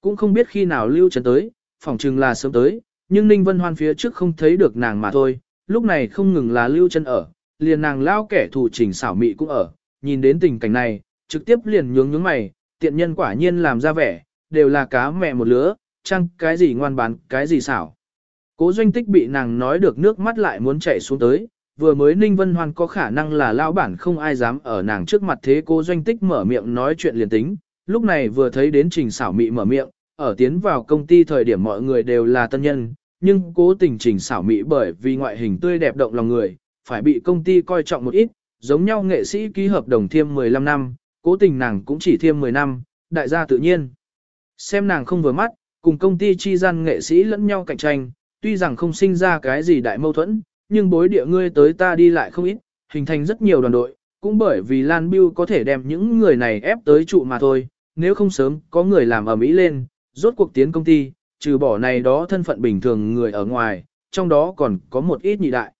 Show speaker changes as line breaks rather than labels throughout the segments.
cũng không biết khi nào Lưu Trấn tới, phỏng chừng là sớm tới, nhưng Ninh Vân Hoan phía trước không thấy được nàng mà thôi, lúc này không ngừng là Lưu Trấn ở, liền nàng lao kẻ thù trình xảo mị cũng ở, nhìn đến tình cảnh này, trực tiếp liền nhướng nhướng mày, tiện nhân quả nhiên làm ra vẻ, đều là cá mẹ một lứa, chăng cái gì ngoan bán, cái gì xảo. Cố doanh tích bị nàng nói được nước mắt lại muốn chảy xuống tới, vừa mới Ninh Vân Hoan có khả năng là lao bản không ai dám ở nàng trước mặt thế cố doanh tích mở miệng nói chuyện liền tính, lúc này vừa thấy đến trình xảo mị mở miệng, ở tiến vào công ty thời điểm mọi người đều là tân nhân, nhưng cố tình trình xảo mị bởi vì ngoại hình tươi đẹp động lòng người, phải bị công ty coi trọng một ít, giống nhau nghệ sĩ ký hợp đồng thiêm 15 năm, cố tình nàng cũng chỉ thiêm 10 năm, đại gia tự nhiên. Xem nàng không vừa mắt, cùng công ty chi gian nghệ sĩ lẫn nhau cạnh tranh, tuy rằng không sinh ra cái gì đại mâu thuẫn, nhưng bối địa ngươi tới ta đi lại không ít, hình thành rất nhiều đoàn đội, cũng bởi vì Lan Biêu có thể đem những người này ép tới trụ mà thôi, nếu không sớm có người làm ở Mỹ lên, rốt cuộc tiến công ty, trừ bỏ này đó thân phận bình thường người ở ngoài, trong đó còn có một ít nhị đại.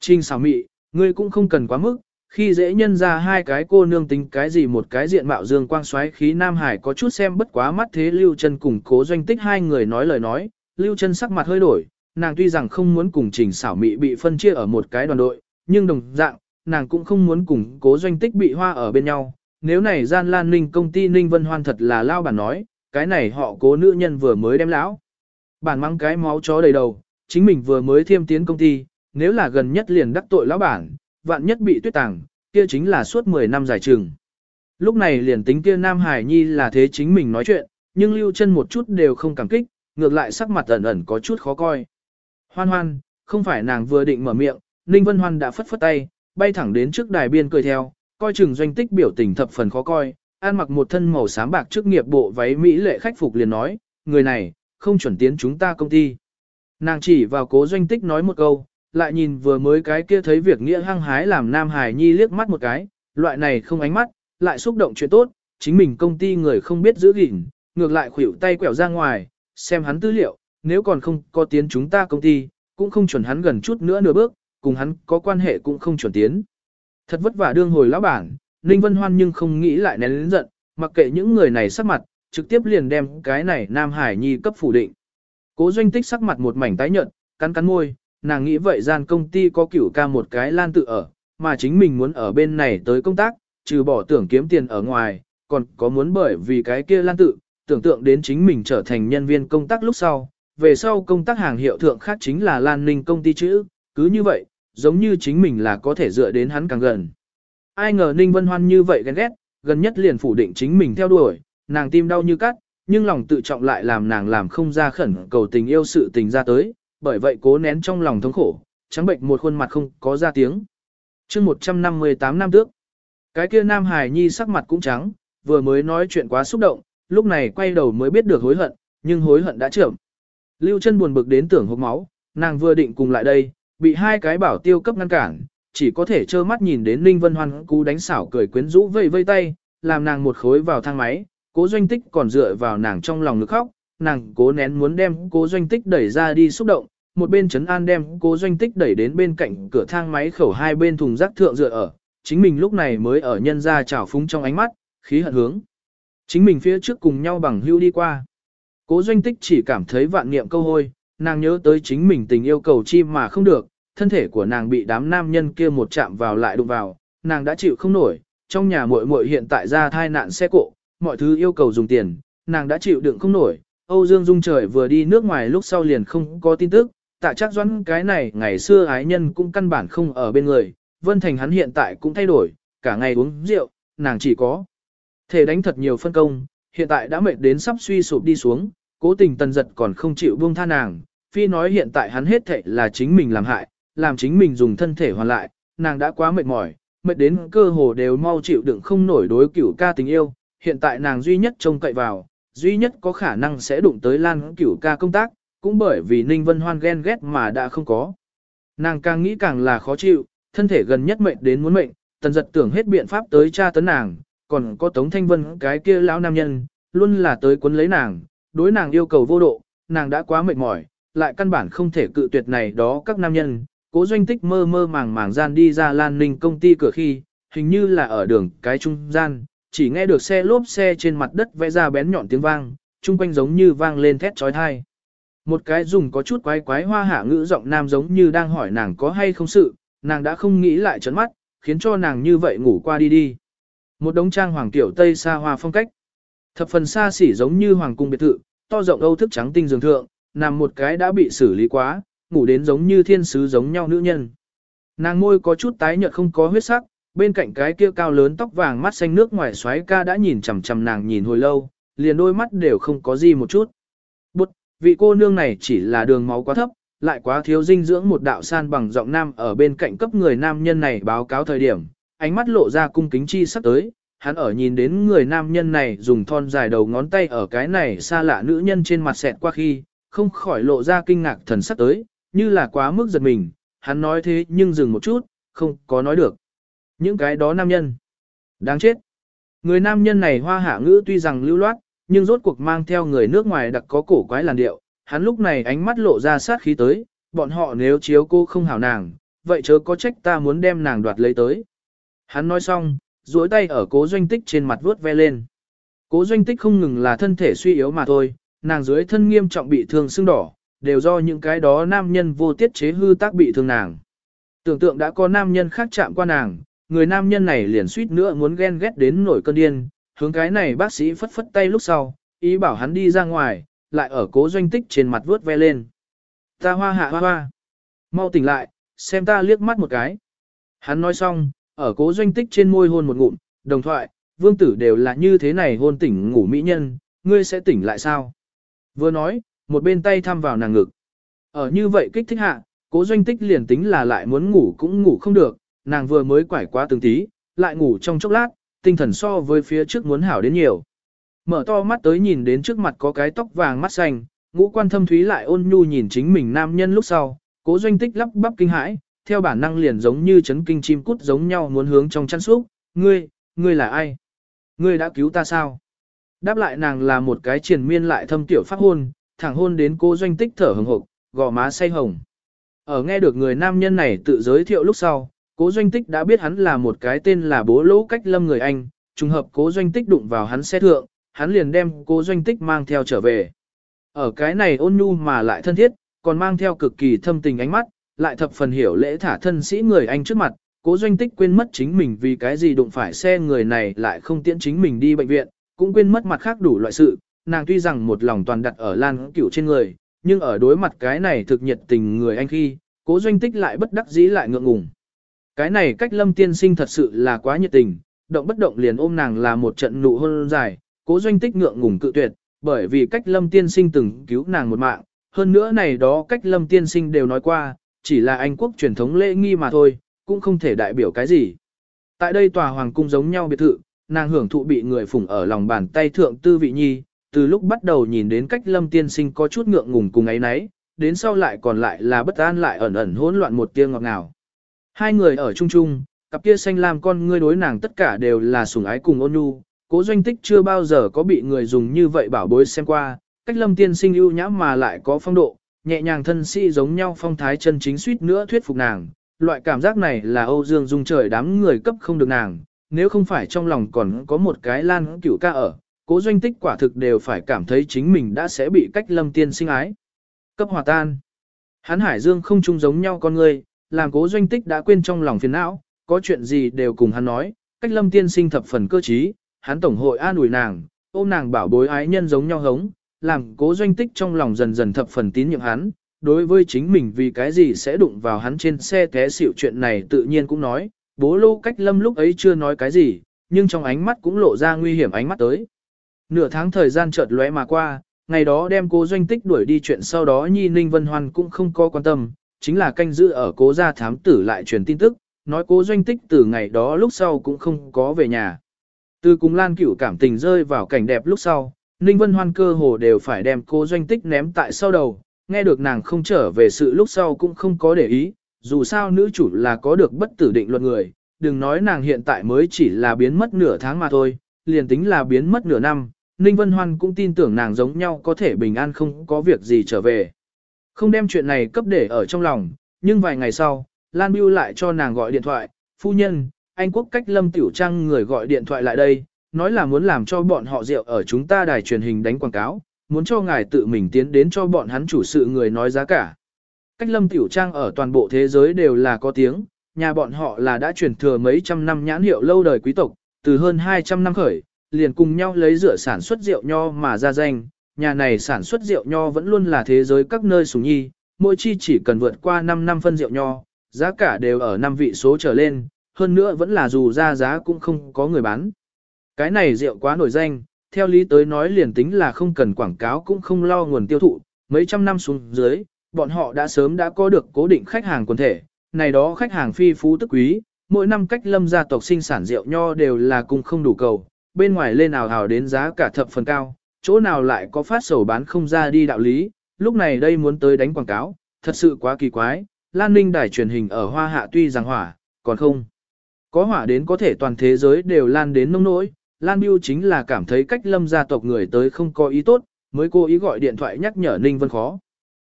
Trinh xảo mị, ngươi cũng không cần quá mức, khi dễ nhân ra hai cái cô nương tính cái gì một cái diện mạo dương quang xoáy khí Nam Hải có chút xem bất quá mắt thế Lưu chân cùng cố doanh tích hai người nói lời nói, Lưu chân sắc mặt hơi đổi, nàng tuy rằng không muốn cùng trình xảo mị bị phân chia ở một cái đoàn đội, nhưng đồng dạng, nàng cũng không muốn cùng cố doanh tích bị hoa ở bên nhau. Nếu này gian lan ninh công ty ninh vân hoan thật là lao bản nói, cái này họ cố nữ nhân vừa mới đem lão. Bản mang cái máu chó đầy đầu, chính mình vừa mới thiêm tiến công ty, nếu là gần nhất liền đắc tội lão bản, vạn nhất bị tuyết tàng, kia chính là suốt 10 năm dài trường. Lúc này liền tính kia Nam Hải Nhi là thế chính mình nói chuyện, nhưng lưu chân một chút đều không cảm kích, ngược lại sắc mặt ẩn ẩn có chút khó coi. Hoan hoan, không phải nàng vừa định mở miệng, Ninh Vân Hoan đã phất phất tay, bay thẳng đến trước đài biên cười theo, coi chừng doanh tích biểu tình thập phần khó coi, an mặc một thân màu xám bạc trước nghiệp bộ váy Mỹ lệ khách phục liền nói, người này, không chuẩn tiến chúng ta công ty. Nàng chỉ vào cố doanh tích nói một câu, lại nhìn vừa mới cái kia thấy việc nghĩa hăng hái làm Nam Hải Nhi liếc mắt một cái, loại này không ánh mắt, lại xúc động chuyện tốt, chính mình công ty người không biết giữ gìn, ngược lại khuỷu tay quẹo ra ngoài, xem hắn tư liệu, nếu còn không có tiến chúng ta công ty, cũng không chuẩn hắn gần chút nữa nửa bước, cùng hắn có quan hệ cũng không chuẩn tiến. Thật vất vả đương hồi lão bản, Ninh Vân Hoan nhưng không nghĩ lại nén lớn giận, mặc kệ những người này sắc mặt, trực tiếp liền đem cái này Nam Hải Nhi cấp phủ định. Cố doanh tích sắc mặt một mảnh tái nhợt, cắn cắn môi, nàng nghĩ vậy gian công ty có cửu ca một cái lan tự ở, mà chính mình muốn ở bên này tới công tác, trừ bỏ tưởng kiếm tiền ở ngoài, còn có muốn bởi vì cái kia lan tự, tưởng tượng đến chính mình trở thành nhân viên công tác lúc sau, về sau công tác hàng hiệu thượng khác chính là Lan Ninh công ty chữ, cứ như vậy, giống như chính mình là có thể dựa đến hắn càng gần. Ai ngờ Ninh Vân Hoan như vậy ghen ghét, gần nhất liền phủ định chính mình theo đuổi, nàng tim đau như cắt, nhưng lòng tự trọng lại làm nàng làm không ra khẩn cầu tình yêu sự tình ra tới, bởi vậy cố nén trong lòng thống khổ, trắng bệnh một khuôn mặt không có ra tiếng. chương 158 năm trước, cái kia Nam Hải Nhi sắc mặt cũng trắng, vừa mới nói chuyện quá xúc động, lúc này quay đầu mới biết được hối hận, nhưng hối hận đã trưởng. Lưu chân buồn bực đến tưởng hốc máu, nàng vừa định cùng lại đây, bị hai cái bảo tiêu cấp ngăn cản, chỉ có thể trơ mắt nhìn đến Ninh Vân Hoan cú đánh xảo cười quyến rũ vây vây tay, làm nàng một khối vào thang máy, cố doanh tích còn dựa vào nàng trong lòng nước khóc, nàng cố nén muốn đem cố doanh tích đẩy ra đi xúc động, một bên chấn an đem cố doanh tích đẩy đến bên cạnh cửa thang máy khẩu hai bên thùng rác thượng dựa ở, chính mình lúc này mới ở nhân ra trào phúng trong ánh mắt, khí hận hướng. Chính mình phía trước cùng nhau bằng hưu đi qua. Cố doanh tích chỉ cảm thấy vạn niệm câu hôi, nàng nhớ tới chính mình tình yêu cầu chi mà không được, thân thể của nàng bị đám nam nhân kia một chạm vào lại đụng vào, nàng đã chịu không nổi, trong nhà muội muội hiện tại ra thai nạn xe cộ, mọi thứ yêu cầu dùng tiền, nàng đã chịu đựng không nổi. Âu Dương Dung trời vừa đi nước ngoài lúc sau liền không có tin tức, tạ chắc doãn cái này ngày xưa ái nhân cũng căn bản không ở bên người, Vân Thành hắn hiện tại cũng thay đổi, cả ngày uống rượu, nàng chỉ có thể đánh thật nhiều phân công, hiện tại đã mệt đến sắp suy sụp đi xuống, cố tình tần giật còn không chịu buông tha nàng, phi nói hiện tại hắn hết thệ là chính mình làm hại, làm chính mình dùng thân thể hoàn lại, nàng đã quá mệt mỏi, mệt đến cơ hồ đều mau chịu đựng không nổi đối cửu ca tình yêu, hiện tại nàng duy nhất trông cậy vào, duy nhất có khả năng sẽ đụng tới lan cửu ca công tác, cũng bởi vì Ninh Vân Hoan ghen ghét mà đã không có. Nàng càng nghĩ càng là khó chịu, thân thể gần nhất mệt đến muốn mệnh, tần giật tưởng hết biện pháp tới tra tấn nàng, còn có Tống Thanh Vân cái kia lão nam nhân, luôn là tới quấn lấy nàng, đối nàng yêu cầu vô độ, nàng đã quá mệt mỏi, lại căn bản không thể cự tuyệt này đó các nam nhân. Cố doanh tích mơ mơ màng màng gian đi ra Lan Ninh công ty cửa khi, hình như là ở đường cái trung gian, chỉ nghe được xe lốp xe trên mặt đất vẽ ra bén nhọn tiếng vang, chung quanh giống như vang lên thét trói thai. Một cái dùng có chút quái quái hoa hạ ngữ giọng nam giống như đang hỏi nàng có hay không sự, nàng đã không nghĩ lại trấn mắt, khiến cho nàng như vậy ngủ qua đi đi. Một đống trang hoàng tiểu Tây xa hoa phong cách. Thập phần xa xỉ giống như hoàng cung biệt thự, to rộng âu thức trắng tinh giường thượng, nằm một cái đã bị xử lý quá, ngủ đến giống như thiên sứ giống nhau nữ nhân. Nàng môi có chút tái nhợt không có huyết sắc, bên cạnh cái kia cao lớn tóc vàng mắt xanh nước ngoài xoáy ca đã nhìn chằm chằm nàng nhìn hồi lâu, liền đôi mắt đều không có gì một chút. Bụt, vị cô nương này chỉ là đường máu quá thấp, lại quá thiếu dinh dưỡng một đạo san bằng giọng nam ở bên cạnh cấp người nam nhân này báo cáo thời điểm, ánh mắt lộ ra cung kính chi sắp tới, hắn ở nhìn đến người nam nhân này dùng thon dài đầu ngón tay ở cái này xa lạ nữ nhân trên mặt xẹt qua khi, không khỏi lộ ra kinh ngạc thần sắc tới, như là quá mức giật mình, hắn nói thế nhưng dừng một chút, không có nói được. Những cái đó nam nhân, đáng chết. Người nam nhân này hoa hạ ngữ tuy rằng lưu loát, nhưng rốt cuộc mang theo người nước ngoài đặc có cổ quái làn điệu, hắn lúc này ánh mắt lộ ra sát khí tới, bọn họ nếu chiếu cô không hảo nàng, vậy chớ có trách ta muốn đem nàng đoạt lấy tới. Hắn nói xong, duỗi tay ở cố doanh tích trên mặt vuốt ve lên. Cố doanh tích không ngừng là thân thể suy yếu mà thôi, nàng dưới thân nghiêm trọng bị thương sưng đỏ, đều do những cái đó nam nhân vô tiết chế hư tác bị thương nàng. Tưởng tượng đã có nam nhân khác chạm qua nàng, người nam nhân này liền suýt nữa muốn ghen ghét đến nổi cơn điên, hướng cái này bác sĩ phất phất tay lúc sau, ý bảo hắn đi ra ngoài, lại ở cố doanh tích trên mặt vướt ve lên. Ta hoa hạ hoa hoa. Mau tỉnh lại, xem ta liếc mắt một cái. Hắn nói xong, ở cố doanh tích trên môi hôn một ngụm, đồng thoại, vương tử đều là như thế này hôn tỉnh ngủ mỹ nhân, ngươi sẽ tỉnh lại sao? Vừa nói, một bên tay thăm vào nàng ngực. Ở như vậy kích thích hạ, cố doanh tích liền tính là lại muốn ngủ cũng ngủ không được, nàng vừa mới quải qua từng tí, lại ngủ trong chốc lát, tinh thần so với phía trước muốn hảo đến nhiều. Mở to mắt tới nhìn đến trước mặt có cái tóc vàng mắt xanh, ngũ quan thâm thúy lại ôn nhu nhìn chính mình nam nhân lúc sau, cố doanh tích lắp bắp kinh hãi, theo bản năng liền giống như chấn kinh chim cút giống nhau muốn hướng trong chăn xúc, ngươi, ngươi là ai? Ngươi đã cứu ta sao? Đáp lại nàng là một cái triền miên lại thâm tiểu pháp hôn, thẳng hôn đến cô doanh tích thở hừng hộp, gò má say hồng. Ở nghe được người nam nhân này tự giới thiệu lúc sau, cố doanh tích đã biết hắn là một cái tên là bố lỗ cách lâm người Anh, trùng hợp cố doanh tích đụng vào hắn xe thượng, hắn liền đem cố doanh tích mang theo trở về. Ở cái này ôn nhu mà lại thân thiết, còn mang theo cực kỳ thâm tình ánh mắt, lại thập phần hiểu lễ thả thân sĩ người Anh trước mặt, cố doanh tích quên mất chính mình vì cái gì đụng phải xe người này lại không tiễn chính mình đi bệnh viện, cũng quên mất mặt khác đủ loại sự, nàng tuy rằng một lòng toàn đặt ở Lan Cửu trên người, nhưng ở đối mặt cái này thực nhiệt tình người anh khi, cố doanh tích lại bất đắc dĩ lại ngượng ngùng. Cái này cách lâm tiên sinh thật sự là quá nhiệt tình, động bất động liền ôm nàng là một trận nụ hôn dài, cố doanh tích ngượng ngùng cự tuyệt, bởi vì cách lâm tiên sinh từng cứu nàng một mạng, hơn nữa này đó cách lâm tiên sinh đều nói qua, chỉ là Anh quốc truyền thống lễ nghi mà thôi, cũng không thể đại biểu cái gì. Tại đây tòa hoàng cung giống nhau biệt thự, nàng hưởng thụ bị người phụng ở lòng bàn tay thượng tư vị nhi, từ lúc bắt đầu nhìn đến cách lâm tiên sinh có chút ngượng ngùng cùng ấy nấy, đến sau lại còn lại là bất an lại ẩn ẩn hỗn loạn một tia ngọt ngào. Hai người ở chung chung, cặp kia xanh lam con ngươi đối nàng tất cả đều là sủng ái cùng ôn nhu, cố doanh tích chưa bao giờ có bị người dùng như vậy bảo bối xem qua, cách lâm tiên sinh ưu nhã mà lại có phong độ, nhẹ nhàng thân sĩ giống nhau phong thái chân chính suýt nữa thuyết phục nàng, loại cảm giác này là Âu Dương Dung trời đám người cấp không được nàng, nếu không phải trong lòng còn có một cái lan cửu ca ở, cố doanh tích quả thực đều phải cảm thấy chính mình đã sẽ bị cách lâm tiên sinh ái. Cấp hòa tan. Hắn Hải Dương không chung giống nhau con người, làm cố doanh tích đã quên trong lòng phiền não, có chuyện gì đều cùng hắn nói, cách lâm tiên sinh thập phần cơ trí, hắn tổng hội an ủi nàng, ôm nàng bảo bối ái nhân giống nhau hống, làm cố doanh tích trong lòng dần dần thập phần tín nhiệm hắn, đối với chính mình vì cái gì sẽ đụng vào hắn trên xe té xỉu chuyện này tự nhiên cũng nói, bố lô cách lâm lúc ấy chưa nói cái gì, nhưng trong ánh mắt cũng lộ ra nguy hiểm ánh mắt tới. Nửa tháng thời gian chợt lóe mà qua, ngày đó đem cố doanh tích đuổi đi chuyện sau đó Nhi Ninh Vân Hoan cũng không có quan tâm, chính là canh giữ ở cố gia thám tử lại truyền tin tức, nói cố doanh tích từ ngày đó lúc sau cũng không có về nhà. Từ cùng Lan Cửu cảm tình rơi vào cảnh đẹp lúc sau, Ninh Vân Hoan cơ hồ đều phải đem cố doanh tích ném tại sau đầu, nghe được nàng không trở về sự lúc sau cũng không có để ý, dù sao nữ chủ là có được bất tử định luật người, đừng nói nàng hiện tại mới chỉ là biến mất nửa tháng mà thôi, liền tính là biến mất nửa năm, Ninh Vân Hoan cũng tin tưởng nàng giống nhau có thể bình an không có việc gì trở về. Không đem chuyện này cấp để ở trong lòng, nhưng vài ngày sau, Lan Biêu lại cho nàng gọi điện thoại, phu nhân, Anh Quốc cách lâm tiểu trang người gọi điện thoại lại đây, nói là muốn làm cho bọn họ rượu ở chúng ta đài truyền hình đánh quảng cáo, muốn cho ngài tự mình tiến đến cho bọn hắn chủ sự người nói giá cả. Cách lâm tiểu trang ở toàn bộ thế giới đều là có tiếng, nhà bọn họ là đã truyền thừa mấy trăm năm nhãn hiệu lâu đời quý tộc, từ hơn 200 năm khởi, liền cùng nhau lấy rửa sản xuất rượu nho mà ra danh. Nhà này sản xuất rượu nho vẫn luôn là thế giới các nơi sủng nhi, mỗi chi chỉ cần vượt qua 5 năm phân rượu nho, giá cả đều ở 5 vị số trở lên, hơn nữa vẫn là dù ra giá cũng không có người bán. Cái này rượu quá nổi danh, theo lý tới nói liền tính là không cần quảng cáo cũng không lo nguồn tiêu thụ, mấy trăm năm xuống dưới, bọn họ đã sớm đã có được cố định khách hàng quần thể, này đó khách hàng phi phú tức quý, mỗi năm cách lâm gia tộc sinh sản rượu nho đều là cùng không đủ cầu, bên ngoài lên nào hào đến giá cả thập phần cao, chỗ nào lại có phát sầu bán không ra đi đạo lý, lúc này đây muốn tới đánh quảng cáo, thật sự quá kỳ quái, Lan Ninh đài truyền hình ở Hoa Hạ tuy rằng hỏa, còn không. Có hỏa đến có thể toàn thế giới đều lan đến nông nỗi, Lan Biêu chính là cảm thấy cách lâm gia tộc người tới không có ý tốt, mới cố ý gọi điện thoại nhắc nhở Ninh Vân khó.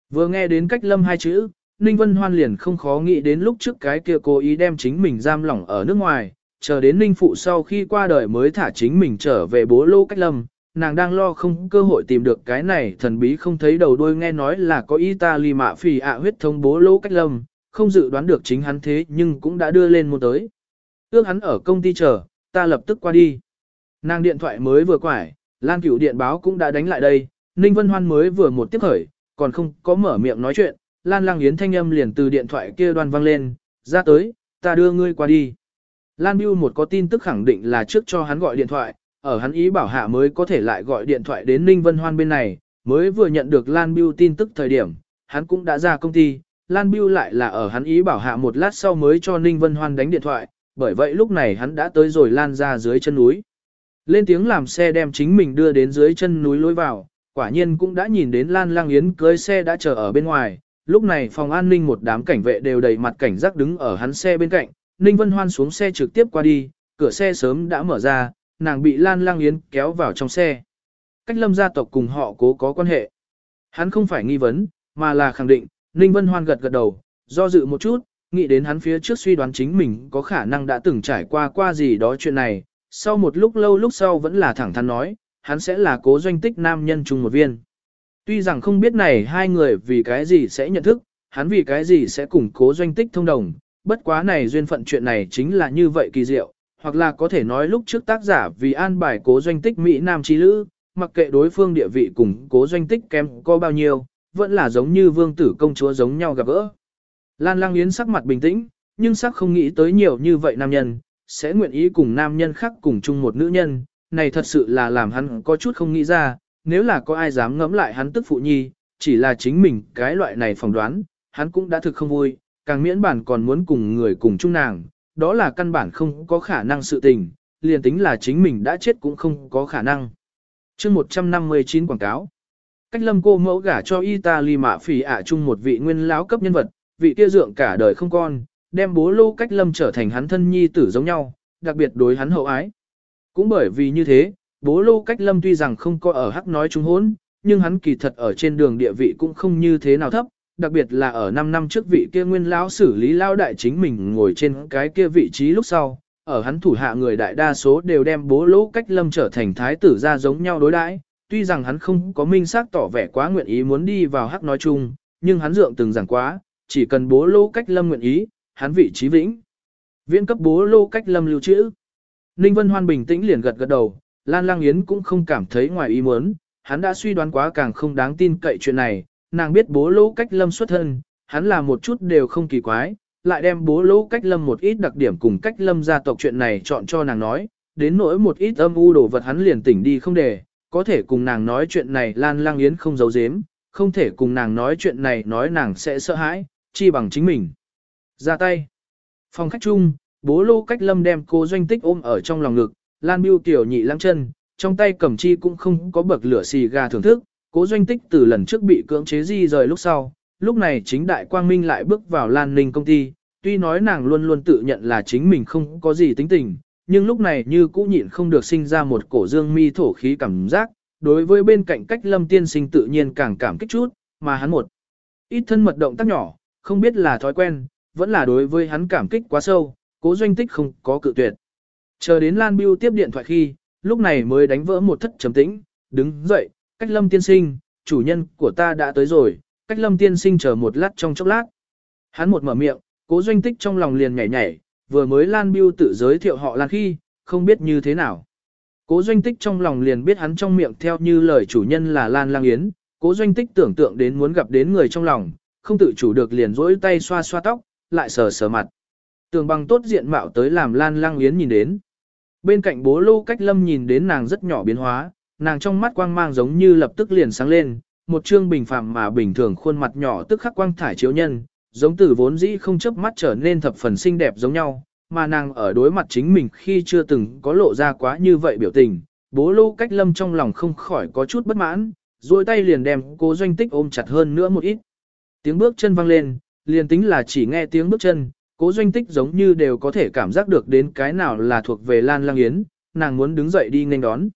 Vừa nghe đến cách lâm hai chữ, Ninh Vân Hoan liền không khó nghĩ đến lúc trước cái kia cố ý đem chính mình giam lỏng ở nước ngoài, chờ đến Ninh Phụ sau khi qua đời mới thả chính mình trở về bố lô cách lâm, nàng đang lo không cơ hội tìm được cái này thần bí không thấy đầu đuôi nghe nói là có Italy mạ phì ạ huyết thông bố lô cách lâm, không dự đoán được chính hắn thế nhưng cũng đã đưa lên một tới. Ước hắn ở công ty chờ, ta lập tức qua đi. Nàng điện thoại mới vừa quải, Lan Cửu điện báo cũng đã đánh lại đây, Ninh Vân Hoan mới vừa một tiếp khởi, còn không có mở miệng nói chuyện, Lan Lang Yến thanh âm liền từ điện thoại kia đoan vang lên, ra tới, ta đưa ngươi qua đi. Lan Biu một có tin tức khẳng định là trước cho hắn gọi điện thoại, ở hắn ý bảo hạ mới có thể lại gọi điện thoại đến Ninh Vân Hoan bên này, mới vừa nhận được Lan Biu tin tức thời điểm, hắn cũng đã ra công ty, Lan Biu lại là ở hắn ý bảo hạ một lát sau mới cho Ninh Vân Hoan đánh điện thoại, bởi vậy lúc này hắn đã tới rồi Lan ra dưới chân núi. Lên tiếng làm xe đem chính mình đưa đến dưới chân núi lối vào, quả nhiên cũng đã nhìn đến Lan Lang Yến cưới xe đã chờ ở bên ngoài, lúc này phòng an ninh một đám cảnh vệ đều đầy mặt cảnh giác đứng ở hắn xe bên cạnh, Ninh Vân Hoan xuống xe trực tiếp qua đi, cửa xe sớm đã mở ra, nàng bị Lan Lang Yến kéo vào trong xe. Cách lâm gia tộc cùng họ cố có quan hệ. Hắn không phải nghi vấn, mà là khẳng định, Ninh Vân Hoan gật gật đầu, do dự một chút, nghĩ đến hắn phía trước suy đoán chính mình có khả năng đã từng trải qua qua gì đó chuyện này, sau một lúc lâu lúc sau vẫn là thẳng thắn nói, hắn sẽ là cố doanh tích nam nhân chung một viên. Tuy rằng không biết này hai người vì cái gì sẽ nhận thức, hắn vì cái gì sẽ củng cố doanh tích thông đồng, bất quá này duyên phận chuyện này chính là như vậy kỳ diệu, hoặc là có thể nói lúc trước tác giả vì an bài cố doanh tích Mỹ Nam Trí Lữ, mặc kệ đối phương địa vị cùng cố doanh tích kém có bao nhiêu, vẫn là giống như vương tử công chúa giống nhau gặp gỡ. Lan Lang Yến sắc mặt bình tĩnh, nhưng sắc không nghĩ tới nhiều như vậy nam nhân, sẽ nguyện ý cùng nam nhân khác cùng chung một nữ nhân, này thật sự là làm hắn có chút không nghĩ ra, nếu là có ai dám ngẫm lại hắn tức phụ nhi, chỉ là chính mình cái loại này phỏng đoán, hắn cũng đã thực không vui, càng miễn bản còn muốn cùng người cùng chung nàng, đó là căn bản không có khả năng sự tình, liền tính là chính mình đã chết cũng không có khả năng. chương 159 quảng cáo Cách lâm cô mẫu gả cho Italy mạ phỉ ạ chung một vị nguyên lão cấp nhân vật, vị kia dượng cả đời không con, đem bố lô cách lâm trở thành hắn thân nhi tử giống nhau, đặc biệt đối hắn hậu ái. Cũng bởi vì như thế, bố lô cách lâm tuy rằng không có ở hắc nói trung hốn, nhưng hắn kỳ thật ở trên đường địa vị cũng không như thế nào thấp, đặc biệt là ở 5 năm trước vị kia nguyên lão xử lý lao đại chính mình ngồi trên cái kia vị trí lúc sau, ở hắn thủ hạ người đại đa số đều đem bố lô cách lâm trở thành thái tử ra giống nhau đối đãi. Tuy rằng hắn không có minh xác tỏ vẻ quá nguyện ý muốn đi vào hắc nói chung, nhưng hắn dượng từng giảng quá, chỉ cần bố lô cách lâm nguyện ý, hắn vị trí vĩnh. Viễn cấp bố lô cách lâm lưu trữ. Ninh Vân Hoan bình tĩnh liền gật gật đầu, Lan Lang Yến cũng không cảm thấy ngoài ý muốn, hắn đã suy đoán quá càng không đáng tin cậy chuyện này, nàng biết bố lỗ cách lâm xuất thân, hắn là một chút đều không kỳ quái, lại đem bố lỗ cách lâm một ít đặc điểm cùng cách lâm gia tộc chuyện này chọn cho nàng nói, đến nỗi một ít âm u đồ vật hắn liền tỉnh đi không để, có thể cùng nàng nói chuyện này Lan Lang Yến không giấu giếm, không thể cùng nàng nói chuyện này nói nàng sẽ sợ hãi, chi bằng chính mình. Ra tay. Phòng khách chung, bố lô cách lâm đem cô doanh tích ôm ở trong lòng ngực, Lan Biêu tiểu nhị lăng chân, trong tay cầm chi cũng không có bậc lửa xì gà thưởng thức, cố doanh tích từ lần trước bị cưỡng chế di rời lúc sau, lúc này chính đại quang minh lại bước vào Lan Ninh công ty, tuy nói nàng luôn luôn tự nhận là chính mình không có gì tính tình, nhưng lúc này như cũ nhịn không được sinh ra một cổ dương mi thổ khí cảm giác, đối với bên cạnh cách lâm tiên sinh tự nhiên càng cảm kích chút, mà hắn một ít thân mật động tác nhỏ, không biết là thói quen, vẫn là đối với hắn cảm kích quá sâu, cố doanh tích không có cự tuyệt. Chờ đến Lan Biêu tiếp điện thoại khi, lúc này mới đánh vỡ một thất trầm tĩnh, đứng dậy, Cách lâm tiên sinh, chủ nhân của ta đã tới rồi, cách lâm tiên sinh chờ một lát trong chốc lát. Hắn một mở miệng, cố doanh tích trong lòng liền nhảy nhảy, vừa mới Lan Biêu tự giới thiệu họ Lan khi, không biết như thế nào. Cố doanh tích trong lòng liền biết hắn trong miệng theo như lời chủ nhân là Lan Lang Yến, cố doanh tích tưởng tượng đến muốn gặp đến người trong lòng, không tự chủ được liền rỗi tay xoa xoa tóc, lại sờ sờ mặt. Tưởng bằng tốt diện mạo tới làm Lan Lang Yến nhìn đến. Bên cạnh bố lô cách lâm nhìn đến nàng rất nhỏ biến hóa, nàng trong mắt quang mang giống như lập tức liền sáng lên, một trương bình phàm mà bình thường khuôn mặt nhỏ tức khắc quang thải chiếu nhân, giống từ vốn dĩ không chớp mắt trở nên thập phần xinh đẹp giống nhau, mà nàng ở đối mặt chính mình khi chưa từng có lộ ra quá như vậy biểu tình, bố lô cách lâm trong lòng không khỏi có chút bất mãn, duỗi tay liền đem cố doanh tích ôm chặt hơn nữa một ít. Tiếng bước chân vang lên, liền tính là chỉ nghe tiếng bước chân, cố doanh tích giống như đều có thể cảm giác được đến cái nào là thuộc về Lan Lang Yến, nàng muốn đứng dậy đi nghênh đón.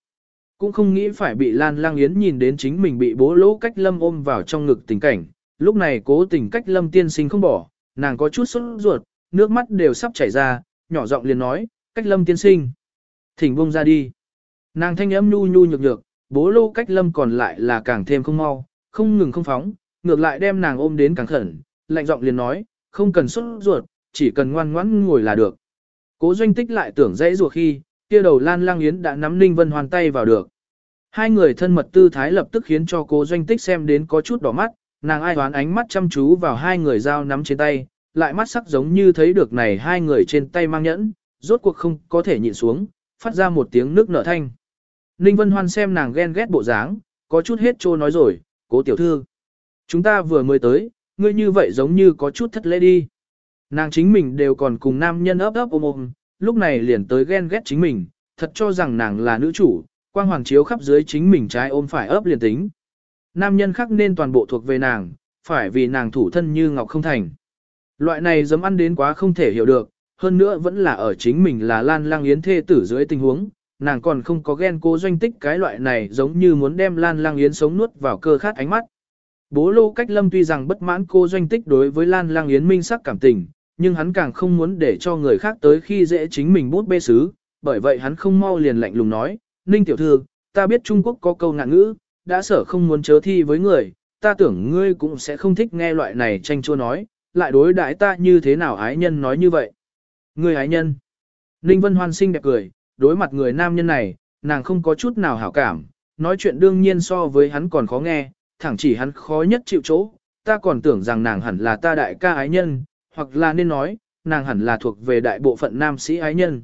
Cũng không nghĩ phải bị Lan Lang Yến nhìn đến chính mình bị bố lỗ cách lâm ôm vào trong ngực tình cảnh, lúc này cố tình cách lâm tiên sinh không bỏ, nàng có chút sốt ruột, nước mắt đều sắp chảy ra, nhỏ giọng liền nói, cách lâm tiên sinh. Thỉnh bông ra đi. Nàng thanh âm nhu nhu nhược nhược, bố lô cách lâm còn lại là càng thêm không mau, không ngừng không phóng, ngược lại đem nàng ôm đến càng khẩn, lạnh giọng liền nói, không cần sốt ruột, chỉ cần ngoan ngoãn ngồi là được. Cố doanh tích lại tưởng dãy ruột khi, kia đầu Lan Lang Yến đã nắm Ninh Vân Hoàn tay vào được. Hai người thân mật tư thái lập tức khiến cho cố doanh tích xem đến có chút đỏ mắt, nàng ai hoán ánh mắt chăm chú vào hai người dao nắm trên tay, lại mắt sắc giống như thấy được này hai người trên tay mang nhẫn, rốt cuộc không có thể nhịn xuống, phát ra một tiếng nước nở thanh. Ninh Vân Hoan xem nàng ghen ghét bộ dáng, có chút hết trô nói rồi, cố tiểu thư. Chúng ta vừa mới tới, ngươi như vậy giống như có chút thất lễ đi. Nàng chính mình đều còn cùng nam nhân ấp ấp ôm ôm, lúc này liền tới ghen ghét chính mình, thật cho rằng nàng là nữ chủ, quang hoàng chiếu khắp dưới chính mình trái ôm phải ấp liền tính. Nam nhân khác nên toàn bộ thuộc về nàng, phải vì nàng thủ thân như ngọc không thành. Loại này dấm ăn đến quá không thể hiểu được, hơn nữa vẫn là ở chính mình là Lan Lang Yến thê tử dưới tình huống, nàng còn không có ghen cố doanh tích cái loại này giống như muốn đem Lan Lang Yến sống nuốt vào cơ khát ánh mắt. Bố lô cách lâm tuy rằng bất mãn cô doanh tích đối với Lan Lang Yến minh sắc cảm tình, nhưng hắn càng không muốn để cho người khác tới khi dễ chính mình bút bê xứ, bởi vậy hắn không mau liền lạnh lùng nói, Ninh tiểu thư, ta biết Trung Quốc có câu ngạn ngữ, đã sở không muốn chớ thi với người, ta tưởng ngươi cũng sẽ không thích nghe loại này tranh chua nói, lại đối đãi ta như thế nào ái nhân nói như vậy. Ngươi ái nhân. Ninh Vân Hoan xinh đẹp cười, đối mặt người nam nhân này, nàng không có chút nào hảo cảm, nói chuyện đương nhiên so với hắn còn khó nghe, thẳng chỉ hắn khó nhất chịu chỗ, ta còn tưởng rằng nàng hẳn là ta đại ca ái nhân, hoặc là nên nói, nàng hẳn là thuộc về đại bộ phận nam sĩ ái nhân.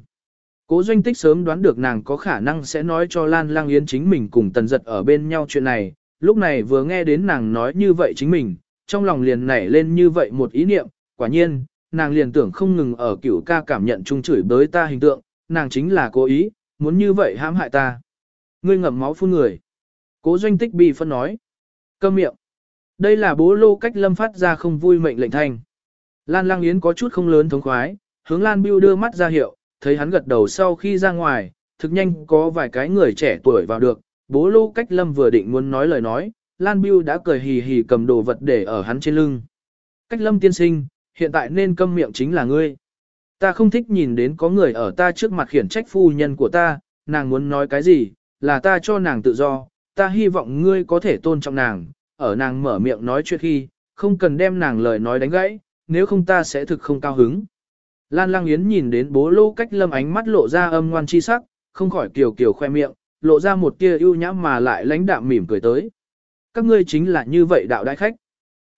Cố doanh tích sớm đoán được nàng có khả năng sẽ nói cho Lan Lang Yến chính mình cùng tần giật ở bên nhau chuyện này, lúc này vừa nghe đến nàng nói như vậy chính mình, trong lòng liền nảy lên như vậy một ý niệm, quả nhiên, nàng liền tưởng không ngừng ở cửu ca cảm nhận chung chửi bới ta hình tượng, nàng chính là cố ý, muốn như vậy hãm hại ta. Ngươi ngậm máu phun người. Cố doanh tích bị phân nói. Câm miệng. Đây là bố lô cách lâm phát ra không vui mệnh lệnh thành. Lan Lang Yến có chút không lớn thống khoái, hướng Lan Biêu đưa mắt ra hiệu, thấy hắn gật đầu sau khi ra ngoài, thực nhanh có vài cái người trẻ tuổi vào được, bố lô cách lâm vừa định muốn nói lời nói, Lan Biêu đã cười hì hì cầm đồ vật để ở hắn trên lưng. Cách lâm tiên sinh, hiện tại nên câm miệng chính là ngươi. Ta không thích nhìn đến có người ở ta trước mặt khiển trách phu nhân của ta, nàng muốn nói cái gì, là ta cho nàng tự do, ta hy vọng ngươi có thể tôn trọng nàng, ở nàng mở miệng nói chuyện khi, không cần đem nàng lời nói đánh gãy, nếu không ta sẽ thực không cao hứng. Lan Lang Yến nhìn đến bố lô cách lâm ánh mắt lộ ra âm ngoan chi sắc, không khỏi kiều kiều khoe miệng, lộ ra một tia ưu nhã mà lại lãnh đạm mỉm cười tới. Các ngươi chính là như vậy đạo đại khách.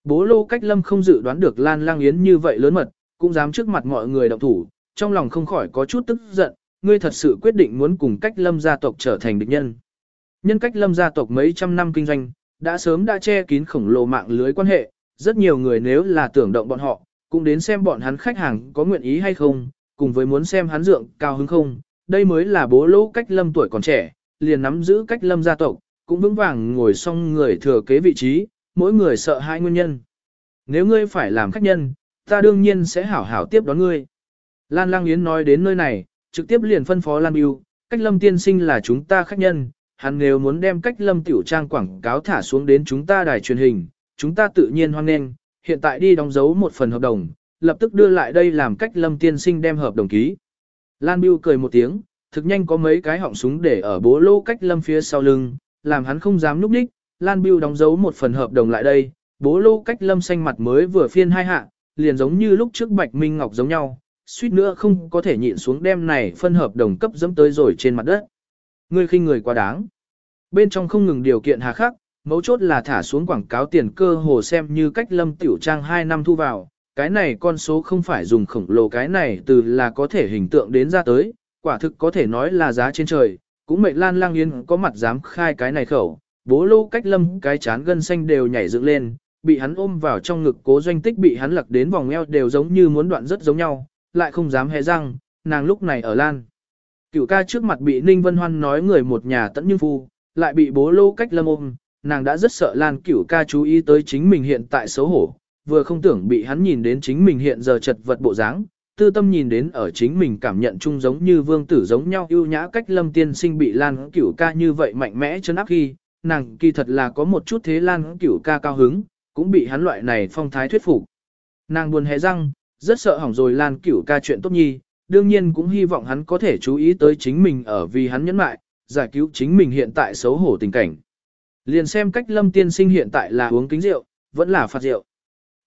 Bố lô cách lâm không dự đoán được Lan Lang Yến như vậy lớn mật, cũng dám trước mặt mọi người động thủ, trong lòng không khỏi có chút tức giận, ngươi thật sự quyết định muốn cùng cách lâm gia tộc trở thành địch nhân. Nhân cách lâm gia tộc mấy trăm năm kinh doanh, đã sớm đã che kín khổng lồ mạng lưới quan hệ, rất nhiều người nếu là tưởng động bọn họ, cũng đến xem bọn hắn khách hàng có nguyện ý hay không, cùng với muốn xem hắn dượng cao hứng không. Đây mới là bố lỗ cách lâm tuổi còn trẻ, liền nắm giữ cách lâm gia tộc, cũng vững vàng ngồi xong người thừa kế vị trí, mỗi người sợ hai nguyên nhân. Nếu ngươi phải làm khách nhân, ta đương nhiên sẽ hảo hảo tiếp đón ngươi. Lan Lang Yến nói đến nơi này, trực tiếp liền phân phó Lan Biêu, cách lâm tiên sinh là chúng ta khách nhân, hắn nếu muốn đem cách lâm tiểu trang quảng cáo thả xuống đến chúng ta đài truyền hình, chúng ta tự nhiên hoan nghênh, hiện tại đi đóng dấu một phần hợp đồng, lập tức đưa lại đây làm cách lâm tiên sinh đem hợp đồng ký. Lan Biêu cười một tiếng, thực nhanh có mấy cái họng súng để ở bố lô cách lâm phía sau lưng, làm hắn không dám núp đích, Lan Biêu đóng dấu một phần hợp đồng lại đây, bố lô cách lâm xanh mặt mới vừa phiên hai hạ, liền giống như lúc trước Bạch Minh Ngọc giống nhau, suýt nữa không có thể nhịn xuống đem này phân hợp đồng cấp dẫm tới rồi trên mặt đất. Ngươi khinh người quá đáng. Bên trong không ngừng điều kiện hà khắc, mấu chốt là thả xuống quảng cáo tiền cơ hồ xem như cách lâm tiểu trang 2 năm thu vào, cái này con số không phải dùng khổng lồ cái này từ là có thể hình tượng đến ra tới, quả thực có thể nói là giá trên trời, cũng mệnh lan lang yên có mặt dám khai cái này khẩu, bố lô cách lâm cái chán gân xanh đều nhảy dựng lên, bị hắn ôm vào trong ngực cố doanh tích bị hắn lật đến vòng eo đều giống như muốn đoạn rất giống nhau, lại không dám hé răng, nàng lúc này ở lan. Cửu ca trước mặt bị Ninh Vân Hoan nói người một nhà tận như phu, lại bị bố lô cách lâm ôm, nàng đã rất sợ Lan Cửu ca chú ý tới chính mình hiện tại xấu hổ, vừa không tưởng bị hắn nhìn đến chính mình hiện giờ chật vật bộ dáng, tư tâm nhìn đến ở chính mình cảm nhận chung giống như vương tử giống nhau ưu nhã cách lâm tiên sinh bị Lan Cửu ca như vậy mạnh mẽ chân áp khi, nàng kỳ thật là có một chút thế Lan Cửu ca cao hứng, cũng bị hắn loại này phong thái thuyết phục. Nàng buồn hé răng, rất sợ hỏng rồi Lan Cửu ca chuyện tốt nhi, đương nhiên cũng hy vọng hắn có thể chú ý tới chính mình ở vì hắn nhẫn mại, giải cứu chính mình hiện tại xấu hổ tình cảnh. Liền xem cách lâm tiên sinh hiện tại là uống kính rượu, vẫn là phạt rượu.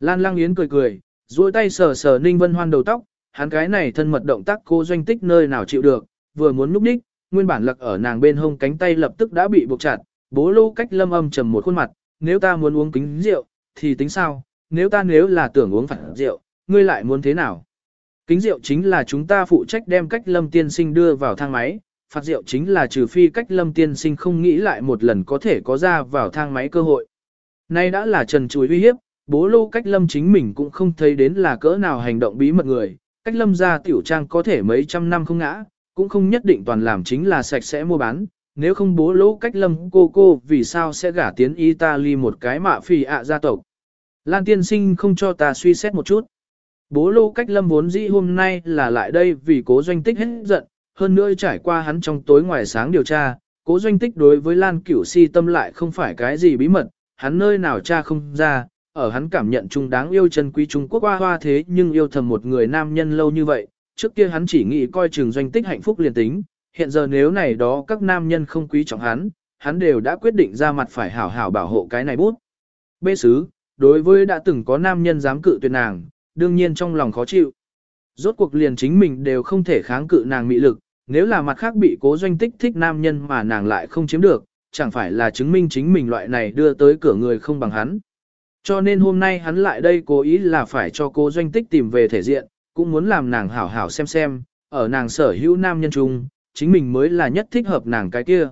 Lan Lang Yến cười cười, duỗi tay sờ sờ Ninh Vân Hoan đầu tóc, hắn cái này thân mật động tác cô doanh tích nơi nào chịu được, vừa muốn núp đích, nguyên bản lực ở nàng bên hông cánh tay lập tức đã bị buộc chặt, bố lô cách lâm âm trầm một khuôn mặt, nếu ta muốn uống kính rượu, thì tính sao, nếu ta nếu là tưởng uống phạt rượu, ngươi lại muốn thế nào? Kính rượu chính là chúng ta phụ trách đem cách lâm tiên sinh đưa vào thang máy, phạt rượu chính là trừ phi cách lâm tiên sinh không nghĩ lại một lần có thể có ra vào thang máy cơ hội. Nay đã là trần chuối uy hiếp, bố lô cách lâm chính mình cũng không thấy đến là cỡ nào hành động bí mật người, cách lâm ra tiểu trang có thể mấy trăm năm không ngã, cũng không nhất định toàn làm chính là sạch sẽ mua bán, nếu không bố lô cách lâm cô cô vì sao sẽ gả tiến Italy một cái mạ phì ạ gia tộc. Lan tiên sinh không cho ta suy xét một chút. Bố lô cách lâm vốn dĩ hôm nay là lại đây vì cố doanh tích hết giận, hơn nữa trải qua hắn trong tối ngoài sáng điều tra, cố doanh tích đối với Lan Cửu si tâm lại không phải cái gì bí mật, hắn nơi nào tra không ra, ở hắn cảm nhận chung đáng yêu chân quý Trung Quốc hoa hoa thế nhưng yêu thầm một người nam nhân lâu như vậy, trước kia hắn chỉ nghĩ coi trường doanh tích hạnh phúc liền tính, hiện giờ nếu này đó các nam nhân không quý trọng hắn, hắn đều đã quyết định ra mặt phải hảo hảo bảo hộ cái này bút. Bê sứ, đối với đã từng có nam nhân dám cự tuyệt nàng, đương nhiên trong lòng khó chịu. Rốt cuộc liền chính mình đều không thể kháng cự nàng mị lực, nếu là mặt khác bị cố doanh tích thích nam nhân mà nàng lại không chiếm được, chẳng phải là chứng minh chính mình loại này đưa tới cửa người không bằng hắn. Cho nên hôm nay hắn lại đây cố ý là phải cho cố doanh tích tìm về thể diện, cũng muốn làm nàng hảo hảo xem xem, ở nàng sở hữu nam nhân chung, chính mình mới là nhất thích hợp nàng cái kia.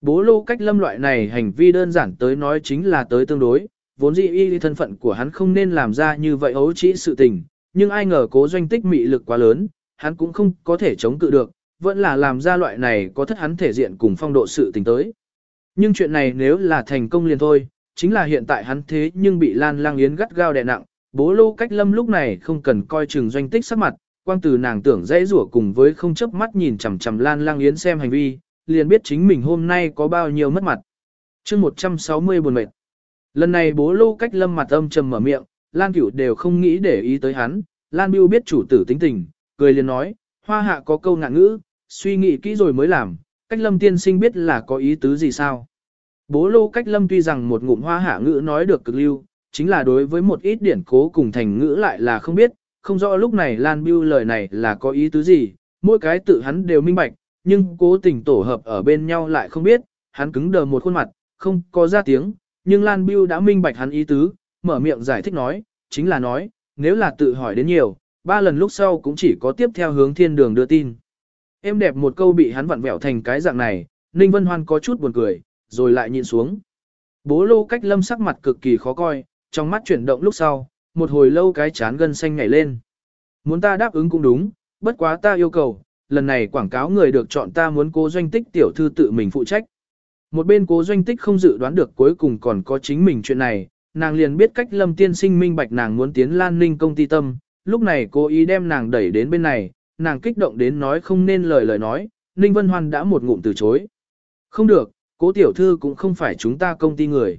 Bố lô cách lâm loại này hành vi đơn giản tới nói chính là tới tương đối, vốn dĩ y thân phận của hắn không nên làm ra như vậy ấu trĩ sự tình, nhưng ai ngờ cố doanh tích mị lực quá lớn, hắn cũng không có thể chống cự được, vẫn là làm ra loại này có thất hắn thể diện cùng phong độ sự tình tới. Nhưng chuyện này nếu là thành công liền thôi, chính là hiện tại hắn thế nhưng bị Lan Lang Yến gắt gao đè nặng, bố lô cách lâm lúc này không cần coi chừng doanh tích sắc mặt, quang từ nàng tưởng dễ rủa cùng với không chớp mắt nhìn chằm chằm Lan Lang Yến xem hành vi, liền biết chính mình hôm nay có bao nhiêu mất mặt. chương 160 buồn mệt. Lần này bố lô cách lâm mặt âm trầm mở miệng, Lan Cửu đều không nghĩ để ý tới hắn, Lan Biêu biết chủ tử tính tình, cười liền nói, hoa hạ có câu ngạn ngữ, suy nghĩ kỹ rồi mới làm, cách lâm tiên sinh biết là có ý tứ gì sao. Bố lô cách lâm tuy rằng một ngụm hoa hạ ngữ nói được cực lưu, chính là đối với một ít điển cố cùng thành ngữ lại là không biết, không rõ lúc này Lan Biêu lời này là có ý tứ gì, mỗi cái tự hắn đều minh bạch, nhưng cố tình tổ hợp ở bên nhau lại không biết, hắn cứng đờ một khuôn mặt, không có ra tiếng, nhưng Lan Biêu đã minh bạch hắn ý tứ, mở miệng giải thích nói, chính là nói, nếu là tự hỏi đến nhiều, ba lần lúc sau cũng chỉ có tiếp theo hướng thiên đường đưa tin. Em đẹp một câu bị hắn vặn vẹo thành cái dạng này, Ninh Vân Hoan có chút buồn cười, rồi lại nhìn xuống. Bố lô cách lâm sắc mặt cực kỳ khó coi, trong mắt chuyển động lúc sau, một hồi lâu cái chán gân xanh nhảy lên. Muốn ta đáp ứng cũng đúng, bất quá ta yêu cầu, lần này quảng cáo người được chọn ta muốn cố doanh tích tiểu thư tự mình phụ trách. Một bên cố doanh tích không dự đoán được cuối cùng còn có chính mình chuyện này, nàng liền biết cách lâm tiên sinh minh bạch nàng muốn tiến lan ninh công ty tâm, lúc này cố ý đem nàng đẩy đến bên này, nàng kích động đến nói không nên lời lời nói, Ninh Vân Hoan đã một ngụm từ chối. Không được, cố tiểu thư cũng không phải chúng ta công ty người.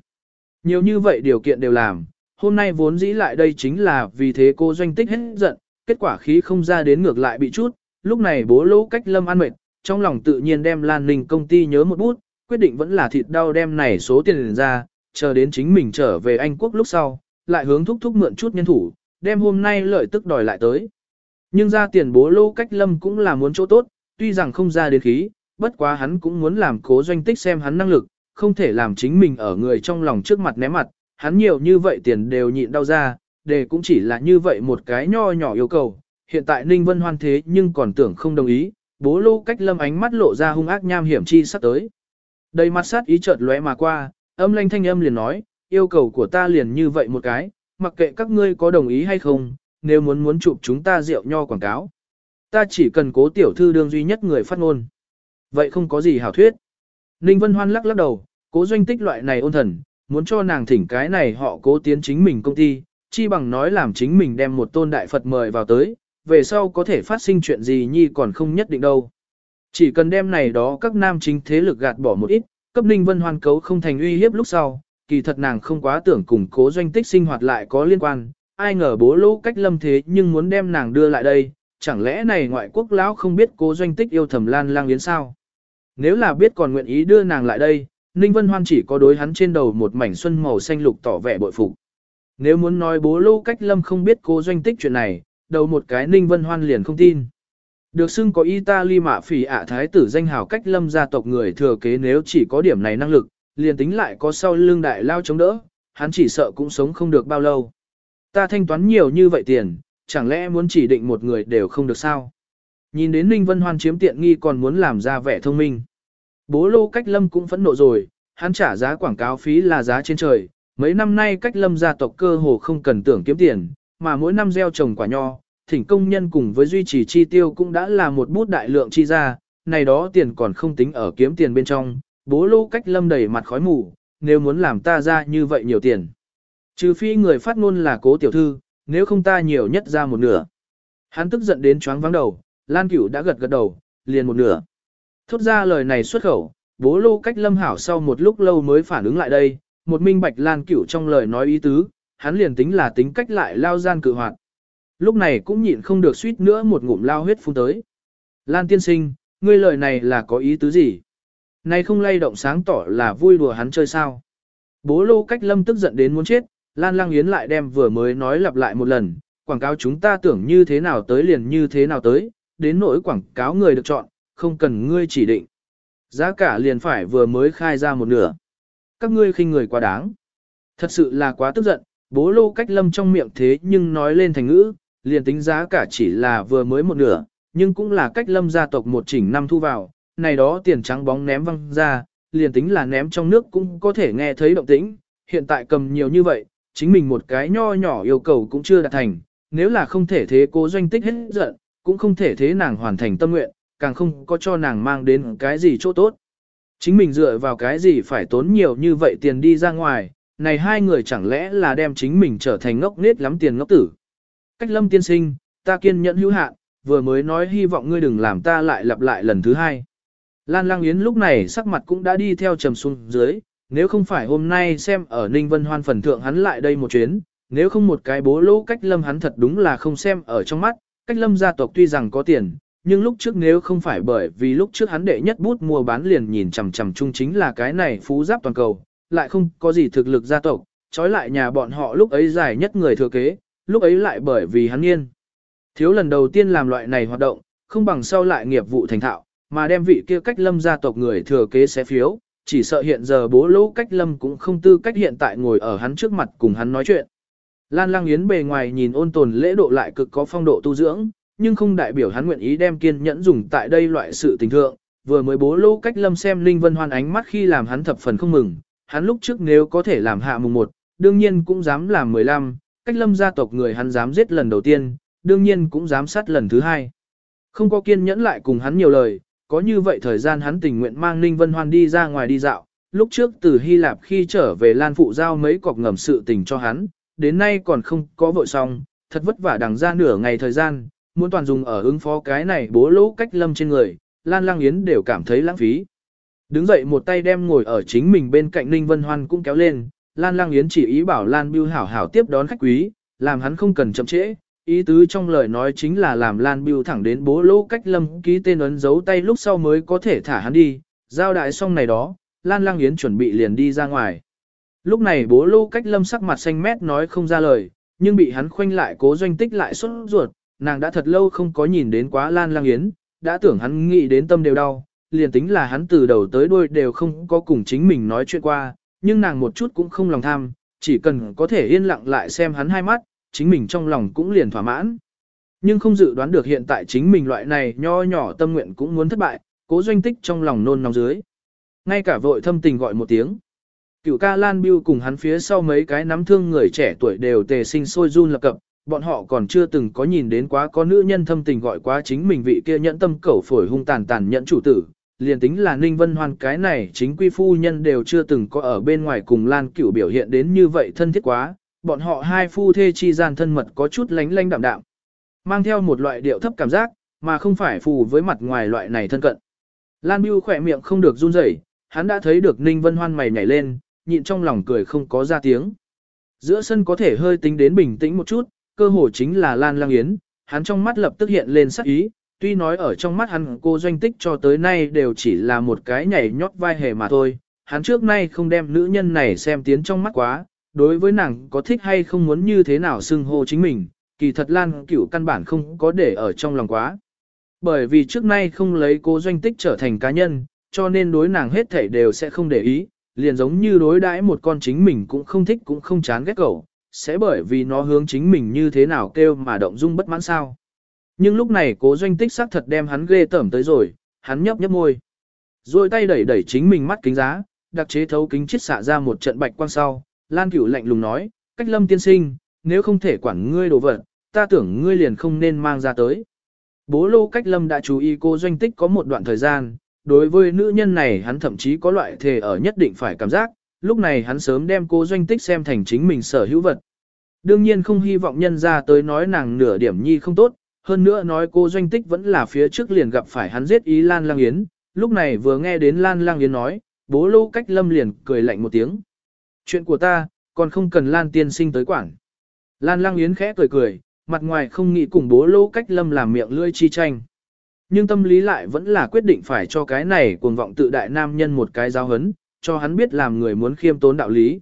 Nhiều như vậy điều kiện đều làm, hôm nay vốn dĩ lại đây chính là vì thế cô doanh tích hết giận, kết quả khí không ra đến ngược lại bị chút, lúc này bố lỗ cách lâm an mệt, trong lòng tự nhiên đem Lan Ninh công ty nhớ một bút, quyết định vẫn là thịt đau đem này số tiền ra, chờ đến chính mình trở về Anh quốc lúc sau, lại hướng thúc thúc mượn chút nhân thủ, đem hôm nay lợi tức đòi lại tới. Nhưng ra tiền bố lô cách lâm cũng là muốn chỗ tốt, tuy rằng không ra đến khí, bất quá hắn cũng muốn làm cố doanh tích xem hắn năng lực, không thể làm chính mình ở người trong lòng trước mặt ném mặt, hắn nhiều như vậy tiền đều nhịn đau ra, để cũng chỉ là như vậy một cái nho nhỏ yêu cầu. Hiện tại Ninh Vân hoan thế nhưng còn tưởng không đồng ý, bố lô cách lâm ánh mắt lộ ra hung ác nham hiểm chi sắp tới. Đầy mặt sát ý chợt lóe mà qua, âm lanh thanh âm liền nói, yêu cầu của ta liền như vậy một cái, mặc kệ các ngươi có đồng ý hay không, nếu muốn muốn chụp chúng ta rượu nho quảng cáo. Ta chỉ cần cố tiểu thư đương duy nhất người phát ngôn. Vậy không có gì hảo thuyết. Ninh Vân Hoan lắc lắc đầu, cố doanh tích loại này ôn thần, muốn cho nàng thỉnh cái này họ cố tiến chính mình công ty, chi bằng nói làm chính mình đem một tôn đại Phật mời vào tới, về sau có thể phát sinh chuyện gì nhi còn không nhất định đâu. Chỉ cần đem này đó các nam chính thế lực gạt bỏ một ít, cấp Ninh Vân Hoan cấu không thành uy hiếp lúc sau, kỳ thật nàng không quá tưởng cùng cố doanh tích sinh hoạt lại có liên quan, ai ngờ bố lỗ cách lâm thế nhưng muốn đem nàng đưa lại đây, chẳng lẽ này ngoại quốc lão không biết cố doanh tích yêu thầm lan lang yến sao? Nếu là biết còn nguyện ý đưa nàng lại đây, Ninh Vân Hoan chỉ có đối hắn trên đầu một mảnh xuân màu xanh lục tỏ vẻ bội phục. Nếu muốn nói bố lô cách lâm không biết cố doanh tích chuyện này, đầu một cái Ninh Vân Hoan liền không tin. Được xưng có Italy mạ phỉ ạ thái tử danh hào cách lâm gia tộc người thừa kế nếu chỉ có điểm này năng lực, liền tính lại có sau lưng đại lao chống đỡ, hắn chỉ sợ cũng sống không được bao lâu. Ta thanh toán nhiều như vậy tiền, chẳng lẽ muốn chỉ định một người đều không được sao? Nhìn đến Ninh Vân Hoan chiếm tiện nghi còn muốn làm ra vẻ thông minh. Bố lô cách lâm cũng phẫn nộ rồi, hắn trả giá quảng cáo phí là giá trên trời. Mấy năm nay cách lâm gia tộc cơ hồ không cần tưởng kiếm tiền, mà mỗi năm gieo trồng quả nho, thỉnh công nhân cùng với duy trì chi tiêu cũng đã là một bút đại lượng chi ra, này đó tiền còn không tính ở kiếm tiền bên trong, bố lô cách lâm đầy mặt khói mù, nếu muốn làm ta ra như vậy nhiều tiền. Trừ phi người phát ngôn là cố tiểu thư, nếu không ta nhiều nhất ra một nửa. Hắn tức giận đến choáng vắng đầu, Lan Cửu đã gật gật đầu, liền một nửa. Thốt ra lời này xuất khẩu, bố lô cách lâm hảo sau một lúc lâu mới phản ứng lại đây, một minh bạch Lan Cửu trong lời nói ý tứ, hắn liền tính là tính cách lại lao gian cự hoạt. Lúc này cũng nhịn không được suýt nữa một ngụm lao huyết phun tới. Lan tiên sinh, ngươi lời này là có ý tứ gì? Này không lay động sáng tỏ là vui đùa hắn chơi sao? Bố lô cách lâm tức giận đến muốn chết, Lan Lang Yến lại đem vừa mới nói lặp lại một lần, quảng cáo chúng ta tưởng như thế nào tới liền như thế nào tới, đến nỗi quảng cáo người được chọn, không cần ngươi chỉ định. Giá cả liền phải vừa mới khai ra một nửa. Các ngươi khinh người quá đáng. Thật sự là quá tức giận, bố lô cách lâm trong miệng thế nhưng nói lên thành ngữ, liền tính giá cả chỉ là vừa mới một nửa, nhưng cũng là cách lâm gia tộc một chỉnh năm thu vào, này đó tiền trắng bóng ném văng ra, liền tính là ném trong nước cũng có thể nghe thấy động tĩnh, hiện tại cầm nhiều như vậy, chính mình một cái nho nhỏ yêu cầu cũng chưa đạt thành, nếu là không thể thế cố doanh tích hết giận, cũng không thể thế nàng hoàn thành tâm nguyện, càng không có cho nàng mang đến cái gì chỗ tốt. Chính mình dựa vào cái gì phải tốn nhiều như vậy tiền đi ra ngoài, này hai người chẳng lẽ là đem chính mình trở thành ngốc nết lắm tiền ngốc tử. Cách lâm tiên sinh, ta kiên nhẫn hữu hạn, vừa mới nói hy vọng ngươi đừng làm ta lại lặp lại lần thứ hai. Lan Lang Yến lúc này sắc mặt cũng đã đi theo trầm xuống dưới, nếu không phải hôm nay xem ở Ninh Vân Hoan phần thượng hắn lại đây một chuyến, nếu không một cái bố lỗ cách lâm hắn thật đúng là không xem ở trong mắt, cách lâm gia tộc tuy rằng có tiền, nhưng lúc trước nếu không phải bởi vì lúc trước hắn đệ nhất bút mua bán liền nhìn chằm chằm chung chính là cái này phú giáp toàn cầu, lại không có gì thực lực gia tộc, trói lại nhà bọn họ lúc ấy dài nhất người thừa kế, lúc ấy lại bởi vì hắn yên Thiếu lần đầu tiên làm loại này hoạt động, không bằng sau lại nghiệp vụ thành thạo, mà đem vị kia cách lâm gia tộc người thừa kế xé phiếu, chỉ sợ hiện giờ bố lỗ cách lâm cũng không tư cách hiện tại ngồi ở hắn trước mặt cùng hắn nói chuyện. Lan Lang Yến bề ngoài nhìn ôn tồn lễ độ lại cực có phong độ tu dưỡng, nhưng không đại biểu hắn nguyện ý đem kiên nhẫn dùng tại đây loại sự tình thượng. Vừa mới bố lỗ cách lâm xem Linh Vân Hoan ánh mắt khi làm hắn thập phần không mừng, hắn lúc trước nếu có thể làm hạ mùng một, đương nhiên cũng dám làm mười lăm, cách lâm gia tộc người hắn dám giết lần đầu tiên, đương nhiên cũng dám sát lần thứ hai. Không có kiên nhẫn lại cùng hắn nhiều lời, có như vậy thời gian hắn tình nguyện mang Ninh Vân Hoan đi ra ngoài đi dạo, lúc trước từ Hy Lạp khi trở về Lan Phụ giao mấy cọc ngầm sự tình cho hắn, đến nay còn không có vội xong, thật vất vả đằng ra nửa ngày thời gian, muốn toàn dùng ở ứng phó cái này bố lỗ cách lâm trên người, Lan Lang Yến đều cảm thấy lãng phí. Đứng dậy một tay đem ngồi ở chính mình bên cạnh Ninh Vân Hoan cũng kéo lên, Lan Lang Yến chỉ ý bảo Lan Biêu hảo hảo tiếp đón khách quý, làm hắn không cần chậm trễ, ý tứ trong lời nói chính là làm Lan Biêu thẳng đến bố lỗ cách lâm ký tên ấn dấu tay lúc sau mới có thể thả hắn đi, giao đại xong này đó, Lan Lang Yến chuẩn bị liền đi ra ngoài. Lúc này bố lô cách lâm sắc mặt xanh mét nói không ra lời, nhưng bị hắn khoanh lại cố doanh tích lại xuất ruột, nàng đã thật lâu không có nhìn đến quá Lan Lang Yến, đã tưởng hắn nghĩ đến tâm đều đau, liền tính là hắn từ đầu tới đuôi đều không có cùng chính mình nói chuyện qua, nhưng nàng một chút cũng không lòng tham, chỉ cần có thể yên lặng lại xem hắn hai mắt, chính mình trong lòng cũng liền thỏa mãn. Nhưng không dự đoán được hiện tại chính mình loại này nho nhỏ tâm nguyện cũng muốn thất bại, cố doanh tích trong lòng nôn nóng dưới. Ngay cả vội thâm tình gọi một tiếng. Cựu ca Lan Biêu cùng hắn phía sau mấy cái nắm thương người trẻ tuổi đều tề sinh sôi run lập cập, bọn họ còn chưa từng có nhìn đến quá có nữ nhân thâm tình gọi quá chính mình vị kia nhẫn tâm cẩu phổi hung tàn tàn nhẫn chủ tử. Liền tính là Ninh Vân Hoan cái này chính quy phu nhân đều chưa từng có ở bên ngoài cùng Lan Cửu biểu hiện đến như vậy thân thiết quá, bọn họ hai phu thê chi gian thân mật có chút lánh lánh đạm đạm. Mang theo một loại điệu thấp cảm giác, mà không phải phù với mặt ngoài loại này thân cận. Lan Biu khỏe miệng không được run rẩy, hắn đã thấy được Ninh Vân Hoan mày nhảy lên, nhịn trong lòng cười không có ra tiếng. Giữa sân có thể hơi tính đến bình tĩnh một chút, cơ hồ chính là Lan Lang Yến, hắn trong mắt lập tức hiện lên sắc ý, tuy nói ở trong mắt hắn cô doanh tích cho tới nay đều chỉ là một cái nhảy nhót vai hề mà thôi, hắn trước nay không đem nữ nhân này xem tiến trong mắt quá, đối với nàng có thích hay không muốn như thế nào xưng hô chính mình, kỳ thật Lan cửu căn bản không có để ở trong lòng quá. Bởi vì trước nay không lấy cô doanh tích trở thành cá nhân, cho nên đối nàng hết thảy đều sẽ không để ý, liền giống như đối đãi một con chính mình cũng không thích cũng không chán ghét cậu, sẽ bởi vì nó hướng chính mình như thế nào kêu mà động dung bất mãn sao. Nhưng lúc này cố doanh tích xác thật đem hắn ghê tởm tới rồi, hắn nhấp nhấp môi. Rồi tay đẩy đẩy chính mình mắt kính giá, đặc chế thấu kính chiết xạ ra một trận bạch quang sau, Lan Cửu lạnh lùng nói, cách lâm tiên sinh, nếu không thể quản ngươi đồ vật, ta tưởng ngươi liền không nên mang ra tới. Bố lô cách lâm đã chú ý cô doanh tích có một đoạn thời gian, đối với nữ nhân này hắn thậm chí có loại thề ở nhất định phải cảm giác, lúc này hắn sớm đem cô doanh tích xem thành chính mình sở hữu vật. Đương nhiên không hy vọng nhân ra tới nói nàng nửa điểm nhi không tốt, hơn nữa nói cô doanh tích vẫn là phía trước liền gặp phải hắn giết ý Lan Lang Yến, lúc này vừa nghe đến Lan Lang Yến nói, bố lô cách lâm liền cười lạnh một tiếng. Chuyện của ta, còn không cần Lan tiên sinh tới quản. Lan Lang Yến khẽ cười cười, mặt ngoài không nghĩ cùng bố lô cách lâm làm miệng lưỡi chi tranh. Nhưng tâm lý lại vẫn là quyết định phải cho cái này cuồng vọng tự đại nam nhân một cái giáo hấn, cho hắn biết làm người muốn khiêm tốn đạo lý.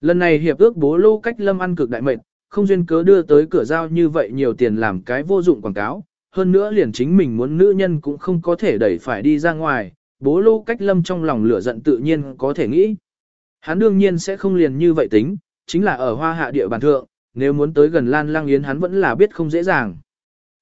Lần này hiệp ước bố lô cách lâm ăn cực đại mệnh, không duyên cớ đưa tới cửa giao như vậy nhiều tiền làm cái vô dụng quảng cáo, hơn nữa liền chính mình muốn nữ nhân cũng không có thể đẩy phải đi ra ngoài, bố lô cách lâm trong lòng lửa giận tự nhiên có thể nghĩ. Hắn đương nhiên sẽ không liền như vậy tính, chính là ở hoa hạ địa bàn thượng, nếu muốn tới gần Lan Lang Yến hắn vẫn là biết không dễ dàng.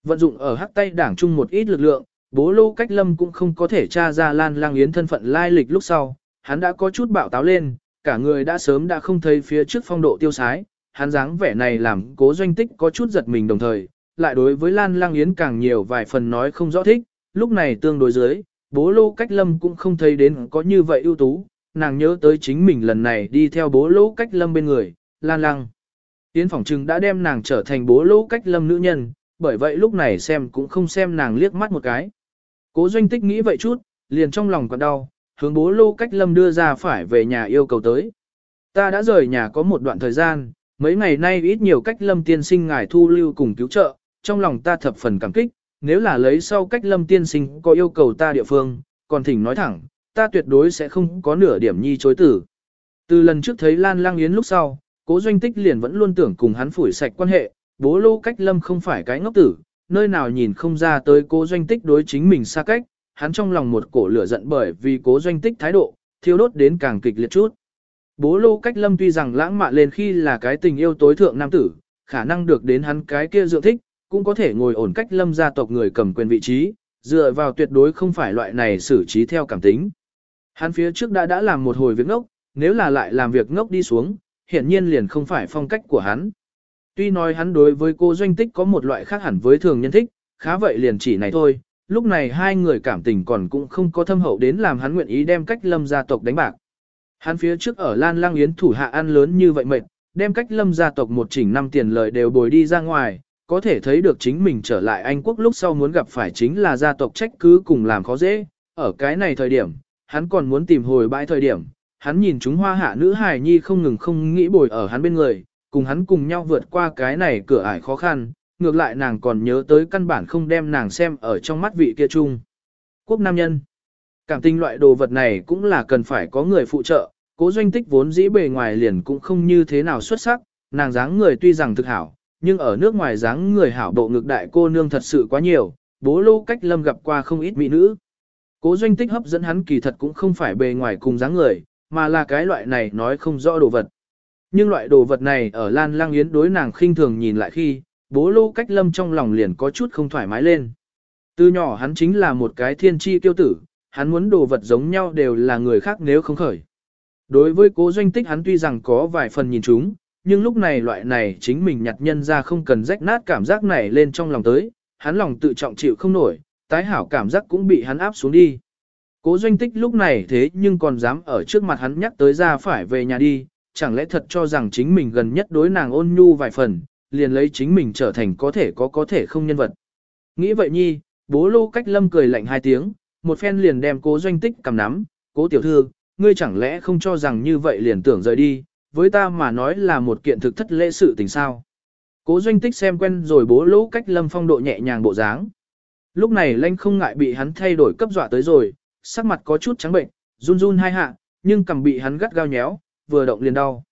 Vận dụng ở hắc tay đảng chung một ít lực lượng, bố lô cách lâm cũng không có thể tra ra Lan Lang Yến thân phận lai lịch lúc sau, hắn đã có chút bạo táo lên, cả người đã sớm đã không thấy phía trước phong độ tiêu sái, hắn dáng vẻ này làm cố doanh tích có chút giật mình đồng thời, lại đối với Lan Lang Yến càng nhiều vài phần nói không rõ thích, lúc này tương đối dưới, bố lô cách lâm cũng không thấy đến có như vậy ưu tú, nàng nhớ tới chính mình lần này đi theo bố lỗ cách lâm bên người, Lan lăng, Yến phỏng trừng đã đem nàng trở thành bố lỗ cách lâm nữ nhân, bởi vậy lúc này xem cũng không xem nàng liếc mắt một cái. Cố doanh tích nghĩ vậy chút, liền trong lòng còn đau, hướng bố lô cách lâm đưa ra phải về nhà yêu cầu tới. Ta đã rời nhà có một đoạn thời gian, mấy ngày nay ít nhiều cách lâm tiên sinh ngài thu lưu cùng cứu trợ, trong lòng ta thập phần cảm kích, nếu là lấy sau cách lâm tiên sinh có yêu cầu ta địa phương, còn thỉnh nói thẳng, ta tuyệt đối sẽ không có nửa điểm nhi chối tử. Từ lần trước thấy Lan Lang Yến lúc sau, cố doanh tích liền vẫn luôn tưởng cùng hắn phủi sạch quan hệ, bố lô cách lâm không phải cái ngốc tử, nơi nào nhìn không ra tới cố doanh tích đối chính mình xa cách, hắn trong lòng một cổ lửa giận bởi vì cố doanh tích thái độ, thiêu đốt đến càng kịch liệt chút. Bố lô cách lâm tuy rằng lãng mạn lên khi là cái tình yêu tối thượng nam tử, khả năng được đến hắn cái kia dựa thích, cũng có thể ngồi ổn cách lâm gia tộc người cầm quyền vị trí, dựa vào tuyệt đối không phải loại này xử trí theo cảm tính. Hắn phía trước đã đã làm một hồi việc ngốc, nếu là lại làm việc ngốc đi xuống, hiển nhiên liền không phải phong cách của hắn. Tuy nói hắn đối với cô doanh tích có một loại khác hẳn với thường nhân thích, khá vậy liền chỉ này thôi, lúc này hai người cảm tình còn cũng không có thâm hậu đến làm hắn nguyện ý đem cách lâm gia tộc đánh bạc. Hắn phía trước ở Lan Lang Yến thủ hạ ăn lớn như vậy mệt, đem cách lâm gia tộc một chỉnh năm tiền lời đều bồi đi ra ngoài, có thể thấy được chính mình trở lại Anh quốc lúc sau muốn gặp phải chính là gia tộc trách cứ cùng làm khó dễ. Ở cái này thời điểm, hắn còn muốn tìm hồi bãi thời điểm, hắn nhìn chúng hoa hạ nữ hài nhi không ngừng không nghĩ bồi ở hắn bên người, cùng hắn cùng nhau vượt qua cái này cửa ải khó khăn, ngược lại nàng còn nhớ tới căn bản không đem nàng xem ở trong mắt vị kia chung. Quốc nam nhân. Cảm tình loại đồ vật này cũng là cần phải có người phụ trợ, cố doanh tích vốn dĩ bề ngoài liền cũng không như thế nào xuất sắc, nàng dáng người tuy rằng thực hảo, nhưng ở nước ngoài dáng người hảo độ ngược đại cô nương thật sự quá nhiều, bố lô cách lâm gặp qua không ít mỹ nữ. Cố doanh tích hấp dẫn hắn kỳ thật cũng không phải bề ngoài cùng dáng người, mà là cái loại này nói không rõ đồ vật. Nhưng loại đồ vật này ở Lan Lang Yến đối nàng khinh thường nhìn lại khi, bố lô cách lâm trong lòng liền có chút không thoải mái lên. Từ nhỏ hắn chính là một cái thiên tri tiêu tử, hắn muốn đồ vật giống nhau đều là người khác nếu không khởi. Đối với cố doanh tích hắn tuy rằng có vài phần nhìn chúng, nhưng lúc này loại này chính mình nhặt nhân ra không cần rách nát cảm giác này lên trong lòng tới, hắn lòng tự trọng chịu không nổi, tái hảo cảm giác cũng bị hắn áp xuống đi. Cố doanh tích lúc này thế nhưng còn dám ở trước mặt hắn nhắc tới ra phải về nhà đi, chẳng lẽ thật cho rằng chính mình gần nhất đối nàng ôn nhu vài phần, liền lấy chính mình trở thành có thể có có thể không nhân vật. Nghĩ vậy nhi, bố lô cách lâm cười lạnh hai tiếng, một phen liền đem cố doanh tích cầm nắm, cố tiểu thư, ngươi chẳng lẽ không cho rằng như vậy liền tưởng rời đi, với ta mà nói là một kiện thực thất lễ sự tình sao. Cố doanh tích xem quen rồi bố lô cách lâm phong độ nhẹ nhàng bộ dáng. Lúc này lanh không ngại bị hắn thay đổi cấp dọa tới rồi, sắc mặt có chút trắng bệnh, run run hai hạ, nhưng cầm bị hắn gắt gao nhéo, vừa động liền đau.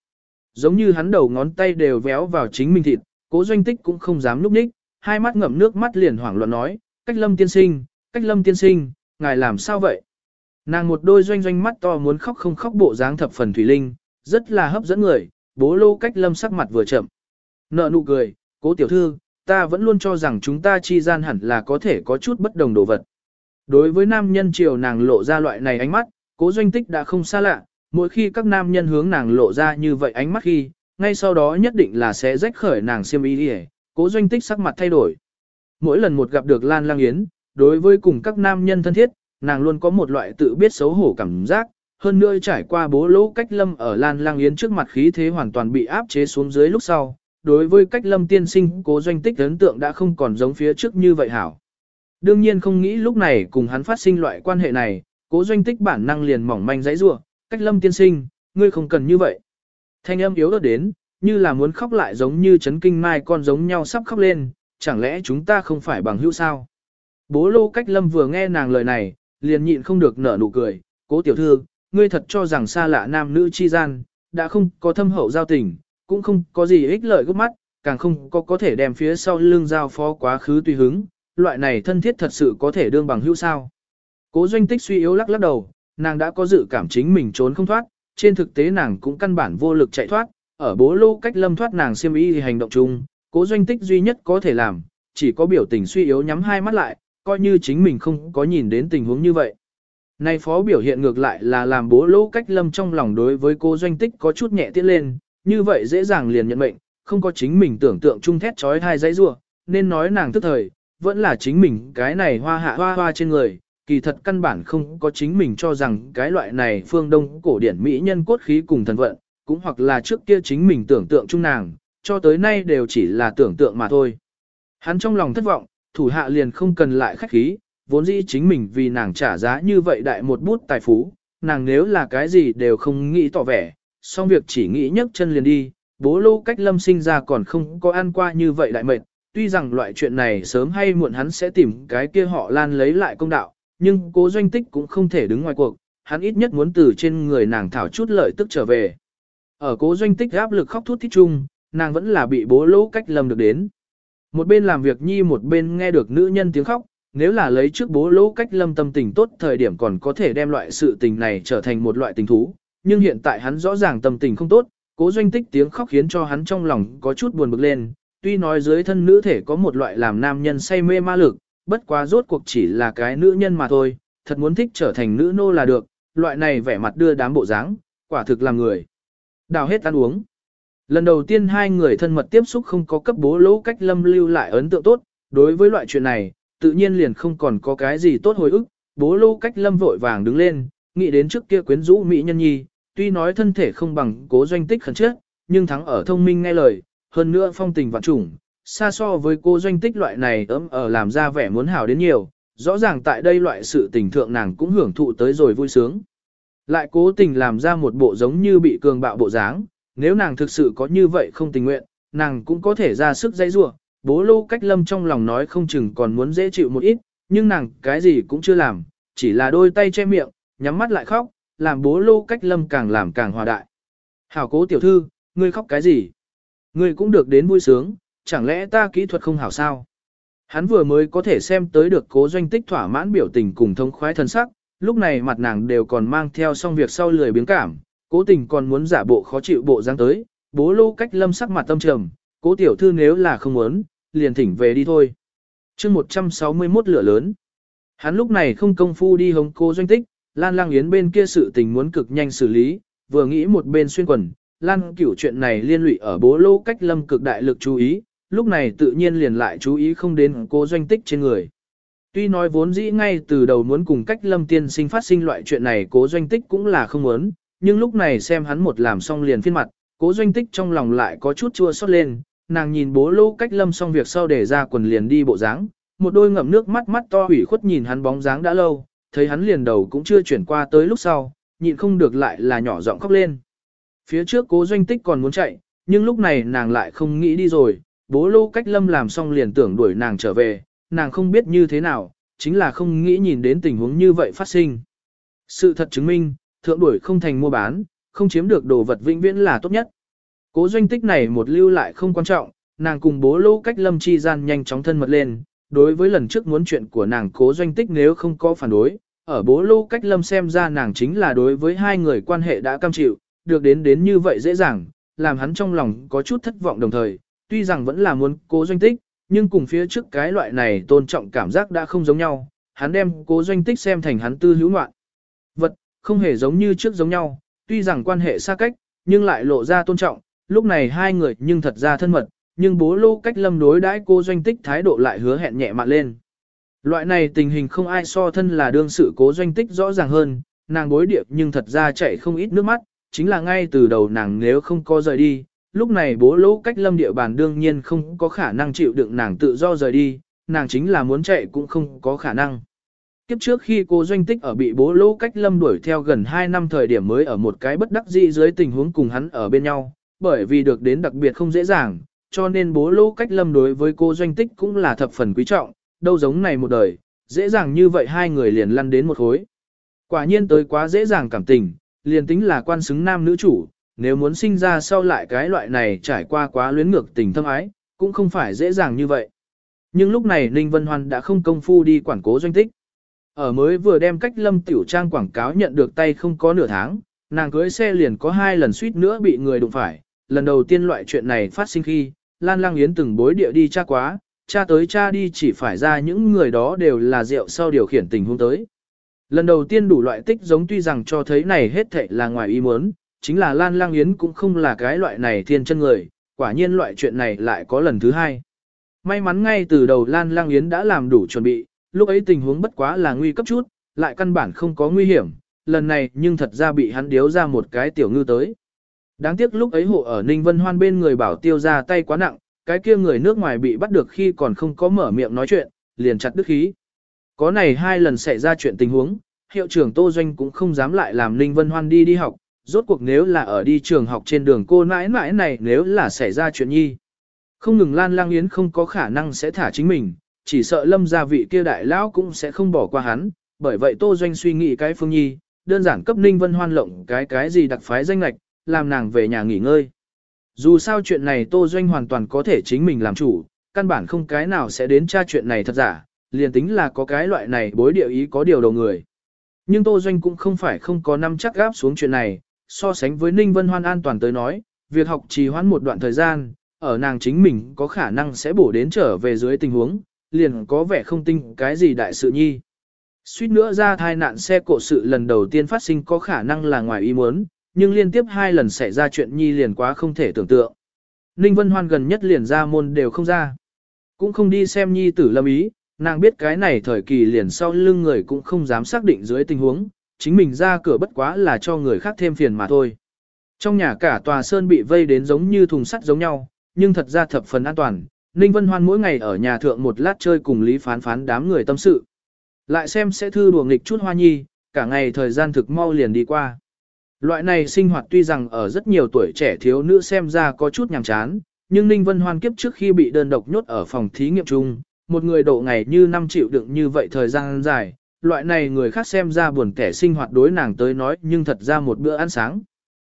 Giống như hắn đầu ngón tay đều véo vào chính mình thịt, cố doanh tích cũng không dám núp ních, hai mắt ngậm nước mắt liền hoảng loạn nói, cách lâm tiên sinh, cách lâm tiên sinh, ngài làm sao vậy? Nàng một đôi doanh doanh mắt to muốn khóc không khóc bộ dáng thập phần thủy linh, rất là hấp dẫn người, bố lô cách lâm sắc mặt vừa chậm. Nợ nụ cười, cố tiểu thư, ta vẫn luôn cho rằng chúng ta chi gian hẳn là có thể có chút bất đồng đồ vật. Đối với nam nhân chiều nàng lộ ra loại này ánh mắt, cố doanh tích đã không xa lạ, mỗi khi các nam nhân hướng nàng lộ ra như vậy ánh mắt khi, ngay sau đó nhất định là sẽ rách khởi nàng xiêm y đi cố doanh tích sắc mặt thay đổi. Mỗi lần một gặp được Lan Lang Yến, đối với cùng các nam nhân thân thiết, nàng luôn có một loại tự biết xấu hổ cảm giác, hơn nữa trải qua bố lỗ cách lâm ở Lan Lang Yến trước mặt khí thế hoàn toàn bị áp chế xuống dưới lúc sau. Đối với cách lâm tiên sinh cố doanh tích ấn tượng đã không còn giống phía trước như vậy hảo. Đương nhiên không nghĩ lúc này cùng hắn phát sinh loại quan hệ này, cố doanh tích bản năng liền mỏng manh giấy rua, cách lâm tiên sinh, ngươi không cần như vậy. Thanh âm yếu ớt đến, như là muốn khóc lại giống như chấn kinh mai con giống nhau sắp khóc lên, chẳng lẽ chúng ta không phải bằng hữu sao? Bố lô cách lâm vừa nghe nàng lời này, liền nhịn không được nở nụ cười, cố tiểu thư, ngươi thật cho rằng xa lạ nam nữ chi gian, đã không có thâm hậu giao tình, cũng không có gì ích lợi gấp mắt, càng không có có thể đem phía sau lưng giao phó quá khứ tùy hứng, loại này thân thiết thật sự có thể đương bằng hữu sao. Cố doanh tích suy yếu lắc lắc đầu, nàng đã có dự cảm chính mình trốn không thoát, trên thực tế nàng cũng căn bản vô lực chạy thoát, ở bố lô cách lâm thoát nàng siêm y thì hành động chung, cố doanh tích duy nhất có thể làm, chỉ có biểu tình suy yếu nhắm hai mắt lại, coi như chính mình không có nhìn đến tình huống như vậy. Này phó biểu hiện ngược lại là làm bố lỗ cách lâm trong lòng đối với cô doanh tích có chút nhẹ tiết lên, như vậy dễ dàng liền nhận mệnh, không có chính mình tưởng tượng chung thét trói thai dãy rua, nên nói nàng tức thời, vẫn là chính mình cái này hoa hạ hoa hoa trên người, kỳ thật căn bản không có chính mình cho rằng cái loại này phương đông cổ điển mỹ nhân cốt khí cùng thần vận, cũng hoặc là trước kia chính mình tưởng tượng chung nàng, cho tới nay đều chỉ là tưởng tượng mà thôi. Hắn trong lòng thất vọng, thủ hạ liền không cần lại khách khí, vốn dĩ chính mình vì nàng trả giá như vậy đại một bút tài phú, nàng nếu là cái gì đều không nghĩ tỏ vẻ, xong việc chỉ nghĩ nhấc chân liền đi, bố lô cách lâm sinh ra còn không có ăn qua như vậy đại mệnh, tuy rằng loại chuyện này sớm hay muộn hắn sẽ tìm cái kia họ lan lấy lại công đạo, nhưng cố doanh tích cũng không thể đứng ngoài cuộc, hắn ít nhất muốn từ trên người nàng thảo chút lợi tức trở về. Ở cố doanh tích áp lực khóc thút thít chung, nàng vẫn là bị bố lỗ cách lâm được đến. Một bên làm việc nhi một bên nghe được nữ nhân tiếng khóc, nếu là lấy trước bố lỗ cách lâm tâm tình tốt thời điểm còn có thể đem loại sự tình này trở thành một loại tình thú, nhưng hiện tại hắn rõ ràng tâm tình không tốt, cố doanh tích tiếng khóc khiến cho hắn trong lòng có chút buồn bực lên, tuy nói dưới thân nữ thể có một loại làm nam nhân say mê ma lực, bất quá rốt cuộc chỉ là cái nữ nhân mà thôi, thật muốn thích trở thành nữ nô là được, loại này vẻ mặt đưa đám bộ dáng, quả thực là người. Đào hết ăn uống. Lần đầu tiên hai người thân mật tiếp xúc không có cấp bố lỗ cách lâm lưu lại ấn tượng tốt, đối với loại chuyện này, tự nhiên liền không còn có cái gì tốt hồi ức, bố lô cách lâm vội vàng đứng lên, nghĩ đến trước kia quyến rũ mỹ nhân nhi, tuy nói thân thể không bằng cố doanh tích khẩn trước, nhưng thắng ở thông minh nghe lời, hơn nữa phong tình vạn trùng, xa so với cô doanh tích loại này ấm ở làm ra vẻ muốn hảo đến nhiều, rõ ràng tại đây loại sự tình thượng nàng cũng hưởng thụ tới rồi vui sướng. Lại cố tình làm ra một bộ giống như bị cường bạo bộ dáng, nếu nàng thực sự có như vậy không tình nguyện, nàng cũng có thể ra sức dây rua, bố lô cách lâm trong lòng nói không chừng còn muốn dễ chịu một ít, nhưng nàng cái gì cũng chưa làm, chỉ là đôi tay che miệng, nhắm mắt lại khóc, làm bố lô cách lâm càng làm càng hòa đại. Hảo cố tiểu thư, ngươi khóc cái gì? Ngươi cũng được đến vui sướng, chẳng lẽ ta kỹ thuật không hảo sao? Hắn vừa mới có thể xem tới được cố doanh tích thỏa mãn biểu tình cùng thông khoái thân sắc, lúc này mặt nàng đều còn mang theo xong việc sau lười biếng cảm, cố tình còn muốn giả bộ khó chịu bộ dáng tới, bố lô cách lâm sắc mặt tâm trầm, cố tiểu thư nếu là không muốn, liền thỉnh về đi thôi. chương 161 lửa lớn, hắn lúc này không công phu đi hống cố doanh tích, Lan Lang Yến bên kia sự tình muốn cực nhanh xử lý, vừa nghĩ một bên xuyên quần, Lan cửu chuyện này liên lụy ở bố lô cách lâm cực đại lực chú ý, lúc này tự nhiên liền lại chú ý không đến cố doanh tích trên người. Tuy nói vốn dĩ ngay từ đầu muốn cùng cách lâm tiên sinh phát sinh loại chuyện này cố doanh tích cũng là không muốn, nhưng lúc này xem hắn một làm xong liền phiên mặt, cố doanh tích trong lòng lại có chút chua xót lên, nàng nhìn bố lô cách lâm xong việc sau để ra quần liền đi bộ dáng, một đôi ngậm nước mắt mắt to hủy khuất nhìn hắn bóng dáng đã lâu, thấy hắn liền đầu cũng chưa chuyển qua tới lúc sau, nhịn không được lại là nhỏ giọng khóc lên. Phía trước cố doanh tích còn muốn chạy, nhưng lúc này nàng lại không nghĩ đi rồi, bố lô cách lâm làm xong liền tưởng đuổi nàng trở về, nàng không biết như thế nào, chính là không nghĩ nhìn đến tình huống như vậy phát sinh. Sự thật chứng minh, thượng đuổi không thành mua bán, không chiếm được đồ vật vĩnh viễn là tốt nhất. Cố doanh tích này một lưu lại không quan trọng, nàng cùng bố lô cách lâm chi gian nhanh chóng thân mật lên, đối với lần trước muốn chuyện của nàng cố doanh tích nếu không có phản đối, ở bố lô cách lâm xem ra nàng chính là đối với hai người quan hệ đã cam chịu, được đến đến như vậy dễ dàng, làm hắn trong lòng có chút thất vọng đồng thời, tuy rằng vẫn là muốn cố doanh tích, nhưng cùng phía trước cái loại này tôn trọng cảm giác đã không giống nhau, hắn đem cố doanh tích xem thành hắn tư hữu ngoạn. Vật, không hề giống như trước giống nhau, tuy rằng quan hệ xa cách, nhưng lại lộ ra tôn trọng, lúc này hai người nhưng thật ra thân mật, nhưng bố lô cách lâm đối đãi cô doanh tích thái độ lại hứa hẹn nhẹ mạn lên. Loại này tình hình không ai so thân là đương sự cố doanh tích rõ ràng hơn, nàng bối điệp nhưng thật ra chạy không ít nước mắt, chính là ngay từ đầu nàng nếu không có rời đi, lúc này bố lỗ cách lâm địa bàn đương nhiên không có khả năng chịu đựng nàng tự do rời đi, nàng chính là muốn chạy cũng không có khả năng. Kiếp trước khi cô doanh tích ở bị bố lỗ cách lâm đuổi theo gần 2 năm thời điểm mới ở một cái bất đắc dĩ dưới tình huống cùng hắn ở bên nhau, bởi vì được đến đặc biệt không dễ dàng, cho nên bố lỗ cách lâm đối với cô doanh tích cũng là thập phần quý trọng, đâu giống này một đời, dễ dàng như vậy hai người liền lăn đến một khối. Quả nhiên tới quá dễ dàng cảm tình, liền tính là quan xứng nam nữ chủ, nếu muốn sinh ra sau lại cái loại này trải qua quá luyến ngược tình thâm ái, cũng không phải dễ dàng như vậy. Nhưng lúc này Ninh Vân Hoan đã không công phu đi quản cố doanh tích. Ở mới vừa đem cách lâm tiểu trang quảng cáo nhận được tay không có nửa tháng, nàng cưới xe liền có hai lần suýt nữa bị người đụng phải. Lần đầu tiên loại chuyện này phát sinh khi, Lan Lang Yến từng bối địa đi tra quá, cha tới cha đi chỉ phải ra những người đó đều là rượu sau điều khiển tình huống tới. Lần đầu tiên đủ loại tích giống tuy rằng cho thấy này hết thệ là ngoài ý muốn, chính là Lan Lang Yến cũng không là cái loại này thiên chân người, quả nhiên loại chuyện này lại có lần thứ hai. May mắn ngay từ đầu Lan Lang Yến đã làm đủ chuẩn bị, lúc ấy tình huống bất quá là nguy cấp chút, lại căn bản không có nguy hiểm, lần này nhưng thật ra bị hắn điếu ra một cái tiểu ngư tới. Đáng tiếc lúc ấy hộ ở Ninh Vân Hoan bên người bảo tiêu ra tay quá nặng, cái kia người nước ngoài bị bắt được khi còn không có mở miệng nói chuyện, liền chặt đức khí. Có này hai lần xảy ra chuyện tình huống, hiệu trưởng Tô Doanh cũng không dám lại làm Ninh Vân Hoan đi đi học, rốt cuộc nếu là ở đi trường học trên đường cô mãi mãi này nếu là xảy ra chuyện nhi. Không ngừng Lan Lang Yến không có khả năng sẽ thả chính mình, chỉ sợ lâm gia vị kia đại lão cũng sẽ không bỏ qua hắn, bởi vậy Tô Doanh suy nghĩ cái phương nhi, đơn giản cấp Ninh Vân Hoan lộng cái cái gì đặc phái danh lạch, làm nàng về nhà nghỉ ngơi. Dù sao chuyện này Tô Doanh hoàn toàn có thể chính mình làm chủ, căn bản không cái nào sẽ đến tra chuyện này thật giả, liền tính là có cái loại này bối địa ý có điều đầu người. Nhưng Tô Doanh cũng không phải không có năm chắc gáp xuống chuyện này, so sánh với Ninh Vân Hoan an toàn tới nói, việc học trì hoãn một đoạn thời gian, ở nàng chính mình có khả năng sẽ bổ đến trở về dưới tình huống, liền có vẻ không tin cái gì đại sự nhi. Suýt nữa ra thai nạn xe cộ sự lần đầu tiên phát sinh có khả năng là ngoài ý muốn, nhưng liên tiếp hai lần xảy ra chuyện nhi liền quá không thể tưởng tượng. Ninh Vân Hoan gần nhất liền ra môn đều không ra. Cũng không đi xem nhi tử lâm ý, nàng biết cái này thời kỳ liền sau lưng người cũng không dám xác định dưới tình huống, chính mình ra cửa bất quá là cho người khác thêm phiền mà thôi. Trong nhà cả tòa sơn bị vây đến giống như thùng sắt giống nhau, nhưng thật ra thập phần an toàn. Ninh Vân Hoan mỗi ngày ở nhà thượng một lát chơi cùng Lý Phán Phán đám người tâm sự. Lại xem sẽ thư đùa nghịch chút hoa nhi, cả ngày thời gian thực mau liền đi qua. Loại này sinh hoạt tuy rằng ở rất nhiều tuổi trẻ thiếu nữ xem ra có chút nhàm chán, nhưng Ninh Vân Hoan kiếp trước khi bị đơn độc nhốt ở phòng thí nghiệm chung, một người độ ngày như năm chịu đựng như vậy thời gian dài, loại này người khác xem ra buồn kẻ sinh hoạt đối nàng tới nói nhưng thật ra một bữa ăn sáng.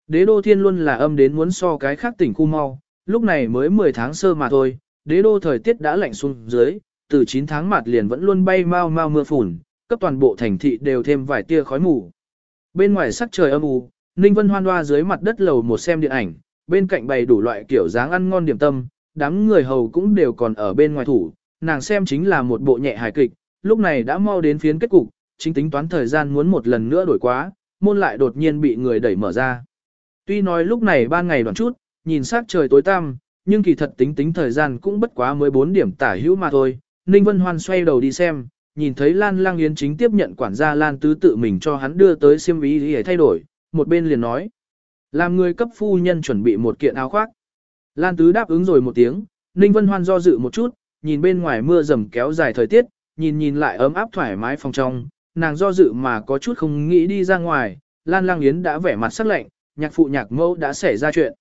Đế đô thiên luôn là âm đến muốn so cái khác tỉnh khu mau, lúc này mới 10 tháng sơ mà thôi, đế đô thời tiết đã lạnh xuống dưới, từ 9 tháng mặt liền vẫn luôn bay mau mau mưa phùn, cấp toàn bộ thành thị đều thêm vài tia khói mù. Bên ngoài sắc trời âm u, Ninh Vân hoan hoa dưới mặt đất lầu một xem điện ảnh, bên cạnh bày đủ loại kiểu dáng ăn ngon điểm tâm, đám người hầu cũng đều còn ở bên ngoài thủ, nàng xem chính là một bộ nhẹ hài kịch, lúc này đã mau đến phiến kết cục, chính tính toán thời gian muốn một lần nữa đổi quá, môn lại đột nhiên bị người đẩy mở ra. Tuy nói lúc này ban ngày đoạn chút, nhìn sắc trời tối tăm, nhưng kỳ thật tính tính thời gian cũng bất quá mới 4 điểm tả hữu mà thôi. Ninh Vân Hoan xoay đầu đi xem, nhìn thấy Lan Lang Yến chính tiếp nhận quản gia Lan Tứ tự mình cho hắn đưa tới xiêm y để thay đổi, một bên liền nói. Làm người cấp phu nhân chuẩn bị một kiện áo khoác. Lan Tứ đáp ứng rồi một tiếng, Ninh Vân Hoan do dự một chút, nhìn bên ngoài mưa rầm kéo dài thời tiết, nhìn nhìn lại ấm áp thoải mái phòng trong, nàng do dự mà có chút không nghĩ đi ra ngoài, Lan Lang Yến đã vẻ mặt sắc lạnh, nhạc phụ nhạc mẫu đã xảy ra chuyện.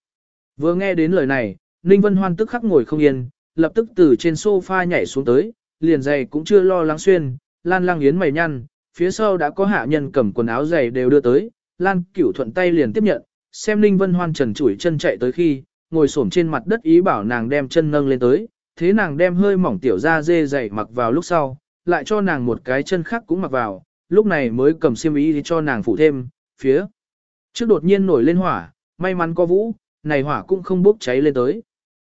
Vừa nghe đến lời này, Ninh Vân Hoan tức khắc ngồi không yên, lập tức từ trên sofa nhảy xuống tới, liền giày cũng chưa lo lắng xuyên, Lan Lang Yến mày nhăn, phía sau đã có hạ nhân cầm quần áo giày đều đưa tới, Lan Cửu thuận tay liền tiếp nhận, xem Ninh Vân Hoan trần chủi chân chạy tới khi, ngồi xổm trên mặt đất ý bảo nàng đem chân nâng lên tới, thế nàng đem hơi mỏng tiểu da dê giày mặc vào lúc sau, lại cho nàng một cái chân khác cũng mặc vào, lúc này mới cầm xiêm ý cho nàng phụ thêm, phía. Trước đột nhiên nổi lên hỏa, may mắn có vũ, này hỏa cũng không bốc cháy lên tới.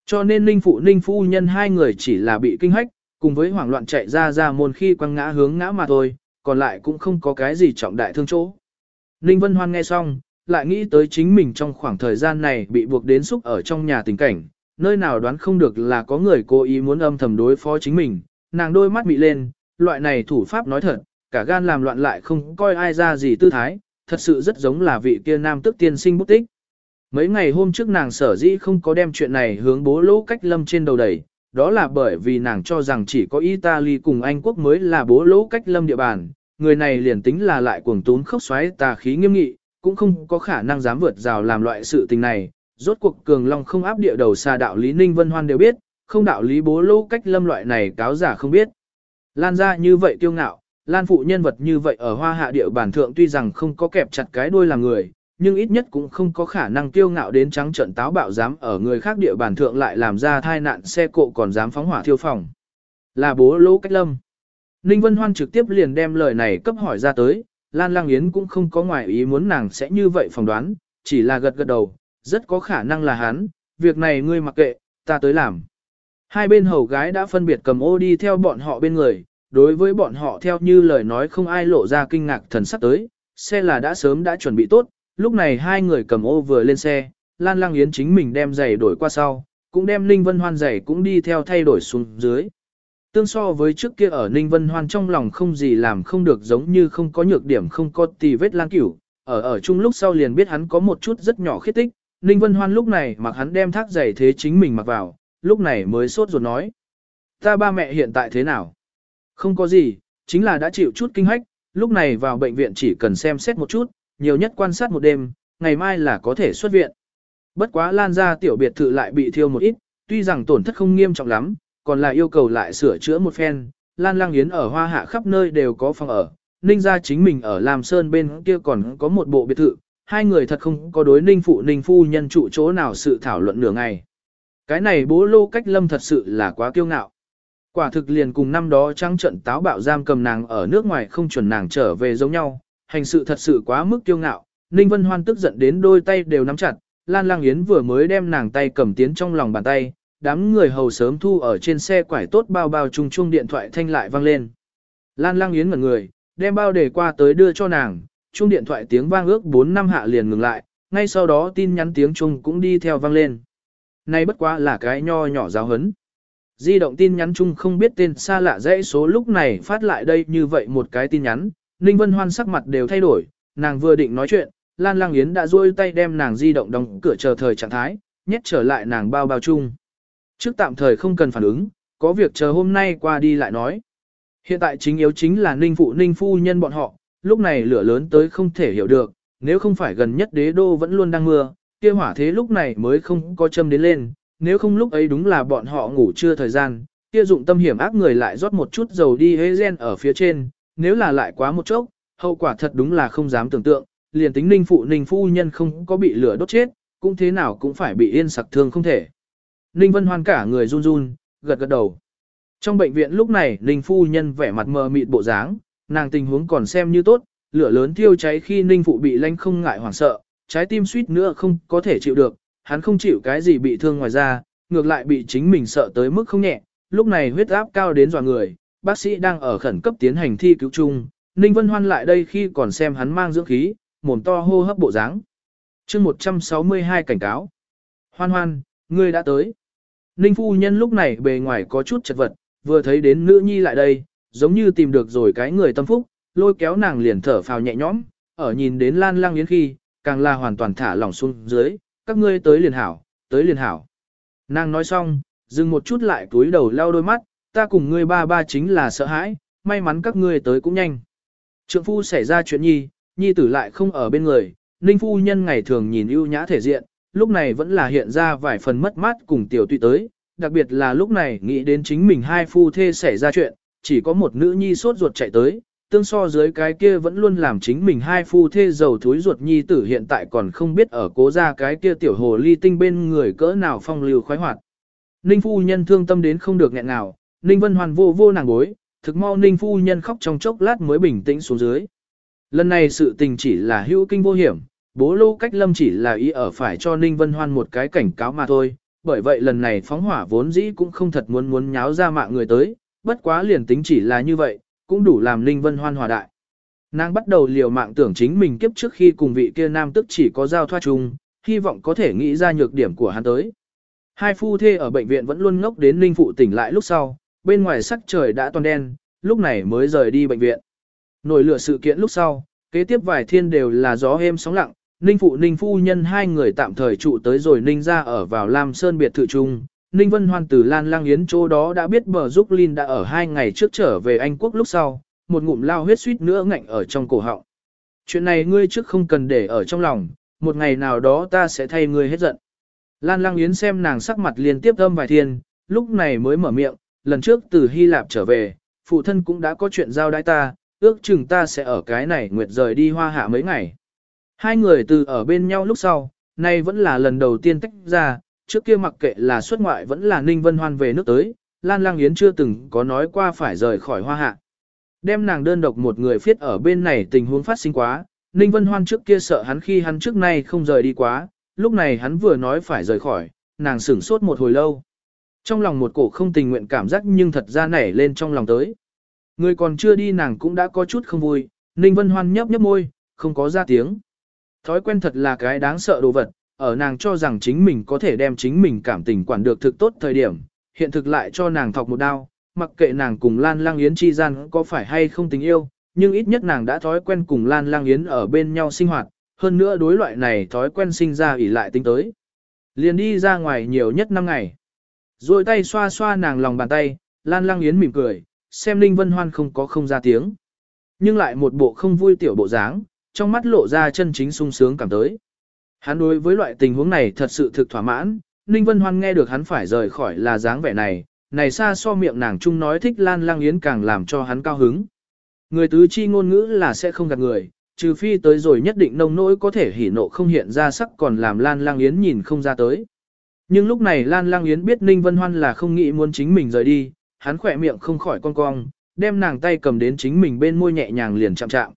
Cho nên ninh phụ ninh phu nhân hai người chỉ là bị kinh hách, cùng với hoảng loạn chạy ra ra môn khi quăng ngã hướng ngã mà thôi, còn lại cũng không có cái gì trọng đại thương chỗ. Ninh Vân Hoan nghe xong, lại nghĩ tới chính mình trong khoảng thời gian này bị buộc đến xúc ở trong nhà tình cảnh, nơi nào đoán không được là có người cố ý muốn âm thầm đối phó chính mình, nàng đôi mắt bị lên, loại này thủ pháp nói thật, cả gan làm loạn lại không coi ai ra gì tư thái, thật sự rất giống là vị kia nam tức tiên sinh bút tích. Mấy ngày hôm trước nàng sở dĩ không có đem chuyện này hướng bố lỗ cách lâm trên đầu đẩy, đó là bởi vì nàng cho rằng chỉ có Italy cùng Anh quốc mới là bố lỗ cách lâm địa bàn, người này liền tính là lại cuồng tún khốc xoáy tà khí nghiêm nghị, cũng không có khả năng dám vượt rào làm loại sự tình này. Rốt cuộc cường long không áp địa đầu xa đạo lý Ninh Vân Hoan đều biết, không đạo lý bố lỗ cách lâm loại này cáo giả không biết. Lan ra như vậy kiêu ngạo, Lan phụ nhân vật như vậy ở hoa hạ địa bản thượng tuy rằng không có kẹp chặt cái đuôi làm người, nhưng ít nhất cũng không có khả năng kiêu ngạo đến trắng trận táo bạo dám ở người khác địa bàn thượng lại làm ra thai nạn xe cộ còn dám phóng hỏa thiêu phòng. Là bố lỗ cách lâm. Ninh Vân Hoan trực tiếp liền đem lời này cấp hỏi ra tới, Lan Lang Yến cũng không có ngoài ý muốn nàng sẽ như vậy phỏng đoán, chỉ là gật gật đầu, rất có khả năng là hắn, việc này ngươi mặc kệ, ta tới làm. Hai bên hầu gái đã phân biệt cầm ô đi theo bọn họ bên người, đối với bọn họ theo như lời nói không ai lộ ra kinh ngạc thần sắc tới, xe là đã sớm đã chuẩn bị tốt, lúc này hai người cầm ô vừa lên xe, Lan Lang Yến chính mình đem giày đổi qua sau, cũng đem Ninh Vân Hoan giày cũng đi theo thay đổi xuống dưới. Tương so với trước kia ở Ninh Vân Hoan trong lòng không gì làm không được giống như không có nhược điểm không có tì vết lan cửu, ở ở chung lúc sau liền biết hắn có một chút rất nhỏ khiết tích, Ninh Vân Hoan lúc này mặc hắn đem thác giày thế chính mình mặc vào, lúc này mới sốt ruột nói. Ta ba mẹ hiện tại thế nào? Không có gì, chính là đã chịu chút kinh hách, lúc này vào bệnh viện chỉ cần xem xét một chút, nhiều nhất quan sát một đêm, ngày mai là có thể xuất viện. Bất quá lan ra tiểu biệt thự lại bị thiêu một ít, tuy rằng tổn thất không nghiêm trọng lắm, còn là yêu cầu lại sửa chữa một phen. Lan Lang Yến ở Hoa Hạ khắp nơi đều có phòng ở, Ninh gia chính mình ở Lam Sơn bên kia còn có một bộ biệt thự, hai người thật không có đối Ninh phụ Ninh phu nhân trụ chỗ nào sự thảo luận nửa ngày. Cái này bố lô cách lâm thật sự là quá kiêu ngạo. Quả thực liền cùng năm đó trăng trận táo bạo giam cầm nàng ở nước ngoài không chuẩn nàng trở về giống nhau, hành sự thật sự quá mức kiêu ngạo. Ninh Vân Hoan tức giận đến đôi tay đều nắm chặt, Lan Lang Yến vừa mới đem nàng tay cầm tiến trong lòng bàn tay, đám người hầu sớm thu ở trên xe quải tốt bao bao chung chung điện thoại thanh lại vang lên. Lan Lang Yến mở người, đem bao để qua tới đưa cho nàng, chung điện thoại tiếng vang ước 4 năm hạ liền ngừng lại, ngay sau đó tin nhắn tiếng chung cũng đi theo vang lên. Này bất quá là cái nho nhỏ giáo hấn. Di động tin nhắn chung không biết tên xa lạ dãy số lúc này phát lại đây như vậy một cái tin nhắn, Ninh Vân Hoan sắc mặt đều thay đổi, nàng vừa định nói chuyện, Lan Lang Yến đã duỗi tay đem nàng di động đóng cửa chờ thời trạng thái, nhét trở lại nàng bao bao chung. Trước tạm thời không cần phản ứng, có việc chờ hôm nay qua đi lại nói. Hiện tại chính yếu chính là Ninh Phụ Ninh Phu nhân bọn họ, lúc này lửa lớn tới không thể hiểu được, nếu không phải gần nhất đế đô vẫn luôn đang mưa, kia hỏa thế lúc này mới không có châm đến lên, nếu không lúc ấy đúng là bọn họ ngủ chưa thời gian, kia dụng tâm hiểm ác người lại rót một chút dầu đi hế gen ở phía trên, nếu là lại quá một chốc, hậu quả thật đúng là không dám tưởng tượng, liền tính ninh phụ ninh phu nhân không có bị lửa đốt chết, cũng thế nào cũng phải bị yên sặc thương không thể. Ninh Vân Hoan cả người run run, gật gật đầu. Trong bệnh viện lúc này, Ninh phu nhân vẻ mặt mờ mịt bộ dáng, nàng tình huống còn xem như tốt, lửa lớn thiêu cháy khi Ninh phụ bị lanh không ngại hoảng sợ, trái tim suýt nữa không có thể chịu được, hắn không chịu cái gì bị thương ngoài ra, ngược lại bị chính mình sợ tới mức không nhẹ, lúc này huyết áp cao đến dọa người, bác sĩ đang ở khẩn cấp tiến hành thi cứu chung, Ninh Vân Hoan lại đây khi còn xem hắn mang dưỡng khí, mồm to hô hấp bộ dáng. chương 162 cảnh cáo. Hoan hoan, ngươi đã tới. Ninh phu nhân lúc này bề ngoài có chút chật vật, vừa thấy đến nữ nhi lại đây, giống như tìm được rồi cái người tâm phúc, lôi kéo nàng liền thở phào nhẹ nhõm, ở nhìn đến Lan Lang Yến khi, càng là hoàn toàn thả lỏng xuống dưới, các ngươi tới liền hảo, tới liền hảo. Nàng nói xong, dừng một chút lại túi đầu lau đôi mắt, ta cùng ngươi ba ba chính là sợ hãi, may mắn các ngươi tới cũng nhanh. Trượng phu xảy ra chuyện nhi, nhi tử lại không ở bên người, ninh phu nhân ngày thường nhìn ưu nhã thể diện, lúc này vẫn là hiện ra vài phần mất mát cùng tiểu tụy tới, đặc biệt là lúc này nghĩ đến chính mình hai phu thê xảy ra chuyện, chỉ có một nữ nhi sốt ruột chạy tới, tương so dưới cái kia vẫn luôn làm chính mình hai phu thê giàu thúi ruột nhi tử hiện tại còn không biết ở cố ra cái kia tiểu hồ ly tinh bên người cỡ nào phong lưu khoái hoạt. Ninh phu nhân thương tâm đến không được nghẹn nào, Ninh Vân Hoàn vô vô nàng bối, thực mau Ninh phu nhân khóc trong chốc lát mới bình tĩnh xuống dưới. Lần này sự tình chỉ là hữu kinh vô hiểm, bố lô cách lâm chỉ là ý ở phải cho Ninh Vân Hoan một cái cảnh cáo mà thôi, bởi vậy lần này phóng hỏa vốn dĩ cũng không thật muốn muốn nháo ra mạng người tới, bất quá liền tính chỉ là như vậy, cũng đủ làm Ninh Vân Hoan hòa đại. Nàng bắt đầu liều mạng tưởng chính mình kiếp trước khi cùng vị kia nam tức chỉ có giao thoa chung, hy vọng có thể nghĩ ra nhược điểm của hắn tới. Hai phu thê ở bệnh viện vẫn luôn ngốc đến Ninh Phụ tỉnh lại lúc sau, bên ngoài sắc trời đã toàn đen, lúc này mới rời đi bệnh viện. Nổi lửa sự kiện lúc sau, kế tiếp vài thiên đều là gió êm sóng lặng, Ninh Phụ Ninh Phu Nhân hai người tạm thời trụ tới rồi Ninh ra ở vào Lam Sơn biệt thự trung. Ninh Vân Hoan từ Lan Lang Yến chỗ đó đã biết bờ giúp Linh đã ở hai ngày trước trở về Anh Quốc lúc sau, một ngụm lao huyết suýt nữa ngạnh ở trong cổ họng. Chuyện này ngươi trước không cần để ở trong lòng, một ngày nào đó ta sẽ thay ngươi hết giận. Lan Lang Yến xem nàng sắc mặt liên tiếp âm vài thiên, lúc này mới mở miệng, lần trước từ Hy Lạp trở về, phụ thân cũng đã có chuyện giao đai ta, ước chừng ta sẽ ở cái này nguyệt rời đi hoa hạ mấy ngày. Hai người từ ở bên nhau lúc sau, nay vẫn là lần đầu tiên tách ra, trước kia mặc kệ là xuất ngoại vẫn là Ninh Vân Hoan về nước tới, Lan Lang Yến chưa từng có nói qua phải rời khỏi hoa hạ. Đem nàng đơn độc một người phiết ở bên này tình huống phát sinh quá, Ninh Vân Hoan trước kia sợ hắn khi hắn trước nay không rời đi quá, lúc này hắn vừa nói phải rời khỏi, nàng sửng sốt một hồi lâu. Trong lòng một cổ không tình nguyện cảm giác nhưng thật ra nảy lên trong lòng tới. Người còn chưa đi nàng cũng đã có chút không vui, Ninh Vân Hoan nhấp nhấp môi, không có ra tiếng. Thói quen thật là cái đáng sợ đồ vật, ở nàng cho rằng chính mình có thể đem chính mình cảm tình quản được thực tốt thời điểm, hiện thực lại cho nàng thọc một đao, mặc kệ nàng cùng Lan Lang Yến chi gian có phải hay không tình yêu, nhưng ít nhất nàng đã thói quen cùng Lan Lang Yến ở bên nhau sinh hoạt, hơn nữa đối loại này thói quen sinh ra ỉ lại tính tới. Liền đi ra ngoài nhiều nhất 5 ngày. Rồi tay xoa xoa nàng lòng bàn tay, Lan Lang Yến mỉm cười, xem Ninh Vân Hoan không có không ra tiếng. Nhưng lại một bộ không vui tiểu bộ dáng, trong mắt lộ ra chân chính sung sướng cảm tới. Hắn đối với loại tình huống này thật sự thực thỏa mãn, Ninh Vân Hoan nghe được hắn phải rời khỏi là dáng vẻ này, này xa so miệng nàng chung nói thích Lan Lang Yến càng làm cho hắn cao hứng. Người tứ chi ngôn ngữ là sẽ không gạt người, trừ phi tới rồi nhất định nông nỗi có thể hỉ nộ không hiện ra sắc còn làm Lan Lang Yến nhìn không ra tới. Nhưng lúc này Lan Lang Yến biết Ninh Vân Hoan là không nghĩ muốn chính mình rời đi, hắn khỏe miệng không khỏi cong cong, đem nàng tay cầm đến chính mình bên môi nhẹ nhàng liền chạm chạm.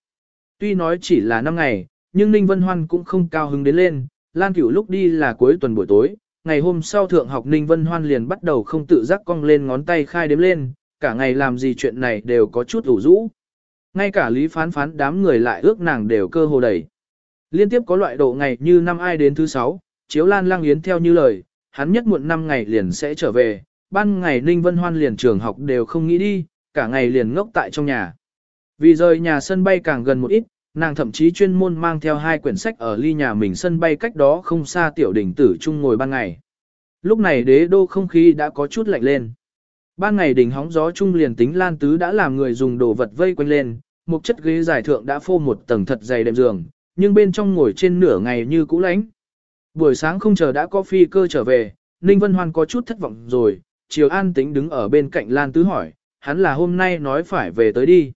Tuy nói chỉ là năm ngày, nhưng Ninh Vân Hoan cũng không cao hứng đến lên, Lan Cửu lúc đi là cuối tuần buổi tối, ngày hôm sau thượng học Ninh Vân Hoan liền bắt đầu không tự giác cong lên ngón tay khai đếm lên, cả ngày làm gì chuyện này đều có chút ủ rũ. Ngay cả lý phán phán đám người lại ước nàng đều cơ hồ đầy. Liên tiếp có loại độ ngày như năm ai đến thứ sáu, chiếu Lan Lang Yến theo như lời, hắn nhất muộn 5 ngày liền sẽ trở về, ban ngày Ninh Vân Hoan liền trường học đều không nghĩ đi, cả ngày liền ngốc tại trong nhà. Vì rời nhà sân bay càng gần một ít, nàng thậm chí chuyên môn mang theo hai quyển sách ở ly nhà mình sân bay cách đó không xa tiểu đỉnh tử chung ngồi ban ngày. Lúc này đế đô không khí đã có chút lạnh lên. Ban ngày đỉnh hóng gió chung liền tính lan tứ đã làm người dùng đồ vật vây quanh lên, một chất ghế giải thượng đã phô một tầng thật dày đệm giường, nhưng bên trong ngồi trên nửa ngày như cũ lánh. Buổi sáng không chờ đã có phi cơ trở về, Ninh Vân Hoan có chút thất vọng rồi, Triều An tính đứng ở bên cạnh Lan Tứ hỏi, hắn là hôm nay nói phải về tới đi.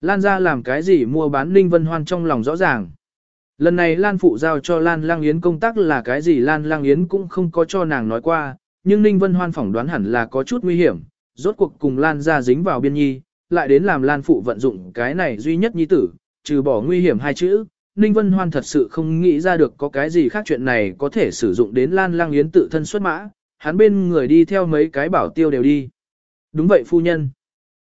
Lan ra làm cái gì mua bán Ninh Vân Hoan trong lòng rõ ràng. Lần này Lan Phụ giao cho Lan Lang Yến công tác là cái gì Lan Lang Yến cũng không có cho nàng nói qua, nhưng Ninh Vân Hoan phỏng đoán hẳn là có chút nguy hiểm, rốt cuộc cùng Lan ra dính vào biên nhi, lại đến làm Lan Phụ vận dụng cái này duy nhất nhi tử, trừ bỏ nguy hiểm hai chữ. Ninh Vân Hoan thật sự không nghĩ ra được có cái gì khác chuyện này có thể sử dụng đến Lan Lang Yến tự thân xuất mã, hắn bên người đi theo mấy cái bảo tiêu đều đi. Đúng vậy phu nhân.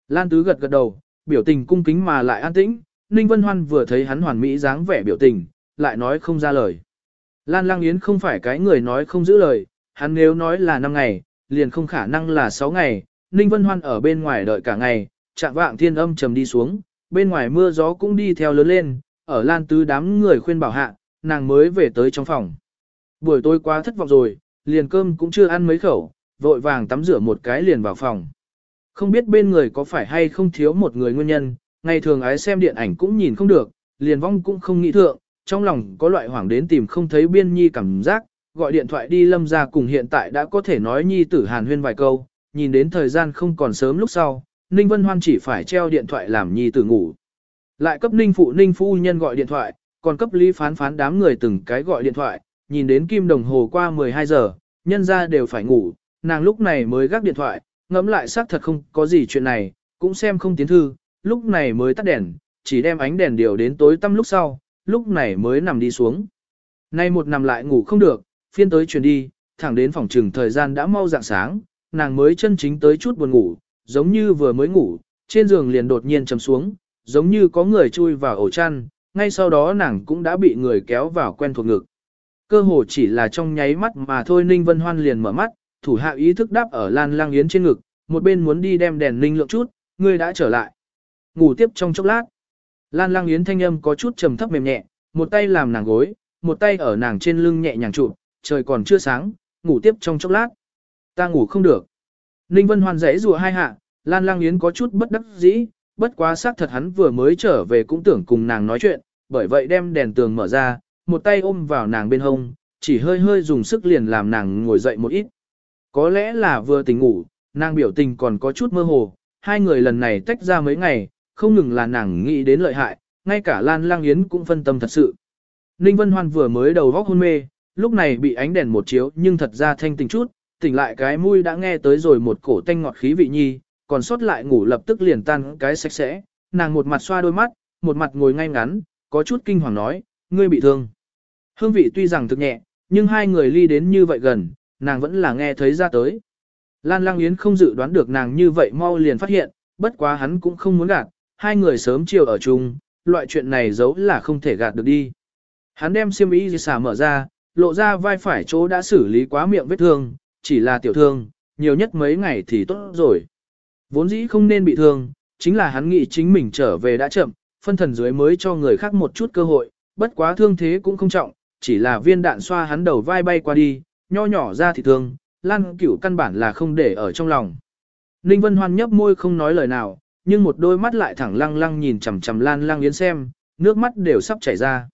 Lan Tứ gật gật đầu, biểu tình cung kính mà lại an tĩnh, Ninh Vân Hoan vừa thấy hắn hoàn mỹ dáng vẻ biểu tình, lại nói không ra lời. Lan Lang Yến không phải cái người nói không giữ lời, hắn nếu nói là 5 ngày, liền không khả năng là 6 ngày, Ninh Vân Hoan ở bên ngoài đợi cả ngày, chạm vạng thiên âm trầm đi xuống, bên ngoài mưa gió cũng đi theo lớn lên, ở Lan Tứ đám người khuyên bảo hạ, nàng mới về tới trong phòng. Buổi tối quá thất vọng rồi, liền cơm cũng chưa ăn mấy khẩu, vội vàng tắm rửa một cái liền vào phòng. Không biết bên người có phải hay không thiếu một người nguyên nhân, ngày thường ái xem điện ảnh cũng nhìn không được, liền vong cũng không nghĩ thượng, trong lòng có loại hoảng đến tìm không thấy biên nhi cảm giác, gọi điện thoại đi lâm ra cùng hiện tại đã có thể nói nhi tử hàn huyên vài câu, nhìn đến thời gian không còn sớm lúc sau, Ninh Vân Hoan chỉ phải treo điện thoại làm nhi tử ngủ. Lại cấp Ninh phụ Ninh phu nhân gọi điện thoại, còn cấp Lý phán phán đám người từng cái gọi điện thoại, nhìn đến kim đồng hồ qua 12 giờ, nhân ra đều phải ngủ, nàng lúc này mới gác điện thoại, ngẫm lại xác thật không có gì chuyện này, cũng xem không tiến thư, lúc này mới tắt đèn, chỉ đem ánh đèn điều đến tối tăm lúc sau, lúc này mới nằm đi xuống. Nay một nằm lại ngủ không được, phiên tới chuyển đi, thẳng đến phòng trừng thời gian đã mau dạng sáng, nàng mới chân chính tới chút buồn ngủ, giống như vừa mới ngủ, trên giường liền đột nhiên chầm xuống, giống như có người chui vào ổ chăn, ngay sau đó nàng cũng đã bị người kéo vào quen thuộc ngực. Cơ hồ chỉ là trong nháy mắt mà thôi Ninh Vân Hoan liền mở mắt, thủ hạ ý thức đáp ở Lan Lang Yến trên ngực, một bên muốn đi đem đèn ninh lượng chút, người đã trở lại. Ngủ tiếp trong chốc lát. Lan Lang Yến thanh âm có chút trầm thấp mềm nhẹ, một tay làm nàng gối, một tay ở nàng trên lưng nhẹ nhàng trụ, trời còn chưa sáng, ngủ tiếp trong chốc lát. Ta ngủ không được. Ninh Vân Hoan rẽ rùa hai hạ, Lan Lang Yến có chút bất đắc dĩ, bất quá xác thật hắn vừa mới trở về cũng tưởng cùng nàng nói chuyện, bởi vậy đem đèn tường mở ra, một tay ôm vào nàng bên hông, chỉ hơi hơi dùng sức liền làm nàng ngồi dậy một ít. Có lẽ là vừa tỉnh ngủ, nàng biểu tình còn có chút mơ hồ, hai người lần này tách ra mấy ngày, không ngừng là nàng nghĩ đến lợi hại, ngay cả Lan Lang Yến cũng phân tâm thật sự. Ninh Vân Hoan vừa mới đầu góc hôn mê, lúc này bị ánh đèn một chiếu nhưng thật ra thanh tỉnh chút, tỉnh lại cái mũi đã nghe tới rồi một cổ tanh ngọt khí vị nhi, còn sót lại ngủ lập tức liền tan cái sạch sẽ, nàng một mặt xoa đôi mắt, một mặt ngồi ngay ngắn, có chút kinh hoàng nói, ngươi bị thương. Hương vị tuy rằng thực nhẹ, nhưng hai người ly đến như vậy gần, nàng vẫn là nghe thấy ra tới. Lan Lang Yến không dự đoán được nàng như vậy mau liền phát hiện, bất quá hắn cũng không muốn gạt, hai người sớm chiều ở chung, loại chuyện này giấu là không thể gạt được đi. Hắn đem xiêm y xả mở ra, lộ ra vai phải chỗ đã xử lý quá miệng vết thương, chỉ là tiểu thương, nhiều nhất mấy ngày thì tốt rồi. Vốn dĩ không nên bị thương, chính là hắn nghĩ chính mình trở về đã chậm, phân thần dưới mới cho người khác một chút cơ hội, bất quá thương thế cũng không trọng, chỉ là viên đạn xoa hắn đầu vai bay qua đi, nho nhỏ ra thì thương, Lan Cửu căn bản là không để ở trong lòng. Ninh Vân Hoan nhấp môi không nói lời nào, nhưng một đôi mắt lại thẳng lăng lăng nhìn chằm chằm Lan Lang Yến xem, nước mắt đều sắp chảy ra.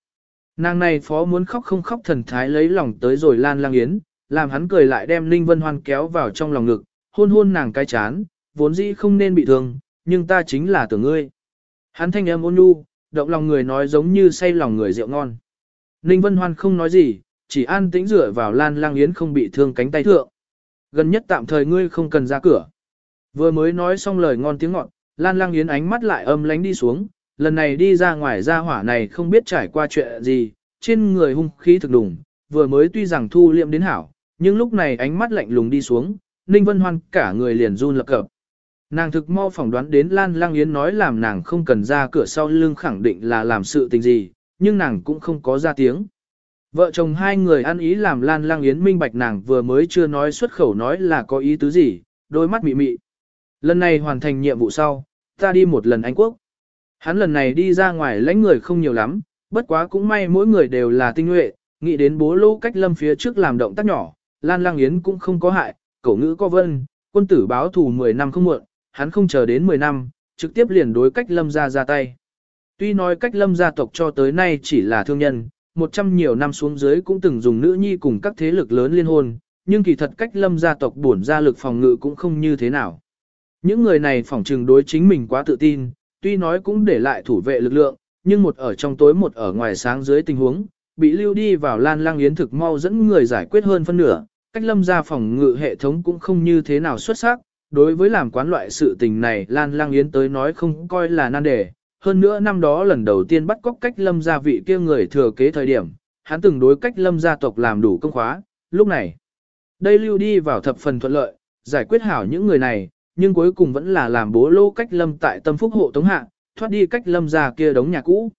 Nàng này phó muốn khóc không khóc thần thái lấy lòng tới rồi Lan Lang Yến, làm hắn cười lại đem Ninh Vân Hoan kéo vào trong lòng ngực, hôn hôn nàng cái chán, vốn dĩ không nên bị thương, nhưng ta chính là tưởng ngươi. Hắn thanh âm ôn nhu, động lòng người nói giống như say lòng người rượu ngon. Ninh Vân Hoan không nói gì, chỉ an tĩnh dựa vào Lan Lang Yến không bị thương cánh tay thượng. Gần nhất tạm thời ngươi không cần ra cửa. Vừa mới nói xong lời ngon tiếng ngọt, Lan Lang Yến ánh mắt lại âm lánh đi xuống, lần này đi ra ngoài ra hỏa này không biết trải qua chuyện gì, trên người hung khí thực đùng, vừa mới tuy rằng thu liệm đến hảo, nhưng lúc này ánh mắt lạnh lùng đi xuống, Ninh Vân Hoan cả người liền run lập cập. Nàng thực mau phỏng đoán đến Lan Lang Yến nói làm nàng không cần ra cửa sau lưng khẳng định là làm sự tình gì, nhưng nàng cũng không có ra tiếng. Vợ chồng hai người ăn ý làm Lan Lang Yến minh bạch nàng vừa mới chưa nói xuất khẩu nói là có ý tứ gì, đôi mắt mị mị. Lần này hoàn thành nhiệm vụ sau, ta đi một lần Anh Quốc. Hắn lần này đi ra ngoài lãnh người không nhiều lắm, bất quá cũng may mỗi người đều là tinh nhuệ, nghĩ đến bố lô cách lâm phía trước làm động tác nhỏ, Lan Lang Yến cũng không có hại, cổ ngữ có vân, quân tử báo thù 10 năm không muộn, hắn không chờ đến 10 năm, trực tiếp liền đối cách lâm gia ra tay. Tuy nói cách lâm gia tộc cho tới nay chỉ là thương nhân, một trăm nhiều năm xuống dưới cũng từng dùng nữ nhi cùng các thế lực lớn liên hôn, nhưng kỳ thật cách lâm gia tộc bổn ra lực phòng ngự cũng không như thế nào. Những người này phỏng trừng đối chính mình quá tự tin, tuy nói cũng để lại thủ vệ lực lượng, nhưng một ở trong tối một ở ngoài sáng dưới tình huống, bị lưu đi vào Lan Lang Yến thực mau dẫn người giải quyết hơn phân nửa, cách lâm gia phòng ngự hệ thống cũng không như thế nào xuất sắc, đối với làm quán loại sự tình này Lan Lang Yến tới nói không coi là nan đề, hơn nữa năm đó lần đầu tiên bắt cóc cách lâm gia vị kia người thừa kế thời điểm, hắn từng đối cách lâm gia tộc làm đủ công khóa, lúc này, đây lưu đi vào thập phần thuận lợi, giải quyết hảo những người này, nhưng cuối cùng vẫn là làm bố lô cách lâm tại tâm phúc hộ tống hạ, thoát đi cách lâm gia kia đống nhà cũ.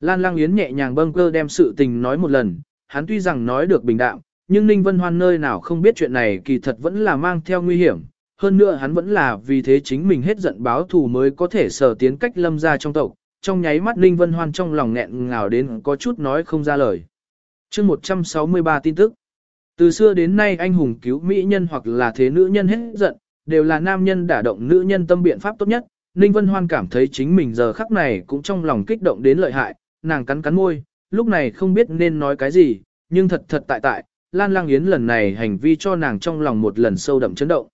Lan Lang Yến nhẹ nhàng bâng cơ đem sự tình nói một lần, hắn tuy rằng nói được bình đạm, nhưng Ninh Vân Hoan nơi nào không biết chuyện này kỳ thật vẫn là mang theo nguy hiểm. Hơn nữa hắn vẫn là vì thế chính mình hết giận báo thù mới có thể sở tiến cách lâm ra trong tộc. Trong nháy mắt Ninh Vân Hoan trong lòng nghẹn ngào đến có chút nói không ra lời. chương 163 tin tức. Từ xưa đến nay anh hùng cứu mỹ nhân hoặc là thế nữ nhân hết giận, đều là nam nhân đả động nữ nhân tâm biện pháp tốt nhất. Ninh Vân Hoan cảm thấy chính mình giờ khắc này cũng trong lòng kích động đến lợi hại, nàng cắn cắn môi, lúc này không biết nên nói cái gì, nhưng thật thật tại tại, Lan Lang Yến lần này hành vi cho nàng trong lòng một lần sâu đậm chấn động.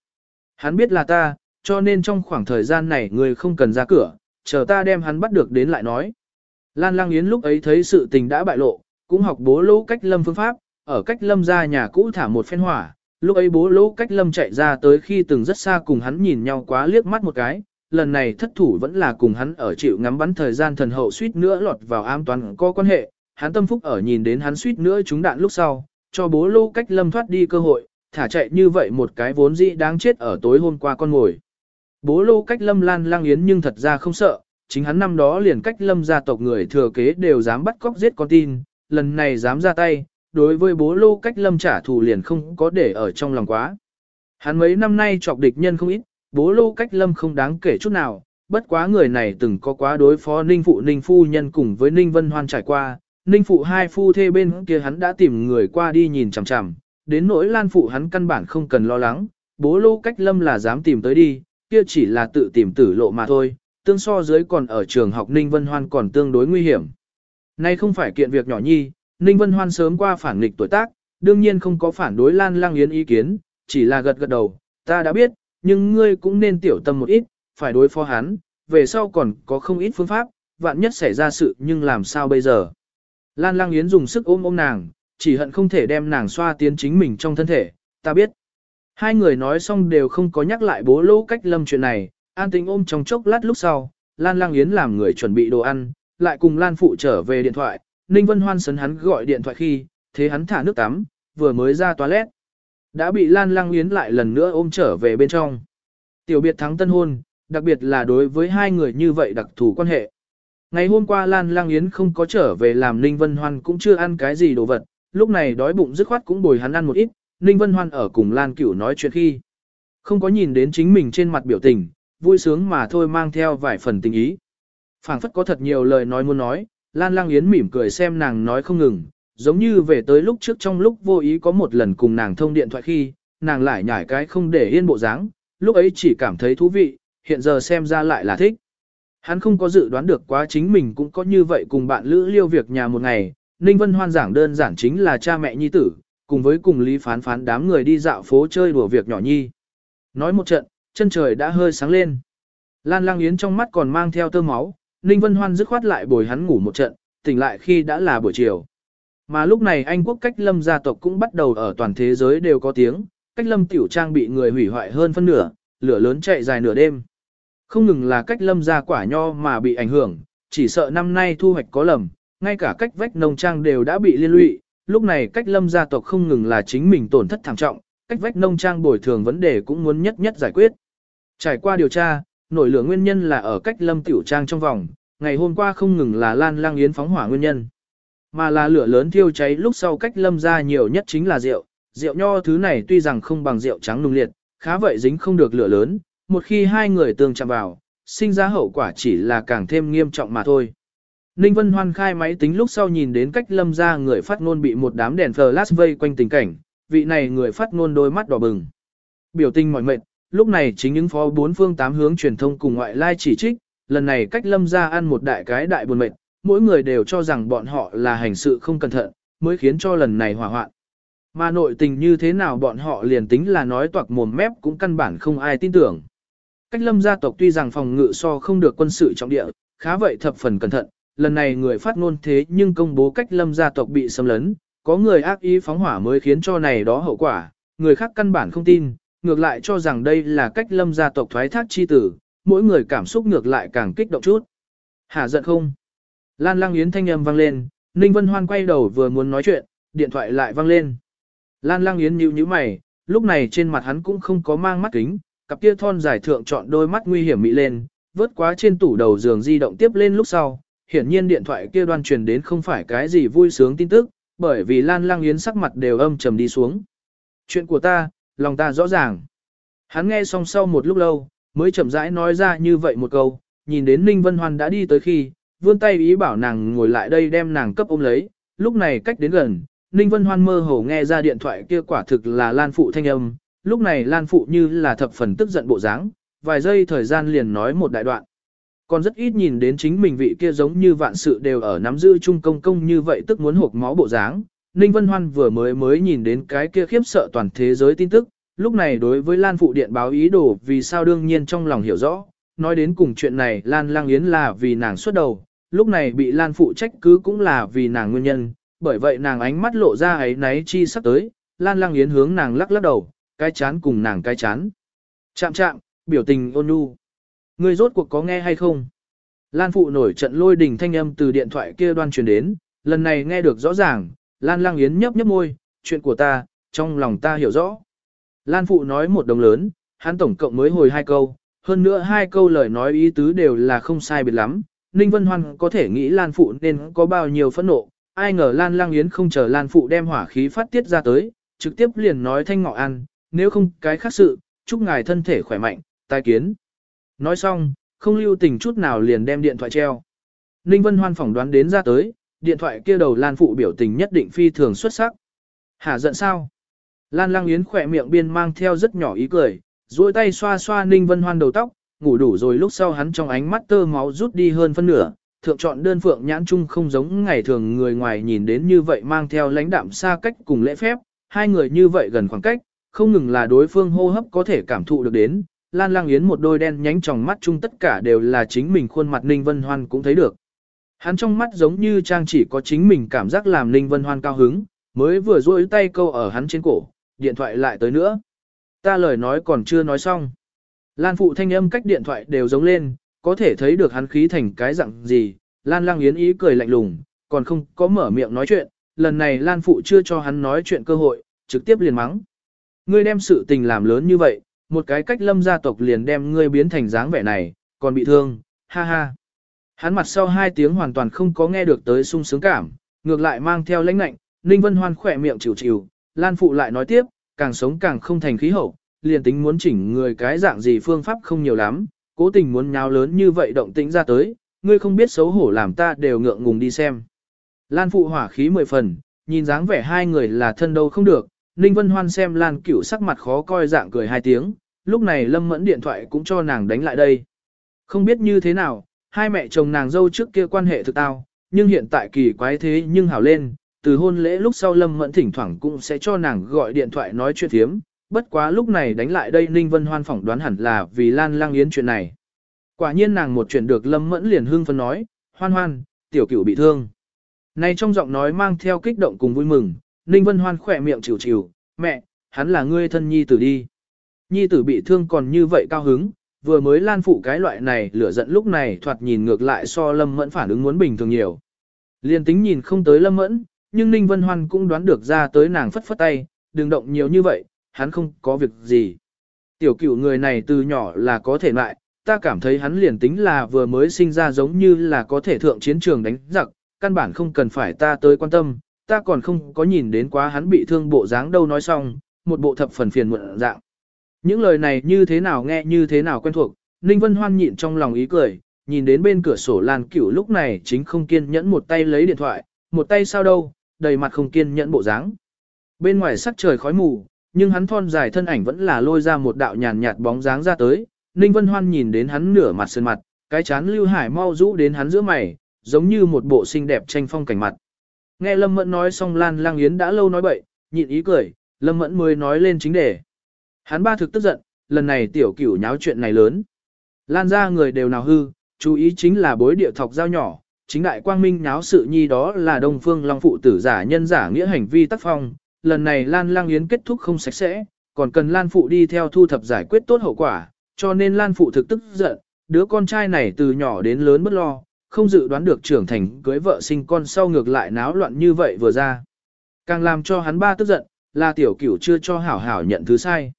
Hắn biết là ta, cho nên trong khoảng thời gian này người không cần ra cửa, chờ ta đem hắn bắt được đến lại nói. Lan Lang Yến lúc ấy thấy sự tình đã bại lộ, cũng học bố lỗ cách lâm phương pháp, ở cách lâm ra nhà cũ thả một phen hỏa, lúc ấy bố lỗ cách lâm chạy ra tới khi từng rất xa cùng hắn nhìn nhau quá liếc mắt một cái, lần này thất thủ vẫn là cùng hắn ở chịu ngắm bắn thời gian thần hậu suýt nữa lọt vào am toán có quan hệ, hắn tâm phúc ở nhìn đến hắn suýt nữa trúng đạn lúc sau, cho bố Lỗ cách lâm thoát đi cơ hội, thả chạy như vậy một cái vốn dĩ đáng chết ở tối hôm qua con ngồi. Bố lô cách lâm lan lang yến nhưng thật ra không sợ, chính hắn năm đó liền cách lâm gia tộc người thừa kế đều dám bắt cóc giết con tin, lần này dám ra tay, đối với bố lô cách lâm trả thù liền không có để ở trong lòng quá. Hắn mấy năm nay chọc địch nhân không ít, bố lô cách lâm không đáng kể chút nào, bất quá người này từng có quá đối phó ninh phụ ninh phu nhân cùng với ninh vân hoan trải qua, ninh phụ hai phu thê bên kia hắn đã tìm người qua đi nhìn chằm chằm, đến nỗi lan phụ hắn căn bản không cần lo lắng, bố lô cách lâm là dám tìm tới đi, kia chỉ là tự tìm tử lộ mà thôi, tương so dưới còn ở trường học ninh vân hoan còn tương đối nguy hiểm. Nay không phải kiện việc nhỏ nhi, ninh vân hoan sớm qua phản nghịch tuổi tác, đương nhiên không có phản đối lan lang yến ý kiến, chỉ là gật gật đầu, ta đã biết, nhưng ngươi cũng nên tiểu tâm một ít, phải đối phó hắn, về sau còn có không ít phương pháp, vạn nhất xảy ra sự nhưng làm sao bây giờ. Lan Lang Yến dùng sức ôm ôm nàng, chỉ hận không thể đem nàng xoa tiến chính mình trong thân thể, ta biết. Hai người nói xong đều không có nhắc lại bố lỗ cách lâm chuyện này, an tính ôm trong chốc lát lúc sau, Lan Lang Yến làm người chuẩn bị đồ ăn, lại cùng Lan Phụ trở về điện thoại, Ninh Vân Hoan sấn hắn gọi điện thoại khi, thế hắn thả nước tắm, vừa mới ra toilet. Đã bị Lan Lang Yến lại lần nữa ôm trở về bên trong. Tiểu biệt thắng tân hôn, đặc biệt là đối với hai người như vậy đặc thù quan hệ. Ngày hôm qua Lan Lang Yến không có trở về làm Ninh Vân Hoan cũng chưa ăn cái gì đồ vật, lúc này đói bụng dứt khoát cũng bồi hắn ăn một ít, Ninh Vân Hoan ở cùng Lan Cửu nói chuyện khi. Không có nhìn đến chính mình trên mặt biểu tình, vui sướng mà thôi mang theo vài phần tình ý. phảng phất có thật nhiều lời nói muốn nói, Lan Lang Yến mỉm cười xem nàng nói không ngừng, giống như về tới lúc trước trong lúc vô ý có một lần cùng nàng thông điện thoại khi, nàng lại nhảy cái không để yên bộ dáng, lúc ấy chỉ cảm thấy thú vị, hiện giờ xem ra lại là thích. Hắn không có dự đoán được quá chính mình cũng có như vậy cùng bạn lữ liêu việc nhà một ngày, Ninh Vân Hoan giảng đơn giản chính là cha mẹ nhi tử, cùng với cùng Lý Phán Phán đám người đi dạo phố chơi đùa việc nhỏ nhi. Nói một trận, chân trời đã hơi sáng lên. Lan Lang Yến trong mắt còn mang theo tơ máu, Ninh Vân Hoan dứt khoát lại bồi hắn ngủ một trận, tỉnh lại khi đã là buổi chiều. Mà lúc này Anh quốc cách lâm gia tộc cũng bắt đầu ở toàn thế giới đều có tiếng, cách lâm tiểu trang bị người hủy hoại hơn phân nửa, lửa lớn chạy dài nửa đêm. Không ngừng là cách lâm gia quả nho mà bị ảnh hưởng, chỉ sợ năm nay thu hoạch có lầm, ngay cả cách vách nông trang đều đã bị liên lụy, lúc này cách lâm gia tộc không ngừng là chính mình tổn thất thảm trọng, cách vách nông trang bồi thường vấn đề cũng muốn nhất nhất giải quyết. Trải qua điều tra, nổi lửa nguyên nhân là ở cách lâm tiểu trang trong vòng, ngày hôm qua không ngừng là lan lang yến phóng hỏa nguyên nhân. Mà là lửa lớn thiêu cháy lúc sau cách lâm ra nhiều nhất chính là rượu, rượu nho thứ này tuy rằng không bằng rượu trắng nung liệt, khá vậy dính không được lửa lớn, một khi hai người tương chạm vào, sinh ra hậu quả chỉ là càng thêm nghiêm trọng mà thôi. Ninh Vân Hoan khai máy tính lúc sau nhìn đến cách lâm ra người phát ngôn bị một đám đèn flash vây quanh tình cảnh, vị này người phát ngôn đôi mắt đỏ bừng. Biểu tình mỏi mệt, lúc này chính những phó bốn phương tám hướng truyền thông cùng ngoại lai chỉ trích, lần này cách lâm ra ăn một đại cái đại buồn mệt, mỗi người đều cho rằng bọn họ là hành sự không cẩn thận, mới khiến cho lần này hỏa hoạn. Mà nội tình như thế nào bọn họ liền tính là nói toạc mồm mép cũng căn bản không ai tin tưởng. Cách lâm gia tộc tuy rằng phòng ngự so không được quân sự trọng địa, khá vậy thập phần cẩn thận, lần này người phát ngôn thế nhưng công bố cách lâm gia tộc bị xâm lấn, có người ác ý phóng hỏa mới khiến cho này đó hậu quả, người khác căn bản không tin, ngược lại cho rằng đây là cách lâm gia tộc thoái thác chi tử, mỗi người cảm xúc ngược lại càng kích động chút. Hả giận không? Lan Lang Yến thanh âm vang lên, Ninh Vân Hoan quay đầu vừa muốn nói chuyện, điện thoại lại vang lên. Lan Lang Yến nhíu nhíu mày, lúc này trên mặt hắn cũng không có mang mắt kính, cặp kia thon dài thượng chọn đôi mắt nguy hiểm mị lên, vớt quá trên tủ đầu giường di động tiếp lên lúc sau, hiển nhiên điện thoại kia đoan truyền đến không phải cái gì vui sướng tin tức, bởi vì Lan Lang Yến sắc mặt đều âm trầm đi xuống. Chuyện của ta, lòng ta rõ ràng. Hắn nghe xong sau một lúc lâu, mới chậm rãi nói ra như vậy một câu, nhìn đến Ninh Vân Hoan đã đi tới khi, vươn tay ý bảo nàng ngồi lại đây đem nàng cấp ôm lấy, lúc này cách đến gần, Ninh Vân Hoan mơ hồ nghe ra điện thoại kia quả thực là Lan Phụ thanh âm, lúc này Lan Phụ như là thập phần tức giận bộ dáng, vài giây thời gian liền nói một đại đoạn. Còn rất ít nhìn đến chính mình vị kia giống như vạn sự đều ở nắm giữ chung công công như vậy tức muốn hộp máu bộ dáng. Ninh Vân Hoan vừa mới mới nhìn đến cái kia khiếp sợ toàn thế giới tin tức, lúc này đối với Lan Phụ Điện báo ý đồ vì sao đương nhiên trong lòng hiểu rõ, nói đến cùng chuyện này Lan Lang Yến là vì nàng xuất đầu, lúc này bị Lan Phụ trách cứ cũng là vì nàng nguyên nhân, bởi vậy nàng ánh mắt lộ ra ấy náy chi sắp tới, Lan Lang Yến hướng nàng lắc lắc đầu, cái chán cùng nàng cái chán. Chạm chạm, biểu tình ôn nhu. Ngươi rốt cuộc có nghe hay không? Lan Phụ nổi trận lôi đình thanh âm từ điện thoại kia đoan truyền đến, lần này nghe được rõ ràng, Lan Lang Yến nhấp nhấp môi, chuyện của ta, trong lòng ta hiểu rõ. Lan Phụ nói một đồng lớn, hắn tổng cộng mới hồi hai câu, hơn nữa hai câu lời nói ý tứ đều là không sai biệt lắm. Ninh Vân Hoan có thể nghĩ Lan Phụ nên có bao nhiêu phẫn nộ, ai ngờ Lan Lang Yến không chờ Lan Phụ đem hỏa khí phát tiết ra tới, trực tiếp liền nói thanh ngọ ăn, nếu không cái khác sự, chúc ngài thân thể khỏe mạnh, tai kiến. Nói xong, không lưu tình chút nào liền đem điện thoại treo. Ninh Vân Hoan phỏng đoán đến ra tới, điện thoại kia đầu Lan Phụ biểu tình nhất định phi thường xuất sắc. Hả giận sao? Lan Lang Yến khỏe miệng biên mang theo rất nhỏ ý cười, duỗi tay xoa xoa Ninh Vân Hoan đầu tóc, ngủ đủ rồi lúc sau hắn trong ánh mắt tơ máu rút đi hơn phân nửa, thượng chọn đơn phượng nhãn chung không giống ngày thường người ngoài nhìn đến như vậy mang theo lãnh đạm xa cách cùng lễ phép, hai người như vậy gần khoảng cách, không ngừng là đối phương hô hấp có thể cảm thụ được đến. Lan Lang Yến một đôi đen nhánh trong mắt chung tất cả đều là chính mình khuôn mặt Ninh Vân Hoan cũng thấy được. Hắn trong mắt giống như trang chỉ có chính mình cảm giác làm Ninh Vân Hoan cao hứng, mới vừa duỗi tay câu ở hắn trên cổ, điện thoại lại tới nữa. Ta lời nói còn chưa nói xong. Lan phụ thanh âm cách điện thoại đều giống lên, có thể thấy được hắn khí thành cái dạng gì. Lan lang yến ý cười lạnh lùng, còn không có mở miệng nói chuyện. Lần này Lan phụ chưa cho hắn nói chuyện cơ hội, trực tiếp liền mắng. Ngươi đem sự tình làm lớn như vậy, một cái cách lâm gia tộc liền đem ngươi biến thành dáng vẻ này, còn bị thương, ha ha. Hắn mặt sau hai tiếng hoàn toàn không có nghe được tới sung sướng cảm, ngược lại mang theo lãnh lạnh, Ninh Vân Hoan khỏe miệng chịu chịu, Lan Phụ lại nói tiếp, càng sống càng không thành khí hậu, liền tính muốn chỉnh người cái dạng gì phương pháp không nhiều lắm, cố tình muốn nháo lớn như vậy động tĩnh ra tới, ngươi không biết xấu hổ làm ta đều ngượng ngùng đi xem. Lan Phụ hỏa khí mười phần, nhìn dáng vẻ hai người là thân đâu không được, Ninh Vân Hoan xem Lan Cửu sắc mặt khó coi dạng cười hai tiếng, lúc này Lâm Mẫn điện thoại cũng cho nàng đánh lại đây. Không biết như thế nào, hai mẹ chồng nàng dâu trước kia quan hệ thực tao, nhưng hiện tại kỳ quái thế nhưng hảo lên, từ hôn lễ lúc sau Lâm Mẫn thỉnh thoảng cũng sẽ cho nàng gọi điện thoại nói chuyện thiếm, bất quá lúc này đánh lại đây Ninh Vân Hoan phỏng đoán hẳn là vì Lan Lang Yến chuyện này. Quả nhiên nàng một chuyện được Lâm Mẫn liền hưng phấn nói, hoan hoan, tiểu cửu bị thương. Này trong giọng nói mang theo kích động cùng vui mừng, Ninh Vân Hoan khỏe miệng chịu chịu, mẹ, hắn là ngươi thân nhi tử đi. Nhi tử bị thương còn như vậy cao hứng, vừa mới lan phụ cái loại này lửa giận lúc này thoạt nhìn ngược lại so Lâm Mẫn phản ứng muốn bình thường nhiều. Liên tính nhìn không tới Lâm Mẫn, nhưng Ninh Vân Hoan cũng đoán được ra tới nàng phất phất tay, đừng động nhiều như vậy, hắn không có việc gì. Tiểu cửu người này từ nhỏ là có thể lại, ta cảm thấy hắn liền tính là vừa mới sinh ra giống như là có thể thượng chiến trường đánh giặc, căn bản không cần phải ta tới quan tâm, ta còn không có nhìn đến quá hắn bị thương bộ dáng đâu nói xong, một bộ thập phần phiền muộn dạng. Những lời này như thế nào nghe như thế nào quen thuộc, Ninh Vân Hoan nhịn trong lòng ý cười, nhìn đến bên cửa sổ Lan Cửu lúc này chính không kiên nhẫn một tay lấy điện thoại, một tay sao đâu, đầy mặt không kiên nhẫn bộ dáng. Bên ngoài sắc trời khói mù, nhưng hắn thon dài thân ảnh vẫn là lôi ra một đạo nhàn nhạt bóng dáng ra tới. Ninh Vân Hoan nhìn đến hắn nửa mặt sơn mặt, cái chán Lưu Hải mau rũ đến hắn giữa mày, giống như một bộ xinh đẹp tranh phong cảnh mặt. Nghe Lâm Mẫn nói xong Lan Lang Yến đã lâu nói bậy, nhịn ý cười, Lâm Mẫn mới nói lên chính đề. Hắn ba thực tức giận, lần này tiểu cửu nháo chuyện này lớn. Lan ra người đều nào hư, chú ý chính là bối địa thọc dao nhỏ, chính đại quang minh nháo sự nhi đó là Đông Phương Long phụ tử giả nhân giả nghĩa hành vi tác phong, lần này Lan Lang Yến kết thúc không sạch sẽ, còn cần Lan phụ đi theo thu thập giải quyết tốt hậu quả, cho nên Lan phụ thực tức giận, đứa con trai này từ nhỏ đến lớn bất lo, không dự đoán được trưởng thành cưới vợ sinh con sau ngược lại náo loạn như vậy vừa ra. Càng làm cho hắn ba tức giận, là tiểu cửu chưa cho hảo hảo nhận thứ sai.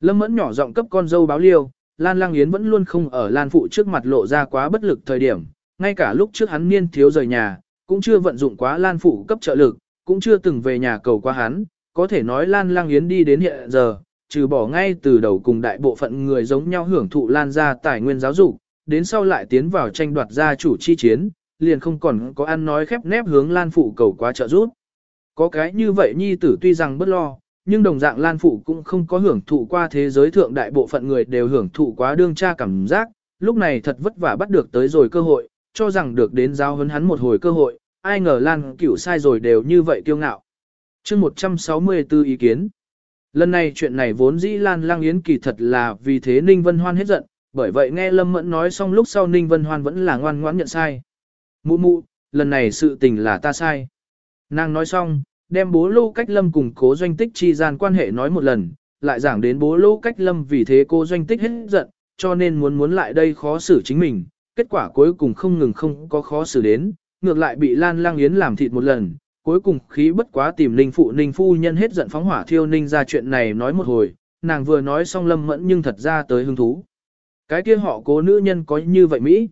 Lâm mẫn nhỏ giọng cấp con dâu báo liêu, Lan Lang Yến vẫn luôn không ở Lan Phụ trước mặt lộ ra quá bất lực thời điểm, ngay cả lúc trước hắn niên thiếu rời nhà, cũng chưa vận dụng quá Lan Phụ cấp trợ lực, cũng chưa từng về nhà cầu qua hắn, có thể nói Lan Lang Yến đi đến hiện giờ, trừ bỏ ngay từ đầu cùng đại bộ phận người giống nhau hưởng thụ Lan ra tài nguyên giáo dục, đến sau lại tiến vào tranh đoạt gia chủ chi chiến, liền không còn có ăn nói khép nép hướng Lan Phụ cầu quá trợ giúp. Có cái như vậy nhi tử tuy rằng bất lo, nhưng đồng dạng Lan Phụ cũng không có hưởng thụ qua thế giới thượng đại bộ phận người đều hưởng thụ quá đương cha cảm giác, lúc này thật vất vả bắt được tới rồi cơ hội, cho rằng được đến giao hấn hắn một hồi cơ hội, ai ngờ Lan cửu sai rồi đều như vậy kiêu ngạo. chương 164 ý kiến. Lần này chuyện này vốn dĩ Lan Lang Yến kỳ thật là vì thế Ninh Vân Hoan hết giận, bởi vậy nghe Lâm Mẫn nói xong lúc sau Ninh Vân Hoan vẫn là ngoan ngoãn nhận sai. Mụ mụ, lần này sự tình là ta sai. Nàng nói xong, đem bố lô cách lâm cùng cố doanh tích chi gian quan hệ nói một lần, lại giảng đến bố lô cách lâm vì thế cô doanh tích hết giận, cho nên muốn muốn lại đây khó xử chính mình, kết quả cuối cùng không ngừng không có khó xử đến, ngược lại bị Lan Lang Yến làm thịt một lần, cuối cùng khí bất quá tìm Ninh phụ Ninh phu nhân hết giận phóng hỏa thiêu Ninh ra chuyện này nói một hồi, nàng vừa nói xong lâm mẫn nhưng thật ra tới hứng thú. Cái kia họ cố nữ nhân có như vậy Mỹ?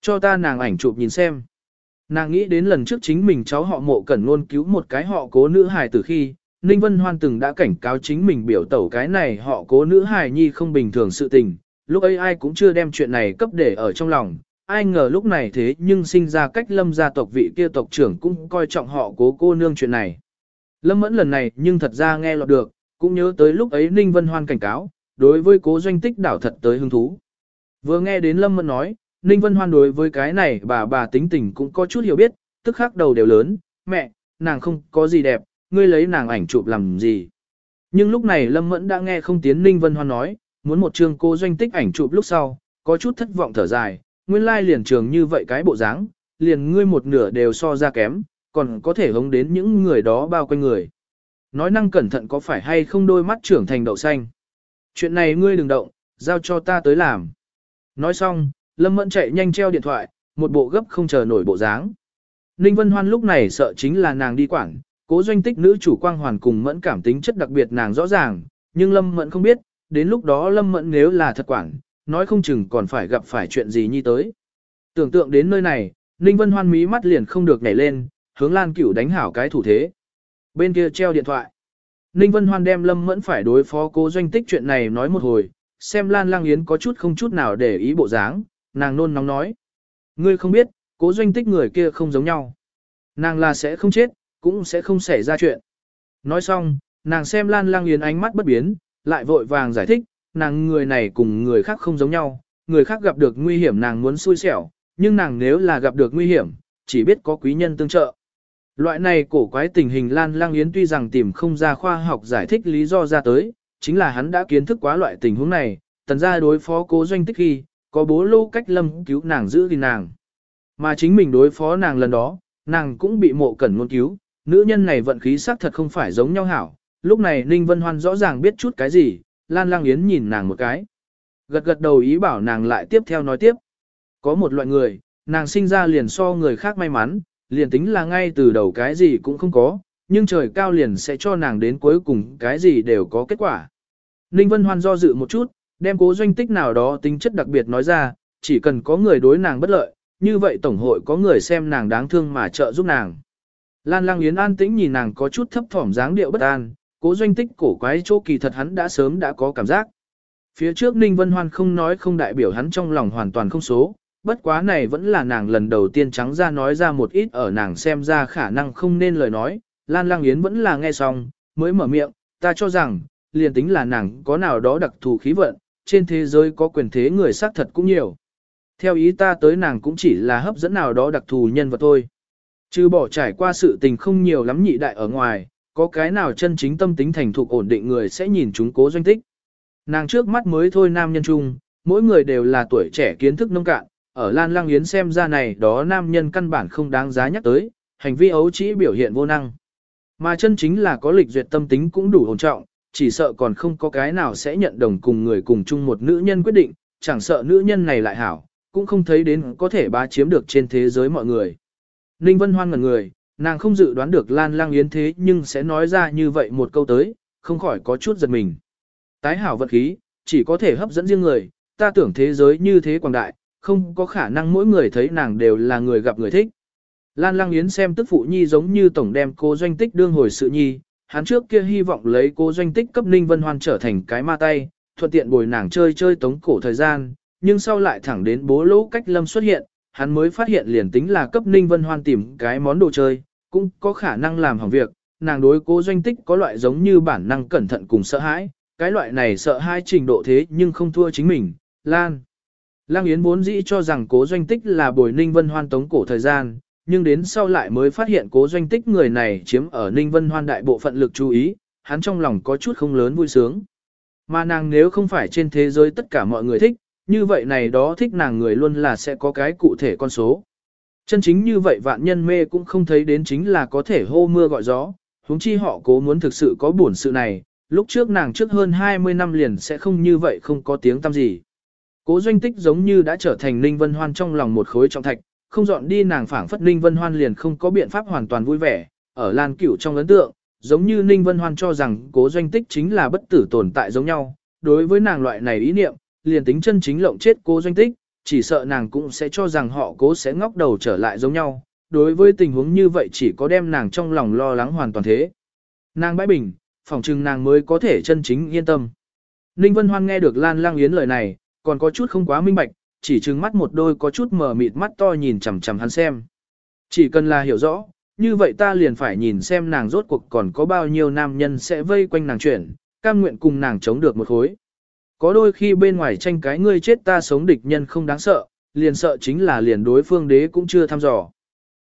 Cho ta nàng ảnh chụp nhìn xem. Nàng nghĩ đến lần trước chính mình cháu họ mộ cẩn luôn cứu một cái họ cố nữ hài từ khi, Ninh Vân Hoan từng đã cảnh cáo chính mình biểu tẩu cái này họ cố nữ hài nhi không bình thường sự tình, lúc ấy ai cũng chưa đem chuyện này cấp để ở trong lòng, ai ngờ lúc này thế nhưng sinh ra cách lâm gia tộc vị kia tộc trưởng cũng coi trọng họ cố cô nương chuyện này. Lâm mẫn lần này nhưng thật ra nghe lọt được, cũng nhớ tới lúc ấy Ninh Vân Hoan cảnh cáo, đối với cố doanh tích đảo thật tới hứng thú. Vừa nghe đến Lâm mẫn nói, Ninh Vân Hoan đối với cái này bà bà tính tình cũng có chút hiểu biết, tức khắc đầu đều lớn, mẹ, nàng không có gì đẹp, ngươi lấy nàng ảnh chụp làm gì. Nhưng lúc này Lâm Mẫn đã nghe không tiến Ninh Vân Hoan nói, muốn một trường cô doanh tích ảnh chụp lúc sau, có chút thất vọng thở dài, nguyên lai liền trường như vậy cái bộ dáng, liền ngươi một nửa đều so ra kém, còn có thể hống đến những người đó bao quanh người. Nói năng cẩn thận có phải hay không đôi mắt trưởng thành đậu xanh. Chuyện này ngươi đừng động, giao cho ta tới làm. Nói xong, Lâm Mẫn chạy nhanh treo điện thoại, một bộ gấp không chờ nổi bộ dáng. Ninh Vân Hoan lúc này sợ chính là nàng đi quảng, cố doanh tích nữ chủ quang hoàn cùng Mẫn cảm tính chất đặc biệt nàng rõ ràng, nhưng Lâm Mẫn không biết, đến lúc đó Lâm Mẫn nếu là thật quảng, nói không chừng còn phải gặp phải chuyện gì như tới. Tưởng tượng đến nơi này, Ninh Vân Hoan mí mắt liền không được nhảy lên, hướng Lan Cửu đánh hảo cái thủ thế. Bên kia treo điện thoại. Ninh Vân Hoan đem Lâm Mẫn phải đối phó cố doanh tích chuyện này nói một hồi, xem Lan Lang Yến có chút không chút nào để ý bộ dáng, nàng nôn nóng nói. Ngươi không biết, cố doanh tích người kia không giống nhau. Nàng là sẽ không chết, cũng sẽ không xảy ra chuyện. Nói xong, nàng xem Lan Lang Yến ánh mắt bất biến, lại vội vàng giải thích, nàng người này cùng người khác không giống nhau, người khác gặp được nguy hiểm nàng muốn xui xẻo, nhưng nàng nếu là gặp được nguy hiểm, chỉ biết có quý nhân tương trợ. Loại này cổ quái tình hình Lan Lang Yến tuy rằng tìm không ra khoa học giải thích lý do ra tới, chính là hắn đã kiến thức quá loại tình huống này, tần gia đối phó cố doanh tích khi, có bố lô cách lâm cứu nàng giữ gìn nàng. Mà chính mình đối phó nàng lần đó, nàng cũng bị mộ cẩn ngôn cứu, nữ nhân này vận khí xác thật không phải giống nhau hảo. Lúc này Ninh Vân Hoan rõ ràng biết chút cái gì, Lan Lang Yến nhìn nàng một cái. Gật gật đầu ý bảo nàng lại tiếp theo nói tiếp. Có một loại người, nàng sinh ra liền so người khác may mắn, liền tính là ngay từ đầu cái gì cũng không có, nhưng trời cao liền sẽ cho nàng đến cuối cùng cái gì đều có kết quả. Ninh Vân Hoan do dự một chút, đem cố doanh tích nào đó tính chất đặc biệt nói ra, chỉ cần có người đối nàng bất lợi, như vậy tổng hội có người xem nàng đáng thương mà trợ giúp nàng. Lan Lang Yến an tĩnh nhìn nàng có chút thấp thỏm dáng điệu bất an, cố doanh tích cổ quái chỗ kỳ thật hắn đã sớm đã có cảm giác. Phía trước Ninh Vân Hoan không nói không đại biểu hắn trong lòng hoàn toàn không số, bất quá này vẫn là nàng lần đầu tiên trắng ra nói ra một ít ở nàng xem ra khả năng không nên lời nói, Lan Lang Yến vẫn là nghe xong, mới mở miệng, ta cho rằng, liền tính là nàng có nào đó đặc thù khí vận, trên thế giới có quyền thế người xác thật cũng nhiều. Theo ý ta tới nàng cũng chỉ là hấp dẫn nào đó đặc thù nhân vật thôi. Chứ bỏ trải qua sự tình không nhiều lắm nhị đại ở ngoài, có cái nào chân chính tâm tính thành thục ổn định người sẽ nhìn chúng cố doanh tích. Nàng trước mắt mới thôi nam nhân trung, mỗi người đều là tuổi trẻ kiến thức nông cạn, ở Lan Lang Yến xem ra này đó nam nhân căn bản không đáng giá nhắc tới, hành vi ấu trĩ biểu hiện vô năng. Mà chân chính là có lịch duyệt tâm tính cũng đủ hồn trọng, chỉ sợ còn không có cái nào sẽ nhận đồng cùng người cùng chung một nữ nhân quyết định, chẳng sợ nữ nhân này lại hảo, cũng không thấy đến có thể bá chiếm được trên thế giới mọi người. Ninh Vân Hoan ngẩn người, nàng không dự đoán được Lan Lang Yến thế nhưng sẽ nói ra như vậy một câu tới, không khỏi có chút giật mình. Tái hảo vật khí, chỉ có thể hấp dẫn riêng người, ta tưởng thế giới như thế quảng đại, không có khả năng mỗi người thấy nàng đều là người gặp người thích. Lan Lang Yến xem tức phụ nhi giống như tổng đem cô doanh tích đương hồi sự nhi, hắn trước kia hy vọng lấy cô doanh tích cấp Ninh Vân Hoan trở thành cái ma tay, thuận tiện bồi nàng chơi chơi tống cổ thời gian, nhưng sau lại thẳng đến bố lỗ cách lâm xuất hiện, hắn mới phát hiện liền tính là cấp Ninh Vân Hoan tìm cái món đồ chơi, cũng có khả năng làm hỏng việc, nàng đối cô doanh tích có loại giống như bản năng cẩn thận cùng sợ hãi, cái loại này sợ hai trình độ thế nhưng không thua chính mình, Lan. Lang Yến vốn dĩ cho rằng cố doanh tích là bồi Ninh Vân Hoan tống cổ thời gian, nhưng đến sau lại mới phát hiện cố doanh tích người này chiếm ở Ninh Vân Hoan đại bộ phận lực chú ý, hắn trong lòng có chút không lớn vui sướng. Mà nàng nếu không phải trên thế giới tất cả mọi người thích, như vậy này đó thích nàng người luôn là sẽ có cái cụ thể con số. Chân chính như vậy vạn nhân mê cũng không thấy đến chính là có thể hô mưa gọi gió, huống chi họ cố muốn thực sự có buồn sự này, lúc trước nàng trước hơn 20 năm liền sẽ không như vậy không có tiếng tăm gì. Cố doanh tích giống như đã trở thành Ninh Vân Hoan trong lòng một khối trọng thạch, không dọn đi nàng phảng phất Ninh Vân Hoan liền không có biện pháp hoàn toàn vui vẻ, ở Lan Cửu trong ấn tượng, giống như Ninh Vân Hoan cho rằng cố doanh tích chính là bất tử tồn tại giống nhau, đối với nàng loại này ý niệm, liền tính chân chính lộng chết cố doanh tích, chỉ sợ nàng cũng sẽ cho rằng họ cố sẽ ngóc đầu trở lại giống nhau, đối với tình huống như vậy chỉ có đem nàng trong lòng lo lắng hoàn toàn thế. Nàng bãi bình, phòng trừng nàng mới có thể chân chính yên tâm. Ninh Vân Hoan nghe được Lan Lang Yến lời này, còn có chút không quá minh bạch, chỉ trừng mắt một đôi có chút mờ mịt mắt to nhìn chằm chằm hắn xem. Chỉ cần là hiểu rõ, như vậy ta liền phải nhìn xem nàng rốt cuộc còn có bao nhiêu nam nhân sẽ vây quanh nàng chuyển, cam nguyện cùng nàng chống được một khối. Có đôi khi bên ngoài tranh cái ngươi chết ta sống địch nhân không đáng sợ, liền sợ chính là liền đối phương đế cũng chưa thăm dò.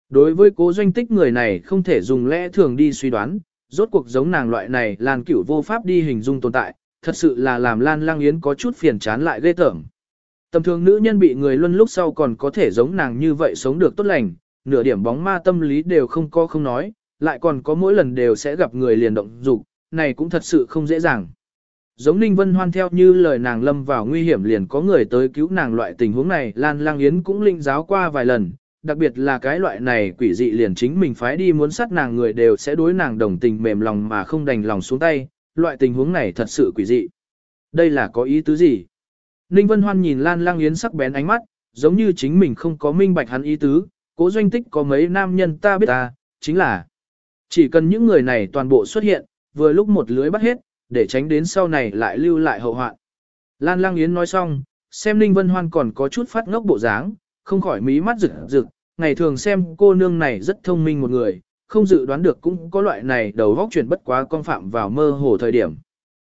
Đối với cố doanh tích người này không thể dùng lẽ thường đi suy đoán, rốt cuộc giống nàng loại này làn Cửu vô pháp đi hình dung tồn tại, thật sự là làm Lan Lang Yến có chút phiền chán lại ghê tởm. Tầm thường nữ nhân bị người luân lúc sau còn có thể giống nàng như vậy sống được tốt lành, nửa điểm bóng ma tâm lý đều không có không nói, lại còn có mỗi lần đều sẽ gặp người liền động dục, này cũng thật sự không dễ dàng. Giống Ninh Vân Hoan theo như lời nàng lâm vào nguy hiểm liền có người tới cứu nàng loại tình huống này, Lan Lang Yến cũng linh giáo qua vài lần, đặc biệt là cái loại này quỷ dị liền chính mình phái đi muốn sát nàng người đều sẽ đối nàng đồng tình mềm lòng mà không đành lòng xuống tay, loại tình huống này thật sự quỷ dị. Đây là có ý tứ gì? Ninh Vân Hoan nhìn Lan Lang Yến sắc bén ánh mắt, giống như chính mình không có minh bạch hắn ý tứ, cố doanh tích có mấy nam nhân ta biết ta, chính là chỉ cần những người này toàn bộ xuất hiện, vừa lúc một lưới bắt hết, để tránh đến sau này lại lưu lại hậu hoạn. Lan Lang Yến nói xong, xem Ninh Vân Hoan còn có chút phát ngốc bộ dáng, không khỏi mí mắt rực rực, ngày thường xem cô nương này rất thông minh một người, không dự đoán được cũng có loại này đầu vóc chuyển bất quá con phạm vào mơ hồ thời điểm.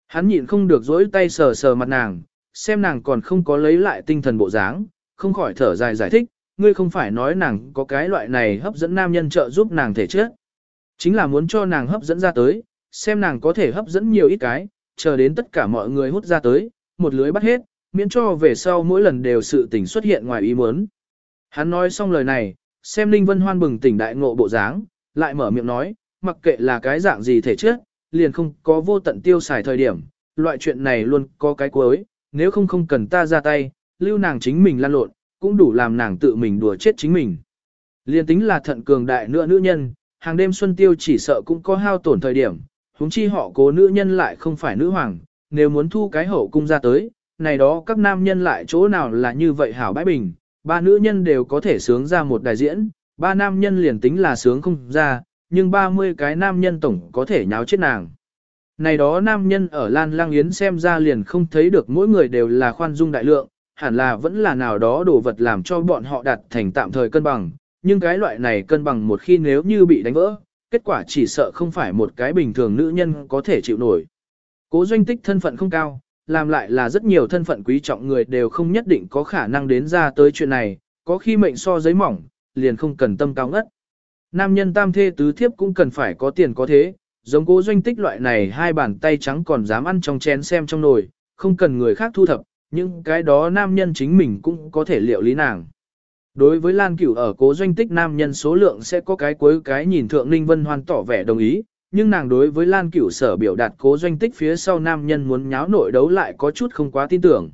Hắn nhịn không được dỗi tay sờ sờ mặt nàng, xem nàng còn không có lấy lại tinh thần bộ dáng, không khỏi thở dài giải thích, ngươi không phải nói nàng có cái loại này hấp dẫn nam nhân trợ giúp nàng thể chết. Chính là muốn cho nàng hấp dẫn ra tới, xem nàng có thể hấp dẫn nhiều ít cái, chờ đến tất cả mọi người hút ra tới, một lưới bắt hết, miễn cho về sau mỗi lần đều sự tình xuất hiện ngoài ý muốn. Hắn nói xong lời này, xem Ninh Vân Hoan bừng tỉnh đại ngộ bộ dáng, lại mở miệng nói, mặc kệ là cái dạng gì thể trước, liền không có vô tận tiêu xài thời điểm, loại chuyện này luôn có cái cuối, nếu không không cần ta ra tay, lưu nàng chính mình lan lộn, cũng đủ làm nàng tự mình đùa chết chính mình. Liền tính là thận cường đại nữa nữ nhân, hàng đêm xuân tiêu chỉ sợ cũng có hao tổn thời điểm, huống chi họ cố nữ nhân lại không phải nữ hoàng, nếu muốn thu cái hậu cung ra tới, này đó các nam nhân lại chỗ nào là như vậy hảo bãi bình, ba nữ nhân đều có thể sướng ra một đại diễn, ba nam nhân liền tính là sướng không ra, nhưng 30 cái nam nhân tổng có thể nháo chết nàng. Này đó nam nhân ở Lan Lang Yến xem ra liền không thấy được mỗi người đều là khoan dung đại lượng, hẳn là vẫn là nào đó đồ vật làm cho bọn họ đạt thành tạm thời cân bằng, nhưng cái loại này cân bằng một khi nếu như bị đánh vỡ, kết quả chỉ sợ không phải một cái bình thường nữ nhân có thể chịu nổi. Cố doanh tích thân phận không cao, làm lại là rất nhiều thân phận quý trọng người đều không nhất định có khả năng đến ra tới chuyện này, có khi mệnh so giấy mỏng, liền không cần tâm cao ngất. Nam nhân tam thê tứ thiếp cũng cần phải có tiền có thế, giống cố doanh tích loại này hai bàn tay trắng còn dám ăn trong chén xem trong nồi, không cần người khác thu thập, nhưng cái đó nam nhân chính mình cũng có thể liệu lý nàng. Đối với Lan Cửu ở cố doanh tích nam nhân số lượng sẽ có cái cuối cái nhìn thượng Ninh Vân Hoan tỏ vẻ đồng ý, nhưng nàng đối với Lan Cửu sở biểu đạt cố doanh tích phía sau nam nhân muốn nháo nội đấu lại có chút không quá tin tưởng.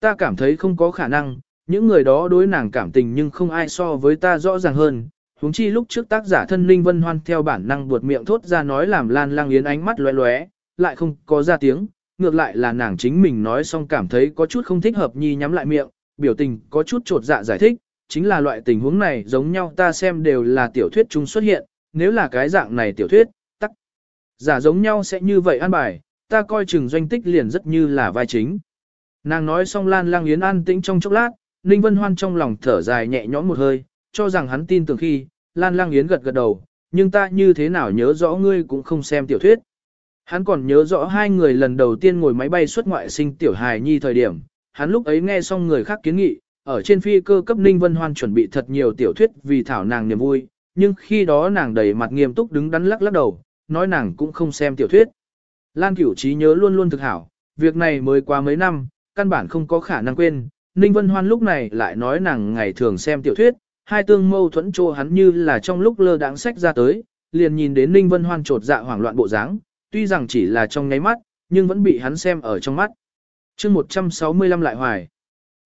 Ta cảm thấy không có khả năng, những người đó đối nàng cảm tình nhưng không ai so với ta rõ ràng hơn. Huống chi lúc trước tác giả thân Ninh Vân Hoan theo bản năng buột miệng thốt ra nói làm Lan Lang Yến ánh mắt lóe lóe, lại không có ra tiếng, ngược lại là nàng chính mình nói xong cảm thấy có chút không thích hợp nhi nhắm lại miệng, biểu tình có chút trột dạ giải thích, chính là loại tình huống này giống nhau ta xem đều là tiểu thuyết chung xuất hiện, nếu là cái dạng này tiểu thuyết, tắc. Giả giống nhau sẽ như vậy an bài, ta coi chừng doanh tích liền rất như là vai chính. Nàng nói xong Lan Lang Yến an tĩnh trong chốc lát, Ninh Vân Hoan trong lòng thở dài nhẹ nhõm một hơi, cho rằng hắn tin tưởng khi, Lan Lang Yến gật gật đầu, nhưng ta như thế nào nhớ rõ ngươi cũng không xem tiểu thuyết. Hắn còn nhớ rõ hai người lần đầu tiên ngồi máy bay xuất ngoại sinh tiểu hài nhi thời điểm, hắn lúc ấy nghe xong người khác kiến nghị, ở trên phi cơ cấp Ninh Vân Hoan chuẩn bị thật nhiều tiểu thuyết vì thảo nàng niềm vui, nhưng khi đó nàng đầy mặt nghiêm túc đứng đắn lắc lắc đầu, nói nàng cũng không xem tiểu thuyết. Lan Cửu trí nhớ luôn luôn thực hảo, việc này mới qua mấy năm, căn bản không có khả năng quên. Ninh Vân Hoan lúc này lại nói nàng ngày thường xem tiểu thuyết, hai tương mâu thuẫn trô hắn như là trong lúc lơ đáng sách ra tới, liền nhìn đến Ninh Vân Hoan trột dạ hoảng loạn bộ dáng, tuy rằng chỉ là trong nháy mắt, nhưng vẫn bị hắn xem ở trong mắt. chương 165 lại hoài.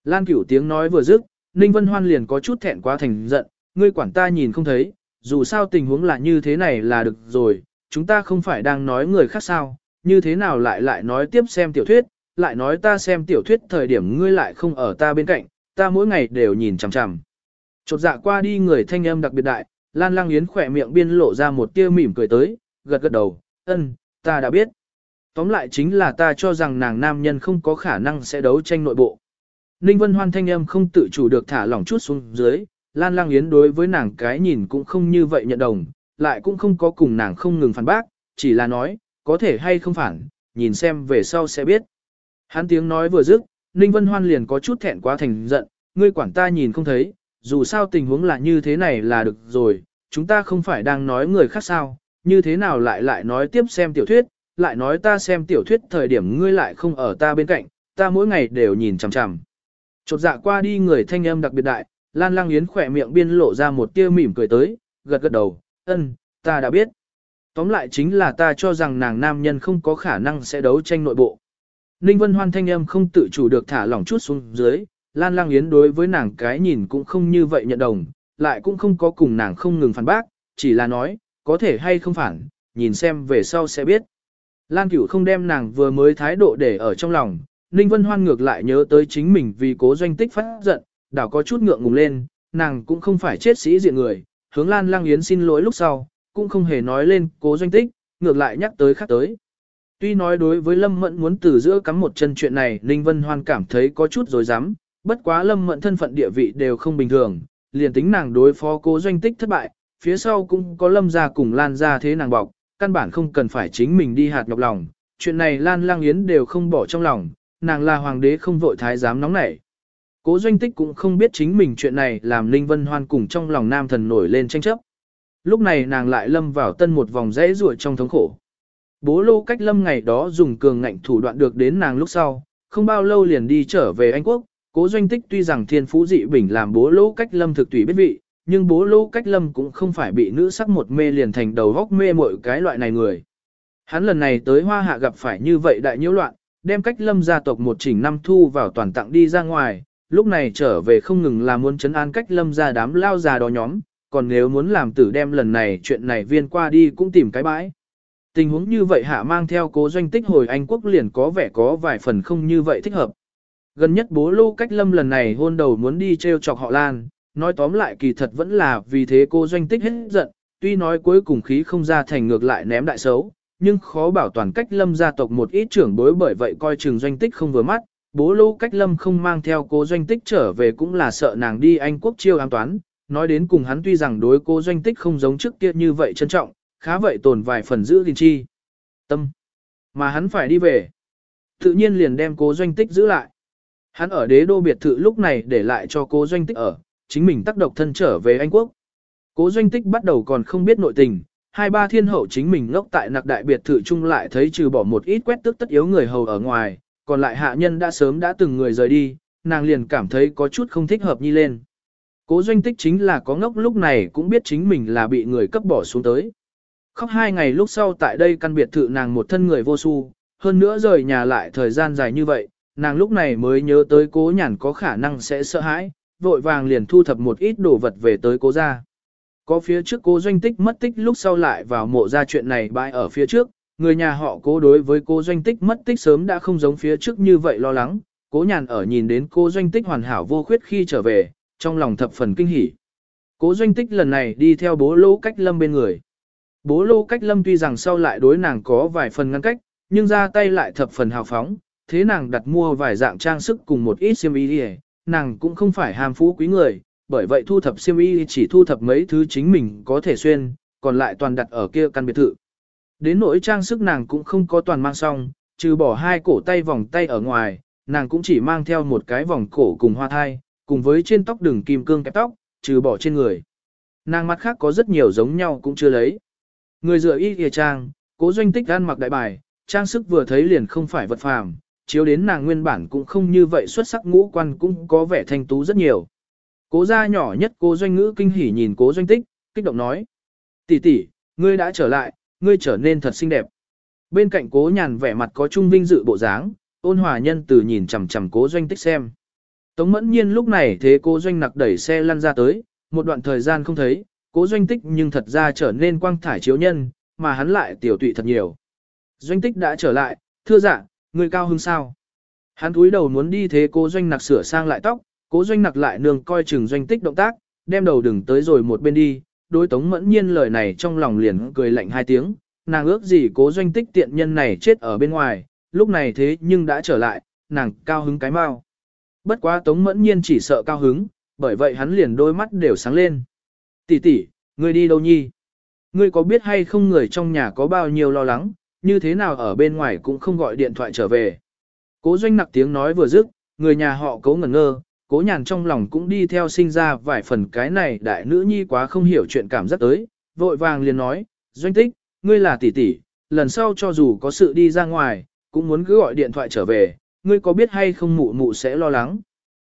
Lan cửu tiếng nói vừa dứt, Ninh Vân Hoan liền có chút thẹn quá thành giận, ngươi quản ta nhìn không thấy, dù sao tình huống là như thế này là được rồi, chúng ta không phải đang nói người khác sao, như thế nào lại lại nói tiếp xem tiểu thuyết, lại nói ta xem tiểu thuyết thời điểm ngươi lại không ở ta bên cạnh, ta mỗi ngày đều nhìn chằm chằm. Chột dạ qua đi người thanh âm đặc biệt đại, Lan Lang Yến khỏe miệng biên lộ ra một tia mỉm cười tới, gật gật đầu, ân, ta đã biết. Tóm lại chính là ta cho rằng nàng nam nhân không có khả năng sẽ đấu tranh nội bộ. Ninh Vân Hoan thanh âm không tự chủ được thả lỏng chút xuống dưới, Lan Lang Yến đối với nàng cái nhìn cũng không như vậy nhận đồng, lại cũng không có cùng nàng không ngừng phản bác, chỉ là nói, có thể hay không phản, nhìn xem về sau sẽ biết. Hắn tiếng nói vừa dứt, Ninh Vân Hoan liền có chút thẹn quá thành giận, ngươi quản ta nhìn không thấy, dù sao tình huống là như thế này là được rồi, chúng ta không phải đang nói người khác sao, như thế nào lại lại nói tiếp xem tiểu thuyết, lại nói ta xem tiểu thuyết thời điểm ngươi lại không ở ta bên cạnh, ta mỗi ngày đều nhìn chằm chằm. Chột dạ qua đi người thanh âm đặc biệt đại, Lan Lang Yến khỏe miệng biên lộ ra một tia mỉm cười tới, gật gật đầu, ân, ta đã biết. Tóm lại chính là ta cho rằng nàng nam nhân không có khả năng sẽ đấu tranh nội bộ. Ninh Vân Hoan thanh âm không tự chủ được thả lỏng chút xuống dưới, Lan Lang Yến đối với nàng cái nhìn cũng không như vậy nhận đồng, lại cũng không có cùng nàng không ngừng phản bác, chỉ là nói, có thể hay không phản, nhìn xem về sau sẽ biết. Lan Cửu không đem nàng vừa mới thái độ để ở trong lòng, Ninh Vân Hoan ngược lại nhớ tới chính mình vì cố doanh tích phát giận, đảo có chút ngượng ngùng lên, nàng cũng không phải chết sĩ diện người, hướng Lan Lang Yến xin lỗi lúc sau, cũng không hề nói lên cố doanh tích, ngược lại nhắc tới khác tới. Tuy nói đối với Lâm Mẫn muốn từ giữa cắm một chân chuyện này, Ninh Vân Hoan cảm thấy có chút dối dám bất quá Lâm mận thân phận địa vị đều không bình thường, liền tính nàng đối phó cố doanh tích thất bại, phía sau cũng có Lâm gia cùng Lan gia thế nàng bọc, căn bản không cần phải chính mình đi hạt nhọc lòng, chuyện này Lan Lang Yến đều không bỏ trong lòng, nàng là hoàng đế không vội thái giám nóng nảy. Cố doanh tích cũng không biết chính mình chuyện này làm Ninh Vân Hoan cùng trong lòng nam thần nổi lên tranh chấp. Lúc này nàng lại lâm vào tân một vòng rẽ ruột trong thống khổ. Bố lô cách lâm ngày đó dùng cường ngạnh thủ đoạn được đến nàng lúc sau, không bao lâu liền đi trở về Anh Quốc. Cố doanh tích tuy rằng thiên phú dị bình làm bố Lỗ cách lâm thực tùy biết vị, nhưng bố Lỗ cách lâm cũng không phải bị nữ sắc một mê liền thành đầu góc mê mọi cái loại này người. Hắn lần này tới hoa hạ gặp phải như vậy đại nhiễu loạn, đem cách lâm gia tộc một chỉnh năm thu vào toàn tặng đi ra ngoài, lúc này trở về không ngừng là muốn chấn an cách lâm gia đám lao già đó nhóm, còn nếu muốn làm tử đem lần này chuyện này viên qua đi cũng tìm cái bãi. Tình huống như vậy hạ mang theo cố doanh tích hồi Anh quốc liền có vẻ có vài phần không như vậy thích hợp. Gần nhất bố lô cách lâm lần này hôn đầu muốn đi treo chọc họ Lan, nói tóm lại kỳ thật vẫn là vì thế cô doanh tích hết giận, tuy nói cuối cùng khí không ra thành ngược lại ném đại xấu, nhưng khó bảo toàn cách lâm gia tộc một ít trưởng bối bởi vậy coi chừng doanh tích không vừa mắt, bố lô cách lâm không mang theo cô doanh tích trở về cũng là sợ nàng đi Anh quốc chiêu an toán, nói đến cùng hắn tuy rằng đối cô doanh tích không giống trước kia như vậy trân trọng, khá vậy tồn vài phần giữ gìn chi. Tâm. Mà hắn phải đi về. Tự nhiên liền đem cố doanh tích giữ lại. Hắn ở đế đô biệt thự lúc này để lại cho cố doanh tích ở, chính mình tác độc thân trở về Anh Quốc. Cố doanh tích bắt đầu còn không biết nội tình, hai ba thiên hậu chính mình ngốc tại nặc đại biệt thự chung lại thấy trừ bỏ một ít quét tức tất yếu người hầu ở ngoài, còn lại hạ nhân đã sớm đã từng người rời đi, nàng liền cảm thấy có chút không thích hợp nhi lên. Cố doanh tích chính là có ngốc lúc này cũng biết chính mình là bị người cấp bỏ xuống tới. Khóc hai ngày lúc sau tại đây căn biệt thự nàng một thân người vô su, hơn nữa rời nhà lại thời gian dài như vậy, nàng lúc này mới nhớ tới cố nhàn có khả năng sẽ sợ hãi, vội vàng liền thu thập một ít đồ vật về tới cố gia. Có phía trước cố doanh tích mất tích lúc sau lại vào mộ ra chuyện này bãi ở phía trước, người nhà họ cố đối với cố doanh tích mất tích sớm đã không giống phía trước như vậy lo lắng, cố nhàn ở nhìn đến cố doanh tích hoàn hảo vô khuyết khi trở về, trong lòng thập phần kinh hỉ. Cố doanh tích lần này đi theo bố lô cách lâm bên người. Bố lô cách lâm tuy rằng sau lại đối nàng có vài phần ngăn cách, nhưng ra tay lại thập phần hào phóng, thế nàng đặt mua vài dạng trang sức cùng một ít xiêm y đi nàng cũng không phải ham phú quý người, bởi vậy thu thập xiêm y chỉ thu thập mấy thứ chính mình có thể xuyên, còn lại toàn đặt ở kia căn biệt thự. Đến nỗi trang sức nàng cũng không có toàn mang xong, trừ bỏ hai cổ tay vòng tay ở ngoài, nàng cũng chỉ mang theo một cái vòng cổ cùng hoa thai, cùng với trên tóc đường kim cương kẹp tóc, trừ bỏ trên người. Nàng mặt khác có rất nhiều giống nhau cũng chưa lấy. Người dựa y kìa trang, cố doanh tích ăn mặc đại bài, trang sức vừa thấy liền không phải vật phàm, chiếu đến nàng nguyên bản cũng không như vậy xuất sắc ngũ quan cũng có vẻ thanh tú rất nhiều. Cố gia nhỏ nhất cố doanh ngữ kinh hỉ nhìn cố doanh tích, kích động nói. tỷ tỷ, ngươi đã trở lại, ngươi trở nên thật xinh đẹp. Bên cạnh cố nhàn vẻ mặt có trung vinh dự bộ dáng, ôn hòa nhân từ nhìn chằm chằm cố doanh tích xem. Tống mẫn nhiên lúc này thế cố doanh nặc đẩy xe lăn ra tới, một đoạn thời gian không thấy, cố doanh tích nhưng thật ra trở nên quang thải chiếu nhân, mà hắn lại tiểu tụy thật nhiều. Doanh tích đã trở lại, thưa dạ, Ngươi cao hứng sao. Hắn cúi đầu muốn đi thế cố doanh nặc sửa sang lại tóc, cố doanh nặc lại nương coi chừng doanh tích động tác, đem đầu đừng tới rồi một bên đi, đối tống mẫn nhiên lời này trong lòng liền cười lạnh hai tiếng, nàng ước gì cố doanh tích tiện nhân này chết ở bên ngoài, lúc này thế nhưng đã trở lại, nàng cao hứng cái mau. Bất quá tống mẫn nhiên chỉ sợ cao hứng, bởi vậy hắn liền đôi mắt đều sáng lên. Tỷ tỷ, ngươi đi đâu nhi? Ngươi có biết hay không người trong nhà có bao nhiêu lo lắng, như thế nào ở bên ngoài cũng không gọi điện thoại trở về. Cố doanh nặc tiếng nói vừa dứt, người nhà họ cố ngẩn ngơ, cố nhàn trong lòng cũng đi theo sinh ra vài phần cái này đại nữ nhi quá không hiểu chuyện cảm giác tới, vội vàng liền nói, doanh tích, ngươi là tỷ tỷ, lần sau cho dù có sự đi ra ngoài, cũng muốn cứ gọi điện thoại trở về, ngươi có biết hay không mụ mụ sẽ lo lắng.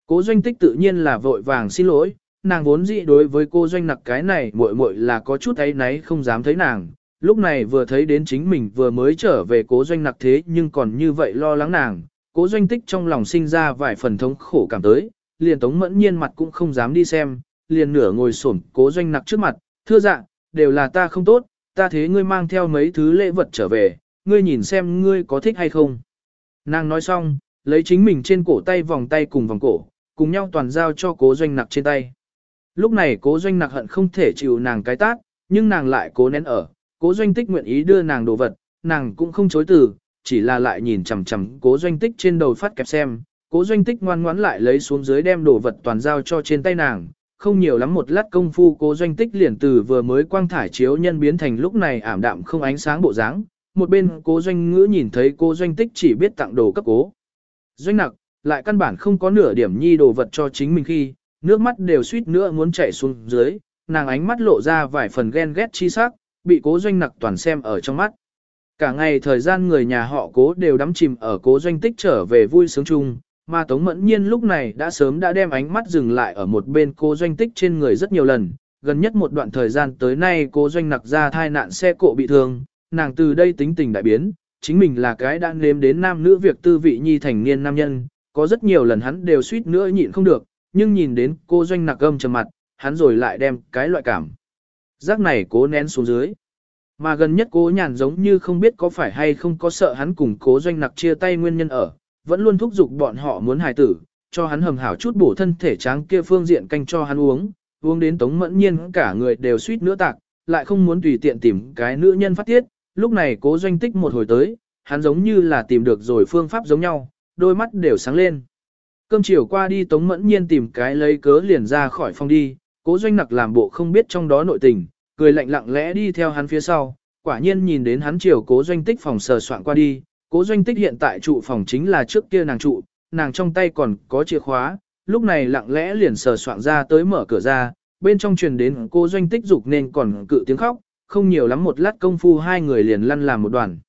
Cố doanh tích tự nhiên là vội vàng xin lỗi, nàng vốn dĩ đối với cô doanh nặc cái này muội muội là có chút ấy náy không dám thấy nàng, lúc này vừa thấy đến chính mình vừa mới trở về cố doanh nặc thế nhưng còn như vậy lo lắng nàng, cố doanh tích trong lòng sinh ra vài phần thống khổ cảm tới, liền tống mẫn nhiên mặt cũng không dám đi xem, liền nửa ngồi xổm cố doanh nặc trước mặt, thưa dạ, đều là ta không tốt, ta thế ngươi mang theo mấy thứ lễ vật trở về, ngươi nhìn xem ngươi có thích hay không. Nàng nói xong, lấy chính mình trên cổ tay vòng tay cùng vòng cổ, cùng nhau toàn giao cho cố doanh nặc trên tay. Lúc này cố doanh nặc hận không thể chịu nàng cái tát, nhưng nàng lại cố nén ở, cố doanh tích nguyện ý đưa nàng đồ vật, nàng cũng không chối từ, chỉ là lại nhìn chằm chằm cố doanh tích trên đầu phát kẹp xem, cố doanh tích ngoan ngoãn lại lấy xuống dưới đem đồ vật toàn giao cho trên tay nàng, không nhiều lắm một lát công phu cố doanh tích liền từ vừa mới quang thải chiếu nhân biến thành lúc này ảm đạm không ánh sáng bộ dáng. Một bên cố doanh ngữ nhìn thấy cố doanh tích chỉ biết tặng đồ cấp cố. Doanh nặc, lại căn bản không có nửa điểm nhi đồ vật cho chính mình khi, nước mắt đều suýt nữa muốn chảy xuống dưới, nàng ánh mắt lộ ra vài phần ghen ghét chi sắc, bị cố doanh nặc toàn xem ở trong mắt. Cả ngày thời gian người nhà họ cố đều đắm chìm ở cố doanh tích trở về vui sướng chung, mà Tống Mẫn Nhiên lúc này đã sớm đã đem ánh mắt dừng lại ở một bên cố doanh tích trên người rất nhiều lần, gần nhất một đoạn thời gian tới nay cố doanh nặc ra thai nạn xe cộ bị thương, nàng từ đây tính tình đại biến, chính mình là cái đã nếm đến nam nữ việc tư vị nhi thành niên nam nhân, có rất nhiều lần hắn đều suýt nữa nhịn không được, nhưng nhìn đến cô doanh nặc âm trầm mặt, hắn rồi lại đem cái loại cảm. Giác này cố nén xuống dưới. Mà gần nhất cố nhàn giống như không biết có phải hay không có sợ hắn cùng cố doanh nặc chia tay nguyên nhân ở, vẫn luôn thúc giục bọn họ muốn hài tử, cho hắn hầm hảo chút bổ thân thể tráng kia phương diện canh cho hắn uống, uống đến tống mẫn nhiên cả người đều suýt nữa tạc, lại không muốn tùy tiện tìm cái nữ nhân phát tiết, lúc này cố doanh tích một hồi tới, hắn giống như là tìm được rồi phương pháp giống nhau, đôi mắt đều sáng lên. Cơm chiều qua đi tống mẫn nhiên tìm cái lấy cớ liền ra khỏi phòng đi, cố doanh nặc làm bộ không biết trong đó nội tình, cười lạnh lặng lẽ đi theo hắn phía sau, quả nhiên nhìn đến hắn chiều cố doanh tích phòng sờ soạn qua đi, cố doanh tích hiện tại trụ phòng chính là trước kia nàng trụ, nàng trong tay còn có chìa khóa, lúc này lặng lẽ liền sờ soạn ra tới mở cửa ra, bên trong truyền đến Cố doanh tích dục nên còn cự tiếng khóc, không nhiều lắm một lát công phu hai người liền lăn làm một đoàn.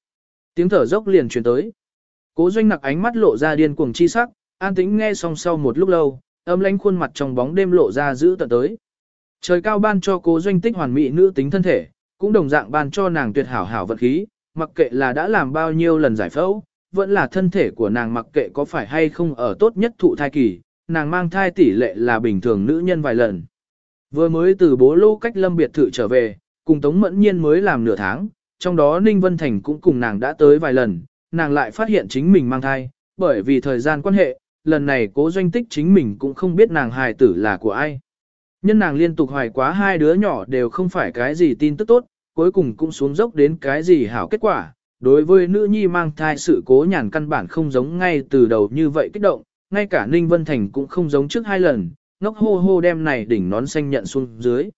Tiếng thở dốc liền truyền tới. Cố doanh nặc ánh mắt lộ ra điên cuồng chi sắc, an tĩnh nghe xong sau một lúc lâu, âm lãnh khuôn mặt trong bóng đêm lộ ra giữ tận tới. Trời cao ban cho cố doanh tích hoàn mỹ nữ tính thân thể, cũng đồng dạng ban cho nàng tuyệt hảo hảo vật khí, mặc kệ là đã làm bao nhiêu lần giải phẫu, vẫn là thân thể của nàng mặc kệ có phải hay không ở tốt nhất thụ thai kỳ, nàng mang thai tỷ lệ là bình thường nữ nhân vài lần. Vừa mới từ bố lô cách lâm biệt thự trở về, cùng Tống Mẫn Nhiên mới làm nửa tháng, trong đó Ninh Vân Thành cũng cùng nàng đã tới vài lần, nàng lại phát hiện chính mình mang thai, bởi vì thời gian quan hệ, lần này cố doanh tích chính mình cũng không biết nàng hài tử là của ai. Nhân nàng liên tục hoài quá hai đứa nhỏ đều không phải cái gì tin tức tốt, cuối cùng cũng xuống dốc đến cái gì hảo kết quả. Đối với nữ nhi mang thai sự cố nhàn căn bản không giống ngay từ đầu như vậy kích động, ngay cả Ninh Vân Thành cũng không giống trước hai lần, ngốc hô hô đem này đỉnh nón xanh nhận xuống dưới.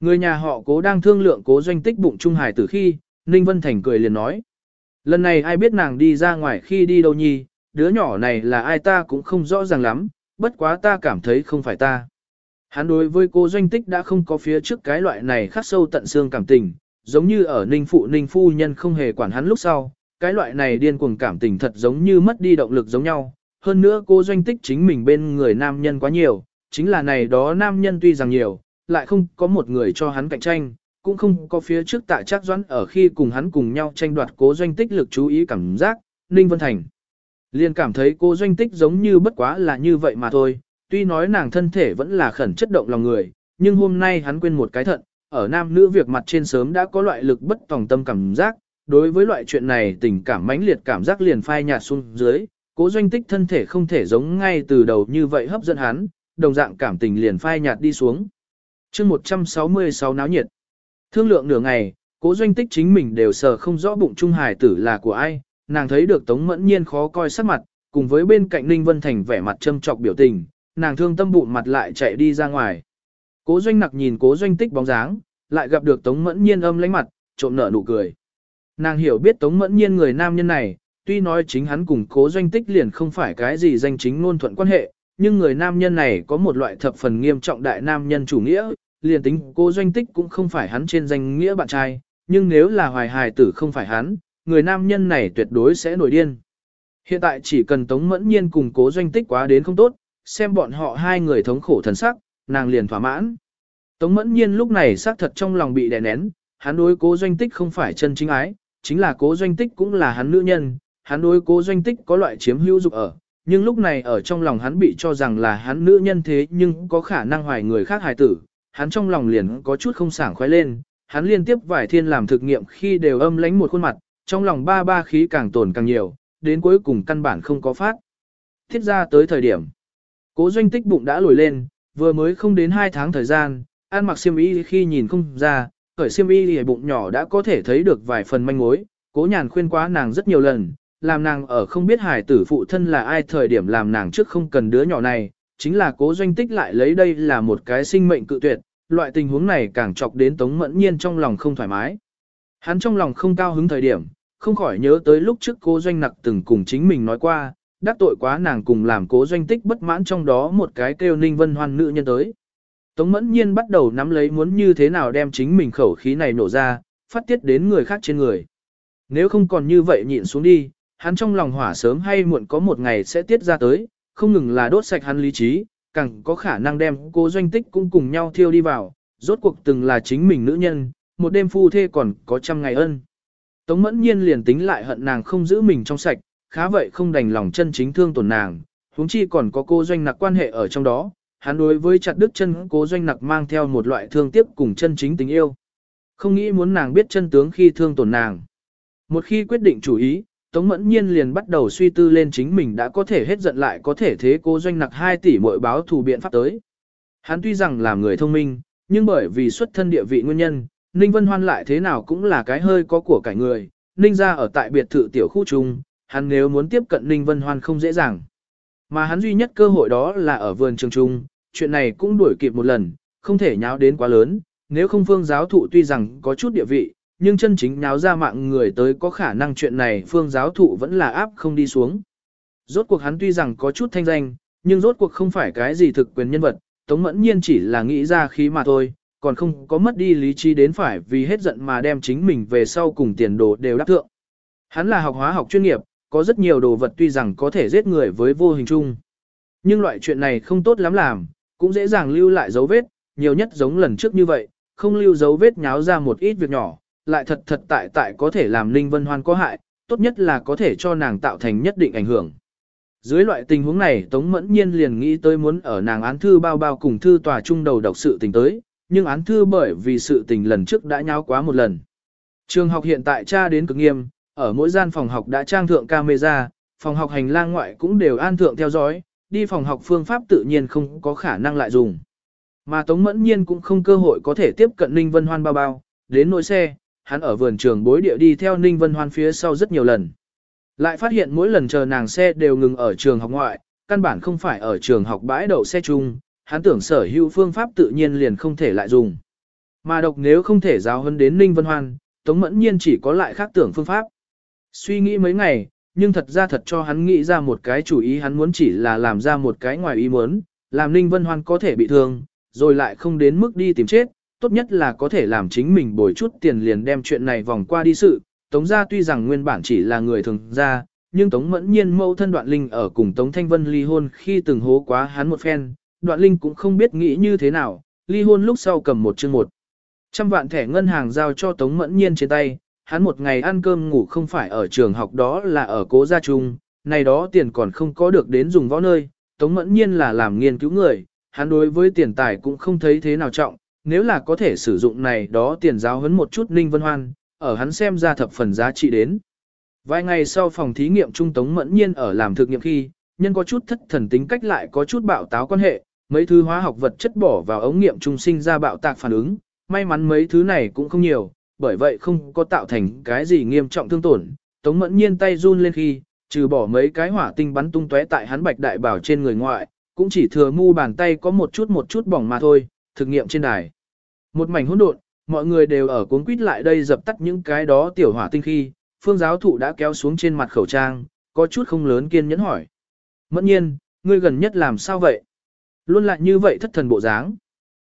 Người nhà họ cố đang thương lượng cố doanh tích bụng trung hải từ khi, Ninh Vân Thành cười liền nói. Lần này ai biết nàng đi ra ngoài khi đi đâu nhi, đứa nhỏ này là ai ta cũng không rõ ràng lắm, bất quá ta cảm thấy không phải ta. Hắn đối với cô doanh tích đã không có phía trước cái loại này khắc sâu tận xương cảm tình, giống như ở ninh phụ ninh phu nhân không hề quản hắn lúc sau, cái loại này điên cuồng cảm tình thật giống như mất đi động lực giống nhau. Hơn nữa cô doanh tích chính mình bên người nam nhân quá nhiều, chính là này đó nam nhân tuy rằng nhiều, lại không có một người cho hắn cạnh tranh, cũng không có phía trước tại chắc doãn ở khi cùng hắn cùng nhau tranh đoạt cố doanh tích lực chú ý cảm giác, Ninh Vân Thành. Liền cảm thấy cô doanh tích giống như bất quá là như vậy mà thôi, tuy nói nàng thân thể vẫn là khẩn chất động lòng người, nhưng hôm nay hắn quên một cái thận, ở nam nữ việc mặt trên sớm đã có loại lực bất tòng tâm cảm giác, đối với loại chuyện này tình cảm mãnh liệt cảm giác liền phai nhạt xuống dưới, cố doanh tích thân thể không thể giống ngay từ đầu như vậy hấp dẫn hắn, đồng dạng cảm tình liền phai nhạt đi xuống. chương 166 náo nhiệt, thương lượng nửa ngày, cố doanh tích chính mình đều sờ không rõ bụng trung hải tử là của ai, nàng thấy được Tống Mẫn Nhiên khó coi sắc mặt, cùng với bên cạnh Ninh Vân Thành vẻ mặt châm trọc biểu tình, nàng thương tâm bụng mặt lại chạy đi ra ngoài. Cố doanh nặc nhìn cố doanh tích bóng dáng, lại gặp được Tống Mẫn Nhiên âm lánh mặt, trộm nở nụ cười. Nàng hiểu biết Tống Mẫn Nhiên người nam nhân này, tuy nói chính hắn cùng cố doanh tích liền không phải cái gì danh chính ngôn thuận quan hệ, nhưng người nam nhân này có một loại thập phần nghiêm trọng đại nam nhân chủ nghĩa, liền tính cố doanh tích cũng không phải hắn trên danh nghĩa bạn trai, nhưng nếu là hoài hài tử không phải hắn, người nam nhân này tuyệt đối sẽ nổi điên. Hiện tại chỉ cần Tống Mẫn Nhiên cùng cố doanh tích quá đến không tốt, xem bọn họ hai người thống khổ thần sắc, nàng liền thỏa mãn. Tống Mẫn Nhiên lúc này xác thật trong lòng bị đè nén, hắn đối cố doanh tích không phải chân chính ái, chính là cố doanh tích cũng là hắn nữ nhân, hắn đối cố doanh tích có loại chiếm hữu dục ở, nhưng lúc này ở trong lòng hắn bị cho rằng là hắn nữ nhân thế nhưng có khả năng hoài người khác hài tử, hắn trong lòng liền có chút không sảng khoái lên, hắn liên tiếp vài thiên làm thực nghiệm khi đều âm lánh một khuôn mặt, trong lòng ba ba khí càng tồn càng nhiều, đến cuối cùng căn bản không có phát. Thiết ra tới thời điểm, cố doanh tích bụng đã lồi lên, vừa mới không đến 2 tháng thời gian, ăn mặc xiêm y khi nhìn không ra, khởi xiêm y thì bụng nhỏ đã có thể thấy được vài phần manh mối, cố nhàn khuyên quá nàng rất nhiều lần, làm nàng ở không biết hải tử phụ thân là ai thời điểm làm nàng trước không cần đứa nhỏ này, chính là cố doanh tích lại lấy đây là một cái sinh mệnh cự tuyệt, loại tình huống này càng chọc đến Tống Mẫn Nhiên trong lòng không thoải mái. Hắn trong lòng không cao hứng thời điểm, không khỏi nhớ tới lúc trước cố doanh nặc từng cùng chính mình nói qua, đắc tội quá nàng cùng làm cố doanh tích bất mãn trong đó một cái kêu ninh vân hoan nữ nhân tới. Tống mẫn nhiên bắt đầu nắm lấy muốn như thế nào đem chính mình khẩu khí này nổ ra, phát tiết đến người khác trên người. Nếu không còn như vậy nhịn xuống đi, hắn trong lòng hỏa sớm hay muộn có một ngày sẽ tiết ra tới, không ngừng là đốt sạch hắn lý trí, càng có khả năng đem cố doanh tích cũng cùng nhau thiêu đi vào, rốt cuộc từng là chính mình nữ nhân, một đêm phu thê còn có trăm ngày ân. Tống mẫn nhiên liền tính lại hận nàng không giữ mình trong sạch, khá vậy không đành lòng chân chính thương tổn nàng, huống chi còn có cô doanh nặc quan hệ ở trong đó, hắn đối với chặt đứt chân cố doanh nặc mang theo một loại thương tiếc cùng chân chính tình yêu. Không nghĩ muốn nàng biết chân tướng khi thương tổn nàng. Một khi quyết định chủ ý, Tống Mẫn Nhiên liền bắt đầu suy tư lên chính mình đã có thể hết giận lại có thể thế cố doanh nặc 2 tỷ mỗi báo thù biện pháp tới. Hắn tuy rằng là người thông minh, nhưng bởi vì xuất thân địa vị nguyên nhân, Ninh Vân Hoan lại thế nào cũng là cái hơi có của cải người, Ninh gia ở tại biệt thự tiểu khu trung, hắn nếu muốn tiếp cận Ninh Vân Hoan không dễ dàng. Mà hắn duy nhất cơ hội đó là ở vườn trường trung, chuyện này cũng đuổi kịp một lần, không thể nháo đến quá lớn, nếu không phương giáo thụ tuy rằng có chút địa vị, nhưng chân chính nháo ra mạng người tới có khả năng chuyện này phương giáo thụ vẫn là áp không đi xuống. Rốt cuộc hắn tuy rằng có chút thanh danh, nhưng rốt cuộc không phải cái gì thực quyền nhân vật, Tống Mẫn Nhiên chỉ là nghĩ ra khí mà thôi, còn không có mất đi lý trí đến phải vì hết giận mà đem chính mình về sau cùng tiền đồ đều đắc thượng. Hắn là học hóa học chuyên nghiệp, có rất nhiều đồ vật tuy rằng có thể giết người với vô hình chung. Nhưng loại chuyện này không tốt lắm làm, cũng dễ dàng lưu lại dấu vết, nhiều nhất giống lần trước như vậy, không lưu dấu vết nháo ra một ít việc nhỏ, lại thật thật tại tại có thể làm Ninh Vân Hoan có hại, tốt nhất là có thể cho nàng tạo thành nhất định ảnh hưởng. Dưới loại tình huống này Tống Mẫn Nhiên liền nghĩ tới muốn ở nàng án thư bao bao cùng thư tòa trung đầu đọc sự tình tới, nhưng án thư bởi vì sự tình lần trước đã nháo quá một lần. Trường học hiện tại tra đến cực nghiêm, ở mỗi gian phòng học đã trang thượng camera, phòng học hành lang ngoại cũng đều an thượng theo dõi, đi phòng học phương pháp tự nhiên không có khả năng lại dùng. Mà Tống Mẫn Nhiên cũng không cơ hội có thể tiếp cận Ninh Vân Hoan bao bao, đến nỗi xe, hắn ở vườn trường bối địa đi theo Ninh Vân Hoan phía sau rất nhiều lần. Lại phát hiện mỗi lần chờ nàng xe đều ngừng ở trường học ngoại, căn bản không phải ở trường học bãi đậu xe chung, hắn tưởng sở hữu phương pháp tự nhiên liền không thể lại dùng. Mà độc nếu không thể giáo hơn đến Ninh Vân Hoan, Tống Mẫn Nhiên chỉ có lại khác tưởng phương pháp. Suy nghĩ mấy ngày, nhưng thật ra thật cho hắn nghĩ ra một cái chủ ý hắn muốn chỉ là làm ra một cái ngoài ý muốn, làm Ninh Vân Hoan có thể bị thương, rồi lại không đến mức đi tìm chết, tốt nhất là có thể làm chính mình bồi chút tiền liền đem chuyện này vòng qua đi sự. Tống gia tuy rằng nguyên bản chỉ là người thường gia, nhưng Tống mẫn nhiên mâu thân đoạn linh ở cùng Tống Thanh Vân ly hôn khi từng hố quá hắn một phen, đoạn linh cũng không biết nghĩ như thế nào, ly hôn lúc sau cầm một chương một. Trăm vạn thẻ ngân hàng giao cho Tống mẫn nhiên trên tay, hắn một ngày ăn cơm ngủ không phải ở trường học đó là ở cố gia trung, này đó tiền còn không có được đến dùng võ nơi, Tống mẫn nhiên là làm nghiên cứu người, hắn đối với tiền tài cũng không thấy thế nào trọng, nếu là có thể sử dụng này đó tiền giáo huấn một chút Ninh Vân Hoan, ở hắn xem ra thập phần giá trị đến. Vài ngày sau phòng thí nghiệm trung tống mẫn nhiên ở làm thực nghiệm khi, nhân có chút thất thần tính cách lại có chút bạo táo quan hệ, mấy thứ hóa học vật chất bỏ vào ống nghiệm trung sinh ra bạo tạc phản ứng, may mắn mấy thứ này cũng không nhiều, bởi vậy không có tạo thành cái gì nghiêm trọng thương tổn. Tống mẫn nhiên tay run lên khi, trừ bỏ mấy cái hỏa tinh bắn tung tóe tại hắn bạch đại bảo trên người ngoại, cũng chỉ thừa mu bàn tay có một chút một chút bỏng mà thôi, thực nghiệm trên đài. Một mảnh hỗn độn, mọi người đều ở cuốn quýt lại đây dập tắt những cái đó tiểu hỏa tinh khi, phương giáo thụ đã kéo xuống trên mặt khẩu trang, có chút không lớn kiên nhẫn hỏi. Mẫn nhiên, ngươi gần nhất làm sao vậy? Luôn lại như vậy thất thần bộ dáng.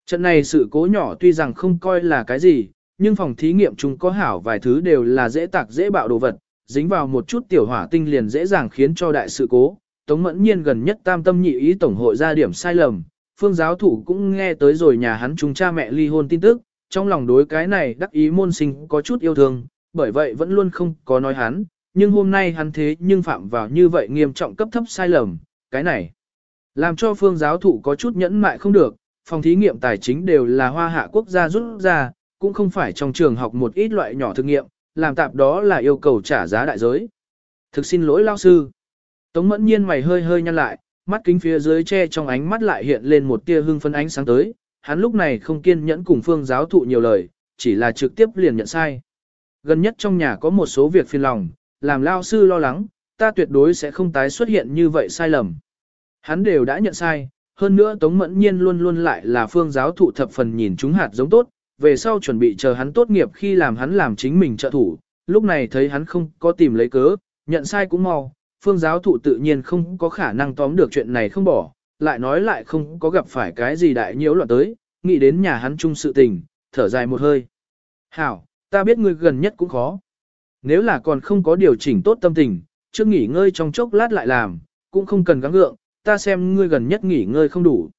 Trận này sự cố nhỏ tuy rằng không coi là cái gì, nhưng phòng thí nghiệm chúng có hảo vài thứ đều là dễ tạc dễ bạo đồ vật, dính vào một chút tiểu hỏa tinh liền dễ dàng khiến cho đại sự cố. Tống mẫn nhiên gần nhất tam tâm nhị ý tổng hội ra điểm sai lầm, phương giáo thủ cũng nghe tới rồi nhà hắn chúng cha mẹ ly hôn tin tức, trong lòng đối cái này đắc ý môn sinh có chút yêu thương, bởi vậy vẫn luôn không có nói hắn, nhưng hôm nay hắn thế nhưng phạm vào như vậy nghiêm trọng cấp thấp sai lầm, cái này làm cho phương giáo thủ có chút nhẫn mại không được, phòng thí nghiệm tài chính đều là hoa hạ quốc gia rút ra, cũng không phải trong trường học một ít loại nhỏ thực nghiệm, làm tạp đó là yêu cầu trả giá đại giới. Thực xin lỗi lao sư. Tống mẫn nhiên mày hơi hơi nhăn lại, mắt kính phía dưới che trong ánh mắt lại hiện lên một tia hưng phấn ánh sáng tới, hắn lúc này không kiên nhẫn cùng phương giáo thụ nhiều lời, chỉ là trực tiếp liền nhận sai. Gần nhất trong nhà có một số việc phiền lòng, làm lao sư lo lắng, ta tuyệt đối sẽ không tái xuất hiện như vậy sai lầm. Hắn đều đã nhận sai, hơn nữa Tống Mẫn Nhiên luôn luôn lại là phương giáo thụ thập phần nhìn chúng hạt giống tốt, về sau chuẩn bị chờ hắn tốt nghiệp khi làm hắn làm chính mình trợ thủ, lúc này thấy hắn không có tìm lấy cớ, nhận sai cũng mau, phương giáo thụ tự nhiên không có khả năng tóm được chuyện này không bỏ, lại nói lại không có gặp phải cái gì đại nhiễu loạn tới, nghĩ đến nhà hắn chung sự tình, thở dài một hơi. Hảo, ta biết ngươi gần nhất cũng khó. Nếu là còn không có điều chỉnh tốt tâm tình, trước nghỉ ngơi trong chốc lát lại làm, cũng không cần gắng gượng, ta xem ngươi gần nhất nghỉ ngơi không đủ.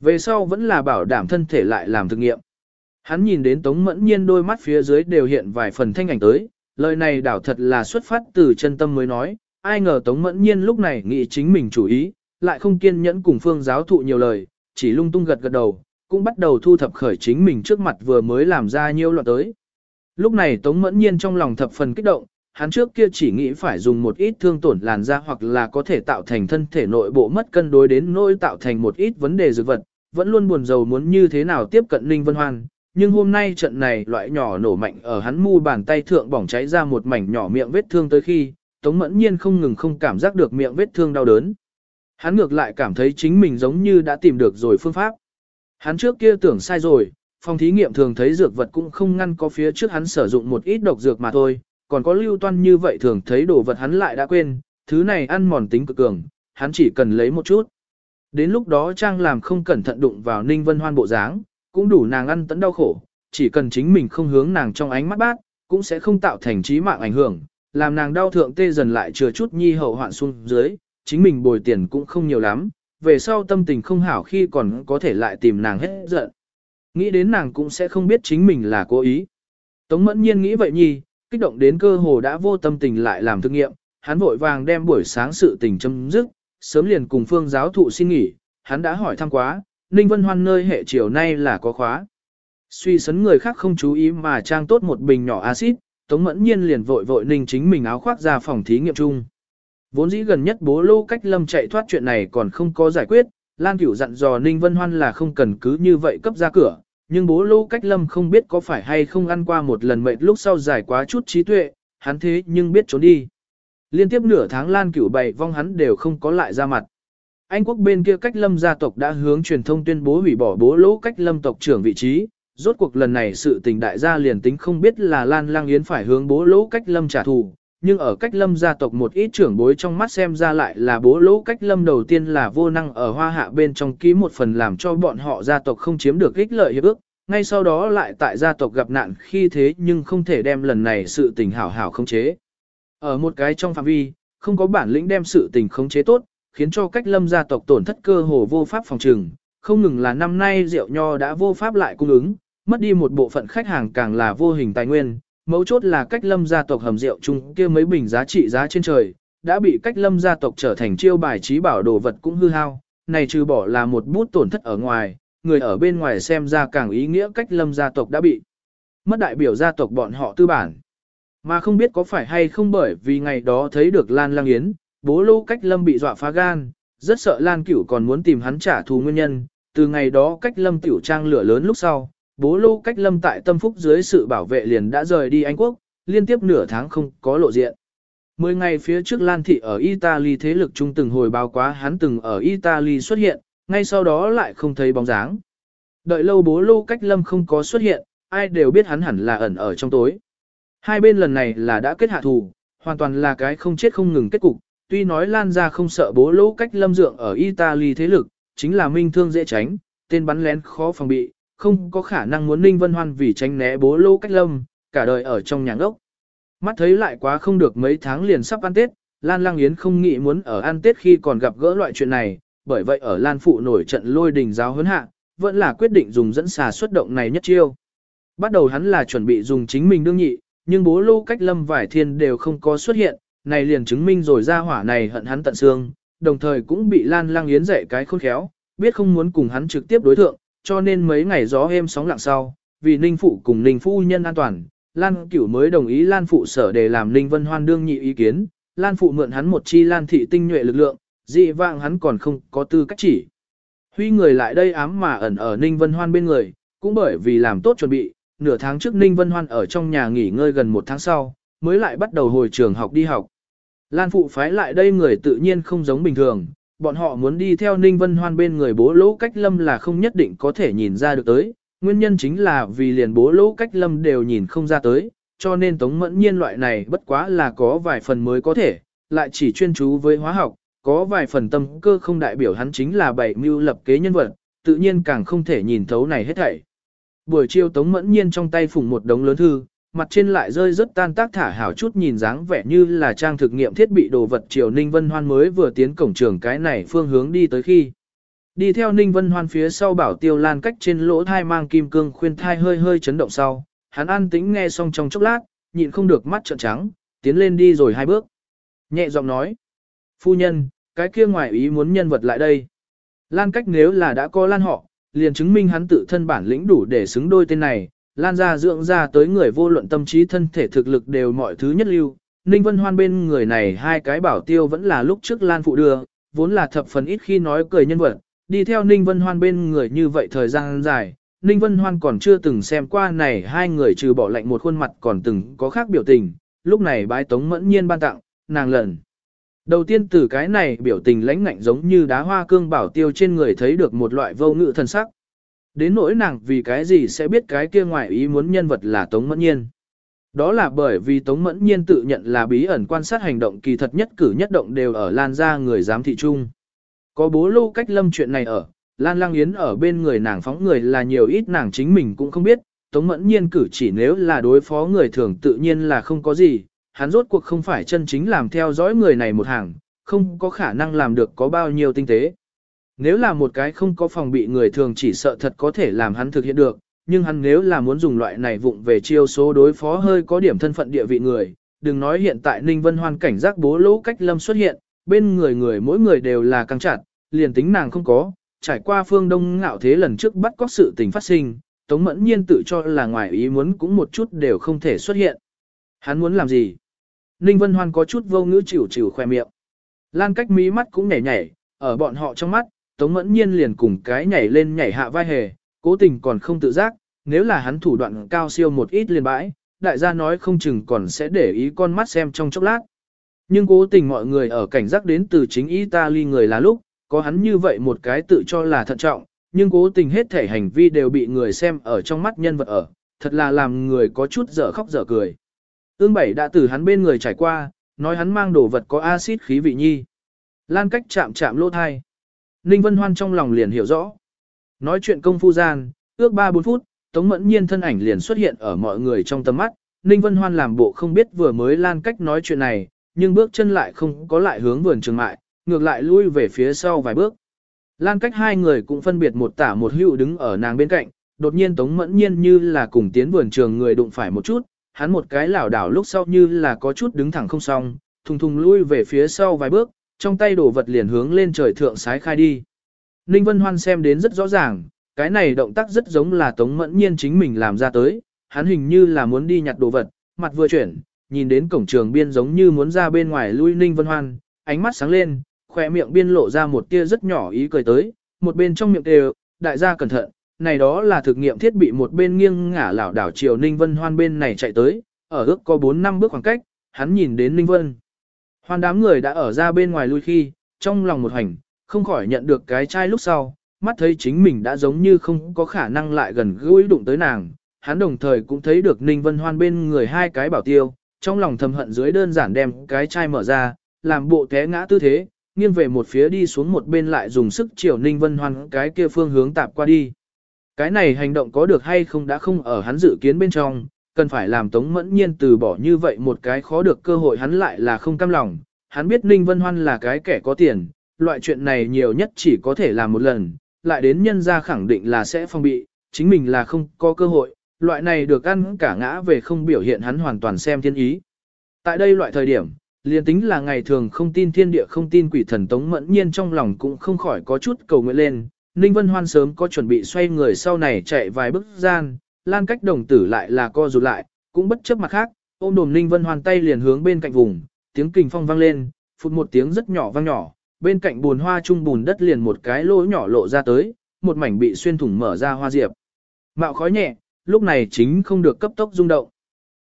Về sau vẫn là bảo đảm thân thể lại làm thực nghiệm. Hắn nhìn đến Tống Mẫn Nhiên đôi mắt phía dưới đều hiện vài phần thanh ảnh tới, lời này đảo thật là xuất phát từ chân tâm mới nói, ai ngờ Tống Mẫn Nhiên lúc này nghĩ chính mình chủ ý, lại không kiên nhẫn cùng phương giáo thụ nhiều lời, chỉ lung tung gật gật đầu, cũng bắt đầu thu thập khởi chính mình trước mặt vừa mới làm ra nhiều loạn tới. Lúc này Tống Mẫn Nhiên trong lòng thập phần kích động, hắn trước kia chỉ nghĩ phải dùng một ít thương tổn làn da hoặc là có thể tạo thành thân thể nội bộ mất cân đối đến nỗi tạo thành một ít vấn đề dược vật, vẫn luôn buồn rầu muốn như thế nào tiếp cận Ninh Vân Hoan. Nhưng hôm nay trận này loại nhỏ nổ mạnh ở hắn mu bàn tay thượng bỏng cháy ra một mảnh nhỏ miệng vết thương tới khi, Tống Mẫn Nhiên không ngừng không cảm giác được miệng vết thương đau đớn. Hắn ngược lại cảm thấy chính mình giống như đã tìm được rồi phương pháp. Hắn trước kia tưởng sai rồi, phòng thí nghiệm thường thấy dược vật cũng không ngăn có phía trước hắn sử dụng một ít độc dược mà thôi, còn có lưu toan như vậy thường thấy đồ vật hắn lại đã quên, thứ này ăn mòn tính cực cường, hắn chỉ cần lấy một chút. Đến lúc đó Trang làm không cẩn thận đụng vào Ninh Vân Hoan bộ dáng, cũng đủ nàng ăn tấn đau khổ, chỉ cần chính mình không hướng nàng trong ánh mắt bát, cũng sẽ không tạo thành trí mạng ảnh hưởng, làm nàng đau thượng tê dần lại chừa chút nhi hậu hoạn xuống dưới, chính mình bồi tiền cũng không nhiều lắm, về sau tâm tình không hảo khi còn có thể lại tìm nàng hết giận. Nghĩ đến nàng cũng sẽ không biết chính mình là cố ý. Tống mẫn nhiên nghĩ vậy nhi, kích động đến cơ hồ đã vô tâm tình lại làm thực nghiệm, hắn vội vàng đem buổi sáng sự tình chấm dứt, sớm liền cùng phương giáo thụ xin nghỉ, hắn đã hỏi thăm quá, Ninh Vân Hoan nơi hệ chiều nay là có khóa. Suy sấn người khác không chú ý mà trang tốt một bình nhỏ axit, Tống Mẫn Nhiên liền vội vội ninh chính mình áo khoác ra phòng thí nghiệm chung. Vốn dĩ gần nhất bố lô cách lâm chạy thoát chuyện này còn không có giải quyết, Lan Cửu dặn dò Ninh Vân Hoan là không cần cứ như vậy cấp ra cửa, nhưng bố lô cách lâm không biết có phải hay không ăn qua một lần mệt lúc sau giải quá chút trí tuệ, hắn thế nhưng biết trốn đi. Liên tiếp nửa tháng Lan Cửu bày vong hắn đều không có lại ra mặt. Anh quốc bên kia cách lâm gia tộc đã hướng truyền thông tuyên bố hủy bỏ bố lỗ cách lâm tộc trưởng vị trí, rốt cuộc lần này sự tình đại gia liền tính không biết là Lan Lang Yến phải hướng bố lỗ cách lâm trả thù, nhưng ở cách lâm gia tộc một ít trưởng bối trong mắt xem ra lại là bố lỗ cách lâm đầu tiên là vô năng ở hoa hạ bên trong ký một phần làm cho bọn họ gia tộc không chiếm được ích lợi hiệp ước, ngay sau đó lại tại gia tộc gặp nạn khi thế nhưng không thể đem lần này sự tình hảo hảo khống chế. Ở một cái trong phạm vi, không có bản lĩnh đem sự tình khống chế tốt, khiến cho cách lâm gia tộc tổn thất cơ hồ vô pháp phòng trừng, không ngừng là năm nay rượu nho đã vô pháp lại cung ứng, mất đi một bộ phận khách hàng càng là vô hình tài nguyên, mấu chốt là cách lâm gia tộc hầm rượu chung kia mấy bình giá trị giá trên trời, đã bị cách lâm gia tộc trở thành chiêu bài trí bảo đồ vật cũng hư hao, này trừ bỏ là một bút tổn thất ở ngoài, người ở bên ngoài xem ra càng ý nghĩa cách lâm gia tộc đã bị mất đại biểu gia tộc bọn họ tư bản. Mà không biết có phải hay không bởi vì ngày đó thấy được Lan Lang Yến, bố lô cách lâm bị dọa phá gan, rất sợ Lan Cửu còn muốn tìm hắn trả thù nguyên nhân, từ ngày đó cách lâm tiểu trang lửa lớn lúc sau, bố lô cách lâm tại tâm phúc dưới sự bảo vệ liền đã rời đi Anh Quốc, liên tiếp nửa tháng không có lộ diện. Mười ngày phía trước Lan Thị ở Italy thế lực trung từng hồi báo quá hắn từng ở Italy xuất hiện, ngay sau đó lại không thấy bóng dáng. Đợi lâu bố lô cách lâm không có xuất hiện, ai đều biết hắn hẳn là ẩn ở trong tối. Hai bên lần này là đã kết hạ thù, hoàn toàn là cái không chết không ngừng kết cục, tuy nói Lan ra không sợ bố lỗ cách lâm dượng ở Italy thế lực, chính là minh thương dễ tránh, tên bắn lén khó phòng bị, không có khả năng muốn Ninh Vân Hoan vì tránh né bố lỗ cách lâm, cả đời ở trong nhà ngốc. Mắt thấy lại quá không được mấy tháng liền sắp ăn Tết, Lan Lang Yến không nghĩ muốn ở ăn Tết khi còn gặp gỡ loại chuyện này, bởi vậy ở Lan Phụ nổi trận lôi đình giáo huấn hạ, vẫn là quyết định dùng dẫn xà xuất động này nhất chiêu. Bắt đầu hắn là chuẩn bị dùng chính mình đương nhị, nhưng bố lô cách lâm vải thiên đều không có xuất hiện, này liền chứng minh rồi ra hỏa này hận hắn tận xương, đồng thời cũng bị Lan Lang Yến dạy cái khôn khéo, biết không muốn cùng hắn trực tiếp đối thượng, cho nên mấy ngày gió êm sóng lặng sau, vì Ninh Phụ cùng Ninh Phu nhân an toàn, Lan Cửu mới đồng ý Lan Phụ sở để làm Ninh Vân Hoan đương nhị ý kiến, Lan Phụ mượn hắn một chi Lan thị tinh nhuệ lực lượng, dị vạng hắn còn không có tư cách chỉ. Huy người lại đây ám mà ẩn ở Ninh Vân Hoan bên người, cũng bởi vì làm tốt chuẩn bị, nửa tháng trước Ninh Vân Hoan ở trong nhà nghỉ ngơi gần một tháng sau, mới lại bắt đầu hồi trường học đi học. Lan phụ phái lại đây người tự nhiên không giống bình thường, bọn họ muốn đi theo Ninh Vân Hoan bên người bố lỗ cách lâm là không nhất định có thể nhìn ra được tới, nguyên nhân chính là vì liền bố lỗ cách lâm đều nhìn không ra tới, cho nên tống mẫn nhiên loại này bất quá là có vài phần mới có thể, lại chỉ chuyên chú với hóa học, có vài phần tâm cơ không đại biểu hắn chính là bảy mưu lập kế nhân vật, tự nhiên càng không thể nhìn thấu này hết thảy. Buổi chiều tống mẫn nhiên trong tay phủng một đống lớn thư, mặt trên lại rơi rất tan tác thả hảo chút nhìn dáng vẻ như là trang thực nghiệm thiết bị đồ vật triều Ninh Vân Hoan mới vừa tiến cổng trường cái này phương hướng đi tới khi. Đi theo Ninh Vân Hoan phía sau bảo tiêu lan cách trên lỗ thai mang kim cương khuyên thai hơi hơi chấn động sau, hắn an tĩnh nghe xong trong chốc lát, nhịn không được mắt trợn trắng, tiến lên đi rồi hai bước. Nhẹ giọng nói, phu nhân, cái kia ngoài ý muốn nhân vật lại đây. Lan cách nếu là đã có lan họ, liền chứng minh hắn tự thân bản lĩnh đủ để xứng đôi tên này, lan ra dưỡng ra tới người vô luận tâm trí thân thể thực lực đều mọi thứ nhất lưu. Ninh Vân Hoan bên người này hai cái bảo tiêu vẫn là lúc trước Lan phụ đưa, vốn là thập phần ít khi nói cười nhân vật, đi theo Ninh Vân Hoan bên người như vậy thời gian dài. Ninh Vân Hoan còn chưa từng xem qua này hai người trừ bỏ lạnh một khuôn mặt còn từng có khác biểu tình, lúc này bái tống mẫn nhiên ban tặng, nàng lần. Đầu tiên từ cái này biểu tình lãnh ngạnh giống như đá hoa cương bảo tiêu trên người thấy được một loại vô ngữ thần sắc. Đến nỗi nàng vì cái gì sẽ biết cái kia ngoài ý muốn nhân vật là Tống Mẫn Nhiên. Đó là bởi vì Tống Mẫn Nhiên tự nhận là bí ẩn quan sát hành động kỳ thật nhất cử nhất động đều ở Lan ra người giám thị chung. Có bố lô cách lâm chuyện này ở, Lan Lang Yến ở bên người nàng phóng người là nhiều ít nàng chính mình cũng không biết, Tống Mẫn Nhiên cử chỉ nếu là đối phó người thường tự nhiên là không có gì, hắn rốt cuộc không phải chân chính làm theo dõi người này một hàng, không có khả năng làm được có bao nhiêu tinh tế. Nếu là một cái không có phòng bị người thường chỉ sợ thật có thể làm hắn thực hiện được, nhưng hắn nếu là muốn dùng loại này vụng về chiêu số đối phó hơi có điểm thân phận địa vị người, đừng nói hiện tại Ninh Vân Hoan cảnh giác bố lỗ cách lâm xuất hiện, bên người người mỗi người đều là căng chặt, liền tính nàng không có, trải qua phương đông ngạo thế lần trước bắt có sự tình phát sinh, Tống Mẫn Nhiên tự cho là ngoài ý muốn cũng một chút đều không thể xuất hiện. Hắn muốn làm gì? Ninh Vân Hoan có chút vô ngữ chịu chịu khoe miệng. Lan cách mí mắt cũng nhảy nhảy, ở bọn họ trong mắt, Tống Mẫn Nhiên liền cùng cái nhảy lên nhảy hạ vai hề, cố tình còn không tự giác, nếu là hắn thủ đoạn cao siêu một ít liền bãi, đại gia nói không chừng còn sẽ để ý con mắt xem trong chốc lát. Nhưng cố tình mọi người ở cảnh giác đến từ chính Italy người là lúc, có hắn như vậy một cái tự cho là thận trọng, nhưng cố tình hết thể hành vi đều bị người xem ở trong mắt nhân vật ở, thật là làm người có chút dở khóc dở cười. Ương Bảy đã từ hắn bên người trải qua, nói hắn mang đồ vật có axit khí vị nhi. Lan cách chạm chạm lỗ thai. Ninh Vân Hoan trong lòng liền hiểu rõ. Nói chuyện công phu gian, ước 3-4 phút, Tống Mẫn Nhiên thân ảnh liền xuất hiện ở mọi người trong tầm mắt. Ninh Vân Hoan làm bộ không biết vừa mới lan cách nói chuyện này, nhưng bước chân lại không có lại hướng vườn trường mại, ngược lại lui về phía sau vài bước. Lan cách hai người cũng phân biệt một tả một hữu đứng ở nàng bên cạnh, đột nhiên Tống Mẫn Nhiên như là cùng tiến vườn trường người đụng phải một chút, hắn một cái lảo đảo lúc sau như là có chút đứng thẳng không xong, thùng thùng lui về phía sau vài bước, trong tay đổ vật liền hướng lên trời thượng sái khai đi. Ninh Vân Hoan xem đến rất rõ ràng, cái này động tác rất giống là Tống Mẫn Nhiên chính mình làm ra tới, hắn hình như là muốn đi nhặt đồ vật, mặt vừa chuyển, nhìn đến cổng trường biên giống như muốn ra bên ngoài lui Ninh Vân Hoan, ánh mắt sáng lên, khỏe miệng biên lộ ra một tia rất nhỏ ý cười tới, một bên trong miệng đều, đại gia cẩn thận, này đó là thực nghiệm thiết bị một bên nghiêng ngả lảo đảo chiều Ninh Vân Hoan bên này chạy tới, ở ước có 4 năm bước khoảng cách, hắn nhìn đến Ninh Vân. Hoan đám người đã ở ra bên ngoài lui khi, trong lòng một hành, không khỏi nhận được cái chai lúc sau, mắt thấy chính mình đã giống như không có khả năng lại gần gũi đụng tới nàng, hắn đồng thời cũng thấy được Ninh Vân Hoan bên người hai cái bảo tiêu, trong lòng thầm hận dưới đơn giản đem cái chai mở ra, làm bộ té ngã tư thế, nghiêng về một phía đi xuống một bên lại dùng sức chiều Ninh Vân Hoan cái kia phương hướng tạp qua đi. Cái này hành động có được hay không đã không ở hắn dự kiến bên trong, cần phải làm Tống Mẫn Nhiên từ bỏ như vậy một cái khó được cơ hội hắn lại là không cam lòng. Hắn biết Ninh Vân Hoan là cái kẻ có tiền, loại chuyện này nhiều nhất chỉ có thể làm một lần, lại đến nhân gia khẳng định là sẽ phong bị, chính mình là không có cơ hội, loại này được ăn cả ngã về không biểu hiện hắn hoàn toàn xem thiên ý. Tại đây loại thời điểm, liền tính là ngày thường không tin thiên địa không tin quỷ thần Tống Mẫn Nhiên trong lòng cũng không khỏi có chút cầu nguyện lên, Ninh Vân Hoan sớm có chuẩn bị xoay người sau này chạy vài bước gian, lan cách đồng tử lại là co rụt lại, cũng bất chấp mặt khác, ôm đồm Ninh Vân Hoan tay liền hướng bên cạnh vùng, tiếng kình phong vang lên, phụt một tiếng rất nhỏ vang nhỏ, bên cạnh bùn hoa trung bùn đất liền một cái lỗ nhỏ lộ ra tới, một mảnh bị xuyên thủng mở ra hoa diệp. Mạo khói nhẹ, lúc này chính không được cấp tốc rung động.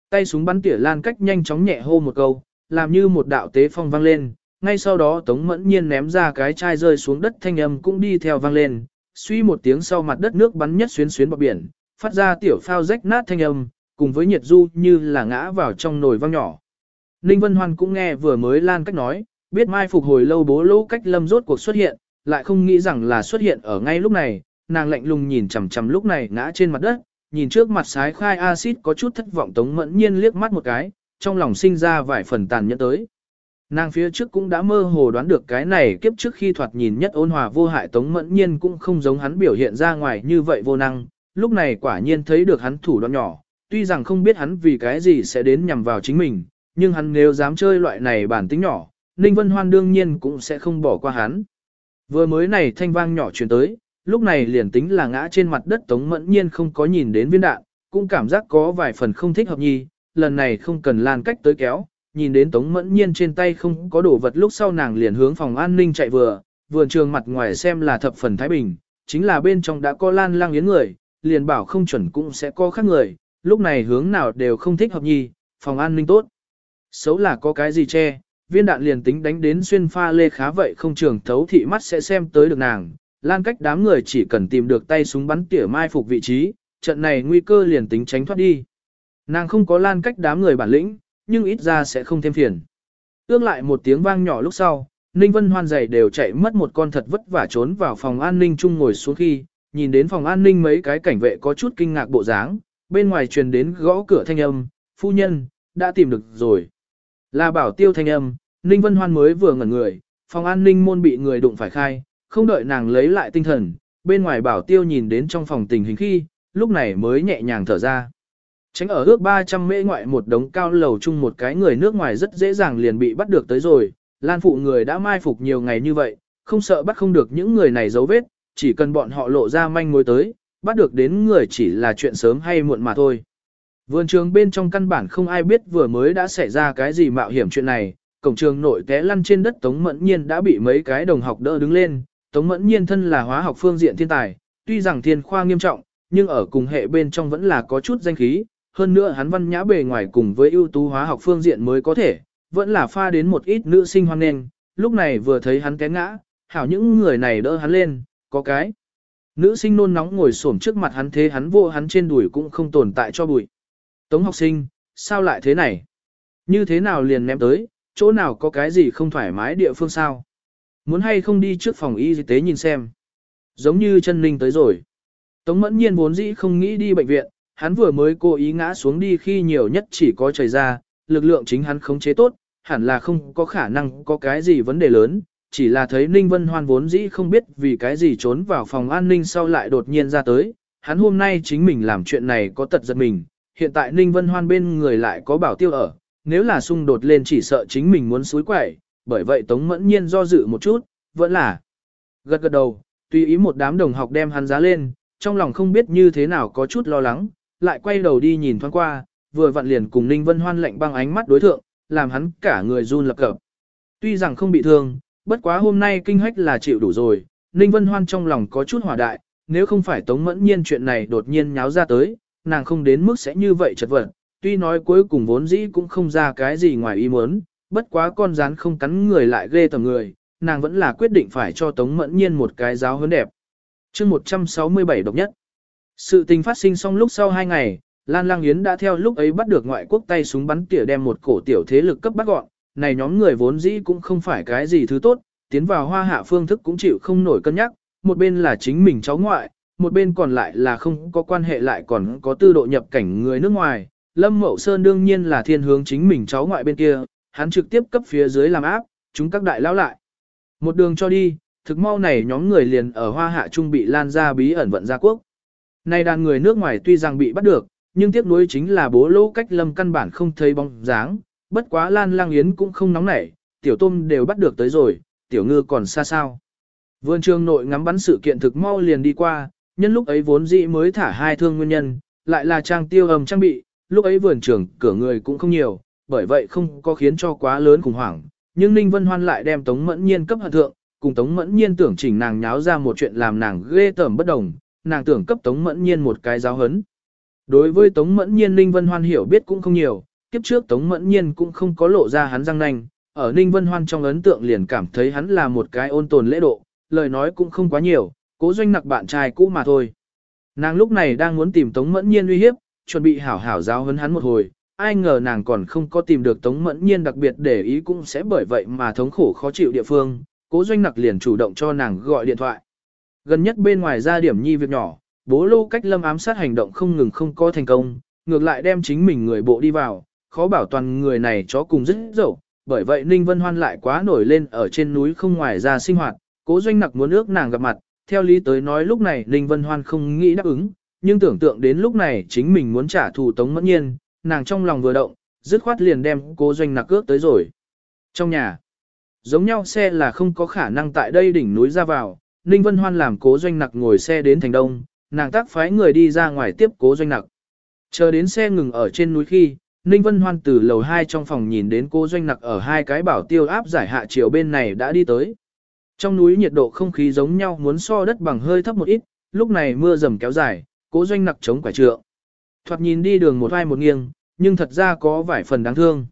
Tay súng bắn tỉa lan cách nhanh chóng nhẹ hô một câu, làm như một đạo tế phong vang lên, ngay sau đó Tống Mẫn Nhiên ném ra cái chai rơi xuống đất thanh âm cũng đi theo vang lên, suy một tiếng sau mặt đất nước bắn nhất xuyến xuyến bọc biển, phát ra tiểu phao rách nát thanh âm, cùng với nhiệt du như là ngã vào trong nồi vang nhỏ. Ninh Vân Hoan cũng nghe vừa mới lan cách nói, biết mai phục hồi lâu bố lỗ cách lâm rốt cuộc xuất hiện, lại không nghĩ rằng là xuất hiện ở ngay lúc này, nàng lạnh lùng nhìn chằm chằm lúc này ngã trên mặt đất, nhìn trước mặt sái khai axit có chút thất vọng Tống Mẫn Nhiên liếc mắt một cái, trong lòng sinh ra vài phần tàn nhẫn tới. Nàng phía trước cũng đã mơ hồ đoán được cái này kiếp trước khi thoạt nhìn nhất ôn hòa vô hại Tống Mẫn Nhiên cũng không giống hắn biểu hiện ra ngoài như vậy vô năng, lúc này quả nhiên thấy được hắn thủ đoạn nhỏ, tuy rằng không biết hắn vì cái gì sẽ đến nhằm vào chính mình, nhưng hắn nếu dám chơi loại này bản tính nhỏ, Ninh Vân Hoan đương nhiên cũng sẽ không bỏ qua hắn. Vừa mới này thanh vang nhỏ truyền tới, lúc này liền tính là ngã trên mặt đất Tống Mẫn Nhiên không có nhìn đến viên đạn, cũng cảm giác có vài phần không thích hợp nhi, lần này không cần lan cách tới kéo, nhìn đến Tống Mẫn Nhiên trên tay không có đồ vật lúc sau nàng liền hướng phòng an ninh chạy vừa, vườn trường mặt ngoài xem là thập phần thái bình, chính là bên trong đã có lan lang yến người, liền bảo không chuẩn cũng sẽ có khác người, lúc này hướng nào đều không thích hợp nhi, phòng an ninh tốt. Xấu là có cái gì che, viên đạn liền tính đánh đến xuyên pha lê khá vậy không trường thấu thị mắt sẽ xem tới được nàng, lan cách đám người chỉ cần tìm được tay súng bắn tỉa mai phục vị trí, trận này nguy cơ liền tính tránh thoát đi. Nàng không có lan cách đám người bản lĩnh, nhưng ít ra sẽ không thêm phiền. Ước lại một tiếng vang nhỏ lúc sau, Ninh Vân Hoan giày đều chạy mất một con thật vất vả trốn vào phòng an ninh chung ngồi xuống khi, nhìn đến phòng an ninh mấy cái cảnh vệ có chút kinh ngạc bộ dáng, bên ngoài truyền đến gõ cửa thanh âm, phu nhân, đã tìm được rồi. Là bảo tiêu thanh âm, Ninh Vân Hoan mới vừa ngẩn người, phòng an ninh môn bị người đụng phải khai, không đợi nàng lấy lại tinh thần, bên ngoài bảo tiêu nhìn đến trong phòng tình hình khi, lúc này mới nhẹ nhàng thở ra. Tránh ở ước 300 mễ ngoại một đống cao lầu chung một cái người nước ngoài rất dễ dàng liền bị bắt được tới rồi, Lan phụ người đã mai phục nhiều ngày như vậy, không sợ bắt không được những người này dấu vết, chỉ cần bọn họ lộ ra manh mối tới, bắt được đến người chỉ là chuyện sớm hay muộn mà thôi. Vườn trường bên trong căn bản không ai biết vừa mới đã xảy ra cái gì mạo hiểm chuyện này, cổng trường nội té lăn trên đất Tống Mẫn Nhiên đã bị mấy cái đồng học đỡ đứng lên, Tống Mẫn Nhiên thân là hóa học phương diện thiên tài, tuy rằng thiên khoa nghiêm trọng, nhưng ở cùng hệ bên trong vẫn là có chút danh khí, hơn nữa hắn văn nhã bề ngoài cùng với ưu tú hóa học phương diện mới có thể, vẫn là pha đến một ít nữ sinh hoan nghênh, lúc này vừa thấy hắn té ngã, hảo những người này đỡ hắn lên, có cái. Nữ sinh nôn nóng ngồi xổm trước mặt hắn thế hắn vô hắn trên đùi cũng không tồn tại cho bụi. Tống học sinh, sao lại thế này? Như thế nào liền ném tới, chỗ nào có cái gì không thoải mái địa phương sao? Muốn hay không đi trước phòng y tế nhìn xem. Giống như chân ninh tới rồi. Tống mẫn nhiên vốn dĩ không nghĩ đi bệnh viện, hắn vừa mới cố ý ngã xuống đi khi nhiều nhất chỉ có chảy ra, lực lượng chính hắn khống chế tốt, hẳn là không có khả năng có cái gì vấn đề lớn, chỉ là thấy Ninh Vân Hoan vốn dĩ không biết vì cái gì trốn vào phòng an ninh sau lại đột nhiên ra tới, hắn hôm nay chính mình làm chuyện này có tật giật mình, hiện tại Ninh Vân Hoan bên người lại có bảo tiêu ở, nếu là xung đột lên chỉ sợ chính mình muốn suối quẩy, bởi vậy Tống Mẫn Nhiên do dự một chút, vẫn là gật gật đầu, tùy ý một đám đồng học đem hắn giá lên, trong lòng không biết như thế nào có chút lo lắng, lại quay đầu đi nhìn thoáng qua, vừa vặn liền cùng Ninh Vân Hoan lạnh băng ánh mắt đối thượng, làm hắn cả người run lập cập. Tuy rằng không bị thương, bất quá hôm nay kinh hách là chịu đủ rồi, Ninh Vân Hoan trong lòng có chút hỏa đại, nếu không phải Tống Mẫn Nhiên chuyện này đột nhiên nháo ra tới, nàng không đến mức sẽ như vậy chật vật, tuy nói cuối cùng vốn dĩ cũng không ra cái gì ngoài ý muốn, bất quá con rán không cắn người lại ghê tầm người, nàng vẫn là quyết định phải cho Tống Mẫn Nhiên một cái giáo huấn đẹp. chương 167 độc nhất. Sự tình phát sinh xong lúc sau 2 ngày, Lan Lang Yến đã theo lúc ấy bắt được ngoại quốc tay súng bắn tỉa đem một cổ tiểu thế lực cấp bắt gọn, này nhóm người vốn dĩ cũng không phải cái gì thứ tốt, tiến vào hoa hạ phương thức cũng chịu không nổi cân nhắc, một bên là chính mình cháu ngoại, một bên còn lại là không có quan hệ lại còn có tư độ nhập cảnh người nước ngoài. Lâm Mậu Sơn đương nhiên là thiên hướng chính mình cháu ngoại bên kia, hắn trực tiếp cấp phía dưới làm áp, chúng các đại lao lại. Một đường cho đi, thực mau này nhóm người liền ở hoa hạ trung bị lan ra bí ẩn vận ra quốc. Này đàn người nước ngoài tuy rằng bị bắt được, nhưng tiếc nuối chính là bố lỗ cách lâm căn bản không thấy bóng dáng, bất quá Lan Lang Yến cũng không nóng nảy, tiểu tôm đều bắt được tới rồi, tiểu ngư còn xa sao. Vườn trường nội ngắm bắn sự kiện thực mau liền đi qua, nhân lúc ấy vốn dĩ mới thả hai thương nguyên nhân, lại là trang tiêu ầm trang bị, lúc ấy vườn trường cửa người cũng không nhiều, bởi vậy không có khiến cho quá lớn khủng hoảng. Nhưng Ninh Vân Hoan lại đem Tống Mẫn Nhiên cấp hạ thượng, cùng Tống Mẫn Nhiên tưởng chỉnh nàng nháo ra một chuyện làm nàng ghê tởm bất đồng, nàng tưởng cấp Tống Mẫn Nhiên một cái giáo hấn. Đối với Tống Mẫn Nhiên Ninh Vân Hoan hiểu biết cũng không nhiều, kiếp trước Tống Mẫn Nhiên cũng không có lộ ra hắn răng nanh, ở Ninh Vân Hoan trong ấn tượng liền cảm thấy hắn là một cái ôn tồn lễ độ, lời nói cũng không quá nhiều, cố doanh nặc bạn trai cũ mà thôi. Nàng lúc này đang muốn tìm Tống Mẫn Nhiên uy hiếp, chuẩn bị hảo hảo giáo huấn hắn một hồi, ai ngờ nàng còn không có tìm được Tống Mẫn Nhiên đặc biệt để ý cũng sẽ bởi vậy mà thống khổ khó chịu địa phương, cố doanh nặc liền chủ động cho nàng gọi điện thoại. Gần nhất bên ngoài ra điểm nhi việc nhỏ, bố lô cách lâm ám sát hành động không ngừng không có thành công, ngược lại đem chính mình người bộ đi vào, khó bảo toàn người này chó cùng rất dậu, bởi vậy Ninh Vân Hoan lại quá nổi lên ở trên núi không ngoài ra sinh hoạt, cố doanh nặc muốn ước nàng gặp mặt, theo lý tới nói lúc này Ninh Vân Hoan không nghĩ đáp ứng, nhưng tưởng tượng đến lúc này chính mình muốn trả thù Tống Mẫn Nhiên, nàng trong lòng vừa động, dứt khoát liền đem cố doanh nặc ước tới rồi. Trong nhà, giống nhau xe là không có khả năng tại đây đỉnh núi ra vào, Ninh Vân Hoan làm cố doanh nặc ngồi xe đến thành đông, nàng tác phái người đi ra ngoài tiếp cố doanh nặc. Chờ đến xe ngừng ở trên núi khi, Ninh Vân Hoan từ lầu 2 trong phòng nhìn đến cô doanh nặc ở hai cái bảo tiêu áp giải hạ chiều bên này đã đi tới. Trong núi nhiệt độ không khí giống nhau muốn so đất bằng hơi thấp một ít, lúc này mưa rầm kéo dài, cố doanh nặc chống quả trượng. Thoạt nhìn đi đường một vai một nghiêng, nhưng thật ra có vài phần đáng thương.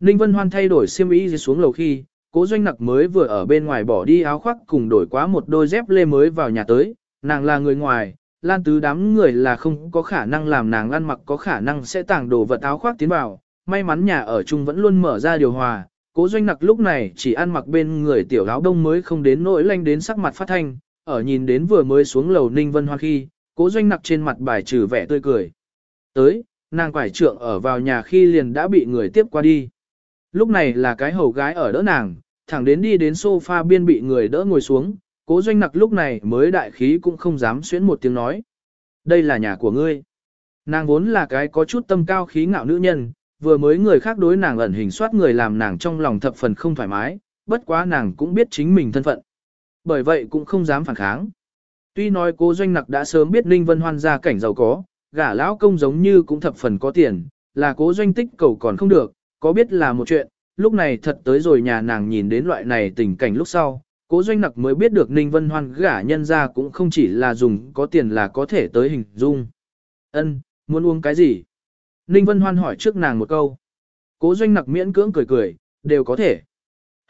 Ninh Vân Hoan thay đổi xiêm y xuống lầu khi, cố doanh nặc mới vừa ở bên ngoài bỏ đi áo khoác cùng đổi quá một đôi dép lê mới vào nhà tới, nàng là người ngoài, lan tứ đám người là không có khả năng làm nàng ăn mặc có khả năng sẽ tàng đồ vật áo khoác tiến vào, may mắn nhà ở chung vẫn luôn mở ra điều hòa, cố doanh nặc lúc này chỉ ăn mặc bên người tiểu áo đông mới không đến nỗi lanh đến sắc mặt phát thanh, ở nhìn đến vừa mới xuống lầu ninh vân hoa khi, cố doanh nặc trên mặt bài trừ vẻ tươi cười. Tới, nàng quải trượng ở vào nhà khi liền đã bị người tiếp qua đi. lúc này là cái hầu gái ở đỡ nàng, thẳng đến đi đến sofa biên bị người đỡ ngồi xuống, cố doanh nặc lúc này mới đại khí cũng không dám xuyến một tiếng nói. Đây là nhà của ngươi. Nàng vốn là cái có chút tâm cao khí ngạo nữ nhân, vừa mới người khác đối nàng ẩn hình soát người làm nàng trong lòng thập phần không thoải mái, bất quá nàng cũng biết chính mình thân phận. Bởi vậy cũng không dám phản kháng. Tuy nói cô doanh nặc đã sớm biết Ninh Vân Hoan gia cảnh giàu có, gả lão công giống như cũng thập phần có tiền, là cố doanh tích cầu còn không được, có biết là một chuyện, lúc này thật tới rồi nhà nàng nhìn đến loại này tình cảnh lúc sau, cố doanh nặc mới biết được Ninh Vân Hoan gả nhân ra cũng không chỉ là dùng có tiền là có thể tới hình dung. Ân, muốn uống cái gì? Ninh Vân Hoan hỏi trước nàng một câu. Cố doanh nặc miễn cưỡng cười cười, đều có thể.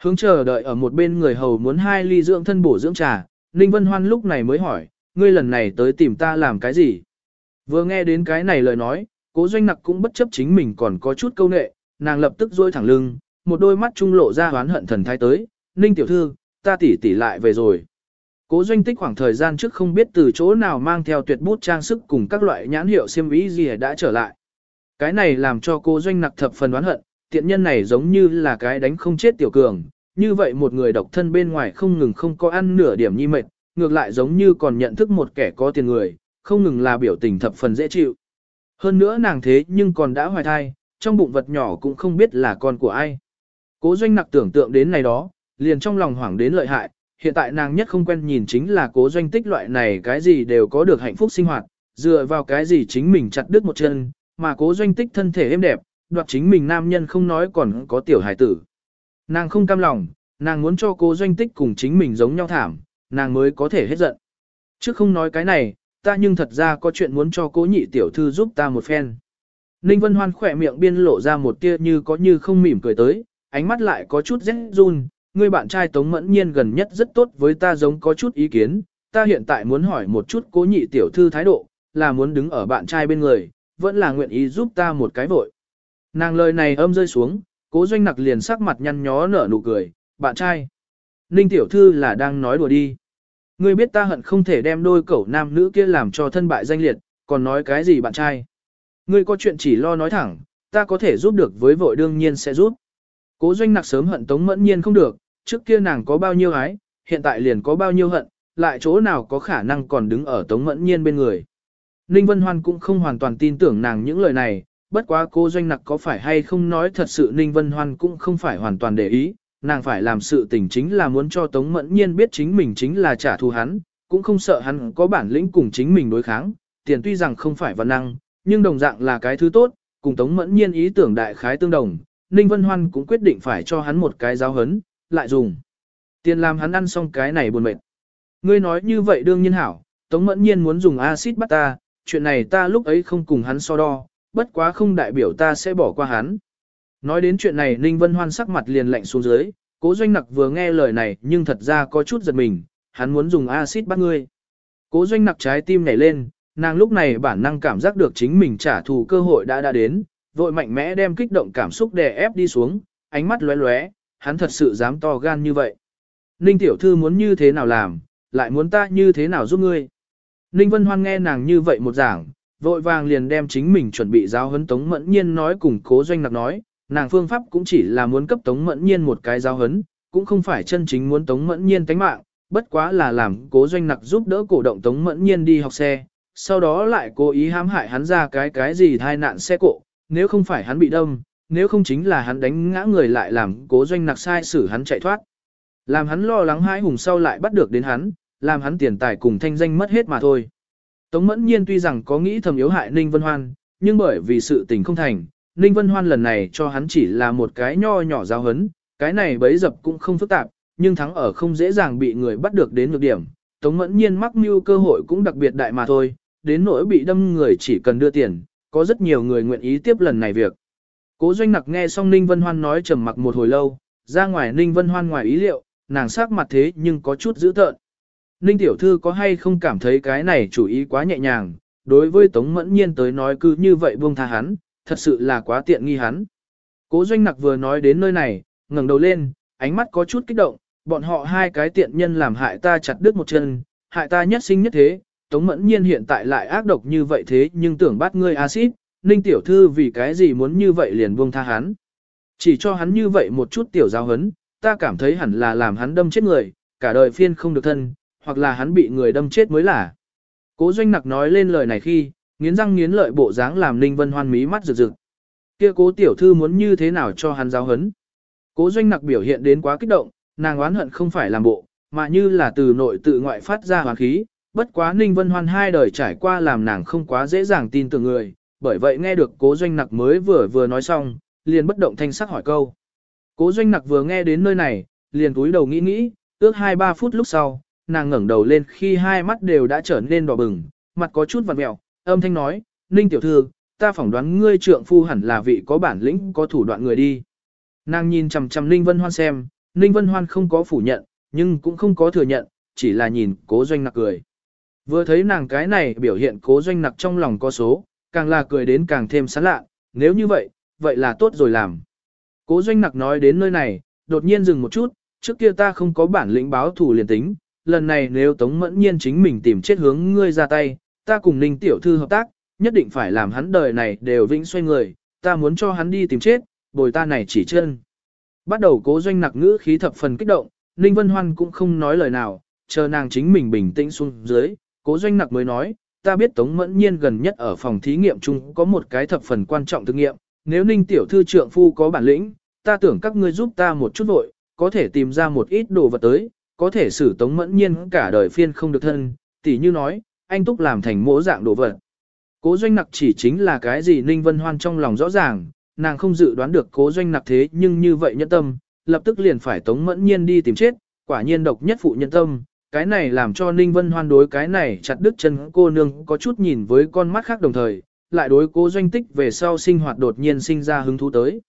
Hướng chờ đợi ở một bên người hầu muốn hai ly dưỡng thân bổ dưỡng trà, Ninh Vân Hoan lúc này mới hỏi, ngươi lần này tới tìm ta làm cái gì? Vừa nghe đến cái này lời nói, cố doanh nặc cũng bất chấp chính mình còn có chút câu nệ, nàng lập tức dôi thẳng lưng, một đôi mắt trung lộ ra hoán hận thần thái tới, Ninh tiểu thư, ta tỉ tỉ lại về rồi. Cố doanh tích khoảng thời gian trước không biết từ chỗ nào mang theo tuyệt bút trang sức cùng các loại nhãn hiệu xiêm ý gì đã trở lại. Cái này làm cho cô doanh nặc thập phần oán hận, tiện nhân này giống như là cái đánh không chết tiểu cường, như vậy một người độc thân bên ngoài không ngừng không có ăn nửa điểm nhi mệt, ngược lại giống như còn nhận thức một kẻ có tiền người, không ngừng là biểu tình thập phần dễ chịu. Hơn nữa nàng thế nhưng còn đã hoài thai, trong bụng vật nhỏ cũng không biết là con của ai. Cố doanh nặc tưởng tượng đến này đó, liền trong lòng hoảng đến lợi hại, hiện tại nàng nhất không quen nhìn chính là cố doanh tích loại này cái gì đều có được hạnh phúc sinh hoạt, dựa vào cái gì chính mình chặt đứt một chân, mà cố doanh tích thân thể êm đẹp, đoạt chính mình nam nhân không nói còn có tiểu hải tử. Nàng không cam lòng, nàng muốn cho cố doanh tích cùng chính mình giống nhau thảm, nàng mới có thể hết giận. Trước không nói cái này, ta nhưng thật ra có chuyện muốn cho cố nhị tiểu thư giúp ta một phen. Ninh Vân Hoan khỏe miệng biên lộ ra một tia như có như không mỉm cười tới, ánh mắt lại có chút rét run, người bạn trai Tống Mẫn Nhiên gần nhất rất tốt với ta giống có chút ý kiến, ta hiện tại muốn hỏi một chút cố nhị tiểu thư thái độ, là muốn đứng ở bạn trai bên người, vẫn là nguyện ý giúp ta một cái vội. Nàng lời này âm rơi xuống, cố doanh nặc liền sắc mặt nhăn nhó nở nụ cười, bạn trai. Ninh tiểu thư là đang nói đùa đi. Ngươi biết ta hận không thể đem đôi cẩu nam nữ kia làm cho thân bại danh liệt, còn nói cái gì bạn trai. Ngươi có chuyện chỉ lo nói thẳng, ta có thể giúp được với vội đương nhiên sẽ giúp. Cố doanh nặc sớm hận tống mẫn nhiên không được, trước kia nàng có bao nhiêu ái, hiện tại liền có bao nhiêu hận, lại chỗ nào có khả năng còn đứng ở tống mẫn nhiên bên người. Ninh Vân Hoan cũng không hoàn toàn tin tưởng nàng những lời này, bất quá cô doanh nặc có phải hay không nói thật sự Ninh Vân Hoan cũng không phải hoàn toàn để ý, nàng phải làm sự tình chính là muốn cho Tống Mẫn Nhiên biết chính mình chính là trả thù hắn, cũng không sợ hắn có bản lĩnh cùng chính mình đối kháng, tiền tuy rằng không phải văn năng, nhưng đồng dạng là cái thứ tốt, cùng Tống Mẫn Nhiên ý tưởng đại khái tương đồng, Ninh Vân Hoan cũng quyết định phải cho hắn một cái giáo hấn, lại dùng tiền làm hắn ăn xong cái này buồn mệt. Ngươi nói như vậy đương nhiên hảo, Tống Mẫn Nhiên muốn dùng axit bắt ta, chuyện này ta lúc ấy không cùng hắn so đo, bất quá không đại biểu ta sẽ bỏ qua hắn. Nói đến chuyện này Ninh Vân Hoan sắc mặt liền lạnh xuống dưới, cố doanh nặc vừa nghe lời này nhưng thật ra có chút giật mình, hắn muốn dùng axit bắt ngươi. Cố doanh nặc trái tim nhảy lên, nàng lúc này bản năng cảm giác được chính mình trả thù cơ hội đã đã đến, vội mạnh mẽ đem kích động cảm xúc đè ép đi xuống, ánh mắt lóe lóe, hắn thật sự dám to gan như vậy. Ninh tiểu thư muốn như thế nào làm, lại muốn ta như thế nào giúp ngươi. Ninh Vân Hoan nghe nàng như vậy một giảng, vội vàng liền đem chính mình chuẩn bị giáo huấn Tống Mẫn Nhiên nói cùng cố doanh nặc nói, nàng phương pháp cũng chỉ là muốn cấp Tống Mẫn Nhiên một cái giáo huấn, cũng không phải chân chính muốn Tống Mẫn Nhiên tánh mạng, bất quá là làm cố doanh nặc giúp đỡ cổ động Tống Mẫn Nhiên đi học xe, sau đó lại cố ý hãm hại hắn ra cái cái gì thai nạn xe cộ, nếu không phải hắn bị đâm, nếu không chính là hắn đánh ngã người lại làm cố doanh nặc sai xử hắn chạy thoát. Làm hắn lo lắng hãi hùng sau lại bắt được đến hắn, làm hắn tiền tài cùng thanh danh mất hết mà thôi. Tống mẫn nhiên tuy rằng có nghĩ thầm yếu hại Ninh Vân Hoan, nhưng bởi vì sự tình không thành, Ninh Vân Hoan lần này cho hắn chỉ là một cái nho nhỏ giáo hấn, cái này bấy dập cũng không phức tạp, nhưng thắng ở không dễ dàng bị người bắt được đến nhược điểm. Tống mẫn nhiên mắc mưu cơ hội cũng đặc biệt đại mà thôi, đến nỗi bị đâm người chỉ cần đưa tiền, có rất nhiều người nguyện ý tiếp lần này việc. Cố doanh nặc nghe xong Ninh Vân Hoan nói trầm mặc một hồi lâu, ra ngoài Ninh Vân Hoan ngoài ý liệu, nàng sắc mặt thế nhưng có chút dữ tợn. Ninh tiểu thư có hay không cảm thấy cái này chủ ý quá nhẹ nhàng, đối với Tống Mẫn Nhiên tới nói cứ như vậy buông tha hắn, thật sự là quá tiện nghi hắn. Cố doanh nặc vừa nói đến nơi này, ngẩng đầu lên, ánh mắt có chút kích động, bọn họ hai cái tiện nhân làm hại ta chặt đứt một chân, hại ta nhất sinh nhất thế, Tống Mẫn Nhiên hiện tại lại ác độc như vậy thế nhưng tưởng bắt ngươi axit, Ninh tiểu thư vì cái gì muốn như vậy liền buông tha hắn. Chỉ cho hắn như vậy một chút tiểu giáo hấn, ta cảm thấy hẳn là làm hắn đâm chết người, cả đời phiên không được thân, hoặc là hắn bị người đâm chết mới là. Cố doanh nặc nói lên lời này khi, nghiến răng nghiến lợi bộ dáng làm Ninh Vân Hoan mí mắt rực rực. Kia cố tiểu thư muốn như thế nào cho hắn giáo hấn. Cố doanh nặc biểu hiện đến quá kích động, nàng oán hận không phải làm bộ, mà như là từ nội tự ngoại phát ra hoàn khí. Bất quá Ninh Vân Hoan hai đời trải qua làm nàng không quá dễ dàng tin tưởng người, bởi vậy nghe được cố doanh nặc mới vừa vừa nói xong, liền bất động thanh sắc hỏi câu. Cố doanh nặc vừa nghe đến nơi này, liền túi đầu nghĩ nghĩ, ước 2-3 phút lúc sau, nàng ngẩng đầu lên khi hai mắt đều đã trở nên đỏ bừng, mặt có chút vặn mẹo, âm thanh nói, Ninh tiểu thư, ta phỏng đoán ngươi trượng phu hẳn là vị có bản lĩnh có thủ đoạn người đi. Nàng nhìn chằm chằm Ninh Vân Hoan xem, Ninh Vân Hoan không có phủ nhận, nhưng cũng không có thừa nhận, chỉ là nhìn cố doanh nặc cười. Vừa thấy nàng cái này biểu hiện cố doanh nặc trong lòng có số, càng là cười đến càng thêm sán lạ, nếu như vậy, vậy là tốt rồi làm. Cố doanh nặc nói đến nơi này, đột nhiên dừng một chút, trước kia ta không có bản lĩnh báo thù liền tính, lần này nếu Tống Mẫn Nhiên chính mình tìm chết hướng ngươi ra tay, ta cùng Ninh Tiểu Thư hợp tác, nhất định phải làm hắn đời này đều vĩnh xoay người, ta muốn cho hắn đi tìm chết, bồi ta này chỉ chân. Bắt đầu cố doanh nặc ngữ khí thập phần kích động, Ninh Vân Hoan cũng không nói lời nào, chờ nàng chính mình bình tĩnh xuống dưới, cố doanh nặc mới nói, ta biết Tống Mẫn Nhiên gần nhất ở phòng thí nghiệm chung có một cái thập phần quan trọng thực nghiệm, nếu Ninh Tiểu Thư trượng phu có bản lĩnh, ta tưởng các ngươi giúp ta một chút vội, có thể tìm ra một ít đồ vật tới, có thể xử Tống Mẫn Nhiên cả đời phiên không được thân, tỉ như nói, anh Túc làm thành mỗi dạng đồ vật. Cố doanh nặc chỉ chính là cái gì Ninh Vân Hoan trong lòng rõ ràng, nàng không dự đoán được cố doanh nặc thế nhưng như vậy nhẫn tâm, lập tức liền phải Tống Mẫn Nhiên đi tìm chết, quả nhiên độc nhất phụ nhân tâm. Cái này làm cho Ninh Vân Hoan đối cái này chặt đứt chân cô nương có chút nhìn với con mắt khác đồng thời, lại đối cố doanh tích về sau sinh hoạt đột nhiên sinh ra hứng thú tới.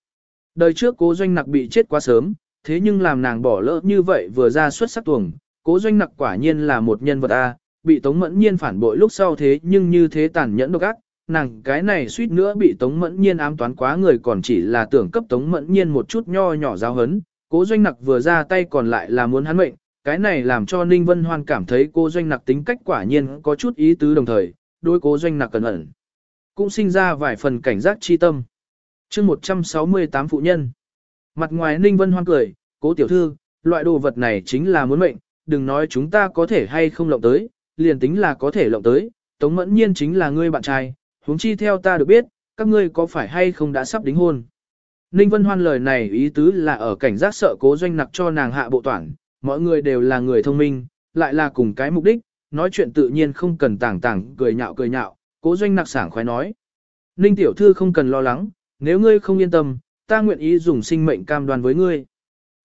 Đời trước cố doanh nặc bị chết quá sớm, thế nhưng làm nàng bỏ lỡ như vậy vừa ra xuất sắc tuồng, cố doanh nặc quả nhiên là một nhân vật A, bị Tống Mẫn Nhiên phản bội lúc sau thế nhưng như thế tàn nhẫn độc ác, nàng cái này suýt nữa bị Tống Mẫn Nhiên ám toán quá người còn chỉ là tưởng cấp Tống Mẫn Nhiên một chút nho nhỏ giáo hấn, cố doanh nặc vừa ra tay còn lại là muốn hắn mệnh, cái này làm cho Ninh Vân Hoan cảm thấy cô doanh nặc tính cách quả nhiên có chút ý tứ đồng thời, đối cố doanh nặc cẩn ẩn. Cũng sinh ra vài phần cảnh giác chi tâm. chương 168 phụ nhân. Mặt ngoài Ninh Vân Hoan cười, cố tiểu thư, loại đồ vật này chính là muốn mệnh, đừng nói chúng ta có thể hay không lộng tới, liền tính là có thể lộng tới, Tống Mẫn Nhiên chính là ngươi bạn trai, huống chi theo ta được biết, các ngươi có phải hay không đã sắp đính hôn. Ninh Vân Hoan lời này ý tứ là ở cảnh giác sợ cố doanh nặc cho nàng hạ bộ toản, mọi người đều là người thông minh, lại là cùng cái mục đích, nói chuyện tự nhiên không cần tảng tảng cười nhạo cười nhạo, cố doanh nặc sảng khoái nói. Ninh tiểu thư không cần lo lắng, nếu ngươi không yên tâm, ta nguyện ý dùng sinh mệnh cam đoan với ngươi.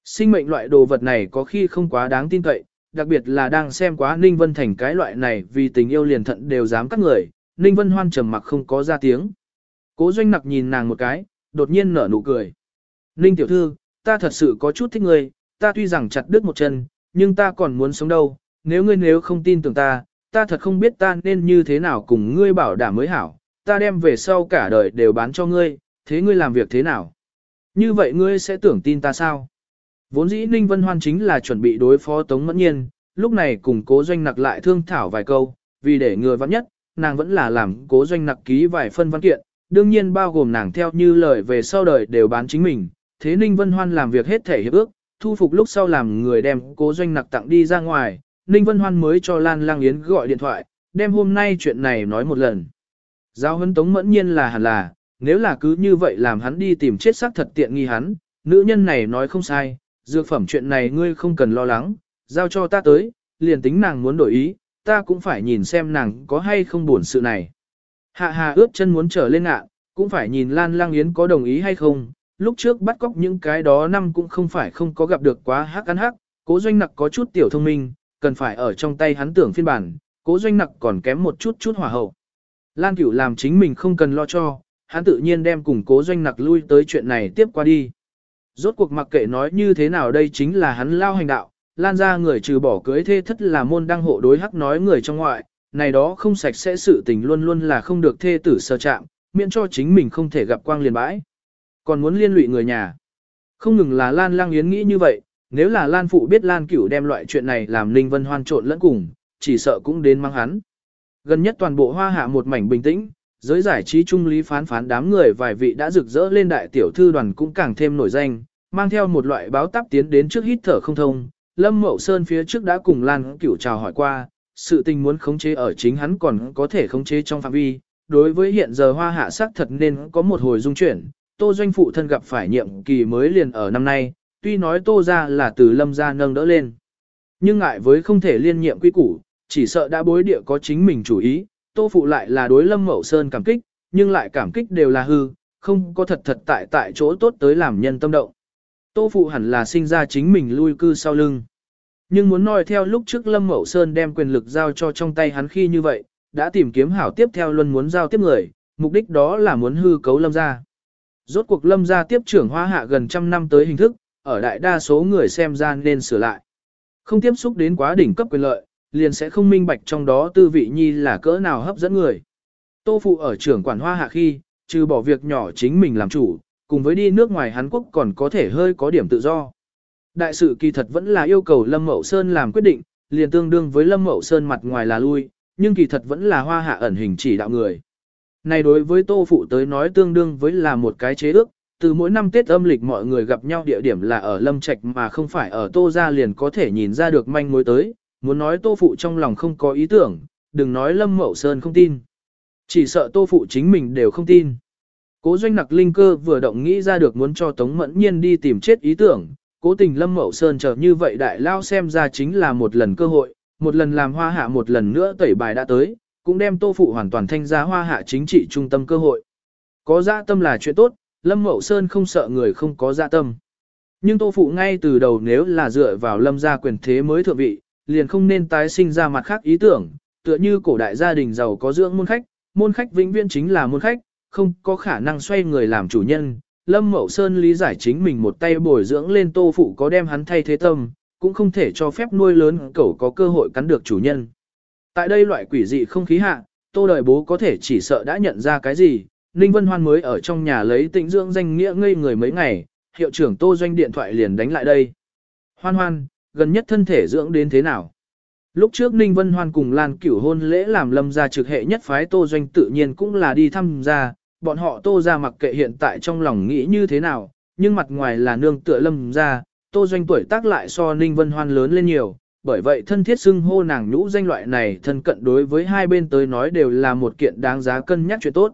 Sinh mệnh loại đồ vật này có khi không quá đáng tin cậy, đặc biệt là đang xem quá Ninh Vân Thành cái loại này vì tình yêu liền thận đều dám cắt người, Ninh Vân Hoan trầm mặc không có ra tiếng. Cố doanh nặc nhìn nàng một cái, đột nhiên nở nụ cười. Ninh tiểu thư, ta thật sự có chút thích ngươi, ta tuy rằng chặt đứt một chân, nhưng ta còn muốn sống đâu, nếu ngươi nếu không tin tưởng ta, ta thật không biết ta nên như thế nào cùng ngươi bảo đảm mới hảo, ta đem về sau cả đời đều bán cho ngươi, thế ngươi làm việc thế nào? Như vậy ngươi sẽ tưởng tin ta sao? Vốn dĩ Ninh Vân Hoan chính là chuẩn bị đối phó Tống Mẫn Nhiên, lúc này cùng cố doanh nặc lại thương thảo vài câu, vì để ngừa vắng nhất, nàng vẫn là làm cố doanh nặc ký vài phân văn kiện, đương nhiên bao gồm nàng theo như lời về sau đời đều bán chính mình. Thế Ninh Vân Hoan làm việc hết thể hiệp ước, thu phục lúc sau làm người đem cố doanh nặc tặng đi ra ngoài, Ninh Vân Hoan mới cho Lan Lang Yến gọi điện thoại, đem hôm nay chuyện này nói một lần. Giao hấn tống mẫn nhiên là hẳn là, nếu là cứ như vậy làm hắn đi tìm chết xác thật tiện nghi hắn, nữ nhân này nói không sai, dược phẩm chuyện này ngươi không cần lo lắng, giao cho ta tới, liền tính nàng muốn đổi ý, ta cũng phải nhìn xem nàng có hay không buồn sự này. Hạ hà ướp chân muốn trở lên ạ, cũng phải nhìn Lan Lang Yến có đồng ý hay không, lúc trước bắt cóc những cái đó năm cũng không phải không có gặp được quá hắc ăn hắc, cố doanh nặc có chút tiểu thông minh, cần phải ở trong tay hắn tưởng phiên bản, cố doanh nặc còn kém một chút chút hỏa hậu. Lan Cửu làm chính mình không cần lo cho, hắn tự nhiên đem cùng cố doanh nặc lui tới chuyện này tiếp qua đi. Rốt cuộc mặc kệ nói như thế nào đây chính là hắn lao hành đạo, Lan ra người trừ bỏ cưới thê thất là môn đăng hộ đối hắc nói người trong ngoại, này đó không sạch sẽ sự tình luôn luôn là không được thê tử sơ chạm, miễn cho chính mình không thể gặp quang liền bãi. Còn muốn liên lụy người nhà. Không ngừng là Lan Lang Yến nghĩ như vậy, nếu là Lan Phụ biết Lan Cửu đem loại chuyện này làm Ninh Vân Hoan trộn lẫn cùng, chỉ sợ cũng đến mang hắn. Gần nhất toàn bộ hoa hạ một mảnh bình tĩnh, giới giải trí trung lý phán phán đám người vài vị đã rực rỡ lên đại tiểu thư đoàn cũng càng thêm nổi danh, mang theo một loại báo táp tiến đến trước hít thở không thông. Lâm Mậu Sơn phía trước đã cùng Lan Cửu chào hỏi qua, sự tình muốn khống chế ở chính hắn còn có thể khống chế trong phạm vi. Đối với hiện giờ hoa hạ sắc thật nên có một hồi dung chuyển, Tô Doanh phụ thân gặp phải nhiệm kỳ mới liền ở năm nay, tuy nói Tô ra là từ Lâm ra nâng đỡ lên. Nhưng ngại với không thể liên nhiệm quy củ, chỉ sợ đã bối địa có chính mình chủ ý, Tô Phụ lại là đối Lâm Mậu Sơn cảm kích, nhưng lại cảm kích đều là hư, không có thật thật tại tại chỗ tốt tới làm nhân tâm động. Tô Phụ hẳn là sinh ra chính mình lui cư sau lưng. Nhưng muốn nói theo lúc trước Lâm Mậu Sơn đem quyền lực giao cho trong tay hắn khi như vậy, đã tìm kiếm hảo tiếp theo luôn muốn giao tiếp người, mục đích đó là muốn hư cấu Lâm gia. Rốt cuộc Lâm gia tiếp trưởng hoa hạ gần trăm năm tới hình thức, ở đại đa số người xem ra nên sửa lại. Không tiếp xúc đến quá đỉnh cấp quyền lợi, liền sẽ không minh bạch trong đó tư vị nhi là cỡ nào hấp dẫn người. Tô Phụ ở trưởng quản hoa hạ khi, trừ bỏ việc nhỏ chính mình làm chủ, cùng với đi nước ngoài Hàn Quốc còn có thể hơi có điểm tự do. Đại sự kỳ thật vẫn là yêu cầu Lâm Mậu Sơn làm quyết định, liền tương đương với Lâm Mậu Sơn mặt ngoài là lui, nhưng kỳ thật vẫn là hoa hạ ẩn hình chỉ đạo người. Này đối với Tô Phụ tới nói tương đương với là một cái chế ước, từ mỗi năm Tết âm lịch mọi người gặp nhau địa điểm là ở Lâm Trạch mà không phải ở Tô Gia liền có thể nhìn ra được manh mối tới, muốn nói Tô Phụ trong lòng không có ý tưởng, đừng nói Lâm Mậu Sơn không tin. Chỉ sợ Tô Phụ chính mình đều không tin. Cố doanh nặc linh cơ vừa động nghĩ ra được muốn cho Tống Mẫn Nhiên đi tìm chết ý tưởng, cố tình Lâm Mậu Sơn chờ như vậy đại lao xem ra chính là một lần cơ hội, một lần làm hoa hạ một lần nữa tẩy bài đã tới, cũng đem Tô Phụ hoàn toàn thanh ra hoa hạ chính trị trung tâm cơ hội. Có dạ tâm là chuyện tốt, Lâm Mậu Sơn không sợ người không có dạ tâm. Nhưng Tô Phụ ngay từ đầu nếu là dựa vào Lâm gia quyền thế mới thượng vị, liền không nên tái sinh ra mặt khác ý tưởng, tựa như cổ đại gia đình giàu có dưỡng môn khách, môn khách vĩnh viễn chính là môn khách, không có khả năng xoay người làm chủ nhân. Lâm Mậu Sơn lý giải chính mình một tay bồi dưỡng lên tô phụ có đem hắn thay thế tâm, cũng không thể cho phép nuôi lớn cẩu có cơ hội cắn được chủ nhân. Tại đây loại quỷ dị không khí hạ, tô đời bố có thể chỉ sợ đã nhận ra cái gì, Ninh Vân Hoan mới ở trong nhà lấy tịnh dưỡng danh nghĩa ngây người mấy ngày, hiệu trưởng tô doanh điện thoại liền đánh lại đây. Hoan hoan, gần nhất thân thể dưỡng đến thế nào. Lúc trước Ninh Vân Hoan cùng Lan Cửu hôn lễ làm lâm gia trực hệ nhất phái Tô Doanh tự nhiên cũng là đi thăm gia, bọn họ Tô gia mặc kệ hiện tại trong lòng nghĩ như thế nào, nhưng mặt ngoài là nương tựa lâm gia, Tô Doanh tuổi tác lại so Ninh Vân Hoan lớn lên nhiều, bởi vậy thân thiết xưng hô nàng nhũ danh loại này thân cận đối với hai bên tới nói đều là một kiện đáng giá cân nhắc chuyện tốt.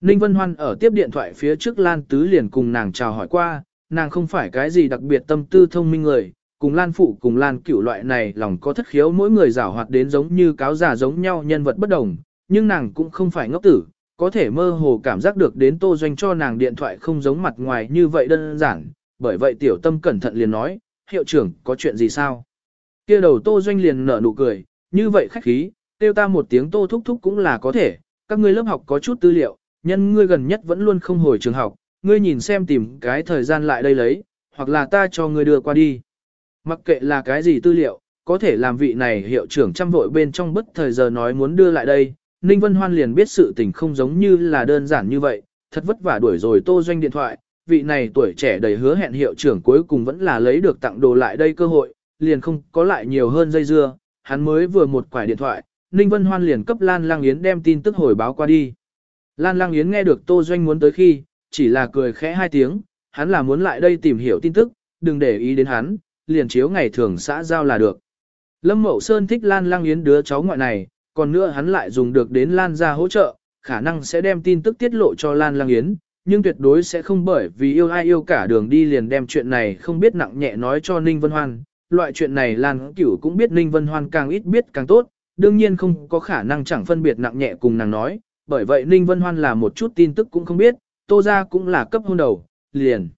Ninh Vân Hoan ở tiếp điện thoại phía trước Lan Tứ liền cùng nàng chào hỏi qua, nàng không phải cái gì đặc biệt tâm tư thông minh người, cùng Lan Phụ cùng Lan Cửu loại này lòng có thất khiếu mỗi người rảo hoạt đến giống như cáo giả giống nhau nhân vật bất đồng, nhưng nàng cũng không phải ngốc tử, có thể mơ hồ cảm giác được đến Tô Doanh cho nàng điện thoại không giống mặt ngoài như vậy đơn giản, bởi vậy tiểu tâm cẩn thận liền nói, hiệu trưởng có chuyện gì sao? Kia đầu Tô Doanh liền nở nụ cười, như vậy khách khí, tiêu ta một tiếng Tô Thúc Thúc cũng là có thể, các ngươi lớp học có chút tư liệu, nhân ngươi gần nhất vẫn luôn không hồi trường học, ngươi nhìn xem tìm cái thời gian lại đây lấy, hoặc là ta cho ngươi đưa qua đi. Mặc kệ là cái gì tư liệu, có thể làm vị này hiệu trưởng trăm vội bên trong bất thời giờ nói muốn đưa lại đây, Ninh Vân Hoan liền biết sự tình không giống như là đơn giản như vậy, thật vất vả đuổi rồi tô doanh điện thoại, vị này tuổi trẻ đầy hứa hẹn hiệu trưởng cuối cùng vẫn là lấy được tặng đồ lại đây cơ hội, liền không có lại nhiều hơn dây dưa, hắn mới vừa một quải điện thoại, Ninh Vân Hoan liền cấp Lan Lang Yến đem tin tức hồi báo qua đi. Lan Lang Yến nghe được Tô Doanh muốn tới khi, chỉ là cười khẽ hai tiếng, hắn là muốn lại đây tìm hiểu tin tức, đừng để ý đến hắn, liền chiếu ngày thường xã giao là được. Lâm Mậu Sơn thích Lan Lang Yến đứa cháu ngoại này, còn nữa hắn lại dùng được đến Lan gia hỗ trợ, khả năng sẽ đem tin tức tiết lộ cho Lan Lang Yến, nhưng tuyệt đối sẽ không bởi vì yêu ai yêu cả đường đi liền đem chuyện này không biết nặng nhẹ nói cho Ninh Vân Hoan. Loại chuyện này Lan Cửu cũng biết Ninh Vân Hoan càng ít biết càng tốt, đương nhiên không có khả năng chẳng phân biệt nặng nhẹ cùng nàng nói, bởi vậy Ninh Vân Hoan là một chút tin tức cũng không biết, Tô gia cũng là cấp hôn đầu, liền.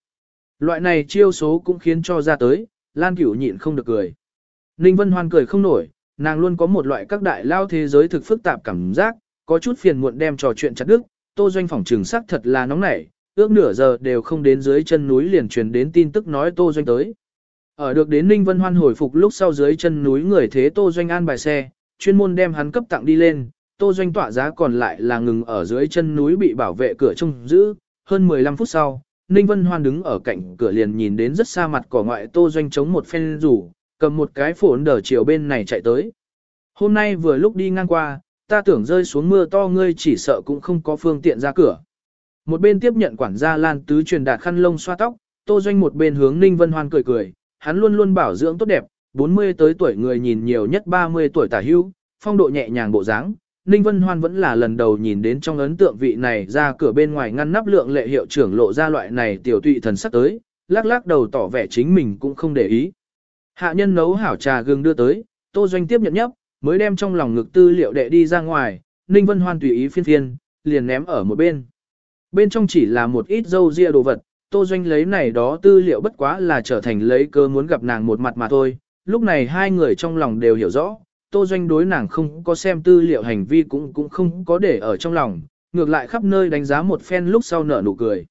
Loại này chiêu số cũng khiến cho ra tới, Lan Cửu nhịn không được cười. Ninh Vân Hoan cười không nổi, nàng luôn có một loại các đại lao thế giới thực phức tạp cảm giác, có chút phiền muộn đem trò chuyện chặt đứt, Tô Doanh phòng trường sắc thật là nóng nảy, ước nửa giờ đều không đến dưới chân núi liền truyền đến tin tức nói Tô Doanh tới. Ở được đến Ninh Vân Hoan hồi phục lúc sau dưới chân núi người thế Tô Doanh an bài xe, chuyên môn đem hắn cấp tặng đi lên, Tô Doanh tỏa giá còn lại là ngừng ở dưới chân núi bị bảo vệ cửa trông giữ, hơn 15 phút sau, Ninh Vân Hoan đứng ở cạnh cửa liền nhìn đến rất xa mặt cỏ ngoại Tô Doanh chống một phen rủ, cầm một cái phổn đờ chiều bên này chạy tới. Hôm nay vừa lúc đi ngang qua, ta tưởng rơi xuống mưa to ngươi chỉ sợ cũng không có phương tiện ra cửa. Một bên tiếp nhận quản gia Lan Tứ truyền đạt khăn lông xoa tóc, Tô Doanh một bên hướng Ninh Vân Hoan cười cười, hắn luôn luôn bảo dưỡng tốt đẹp, 40 tới tuổi người nhìn nhiều nhất 30 tuổi tả hưu, phong độ nhẹ nhàng bộ dáng. Ninh Vân Hoan vẫn là lần đầu nhìn đến trong ấn tượng vị này ra cửa bên ngoài ngăn nắp lượng lệ hiệu trưởng lộ ra loại này tiểu tụy thần sắc tới, lắc lắc đầu tỏ vẻ chính mình cũng không để ý. Hạ nhân nấu hảo trà gừng đưa tới, Tô Doanh tiếp nhận nhấp, mới đem trong lòng ngực tư liệu đệ đi ra ngoài, Ninh Vân Hoan tùy ý phiên phiên, liền ném ở một bên. Bên trong chỉ là một ít dâu ria đồ vật, Tô Doanh lấy này đó tư liệu bất quá là trở thành lấy cơ muốn gặp nàng một mặt mà thôi. Lúc này hai người trong lòng đều hiểu rõ, Tô Doanh đối nàng không có xem tư liệu hành vi cũng cũng không có để ở trong lòng, ngược lại khắp nơi đánh giá một phen lúc sau nở nụ cười.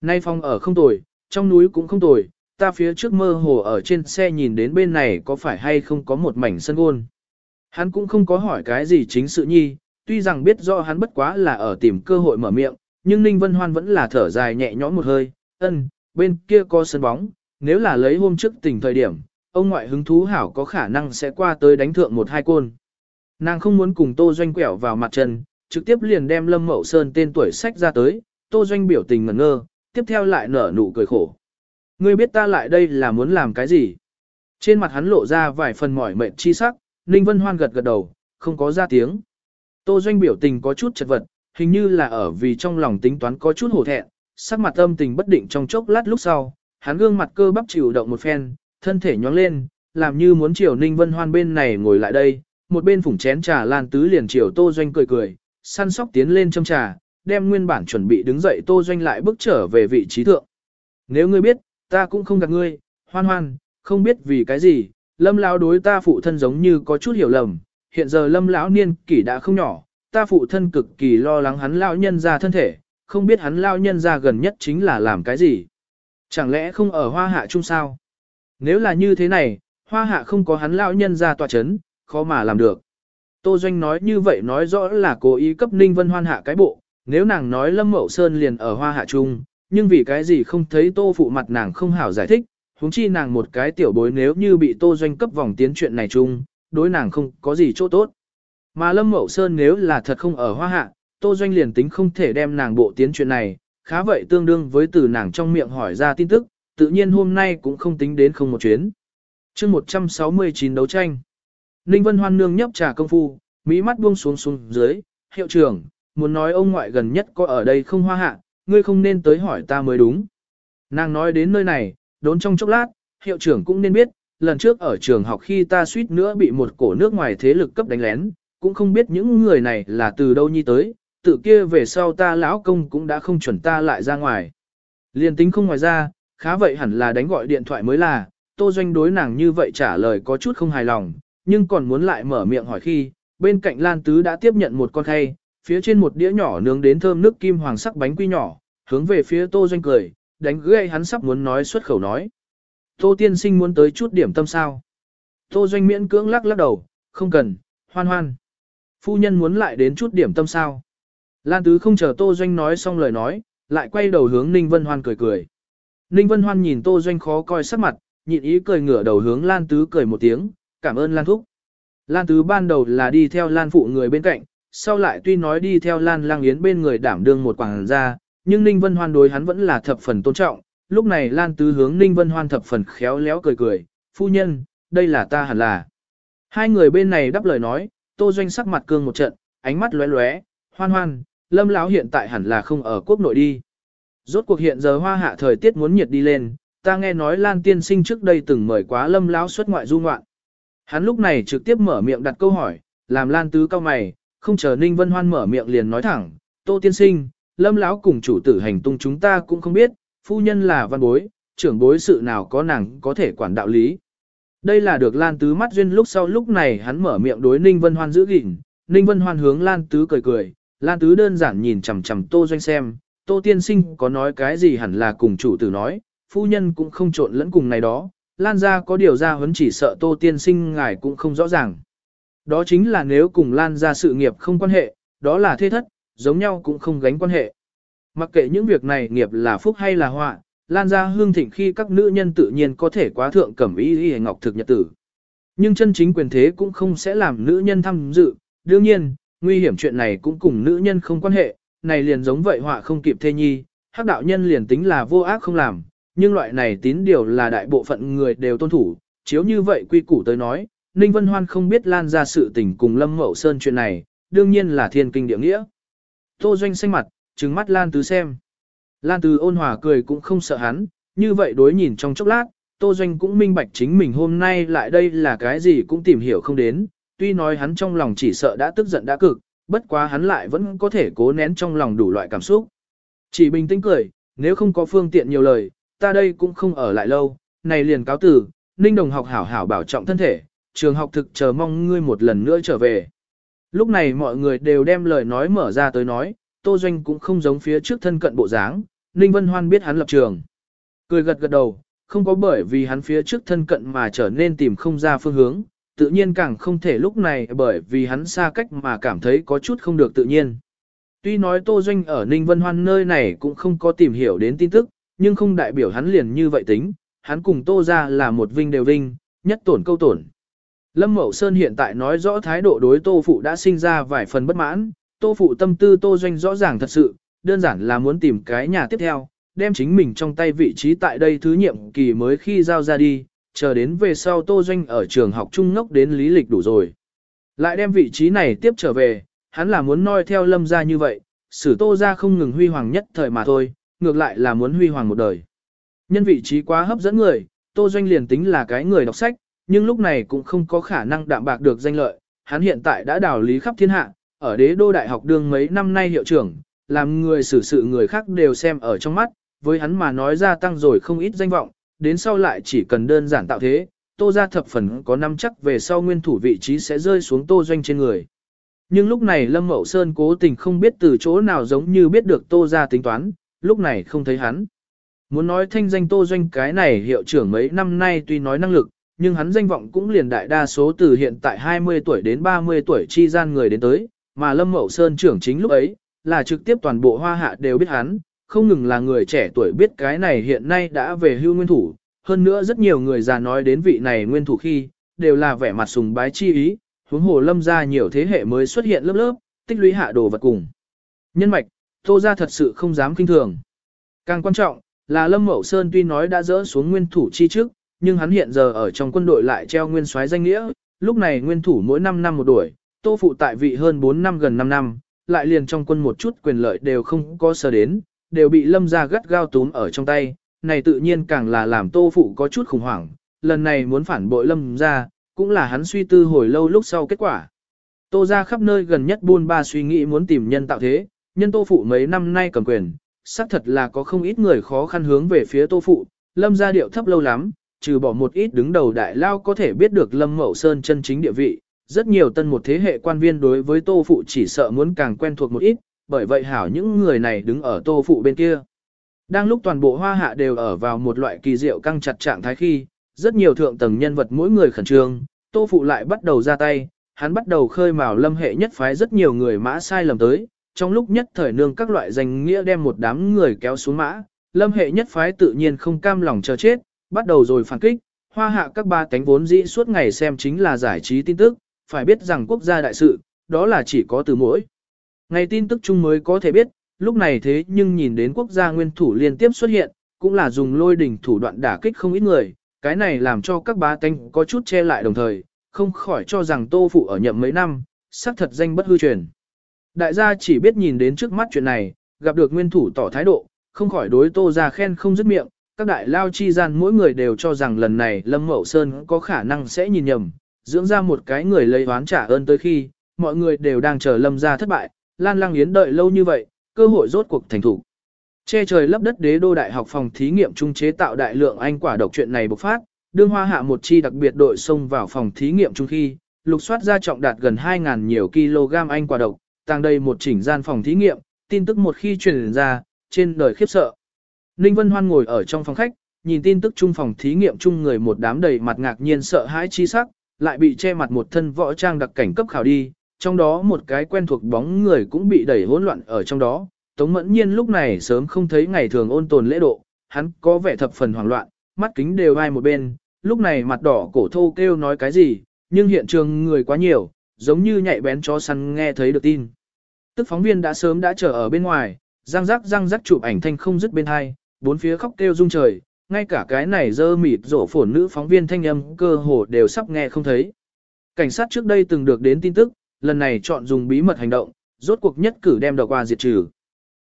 Nay phong ở không tồi, trong núi cũng không tồi, ta phía trước mơ hồ ở trên xe nhìn đến bên này có phải hay không có một mảnh sân gôn. Hắn cũng không có hỏi cái gì chính sự nhi, tuy rằng biết rõ hắn bất quá là ở tìm cơ hội mở miệng, nhưng Ninh Vân Hoan vẫn là thở dài nhẹ nhõm một hơi, ân, bên kia có sân bóng, nếu là lấy hôm trước tỉnh thời điểm, ông ngoại hứng thú hảo có khả năng sẽ qua tới đánh thượng một hai côn. Nàng không muốn cùng Tô Doanh quẹo vào mặt trần, trực tiếp liền đem Lâm Mậu Sơn tên tuổi sách ra tới, Tô Doanh biểu tình ngẩn ngơ, tiếp theo lại nở nụ cười khổ. Ngươi biết ta lại đây là muốn làm cái gì? Trên mặt hắn lộ ra vài phần mỏi mệt chi sắc, Ninh Vân Hoan gật gật đầu, không có ra tiếng. Tô Doanh biểu tình có chút chật vật, hình như là ở vì trong lòng tính toán có chút hổ thẹn, sắc mặt âm tình bất định trong chốc lát lúc sau, hắn gương mặt cơ bắp chịu động một phen, thân thể nhoáng lên, làm như muốn chiều Ninh Vân Hoan bên này ngồi lại đây, một bên phủng chén trà lan tứ liền chiều Tô Doanh cười cười, săn sóc tiến lên trong trà, đem nguyên bản chuẩn bị đứng dậy Tô Doanh lại bước trở về vị trí thượng. Nếu ngươi biết, ta cũng không gạt ngươi, hoan hoan, không biết vì cái gì, lâm lão đối ta phụ thân giống như có chút hiểu lầm, hiện giờ lâm lão niên kỷ đã không nhỏ, ta phụ thân cực kỳ lo lắng hắn lão nhân ra thân thể, không biết hắn lão nhân ra gần nhất chính là làm cái gì. Chẳng lẽ không ở hoa hạ chung sao? Nếu là như thế này, hoa hạ không có hắn lão nhân ra tòa chấn, khó mà làm được. Tô Doanh nói như vậy nói rõ là cố ý cấp Ninh Vân Hoan hạ cái bộ, nếu nàng nói Lâm Mậu Sơn liền ở hoa hạ chung, nhưng vì cái gì không thấy Tô phụ mặt nàng không hảo giải thích, huống chi nàng một cái tiểu bối nếu như bị Tô Doanh cấp vòng tiến chuyện này chung, đối nàng không có gì chỗ tốt. Mà Lâm Mậu Sơn nếu là thật không ở hoa hạ, Tô Doanh liền tính không thể đem nàng bộ tiến chuyện này, khá vậy tương đương với từ nàng trong miệng hỏi ra tin tức, tự nhiên hôm nay cũng không tính đến không một chuyến. chương 169 đấu tranh, Ninh Vân Hoan nương nhấp trà công phu, mỹ mắt buông xuống xuống dưới, hiệu trưởng, muốn nói ông ngoại gần nhất có ở đây không hoa hạ, ngươi không nên tới hỏi ta mới đúng. Nàng nói đến nơi này, đốn trong chốc lát, hiệu trưởng cũng nên biết, lần trước ở trường học khi ta suýt nữa bị một cổ nước ngoài thế lực cấp đánh lén, cũng không biết những người này là từ đâu nhi tới, tự kia về sau ta lão công cũng đã không chuẩn ta lại ra ngoài. Liên tính không ngoài ra, khá vậy hẳn là đánh gọi điện thoại mới là, tô doanh đối nàng như vậy trả lời có chút không hài lòng, nhưng còn muốn lại mở miệng hỏi khi, bên cạnh Lan Tứ đã tiếp nhận một con khay, phía trên một đĩa nhỏ nướng đến thơm nước kim hoàng sắc bánh quy nhỏ, hướng về phía tô doanh cười, đánh gây hắn sắp muốn nói xuất khẩu nói. Tô tiên sinh muốn tới chút điểm tâm sao. Tô doanh miễn cưỡng lắc lắc đầu, không cần, hoan hoan. Phu nhân muốn lại đến chút điểm tâm sao. Lan Tứ không chờ Tô Doanh nói xong lời nói, lại quay đầu hướng Ninh Vân Hoan cười cười. Ninh Vân Hoan nhìn Tô Doanh khó coi sắc mặt, nhịn ý cười ngửa đầu hướng Lan Tứ cười một tiếng, cảm ơn Lan Thúc. Lan Tứ ban đầu là đi theo Lan Phụ người bên cạnh, sau lại tuy nói đi theo Lan Lang Yến bên người đảm đương một quảng gia, nhưng Ninh Vân Hoan đối hắn vẫn là thập phần tôn trọng. Lúc này Lan Tứ hướng Ninh Vân Hoan thập phần khéo léo cười cười, phu nhân, đây là ta hẳn là. Hai người bên này đáp lời nói, Tô Doanh sắc mặt cương một trận, ánh mắt lóe lóe, hoan hoan, lâm lão hiện tại hẳn là không ở quốc nội đi. Rốt cuộc hiện giờ hoa hạ thời tiết muốn nhiệt đi lên, ta nghe nói Lan tiên sinh trước đây từng mời quá lâm lão xuất ngoại du ngoạn. Hắn lúc này trực tiếp mở miệng đặt câu hỏi, làm Lan tứ cao mày, không chờ Ninh Vân Hoan mở miệng liền nói thẳng, Tô tiên sinh, lâm lão cùng chủ tử hành tung chúng ta cũng không biết, phu nhân là văn bối, trưởng bối sự nào có nàng có thể quản đạo lý. Đây là được Lan Tứ mắt duyên lúc sau lúc này hắn mở miệng đối Ninh Vân Hoan giữ gìn, Ninh Vân Hoan hướng Lan Tứ cười cười, Lan Tứ đơn giản nhìn chằm chằm Tô Doanh xem, Tô Tiên Sinh có nói cái gì hẳn là cùng chủ tử nói, phu nhân cũng không trộn lẫn cùng này đó, Lan ra có điều ra huấn chỉ sợ Tô Tiên Sinh ngài cũng không rõ ràng. Đó chính là nếu cùng Lan ra sự nghiệp không quan hệ, đó là thế thất, giống nhau cũng không gánh quan hệ. Mặc kệ những việc này nghiệp là phúc hay là họa, Lan ra hương thịnh khi các nữ nhân tự nhiên có thể quá thượng cẩm ý y ngọc thực nhật tử. Nhưng chân chính quyền thế cũng không sẽ làm nữ nhân tham dự, đương nhiên, nguy hiểm chuyện này cũng cùng nữ nhân không quan hệ, này liền giống vậy họa không kịp thê nhi, hắc đạo nhân liền tính là vô ác không làm, nhưng loại này tín điều là đại bộ phận người đều tôn thủ, chiếu như vậy quy củ tới nói, Ninh Vân Hoan không biết lan ra sự tình cùng Lâm Mậu Sơn chuyện này, đương nhiên là thiên kinh địa nghĩa. Tô Doanh xanh mặt, trừng mắt Lan Tứ xem. Lan Tứ ôn hòa cười cũng không sợ hắn, như vậy đối nhìn trong chốc lát, Tô Doanh cũng minh bạch chính mình hôm nay lại đây là cái gì cũng tìm hiểu không đến, tuy nói hắn trong lòng chỉ sợ đã tức giận đã cực, bất quá hắn lại vẫn có thể cố nén trong lòng đủ loại cảm xúc. Chỉ bình tĩnh cười, nếu không có phương tiện nhiều lời, ta đây cũng không ở lại lâu, này liền cáo tử, Ninh Đồng học hảo hảo bảo trọng thân thể, trường học thực chờ mong ngươi một lần nữa trở về. Lúc này mọi người đều đem lời nói mở ra tới nói, Tô Doanh cũng không giống phía trước thân cận bộ dáng, Ninh Vân Hoan biết hắn lập trường. Cười gật gật đầu, không có bởi vì hắn phía trước thân cận mà trở nên tìm không ra phương hướng, tự nhiên càng không thể lúc này bởi vì hắn xa cách mà cảm thấy có chút không được tự nhiên. Tuy nói Tô Doanh ở Ninh Vân Hoan nơi này cũng không có tìm hiểu đến tin tức, nhưng không đại biểu hắn liền như vậy tính, hắn cùng Tô ra là một vinh đều vinh, nhất tổn câu tổn. Lâm Mậu Sơn hiện tại nói rõ thái độ đối Tô Phụ đã sinh ra vài phần bất mãn, Tô Phụ tâm tư Tô Doanh rõ ràng thật sự, đơn giản là muốn tìm cái nhà tiếp theo, đem chính mình trong tay vị trí tại đây thứ nhiệm kỳ mới khi giao ra đi, chờ đến về sau Tô Doanh ở trường học trung ngốc đến lý lịch đủ rồi. Lại đem vị trí này tiếp trở về, hắn là muốn noi theo lâm ra như vậy, xử Tô ra không ngừng huy hoàng nhất thời mà thôi, ngược lại là muốn huy hoàng một đời. Nhân vị trí quá hấp dẫn người, Tô Doanh liền tính là cái người đọc sách, nhưng lúc này cũng không có khả năng đạm bạc được danh lợi, hắn hiện tại đã đào lý khắp thiên hạ, ở đế đô đại học đương mấy năm nay hiệu trưởng, làm người xử sự người khác đều xem ở trong mắt, với hắn mà nói ra tăng rồi không ít danh vọng, đến sau lại chỉ cần đơn giản tạo thế, tô ra thập phần có năm chắc về sau nguyên thủ vị trí sẽ rơi xuống tô doanh trên người. Nhưng lúc này Lâm Mậu Sơn cố tình không biết từ chỗ nào giống như biết được tô ra tính toán, lúc này không thấy hắn. Muốn nói thanh danh tô doanh cái này hiệu trưởng mấy năm nay tuy nói năng lực, nhưng hắn danh vọng cũng liền đại đa số từ hiện tại 20 tuổi đến 30 tuổi chi gian người đến tới, mà Lâm Mậu Sơn trưởng chính lúc ấy, là trực tiếp toàn bộ hoa hạ đều biết hắn, không ngừng là người trẻ tuổi biết cái này hiện nay đã về hưu nguyên thủ, hơn nữa rất nhiều người già nói đến vị này nguyên thủ khi, đều là vẻ mặt sùng bái chi ý, huống hồ lâm ra nhiều thế hệ mới xuất hiện lớp lớp, tích lũy hạ đồ vật cùng. Nhân mạch, tô ra thật sự không dám kinh thường. Càng quan trọng, là Lâm Mậu Sơn tuy nói đã dỡ xuống nguyên thủ chi trước, nhưng hắn hiện giờ ở trong quân đội lại treo nguyên soái danh nghĩa, lúc này nguyên thủ mỗi 5 năm một đuổi, tô phụ tại vị hơn 4 năm gần 5 năm, lại liền trong quân một chút quyền lợi đều không có sở đến, đều bị lâm ra gắt gao túm ở trong tay, này tự nhiên càng là làm tô phụ có chút khủng hoảng, lần này muốn phản bội lâm ra, cũng là hắn suy tư hồi lâu lúc sau kết quả. Tô ra khắp nơi gần nhất buôn ba suy nghĩ muốn tìm nhân tạo thế, nhân tô phụ mấy năm nay cầm quyền, xác thật là có không ít người khó khăn hướng về phía tô phụ, lâm ra điệu thấp lâu lắm, trừ bỏ một ít đứng đầu đại lao có thể biết được lâm mậu sơn chân chính địa vị, rất nhiều tân một thế hệ quan viên đối với tô phụ chỉ sợ muốn càng quen thuộc một ít, bởi vậy hảo những người này đứng ở tô phụ bên kia. Đang lúc toàn bộ hoa hạ đều ở vào một loại kỳ diệu căng chặt trạng thái khi, rất nhiều thượng tầng nhân vật mỗi người khẩn trương, tô phụ lại bắt đầu ra tay, hắn bắt đầu khơi mào lâm hệ nhất phái rất nhiều người mã sai lầm tới, trong lúc nhất thời nương các loại danh nghĩa đem một đám người kéo xuống mã, lâm hệ nhất phái tự nhiên không cam lòng chờ chết, bắt đầu rồi phản kích, hoa hạ các ba cánh vốn dĩ suốt ngày xem chính là giải trí tin tức, phải biết rằng quốc gia đại sự, đó là chỉ có từ mỗi. Ngày tin tức chung mới có thể biết, lúc này thế nhưng nhìn đến quốc gia nguyên thủ liên tiếp xuất hiện, cũng là dùng lôi đỉnh thủ đoạn đả kích không ít người, cái này làm cho các bá tánh có chút che lại đồng thời, không khỏi cho rằng tô phụ ở nhậm mấy năm, xác thật danh bất hư truyền. Đại gia chỉ biết nhìn đến trước mắt chuyện này, gặp được nguyên thủ tỏ thái độ, không khỏi đối tô ra khen không dứt miệng, các đại lao chi gian mỗi người đều cho rằng lần này Lâm Mậu Sơn có khả năng sẽ nhìn nhầm, dưỡng ra một cái người lấy oán trả ơn tới khi, mọi người đều đang chờ Lâm ra thất bại, Lan Lăng Yến đợi lâu như vậy, cơ hội rốt cuộc thành thủ. Che trời lấp đất đế đô đại học phòng thí nghiệm trung chế tạo đại lượng anh quả độc chuyện này bộc phát, đương hoa hạ một chi đặc biệt đội xông vào phòng thí nghiệm trung khi, lục soát ra trọng đạt gần 2.000 nhiều kg anh quả độc, tăng đây một chỉnh gian phòng thí nghiệm, tin tức một khi truyền ra, trên đời khiếp sợ. Ninh Vân Hoan ngồi ở trong phòng khách, nhìn tin tức trung phòng thí nghiệm chung người một đám đầy mặt ngạc nhiên sợ hãi chi sắc, lại bị che mặt một thân võ trang đặc cảnh cấp khảo đi, trong đó một cái quen thuộc bóng người cũng bị đẩy hỗn loạn ở trong đó. Tống mẫn nhiên lúc này sớm không thấy ngày thường ôn tồn lễ độ, hắn có vẻ thập phần hoảng loạn, mắt kính đều ai một bên, lúc này mặt đỏ cổ thô kêu nói cái gì, nhưng hiện trường người quá nhiều, giống như nhạy bén chó săn nghe thấy được tin. Tức phóng viên đã sớm đã chờ ở bên ngoài, răng rắc răng rắc chụp ảnh thanh không dứt bên hai, bốn phía khóc kêu rung trời, ngay cả cái này dơ mịt rổ phổn nữ phóng viên thanh âm cơ hồ đều sắp nghe không thấy. Cảnh sát trước đây từng được đến tin tức, lần này chọn dùng bí mật hành động, rốt cuộc nhất cử đem độc qua diệt trừ.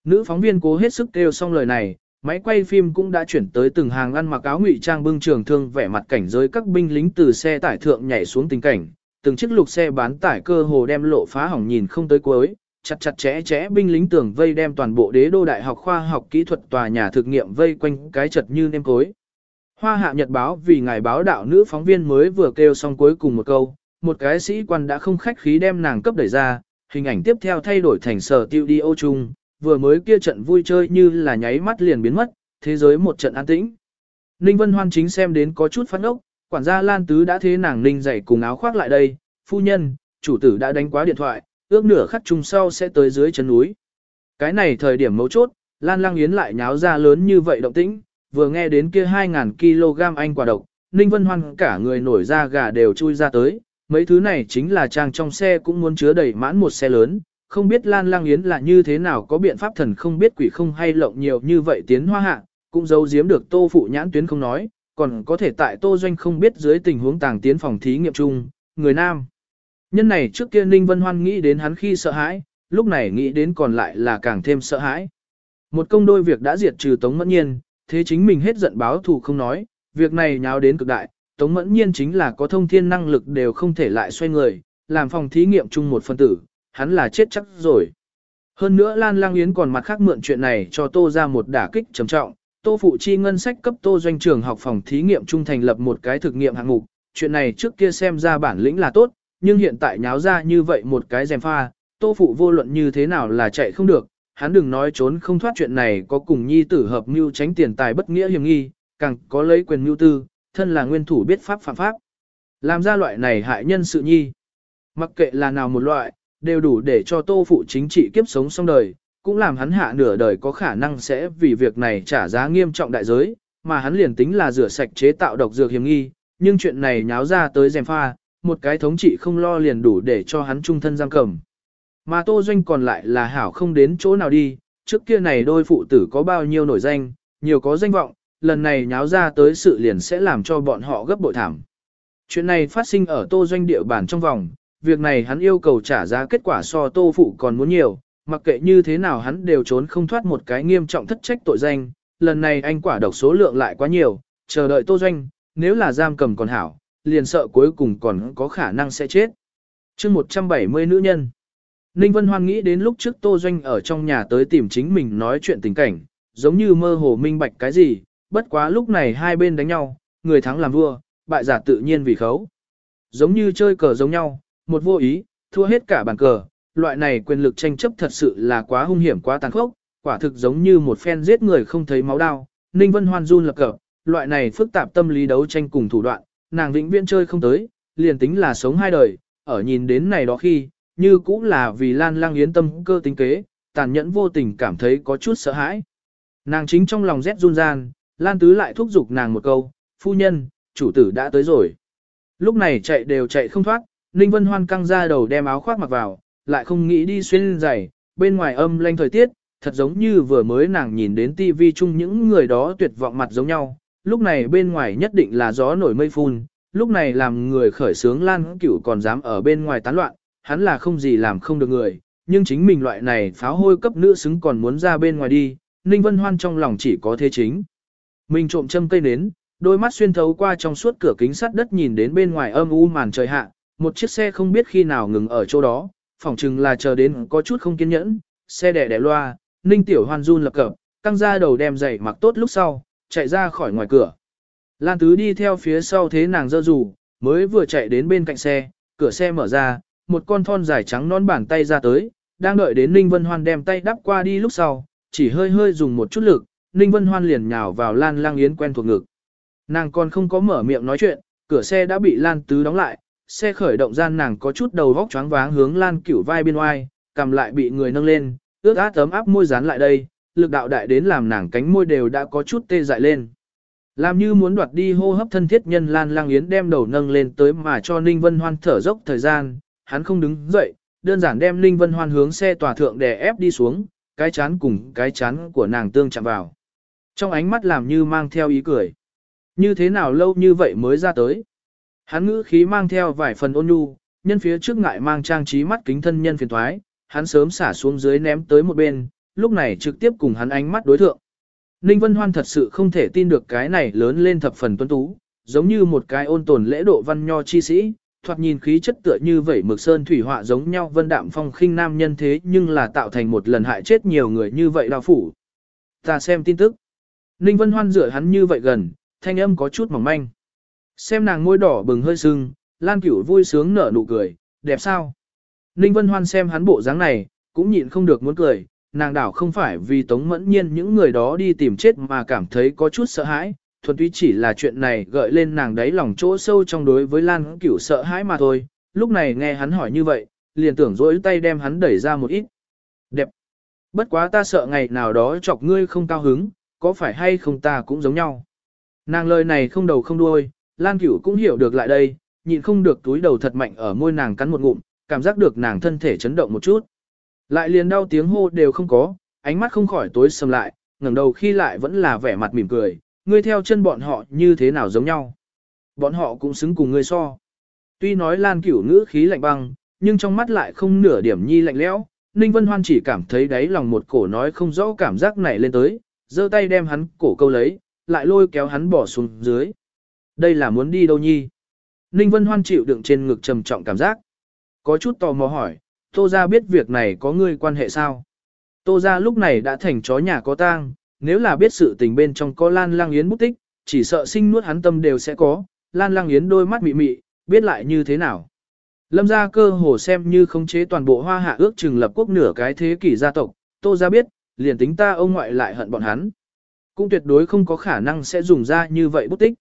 Nữ phóng viên cố hết sức kêu xong lời này, máy quay phim cũng đã chuyển tới từng hàng ăn mặc áo ngụy trang bưng trường thương vẻ mặt cảnh giới các binh lính từ xe tải thượng nhảy xuống tình cảnh, từng chiếc lục xe bán tải cơ hồ đem lộ phá hỏng nhìn không tới cuối, chặt chặt chẽ chẽ binh lính tường vây đem toàn bộ đế đô đại học khoa học kỹ thuật tòa nhà thực nghiệm vây quanh cái chật như nêm cối. Hoa hạ nhật báo vì ngài báo đạo nữ phóng viên mới vừa kêu xong cuối cùng một câu, một cái sĩ quan đã không khách khí đem nàng cấp đẩy ra, hình ảnh tiếp theo thay đổi thành sở tiêu đi ô chung, vừa mới kia trận vui chơi như là nháy mắt liền biến mất, thế giới một trận an tĩnh. Ninh Vân Hoan chính xem đến có chút phát ốc, quản gia Lan Tứ đã thế nàng Ninh dậy cùng áo khoác lại đây, phu nhân, chủ tử đã đánh quá điện thoại, ước nửa khắc chung sau sẽ tới dưới chân núi. Cái này thời điểm mấu chốt, Lan Lang Yến lại nháo ra lớn như vậy động tĩnh, vừa nghe đến kia 2.000 kg anh quả độc, Ninh Vân Hoan cả người nổi da gà đều chui ra tới, mấy thứ này chính là trang trong xe cũng muốn chứa đầy mãn một xe lớn, không biết Lan Lang Yến là như thế nào có biện pháp thần không biết quỷ không hay lộng nhiều như vậy tiến hoa hạ, cũng giấu giếm được tô phụ nhãn tuyến không nói, còn có thể tại tô doanh không biết dưới tình huống tàng tiến phòng thí nghiệm chung, người nam. Nhân này trước kia Ninh Vân Hoan nghĩ đến hắn khi sợ hãi, lúc này nghĩ đến còn lại là càng thêm sợ hãi. Một công đôi việc đã diệt trừ Tống Mẫn Nhiên, thế chính mình hết giận báo thù không nói, việc này nháo đến cực đại, Tống Mẫn Nhiên chính là có thông thiên năng lực đều không thể lại xoay người, làm phòng thí nghiệm chung một phân tử, hắn là chết chắc rồi. Hơn nữa Lan Lang Yến còn mặt khác mượn chuyện này cho Tô ra một đả kích trầm trọng, Tô phụ chi ngân sách cấp Tô doanh trường học phòng thí nghiệm trung thành lập một cái thực nghiệm hạng mục, chuyện này trước kia xem ra bản lĩnh là tốt, nhưng hiện tại nháo ra như vậy một cái dèm pha, Tô phụ vô luận như thế nào là chạy không được, hắn đừng nói trốn không thoát chuyện này có cùng nhi tử hợp mưu tránh tiền tài bất nghĩa hiểm nghi, càng có lấy quyền mưu tư, thân là nguyên thủ biết pháp phạm pháp. Làm ra loại này hại nhân sự nhi. Mặc kệ là nào một loại, đều đủ để cho tô phụ chính trị kiếp sống xong đời, cũng làm hắn hạ nửa đời có khả năng sẽ vì việc này trả giá nghiêm trọng đại giới, mà hắn liền tính là rửa sạch chế tạo độc dược hiểm nghi, nhưng chuyện này nháo ra tới dèm pha, một cái thống trị không lo liền đủ để cho hắn trung thân giam cầm. Mà Tô Doanh còn lại là hảo không đến chỗ nào đi, trước kia này đôi phụ tử có bao nhiêu nổi danh, nhiều có danh vọng, lần này nháo ra tới sự liền sẽ làm cho bọn họ gấp bội thảm. Chuyện này phát sinh ở Tô Doanh địa bàn trong vòng, việc này hắn yêu cầu trả giá kết quả so Tô Phụ còn muốn nhiều, mặc kệ như thế nào hắn đều trốn không thoát một cái nghiêm trọng thất trách tội danh, lần này anh quả độc số lượng lại quá nhiều, chờ đợi Tô Doanh, nếu là giam cầm còn hảo, liền sợ cuối cùng còn có khả năng sẽ chết. chương 170 nữ nhân Ninh Vân Hoan nghĩ đến lúc trước Tô Doanh ở trong nhà tới tìm chính mình nói chuyện tình cảnh, giống như mơ hồ minh bạch cái gì, bất quá lúc này hai bên đánh nhau, người thắng làm vua, bại giả tự nhiên vì khấu. Giống như chơi cờ giống nhau, một vô ý, thua hết cả bàn cờ, loại này quyền lực tranh chấp thật sự là quá hung hiểm quá tàn khốc, quả thực giống như một phen giết người không thấy máu đau. Ninh Vân Hoan run lập cờ, loại này phức tạp tâm lý đấu tranh cùng thủ đoạn, nàng vĩnh viễn chơi không tới, liền tính là sống hai đời, ở nhìn đến này đó khi, như cũng là vì Lan Lang Yến tâm cơ tính kế, tàn nhẫn vô tình cảm thấy có chút sợ hãi. Nàng chính trong lòng rét run gian, Lan Tứ lại thúc giục nàng một câu, phu nhân, chủ tử đã tới rồi. Lúc này chạy đều chạy không thoát, Ninh Vân Hoan căng ra đầu đem áo khoác mặc vào, lại không nghĩ đi xuyên giày, bên ngoài âm lanh thời tiết, thật giống như vừa mới nàng nhìn đến tivi chung những người đó tuyệt vọng mặt giống nhau. Lúc này bên ngoài nhất định là gió nổi mây phun, lúc này làm người khởi sướng Lan Cửu còn dám ở bên ngoài tán loạn, hắn là không gì làm không được người, nhưng chính mình loại này pháo hôi cấp nữ xứng còn muốn ra bên ngoài đi, Ninh Vân Hoan trong lòng chỉ có thế chính. Mình trộm châm cây nến, đôi mắt xuyên thấu qua trong suốt cửa kính sắt đất nhìn đến bên ngoài âm u màn trời hạ, một chiếc xe không biết khi nào ngừng ở chỗ đó, phỏng chừng là chờ đến có chút không kiên nhẫn, xe đẻ đẻ loa, Ninh Tiểu Hoan run lập cập, căng ra đầu đem giày mặc tốt lúc sau, chạy ra khỏi ngoài cửa. Lan Tứ đi theo phía sau thế nàng dơ dù, mới vừa chạy đến bên cạnh xe, cửa xe mở ra, một con thon dài trắng non bàn tay ra tới, đang đợi đến Ninh Vân Hoan đem tay đắp qua đi lúc sau, chỉ hơi hơi dùng một chút lực, Ninh Vân Hoan liền nhào vào Lan Lang Yến quen thuộc ngực. Nàng còn không có mở miệng nói chuyện, cửa xe đã bị Lan Tứ đóng lại, xe khởi động gian nàng có chút đầu vóc choáng váng hướng Lan Cửu vai biên oai, cầm lại bị người nâng lên, ướt át ấm áp môi dán lại đây, lực đạo đại đến làm nàng cánh môi đều đã có chút tê dại lên. Làm như muốn đoạt đi hô hấp thân thiết nhân Lan Lang Yến đem đầu nâng lên tới mà cho Ninh Vân Hoan thở dốc thời gian, hắn không đứng dậy, đơn giản đem Ninh Vân Hoan hướng xe tòa thượng đè ép đi xuống, cái chán cùng cái chán của nàng tương chạm vào. Trong ánh mắt làm như mang theo ý cười. Như thế nào lâu như vậy mới ra tới. Hắn ngữ khí mang theo vài phần ôn nhu, nhân phía trước ngại mang trang trí mắt kính thân nhân phiền thoái, hắn sớm xả xuống dưới ném tới một bên, lúc này trực tiếp cùng hắn ánh mắt đối thượng. Ninh Vân Hoan thật sự không thể tin được cái này lớn lên thập phần tuấn tú, giống như một cái ôn tồn lễ độ văn nho chi sĩ, thoạt nhìn khí chất tựa như vẩy mực sơn thủy họa giống nhau vân đạm phong khinh nam nhân thế nhưng là tạo thành một lần hại chết nhiều người như vậy đào phủ. Ta xem tin tức. Ninh Vân Hoan rửa hắn như vậy gần, thanh âm có chút mỏng manh. Xem nàng môi đỏ bừng hơi sưng, Lan Cửu vui sướng nở nụ cười, đẹp sao? Ninh Vân Hoan xem hắn bộ dáng này, cũng nhịn không được muốn cười, nàng đảo không phải vì tống mẫn nhiên những người đó đi tìm chết mà cảm thấy có chút sợ hãi, thuần túy chỉ là chuyện này gợi lên nàng đáy lòng chỗ sâu trong đối với Lan Cửu sợ hãi mà thôi, lúc này nghe hắn hỏi như vậy, liền tưởng dỗi tay đem hắn đẩy ra một ít. Đẹp! Bất quá ta sợ ngày nào đó chọc ngươi không cao hứng, có phải hay không ta cũng giống nhau. Nàng lời này không đầu không đuôi, Lan Cửu cũng hiểu được lại đây, nhịn không được túi đầu thật mạnh ở môi nàng cắn một ngụm, cảm giác được nàng thân thể chấn động một chút. Lại liền đau tiếng hô đều không có, ánh mắt không khỏi tối sầm lại, ngẩng đầu khi lại vẫn là vẻ mặt mỉm cười, ngươi theo chân bọn họ như thế nào giống nhau. Bọn họ cũng xứng cùng ngươi so. Tuy nói Lan Cửu ngữ khí lạnh băng, nhưng trong mắt lại không nửa điểm nhi lạnh lẽo. Ninh Vân Hoan chỉ cảm thấy đáy lòng một cổ nói không rõ cảm giác này lên tới, giơ tay đem hắn cổ câu lấy, lại lôi kéo hắn bỏ xuống dưới. Đây là muốn đi đâu nhi? Ninh Vân Hoan chịu đựng trên ngực trầm trọng cảm giác. Có chút tò mò hỏi, Tô Gia biết việc này có ngươi quan hệ sao? Tô Gia lúc này đã thành chó nhà có tang, nếu là biết sự tình bên trong có Lan Lang Yến bút tích, chỉ sợ sinh nuốt hắn tâm đều sẽ có, Lan Lang Yến đôi mắt mị mị, biết lại như thế nào. Lâm gia cơ hồ xem như khống chế toàn bộ hoa hạ ước chừng lập quốc nửa cái thế kỷ gia tộc, Tô Gia biết, liền tính ta ông ngoại lại hận bọn hắn. Cũng tuyệt đối không có khả năng sẽ dùng ra như vậy bút tích.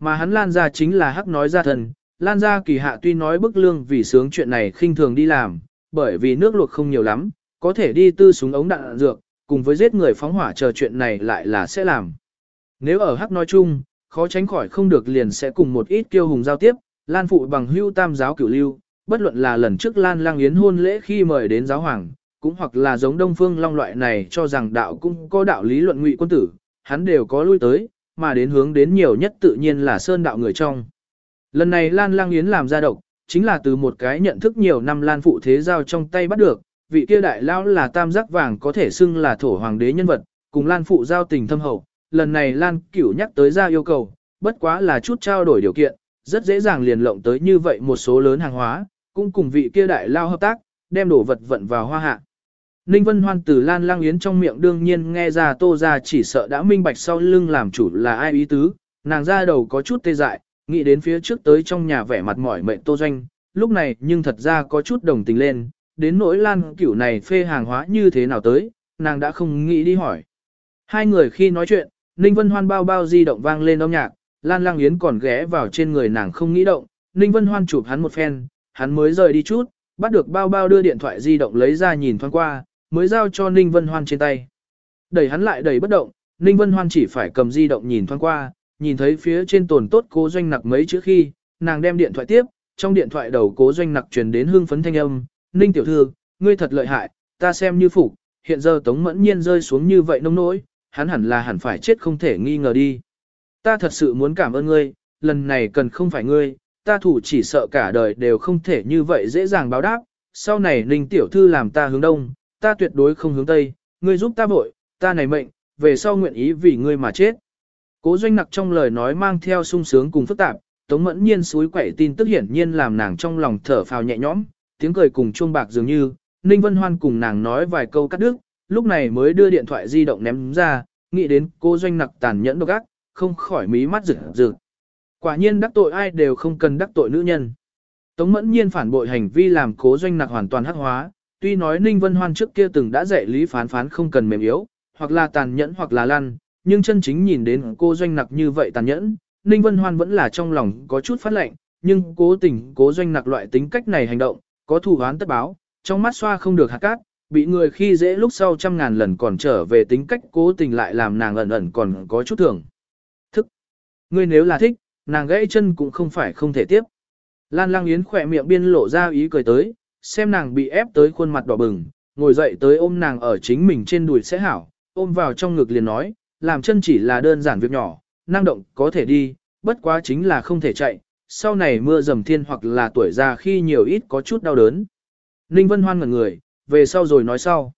Mà hắn Lan gia chính là hắc nói gia thần, Lan gia kỳ hạ tuy nói bức lương vì sướng chuyện này khinh thường đi làm, bởi vì nước luộc không nhiều lắm, có thể đi tư súng ống đạn dược, cùng với giết người phóng hỏa chờ chuyện này lại là sẽ làm. Nếu ở hắc nói chung, khó tránh khỏi không được liền sẽ cùng một ít kiêu hùng giao tiếp, Lan phụ bằng hưu tam giáo cửu lưu, bất luận là lần trước Lan lang yến hôn lễ khi mời đến giáo hoàng, cũng hoặc là giống Đông Phương Long loại này cho rằng đạo cũng có đạo lý luận ngụy quân tử, hắn đều có lui tới, mà đến hướng đến nhiều nhất tự nhiên là sơn đạo người trong. Lần này Lan lang yến làm ra độc, chính là từ một cái nhận thức nhiều năm Lan phụ thế giao trong tay bắt được, vị kia đại lão là tam giác vàng có thể xưng là thổ hoàng đế nhân vật, cùng Lan phụ giao tình thâm hậu. Lần này Lan cửu nhắc tới ra yêu cầu, bất quá là chút trao đổi điều kiện, rất dễ dàng liền lộng tới như vậy một số lớn hàng hóa, cũng cùng vị kia đại lao hợp tác, đem đồ vật vận vào hoa hạ. Ninh Vân Hoan từ Lan Lang Yến trong miệng đương nhiên nghe ra Tô gia chỉ sợ đã minh bạch sau lưng làm chủ là ai ý tứ, nàng ra đầu có chút tê dại, nghĩ đến phía trước tới trong nhà vẻ mặt mỏi mệt Tô Doanh, lúc này nhưng thật ra có chút đồng tình lên, đến nỗi Lan cửu này phê hàng hóa như thế nào tới, nàng đã không nghĩ đi hỏi. Hai người khi nói chuyện, Ninh Vân Hoan bao bao di động vang lên âm nhạc, Lan Lang Yến còn ghé vào trên người nàng không nghĩ động, Ninh Vân Hoan chụp hắn một phen, hắn mới rời đi chút, bắt được bao bao đưa điện thoại di động lấy ra nhìn thoáng qua, mới giao cho Ninh Vân Hoan trên tay. Đẩy hắn lại đẩy bất động, Ninh Vân Hoan chỉ phải cầm di động nhìn thoáng qua, nhìn thấy phía trên tồn tốt cố doanh nặc mấy chữ khi, nàng đem điện thoại tiếp, trong điện thoại đầu cố doanh nặc truyền đến hương phấn thanh âm, Ninh tiểu thư, ngươi thật lợi hại, ta xem như phục, hiện giờ Tống Mẫn Nhiên rơi xuống như vậy nông nỗi, hắn hẳn là hẳn phải chết không thể nghi ngờ đi. Ta thật sự muốn cảm ơn ngươi, lần này cần không phải ngươi, ta thủ chỉ sợ cả đời đều không thể như vậy dễ dàng báo đáp, sau này Ninh tiểu thư làm ta hướng đông, ta tuyệt đối không hướng tây, ngươi giúp ta vội, ta này mệnh, về sau nguyện ý vì ngươi mà chết. Cố doanh nặc trong lời nói mang theo sung sướng cùng phức tạp, Tống Mẫn Nhiên suối quậy tin tức hiển nhiên làm nàng trong lòng thở phào nhẹ nhõm, tiếng cười cùng chuông bạc dường như, Ninh Vân Hoan cùng nàng nói vài câu cắt đứt, lúc này mới đưa điện thoại di động ném ra, nghĩ đến cô doanh nặc tàn nhẫn độc ác, không khỏi mí mắt rực rực. Quả nhiên đắc tội ai đều không cần đắc tội nữ nhân. Tống Mẫn Nhiên phản bội hành vi làm cố doanh nặc hoàn toàn hắc hóa, tuy nói Ninh Vân Hoan trước kia từng đã dạy lý phán phán không cần mềm yếu, hoặc là tàn nhẫn hoặc là lăn, nhưng chân chính nhìn đến cô doanh nặc như vậy tàn nhẫn, Ninh Vân Hoan vẫn là trong lòng có chút phát lệnh, nhưng cố tình cố doanh nặc loại tính cách này hành động, có thù án tất báo, trong mắt xoa không được hạt cát, bị người khi dễ lúc sau trăm ngàn lần còn trở về tính cách cố tình lại làm nàng ẩn ẩn còn có chút thường. Thức. Ngươi nếu là thích, nàng gãy chân cũng không phải không thể tiếp. Lan Lang Yến khỏe miệng biên lộ ra ý cười tới, xem nàng bị ép tới khuôn mặt đỏ bừng, ngồi dậy tới ôm nàng ở chính mình trên đùi sẽ hảo, ôm vào trong ngực liền nói, làm chân chỉ là đơn giản việc nhỏ, năng động có thể đi, bất quá chính là không thể chạy, sau này mưa dầm thiên hoặc là tuổi già khi nhiều ít có chút đau đớn. Ninh Vân Hoan ngẩn người, về sau rồi nói sau.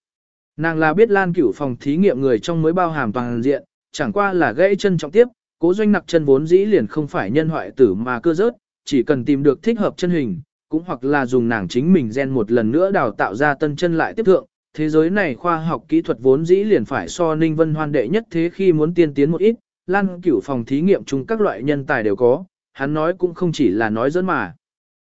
Nàng là biết Lan Cửu phòng thí nghiệm người trong mới bao hàm toàn diện, chẳng qua là gãy chân trọng tiếp, cố doanh nặc chân vốn dĩ liền không phải nhân hoại tử mà cơ rớt, chỉ cần tìm được thích hợp chân hình, cũng hoặc là dùng nàng chính mình gen một lần nữa đào tạo ra tân chân lại tiếp thượng. Thế giới này khoa học kỹ thuật vốn dĩ liền phải so Ninh Vân Hoan đệ nhất thế khi muốn tiên tiến một ít, Lan Cửu phòng thí nghiệm chung các loại nhân tài đều có, hắn nói cũng không chỉ là nói dẫn mà.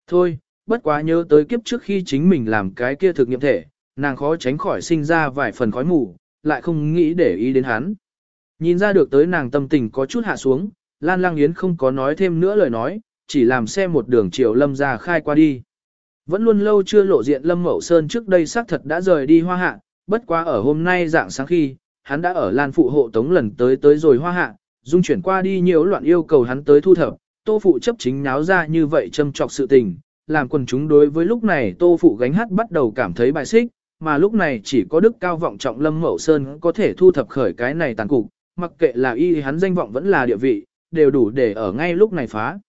Thôi, bất quá nhớ tới kiếp trước khi chính mình làm cái kia thực nghiệm thể, nàng khó tránh khỏi sinh ra vài phần khói mù, lại không nghĩ để ý đến hắn. Nhìn ra được tới nàng tâm tình có chút hạ xuống, Lan Lang Yến không có nói thêm nữa lời nói, chỉ làm xe một đường chiều Lâm ra khai qua đi. Vẫn luôn lâu chưa lộ diện Lâm Mậu Sơn trước đây xác thật đã rời đi hoa hạ, bất quá ở hôm nay dạng sáng khi, hắn đã ở Lan Phụ hộ tống lần tới tới rồi hoa hạ, dung chuyển qua đi nhiều loạn yêu cầu hắn tới thu thập, tô phụ chấp chính náo ra như vậy châm trọc sự tình, làm quần chúng đối với lúc này tô phụ gánh hát bắt đầu cảm thấy bài xích, mà lúc này chỉ có đức cao vọng trọng Lâm Mậu Sơn có thể thu thập khởi cái này tàn cục, mặc kệ là y hắn danh vọng vẫn là địa vị, đều đủ để ở ngay lúc này phá.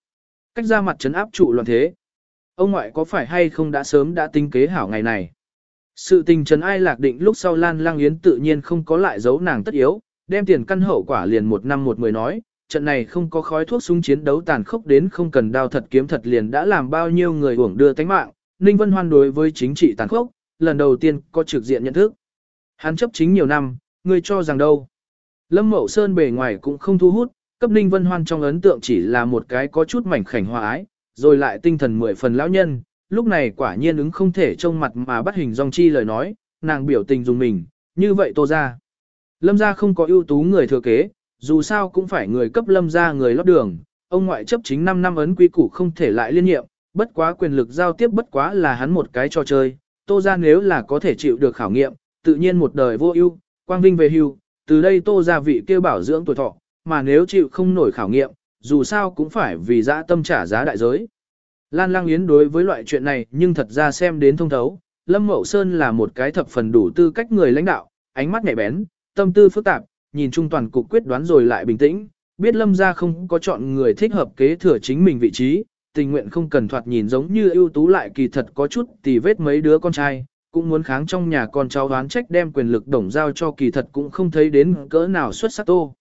Cách ra mặt trấn áp trụ loạn thế. Ông ngoại có phải hay không đã sớm đã tính kế hảo ngày này? Sự tình trấn ai lạc định lúc sau Lan Lang Yến tự nhiên không có lại giấu nàng tất yếu, đem tiền căn hậu quả liền một năm một mười nói, trận này không có khói thuốc súng chiến đấu tàn khốc đến không cần đao thật kiếm thật liền đã làm bao nhiêu người uổng đưa tánh mạng, Ninh Vân Hoan đối với chính trị tàn khốc, lần đầu tiên có trực diện nhận thức. Hắn chấp chính nhiều năm, ngươi cho rằng đâu? Lâm Mậu Sơn bề ngoài cũng không thu hút, cấp Ninh Vân Hoan trong ấn tượng chỉ là một cái có chút mảnh khảnh hòa ái, rồi lại tinh thần mười phần lão nhân, lúc này quả nhiên ứng không thể trông mặt mà bắt hình dong chi lời nói, nàng biểu tình dùng mình, như vậy tô ra. Lâm gia không có ưu tú người thừa kế, dù sao cũng phải người cấp lâm gia người lót đường, ông ngoại chấp chính 5 năm ấn quy củ không thể lại liên nhiệm, bất quá quyền lực giao tiếp bất quá là hắn một cái trò chơi, tô ra nếu là có thể chịu được khảo nghiệm, tự nhiên một đời vô ưu, quang vinh về hưu, từ đây tô ra vị kêu bảo dưỡng tuổi thọ, mà nếu chịu không nổi khảo nghiệm, dù sao cũng phải vì dã tâm trả giá đại giới. Lan Lang Yến đối với loại chuyện này nhưng thật ra xem đến thông thấu, Lâm Mậu Sơn là một cái thập phần đủ tư cách người lãnh đạo, ánh mắt nhạy bén, tâm tư phức tạp, nhìn trung toàn cục quyết đoán rồi lại bình tĩnh, biết Lâm gia không có chọn người thích hợp kế thừa chính mình vị trí, tình nguyện không cần thoạt nhìn giống như ưu tú lại kỳ thật có chút tì vết mấy đứa con trai, cũng muốn kháng trong nhà con cháu đoán trách đem quyền lực đồng giao cho kỳ thật cũng không thấy đến cỡ nào xuất sắc tô.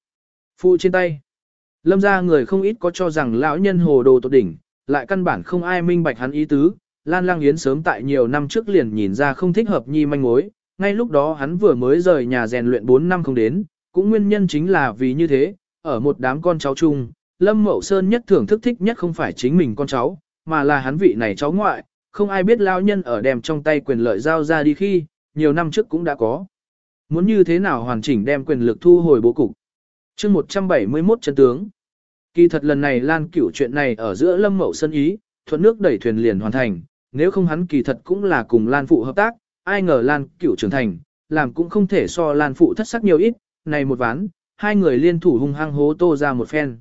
Phụ trên tay. Lâm ra người không ít có cho rằng lão nhân hồ đồ tột đỉnh, lại căn bản không ai minh bạch hắn ý tứ. Lan Lang Yến sớm tại nhiều năm trước liền nhìn ra không thích hợp nhi manh mối, ngay lúc đó hắn vừa mới rời nhà rèn luyện 4 năm không đến, cũng nguyên nhân chính là vì như thế, ở một đám con cháu chung, Lâm Mậu Sơn nhất thưởng thức thích nhất không phải chính mình con cháu, mà là hắn vị này cháu ngoại, không ai biết lão nhân ở đem trong tay quyền lợi giao ra đi khi, nhiều năm trước cũng đã có. Muốn như thế nào hoàn chỉnh đem quyền lực thu hồi bố cục chương 171 chân tướng. Kỳ thật lần này Lan Cửu chuyện này ở giữa Lâm Mậu Sân Ý, thuận nước đẩy thuyền liền hoàn thành, nếu không hắn kỳ thật cũng là cùng Lan Phụ hợp tác, ai ngờ Lan Cửu trưởng thành, làm cũng không thể so Lan Phụ thất sắc nhiều ít, này một ván, hai người liên thủ hung hăng hố Tô ra một phen.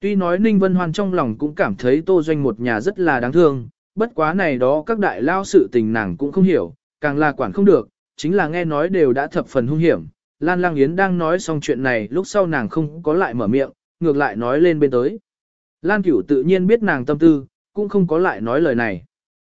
Tuy nói Ninh Vân Hoan trong lòng cũng cảm thấy Tô Doanh một nhà rất là đáng thương, bất quá này đó các đại lao sự tình nàng cũng không hiểu, càng là quản không được, chính là nghe nói đều đã thập phần hung hiểm, Lan Lang Yến đang nói xong chuyện này lúc sau nàng không có lại mở miệng, ngược lại nói lên bên tới. Lan Cửu tự nhiên biết nàng tâm tư, cũng không có lại nói lời này.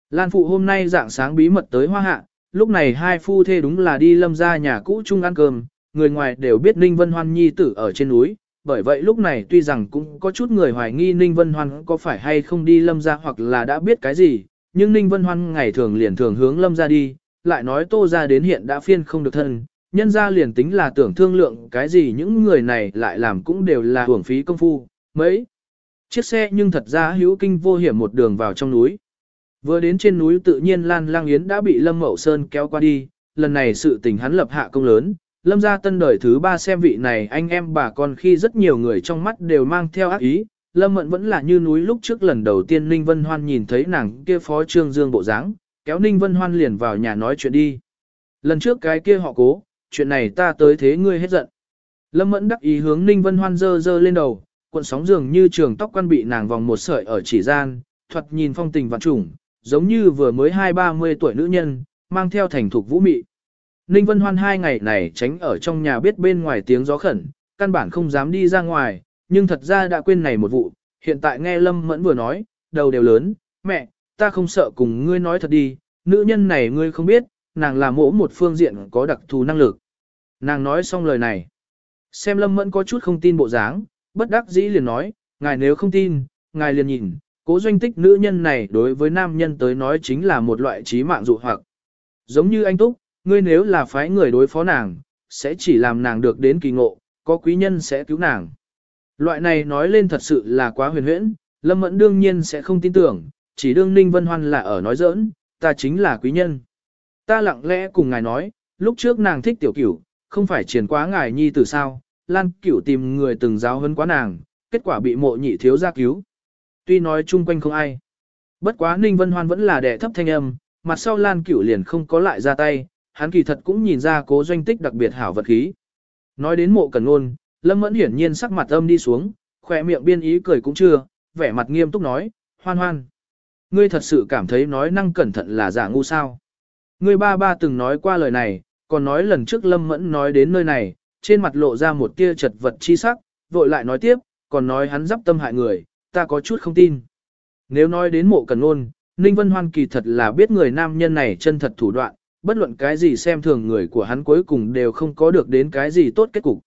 Lan Phụ hôm nay dạng sáng bí mật tới hoa hạ, lúc này hai phu thê đúng là đi lâm ra nhà cũ chung ăn cơm, người ngoài đều biết Ninh Vân Hoan nhi tử ở trên núi, bởi vậy lúc này tuy rằng cũng có chút người hoài nghi Ninh Vân Hoan có phải hay không đi lâm ra hoặc là đã biết cái gì, nhưng Ninh Vân Hoan ngày thường liền thường hướng lâm ra đi, lại nói tô ra đến hiện đã phiên không được thân, nhân ra liền tính là tưởng thương lượng cái gì những người này lại làm cũng đều là hưởng phí công phu, mấy. Chiếc xe nhưng thật ra hữu kinh vô hiểm một đường vào trong núi. Vừa đến trên núi tự nhiên Lan Lang Yến đã bị Lâm Mậu Sơn kéo qua đi, lần này sự tình hắn lập hạ công lớn, Lâm gia tân đời thứ ba xem vị này anh em bà con khi rất nhiều người trong mắt đều mang theo ác ý, Lâm Mận vẫn là như núi lúc trước lần đầu tiên Ninh Vân Hoan nhìn thấy nàng kia phó trương dương bộ dáng, kéo Ninh Vân Hoan liền vào nhà nói chuyện đi. Lần trước cái kia họ cố, chuyện này ta tới thế ngươi hết giận. Lâm Mẫn đắc ý hướng Ninh Vân Hoan dơ dơ lên đầu, cuộn sóng dường như trường tóc quan bị nàng vòng một sợi ở chỉ gian, thuật nhìn phong tình vạn trùng, giống như vừa mới hai ba mươi tuổi nữ nhân, mang theo thành thục vũ mị. Ninh Vân Hoan hai ngày này tránh ở trong nhà biết bên ngoài tiếng gió khẩn, căn bản không dám đi ra ngoài, nhưng thật ra đã quên này một vụ, hiện tại nghe Lâm Mẫn vừa nói, đầu đều lớn, mẹ, ta không sợ cùng ngươi nói thật đi, nữ nhân này ngươi không biết, nàng là mỗ một phương diện có đặc thù năng lực. Nàng nói xong lời này, xem Lâm Mẫn có chút không tin bộ dáng, bất đắc dĩ liền nói, ngài nếu không tin, ngài liền nhìn, cố doanh tích nữ nhân này đối với nam nhân tới nói chính là một loại trí mạng dụ hoặc. Giống như anh Túc, ngươi nếu là phái người đối phó nàng, sẽ chỉ làm nàng được đến kỳ ngộ, có quý nhân sẽ cứu nàng. Loại này nói lên thật sự là quá huyền huyễn, Lâm Mẫn đương nhiên sẽ không tin tưởng, chỉ đương Ninh Vân Hoan là ở nói giỡn, ta chính là quý nhân. Ta lặng lẽ cùng ngài nói, lúc trước nàng thích tiểu cửu, không phải triển quá ngài nhi từ sao, Lan cửu tìm người từng giáo hơn quá nàng, kết quả bị mộ nhị thiếu gia cứu. Tuy nói chung quanh không ai. Bất quá Ninh Vân Hoan vẫn là đệ thấp thanh âm, mặt sau Lan cửu liền không có lại ra tay, hắn kỳ thật cũng nhìn ra cố doanh tích đặc biệt hảo vật khí. Nói đến mộ cần ngôn, Lâm Mẫn hiển nhiên sắc mặt âm đi xuống, khỏe miệng biên ý cười cũng chưa, vẻ mặt nghiêm túc nói, hoan hoan. Ngươi thật sự cảm thấy nói năng cẩn thận là giả ngu sao. Ngươi ba ba từng nói qua lời này, còn nói lần trước Lâm Mẫn nói đến nơi này, trên mặt lộ ra một tia chật vật chi sắc, vội lại nói tiếp, còn nói hắn dắp tâm hại người, ta có chút không tin. Nếu nói đến mộ cần Ôn, Ninh Vân Hoan kỳ thật là biết người nam nhân này chân thật thủ đoạn, bất luận cái gì xem thường người của hắn cuối cùng đều không có được đến cái gì tốt kết cục.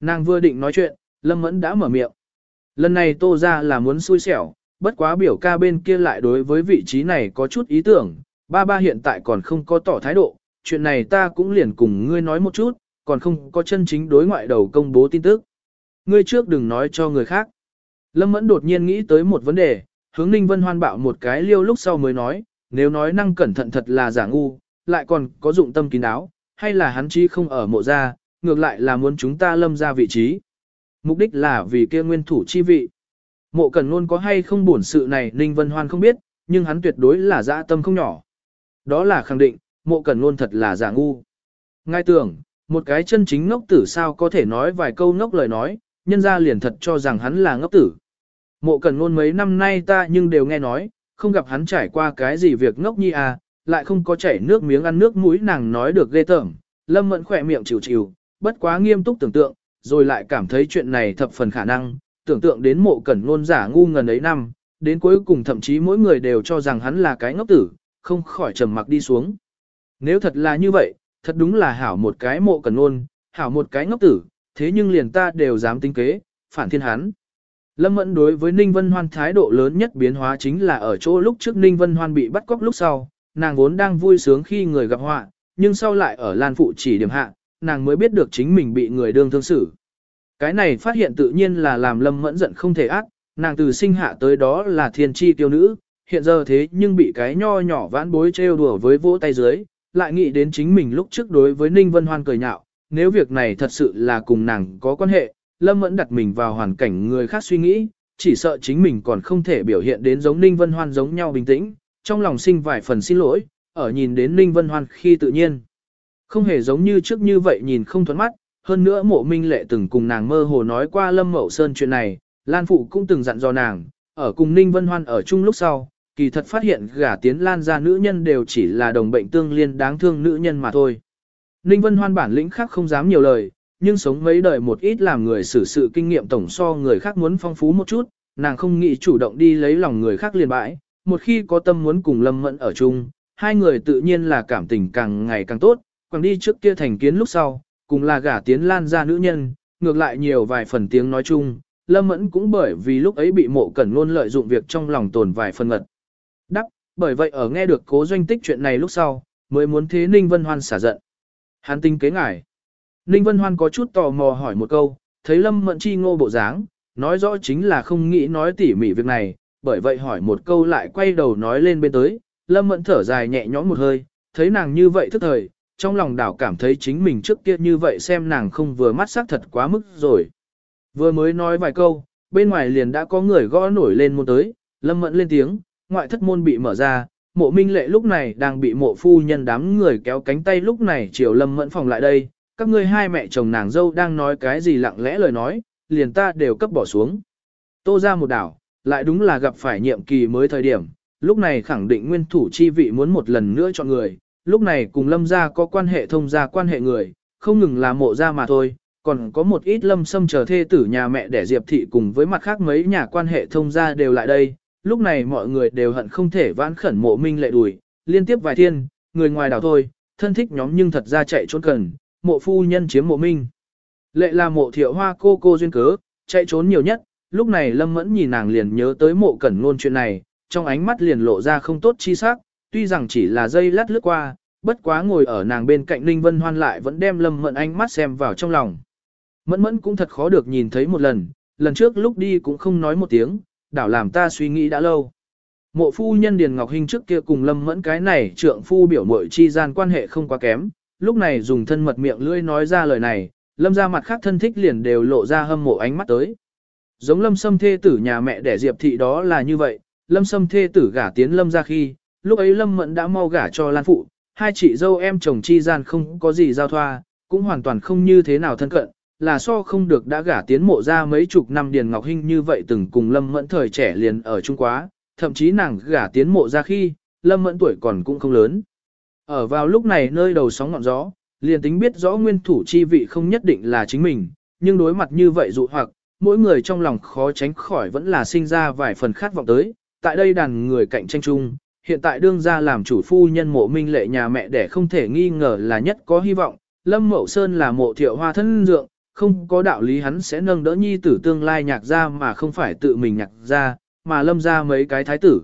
Nàng vừa định nói chuyện, Lâm Mẫn đã mở miệng. Lần này tô ra là muốn xui xẻo, bất quá biểu ca bên kia lại đối với vị trí này có chút ý tưởng, ba ba hiện tại còn không có tỏ thái độ, chuyện này ta cũng liền cùng ngươi nói một chút, còn không có chân chính đối ngoại đầu công bố tin tức. Ngươi trước đừng nói cho người khác. Lâm Mẫn đột nhiên nghĩ tới một vấn đề, hướng Ninh Vân Hoan bạo một cái liêu lúc sau mới nói, nếu nói năng cẩn thận thật là giả ngu, lại còn có dụng tâm kín đáo, hay là hắn chi không ở mộ gia, ngược lại là muốn chúng ta lâm ra vị trí. Mục đích là vì kia nguyên thủ chi vị. Mộ Cẩn luôn có hay không buồn sự này Ninh Vân Hoan không biết, nhưng hắn tuyệt đối là dã tâm không nhỏ. Đó là khẳng định, mộ Cẩn luôn thật là giả ngu. Ngay tưởng, một cái chân chính ngốc tử sao có thể nói vài câu ngốc lời nói, nhân ra liền thật cho rằng hắn là ngốc tử. Mộ Cẩn luôn mấy năm nay ta nhưng đều nghe nói, không gặp hắn trải qua cái gì việc ngốc nhi à, lại không có chảy nước miếng ăn nước mũi nàng nói được ghê tởm. Lâm Mẫn khỏe miệng chịu chịu, bất quá nghiêm túc tưởng tượng, rồi lại cảm thấy chuyện này thập phần khả năng, tưởng tượng đến mộ cẩn ngôn giả ngu ngần ấy năm, đến cuối cùng thậm chí mỗi người đều cho rằng hắn là cái ngốc tử, không khỏi trầm mặc đi xuống. Nếu thật là như vậy, thật đúng là hảo một cái mộ cẩn ôn, hảo một cái ngốc tử, thế nhưng liền ta đều dám tính kế, phản thiên hắn. Lâm Mẫn đối với Ninh Vân Hoan thái độ lớn nhất biến hóa chính là ở chỗ lúc trước Ninh Vân Hoan bị bắt cóc lúc sau, nàng vốn đang vui sướng khi người gặp họa, nhưng sau lại ở Lan Phụ chỉ điểm hạ, nàng mới biết được chính mình bị người đương thương xử. Cái này phát hiện tự nhiên là làm Lâm Mẫn giận không thể ác, nàng từ sinh hạ tới đó là thiên chi tiêu nữ, hiện giờ thế nhưng bị cái nho nhỏ vãn bối trêu đùa với vỗ tay dưới, lại nghĩ đến chính mình lúc trước đối với Ninh Vân Hoan cười nhạo, nếu việc này thật sự là cùng nàng có quan hệ, Lâm Mẫn đặt mình vào hoàn cảnh người khác suy nghĩ, chỉ sợ chính mình còn không thể biểu hiện đến giống Ninh Vân Hoan giống nhau bình tĩnh, trong lòng sinh vài phần xin lỗi, ở nhìn đến Ninh Vân Hoan khi tự nhiên. Không hề giống như trước như vậy nhìn không thoát mắt, hơn nữa mộ minh lệ từng cùng nàng mơ hồ nói qua Lâm Mậu Sơn chuyện này, Lan Phụ cũng từng dặn dò nàng, ở cùng Ninh Vân Hoan ở chung lúc sau, kỳ thật phát hiện gả tiến Lan ra nữ nhân đều chỉ là đồng bệnh tương liên đáng thương nữ nhân mà thôi. Ninh Vân Hoan bản lĩnh khác không dám nhiều lời, nhưng sống mấy đời một ít làm người xử sự kinh nghiệm tổng so người khác muốn phong phú một chút, nàng không nghĩ chủ động đi lấy lòng người khác liền bãi, một khi có tâm muốn cùng Lâm Mẫn ở chung, hai người tự nhiên là cảm tình càng ngày càng tốt, quăng đi trước kia thành kiến lúc sau, cùng là gả tiến lan ra nữ nhân, ngược lại nhiều vài phần tiếng nói chung, Lâm Mẫn cũng bởi vì lúc ấy bị mộ cẩn luôn lợi dụng việc trong lòng tồn vài phần ngật. Đắc, bởi vậy ở nghe được cố doanh tích chuyện này lúc sau, mới muốn thế Ninh Vân Hoan xả giận. Hắn tinh kế ngải. Ninh Vân Hoan có chút tò mò hỏi một câu, thấy Lâm Mẫn chi ngô bộ dáng, nói rõ chính là không nghĩ nói tỉ mỉ việc này, bởi vậy hỏi một câu lại quay đầu nói lên bên tới, Lâm Mẫn thở dài nhẹ nhõm một hơi, thấy nàng như vậy thức thời, trong lòng đảo cảm thấy chính mình trước kia như vậy xem nàng không vừa mắt sắc thật quá mức rồi. Vừa mới nói vài câu, bên ngoài liền đã có người gõ nổi lên môn tới, Lâm Mẫn lên tiếng, ngoại thất môn bị mở ra, mộ minh lệ lúc này đang bị mộ phu nhân đám người kéo cánh tay lúc này chiều Lâm Mẫn phòng lại đây, các ngươi hai mẹ chồng nàng dâu đang nói cái gì lặng lẽ lời nói, liền ta đều cấp bỏ xuống. Tô ra một đảo, lại đúng là gặp phải nhiệm kỳ mới thời điểm, lúc này khẳng định nguyên thủ chi vị muốn một lần nữa chọn người, lúc này cùng lâm gia có quan hệ thông gia quan hệ người, không ngừng là mộ gia mà thôi, còn có một ít lâm xâm chờ thê tử nhà mẹ để Diệp Thị cùng với mặt khác mấy nhà quan hệ thông gia đều lại đây, lúc này mọi người đều hận không thể vãn khẩn mộ minh lệ đùi, liên tiếp vài thiên, người ngoài đảo thôi, thân thích nhóm nhưng thật ra chạy trốn cần, mộ phu nhân chiếm mộ minh. Lệ là mộ thiệu hoa cô cô duyên cớ, chạy trốn nhiều nhất, lúc này lâm mẫn nhìn nàng liền nhớ tới mộ cẩn ngôn chuyện này, trong ánh mắt liền lộ ra không tốt chi sắc, tuy rằng chỉ là dây lát lướt qua, bất quá ngồi ở nàng bên cạnh Ninh Vân Hoan lại vẫn đem lâm mẫn ánh mắt xem vào trong lòng. Mẫn mẫn cũng thật khó được nhìn thấy một lần, lần trước lúc đi cũng không nói một tiếng, đảo làm ta suy nghĩ đã lâu. Mộ phu nhân Điền Ngọc Hinh trước kia cùng lâm mẫn cái này trượng phu biểu mội chi gian quan hệ không quá kém, lúc này dùng thân mật miệng lưỡi nói ra lời này, lâm ra mặt khác thân thích liền đều lộ ra hâm mộ ánh mắt tới. Giống lâm sâm thê tử nhà mẹ đẻ diệp thị đó là như vậy, lâm sâm thê tử gả tiến lâm ra khi, lúc ấy lâm mẫn đã mau gả cho lan phụ, hai chị dâu em chồng chi gian không có gì giao thoa, cũng hoàn toàn không như thế nào thân cận, là so không được đã gả tiến mộ ra mấy chục năm Điền Ngọc Hinh như vậy từng cùng Lâm Mẫn thời trẻ liền ở Trung Quá, thậm chí nàng gả tiến mộ ra khi, Lâm Mẫn tuổi còn cũng không lớn. Ở vào lúc này nơi đầu sóng ngọn gió, liền tính biết rõ nguyên thủ chi vị không nhất định là chính mình, nhưng đối mặt như vậy dụ hoặc, mỗi người trong lòng khó tránh khỏi vẫn là sinh ra vài phần khát vọng tới, tại đây đàn người cạnh tranh chung, hiện tại đương gia làm chủ phu nhân mộ minh lệ nhà mẹ để không thể nghi ngờ là nhất có hy vọng, Lâm Mậu Sơn là mộ thiệu hoa thân dượng, không có đạo lý hắn sẽ nâng đỡ nhi tử tương lai nhạc ra mà không phải tự mình nhạc ra, mà lâm ra mấy cái thái tử.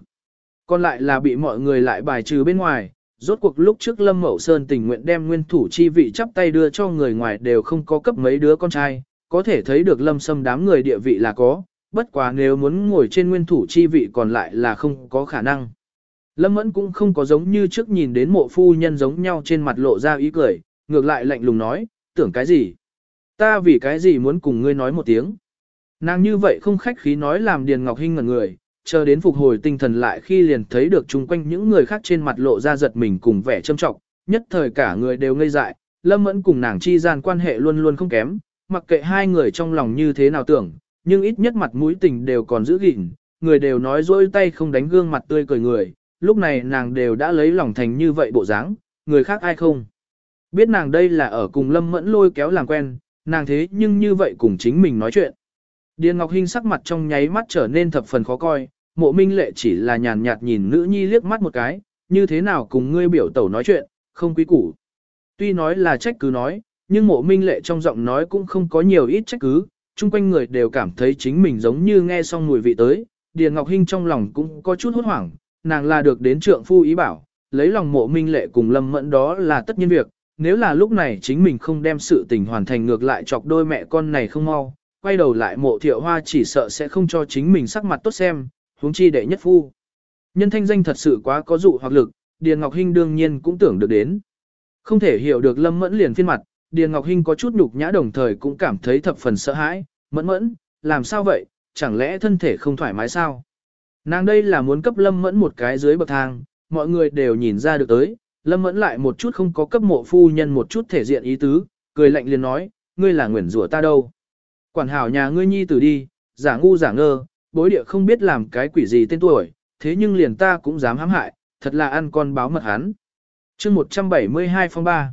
Còn lại là bị mọi người lại bài trừ bên ngoài, rốt cuộc lúc trước Lâm Mậu Sơn tình nguyện đem nguyên thủ chi vị chắp tay đưa cho người ngoài đều không có cấp mấy đứa con trai, có thể thấy được Lâm Sâm đám người địa vị là có, bất quá nếu muốn ngồi trên nguyên thủ chi vị còn lại là không có khả năng. Lâm Mẫn cũng không có giống như trước nhìn đến mộ phu nhân giống nhau trên mặt lộ ra ý cười, ngược lại lạnh lùng nói, tưởng cái gì? Ta vì cái gì muốn cùng ngươi nói một tiếng? Nàng như vậy không khách khí nói làm Điền Ngọc Hinh ngẩn người, chờ đến phục hồi tinh thần lại khi liền thấy được chung quanh những người khác trên mặt lộ ra giật mình cùng vẻ châm trọng, nhất thời cả người đều ngây dại, Lâm Mẫn cùng nàng chi gian quan hệ luôn luôn không kém, mặc kệ hai người trong lòng như thế nào tưởng, nhưng ít nhất mặt mũi tình đều còn giữ gìn, người đều nói dối tay không đánh gương mặt tươi cười người, lúc này nàng đều đã lấy lòng thành như vậy bộ dáng, người khác ai không. Biết nàng đây là ở cùng Lâm Mẫn lôi kéo làm quen, nàng thế nhưng như vậy cùng chính mình nói chuyện. Điền Ngọc Hinh sắc mặt trong nháy mắt trở nên thập phần khó coi, mộ minh lệ chỉ là nhàn nhạt nhìn nữ nhi liếc mắt một cái, như thế nào cùng ngươi biểu tẩu nói chuyện, không quý củ. Tuy nói là trách cứ nói, nhưng mộ minh lệ trong giọng nói cũng không có nhiều ít trách cứ, chung quanh người đều cảm thấy chính mình giống như nghe xong mùi vị tới, Điền Ngọc Hinh trong lòng cũng có chút hốt hoảng, nàng là được đến trượng phu ý bảo, lấy lòng mộ minh lệ cùng lâm mẫn đó là tất nhiên việc, nếu là lúc này chính mình không đem sự tình hoàn thành ngược lại chọc đôi mẹ con này không mau, quay đầu lại mộ thiệu hoa chỉ sợ sẽ không cho chính mình sắc mặt tốt xem, huống chi đệ nhất phu. Nhân thanh danh thật sự quá có dụ hoặc lực, Điền Ngọc Hinh đương nhiên cũng tưởng được đến. Không thể hiểu được Lâm Mẫn liền phiên mặt, Điền Ngọc Hinh có chút nhục nhã đồng thời cũng cảm thấy thập phần sợ hãi, Mẫn Mẫn, làm sao vậy, chẳng lẽ thân thể không thoải mái sao? Nàng đây là muốn cấp Lâm Mẫn một cái dưới bậc thang, mọi người đều nhìn ra được tới, Lâm Mẫn lại một chút không có cấp mộ phu nhân một chút thể diện ý tứ, cười lạnh liền nói, ngươi là nguyền rủa ta đâu. Quản hảo nhà ngươi nhi tử đi, giả ngu giả ngơ, bối địa không biết làm cái quỷ gì tên tuổi, thế nhưng liền ta cũng dám hãm hại, thật là ăn con báo mật hắn. chương 172 phong 3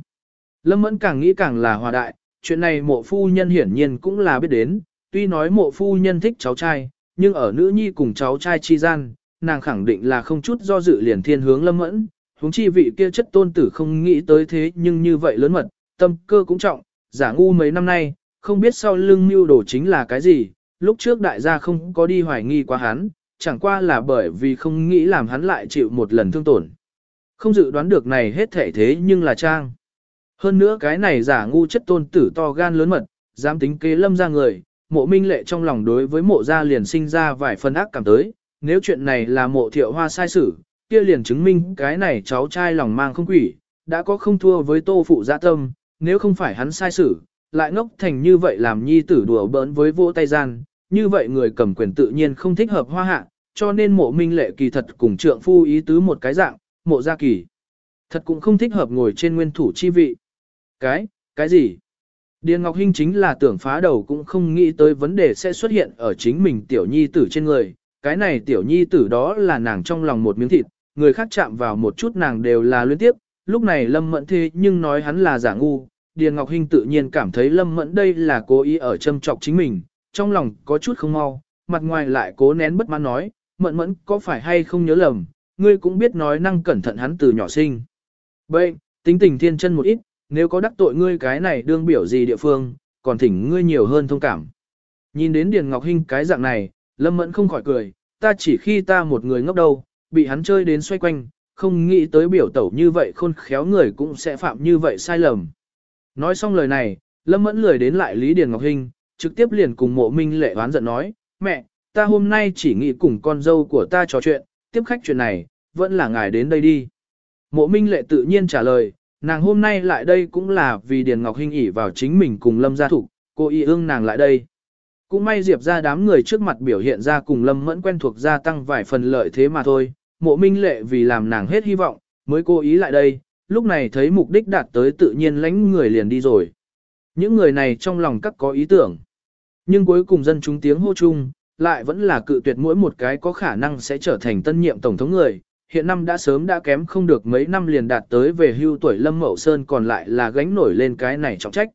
Lâm Mẫn càng nghĩ càng là hòa đại, chuyện này mộ phu nhân hiển nhiên cũng là biết đến, tuy nói mộ phu nhân thích cháu trai, nhưng ở nữ nhi cùng cháu trai chi gian, nàng khẳng định là không chút do dự liền thiên hướng Lâm Mẫn, huống chi vị kia chất tôn tử không nghĩ tới thế nhưng như vậy lớn mật, tâm cơ cũng trọng, giả ngu mấy năm nay, không biết sau lưng mưu đồ chính là cái gì, lúc trước đại gia không có đi hoài nghi qua hắn, chẳng qua là bởi vì không nghĩ làm hắn lại chịu một lần thương tổn. Không dự đoán được này hết thể thế nhưng là trang. Hơn nữa cái này giả ngu chất tôn tử to gan lớn mật, dám tính kế lâm ra người, mộ minh lệ trong lòng đối với mộ gia liền sinh ra vài phân ác cảm tới, nếu chuyện này là mộ thiệu hoa sai sử, kia liền chứng minh cái này cháu trai lòng mang không quỷ, đã có không thua với tô phụ dạ tâm, nếu không phải hắn sai xử, lại ngốc thành như vậy làm nhi tử đùa bỡn với vỗ tay gian, như vậy người cầm quyền tự nhiên không thích hợp hoa hạ, cho nên mộ minh lệ kỳ thật cùng trượng phu ý tứ một cái dạng, mộ gia kỳ. Thật cũng không thích hợp ngồi trên nguyên thủ chi vị. Cái, cái gì? Điền Ngọc Hinh chính là tưởng phá đầu cũng không nghĩ tới vấn đề sẽ xuất hiện ở chính mình tiểu nhi tử trên người, cái này tiểu nhi tử đó là nàng trong lòng một miếng thịt, người khác chạm vào một chút nàng đều là liên tiếp, lúc này Lâm Mẫn thế nhưng nói hắn là giả ngu, Điền Ngọc Hinh tự nhiên cảm thấy Lâm Mẫn đây là cố ý ở châm trọc chính mình, trong lòng có chút không mau, mặt ngoài lại cố nén bất mãn nói, Mẫn Mẫn có phải hay không nhớ lầm, ngươi cũng biết nói năng cẩn thận hắn từ nhỏ sinh. Bệnh, tính tình thiên chân một ít, nếu có đắc tội ngươi cái này đương biểu gì địa phương, còn thỉnh ngươi nhiều hơn thông cảm. Nhìn đến Điền Ngọc Hinh cái dạng này, Lâm Mẫn không khỏi cười, ta chỉ khi ta một người ngốc đâu, bị hắn chơi đến xoay quanh, không nghĩ tới biểu tẩu như vậy khôn khéo người cũng sẽ phạm như vậy sai lầm. Nói xong lời này, Lâm Mẫn lười đến lại Lý Điền Ngọc Hinh, trực tiếp liền cùng mộ minh lệ oán giận nói, mẹ, ta hôm nay chỉ nghĩ cùng con dâu của ta trò chuyện, tiếp khách chuyện này, vẫn là ngài đến đây đi. Mộ minh lệ tự nhiên trả lời, nàng hôm nay lại đây cũng là vì Điền Ngọc Hinh ỉ vào chính mình cùng Lâm gia thủ, cô y ương nàng lại đây. Cũng may Diệp ra đám người trước mặt biểu hiện ra cùng Lâm Mẫn quen thuộc gia tăng vài phần lợi thế mà thôi, mộ minh lệ vì làm nàng hết hy vọng, mới cố ý lại đây, lúc này thấy mục đích đạt tới tự nhiên lãnh người liền đi rồi. Những người này trong lòng các có ý tưởng, nhưng cuối cùng dân chúng tiếng hô chung, lại vẫn là cự tuyệt mỗi một cái có khả năng sẽ trở thành tân nhiệm tổng thống người. Hiện năm đã sớm đã kém không được mấy năm liền đạt tới về hưu tuổi Lâm Mậu Sơn còn lại là gánh nổi lên cái này trọng trách.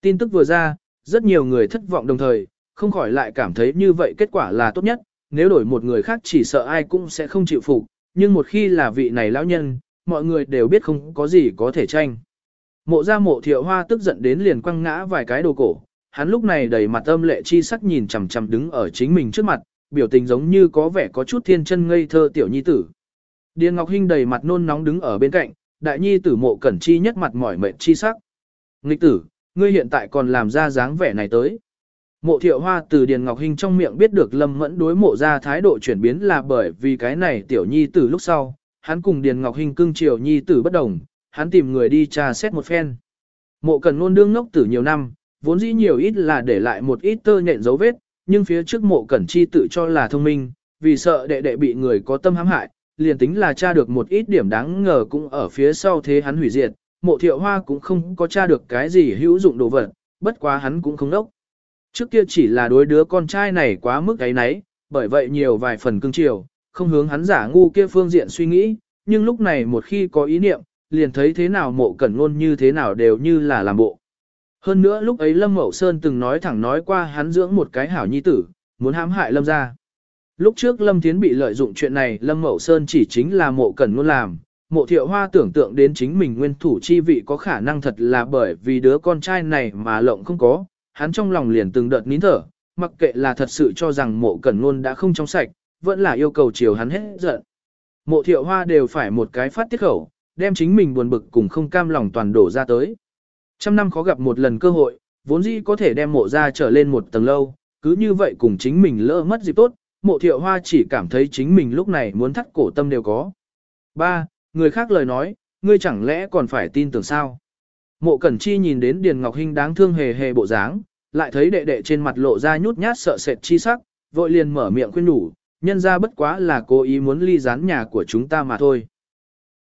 Tin tức vừa ra, rất nhiều người thất vọng đồng thời, không khỏi lại cảm thấy như vậy kết quả là tốt nhất, nếu đổi một người khác chỉ sợ ai cũng sẽ không chịu phục, nhưng một khi là vị này lão nhân, mọi người đều biết không có gì có thể tranh. Mộ ra mộ thiệu hoa tức giận đến liền quăng ngã vài cái đồ cổ, hắn lúc này đầy mặt âm lệ chi sắc nhìn chằm chằm đứng ở chính mình trước mặt, biểu tình giống như có vẻ có chút thiên chân ngây thơ tiểu nhi tử. Điền Ngọc Hinh đầy mặt nôn nóng đứng ở bên cạnh, đại nhi tử mộ cẩn chi nhất mặt mỏi mệt chi sắc. Nghịch tử, ngươi hiện tại còn làm ra dáng vẻ này tới. Mộ thiệu hoa từ Điền Ngọc Hinh trong miệng biết được Lâm Mẫn đối mộ ra thái độ chuyển biến là bởi vì cái này tiểu nhi tử lúc sau, hắn cùng Điền Ngọc Hinh cưng chiều nhi tử bất đồng, hắn tìm người đi tra xét một phen. Mộ cần luôn đương ngốc tử nhiều năm, vốn dĩ nhiều ít là để lại một ít tơ nhện dấu vết, nhưng phía trước mộ cẩn chi tự cho là thông minh, vì sợ đệ đệ bị người có tâm hãm hại, liền tính là tra được một ít điểm đáng ngờ cũng ở phía sau thế hắn hủy diệt, mộ thiệu hoa cũng không có tra được cái gì hữu dụng đồ vật, bất quá hắn cũng không đốc. Trước kia chỉ là đối đứa con trai này quá mức ấy nấy, bởi vậy nhiều vài phần cưng chiều, không hướng hắn giả ngu kia phương diện suy nghĩ, nhưng lúc này một khi có ý niệm, liền thấy thế nào mộ cẩn ngôn như thế nào đều như là làm bộ. Hơn nữa lúc ấy Lâm Mậu Sơn từng nói thẳng nói qua hắn dưỡng một cái hảo nhi tử, muốn hãm hại Lâm ra. Lúc trước Lâm Thiến bị lợi dụng chuyện này Lâm Mậu Sơn chỉ chính là mộ cẩn ngôn làm, mộ thiệu hoa tưởng tượng đến chính mình nguyên thủ chi vị có khả năng thật là bởi vì đứa con trai này mà lộng không có, hắn trong lòng liền từng đợt nín thở, mặc kệ là thật sự cho rằng mộ cẩn ngôn đã không trong sạch, vẫn là yêu cầu chiều hắn hết giận. Mộ thiệu hoa đều phải một cái phát tiết khẩu, đem chính mình buồn bực cùng không cam lòng toàn đổ ra tới. Trăm năm khó gặp một lần cơ hội, vốn dĩ có thể đem mộ ra trở lên một tầng lâu, cứ như vậy cùng chính mình lỡ mất dịp tốt, mộ thiệu hoa chỉ cảm thấy chính mình lúc này muốn thắt cổ tâm đều có. Ba, Người khác lời nói, ngươi chẳng lẽ còn phải tin tưởng sao? Mộ Cẩn Chi nhìn đến Điền Ngọc Hinh đáng thương hề hề bộ dáng, lại thấy đệ đệ trên mặt lộ ra nhút nhát sợ sệt chi sắc, vội liền mở miệng khuyên nhủ, nhân ra bất quá là cố ý muốn ly gián nhà của chúng ta mà thôi.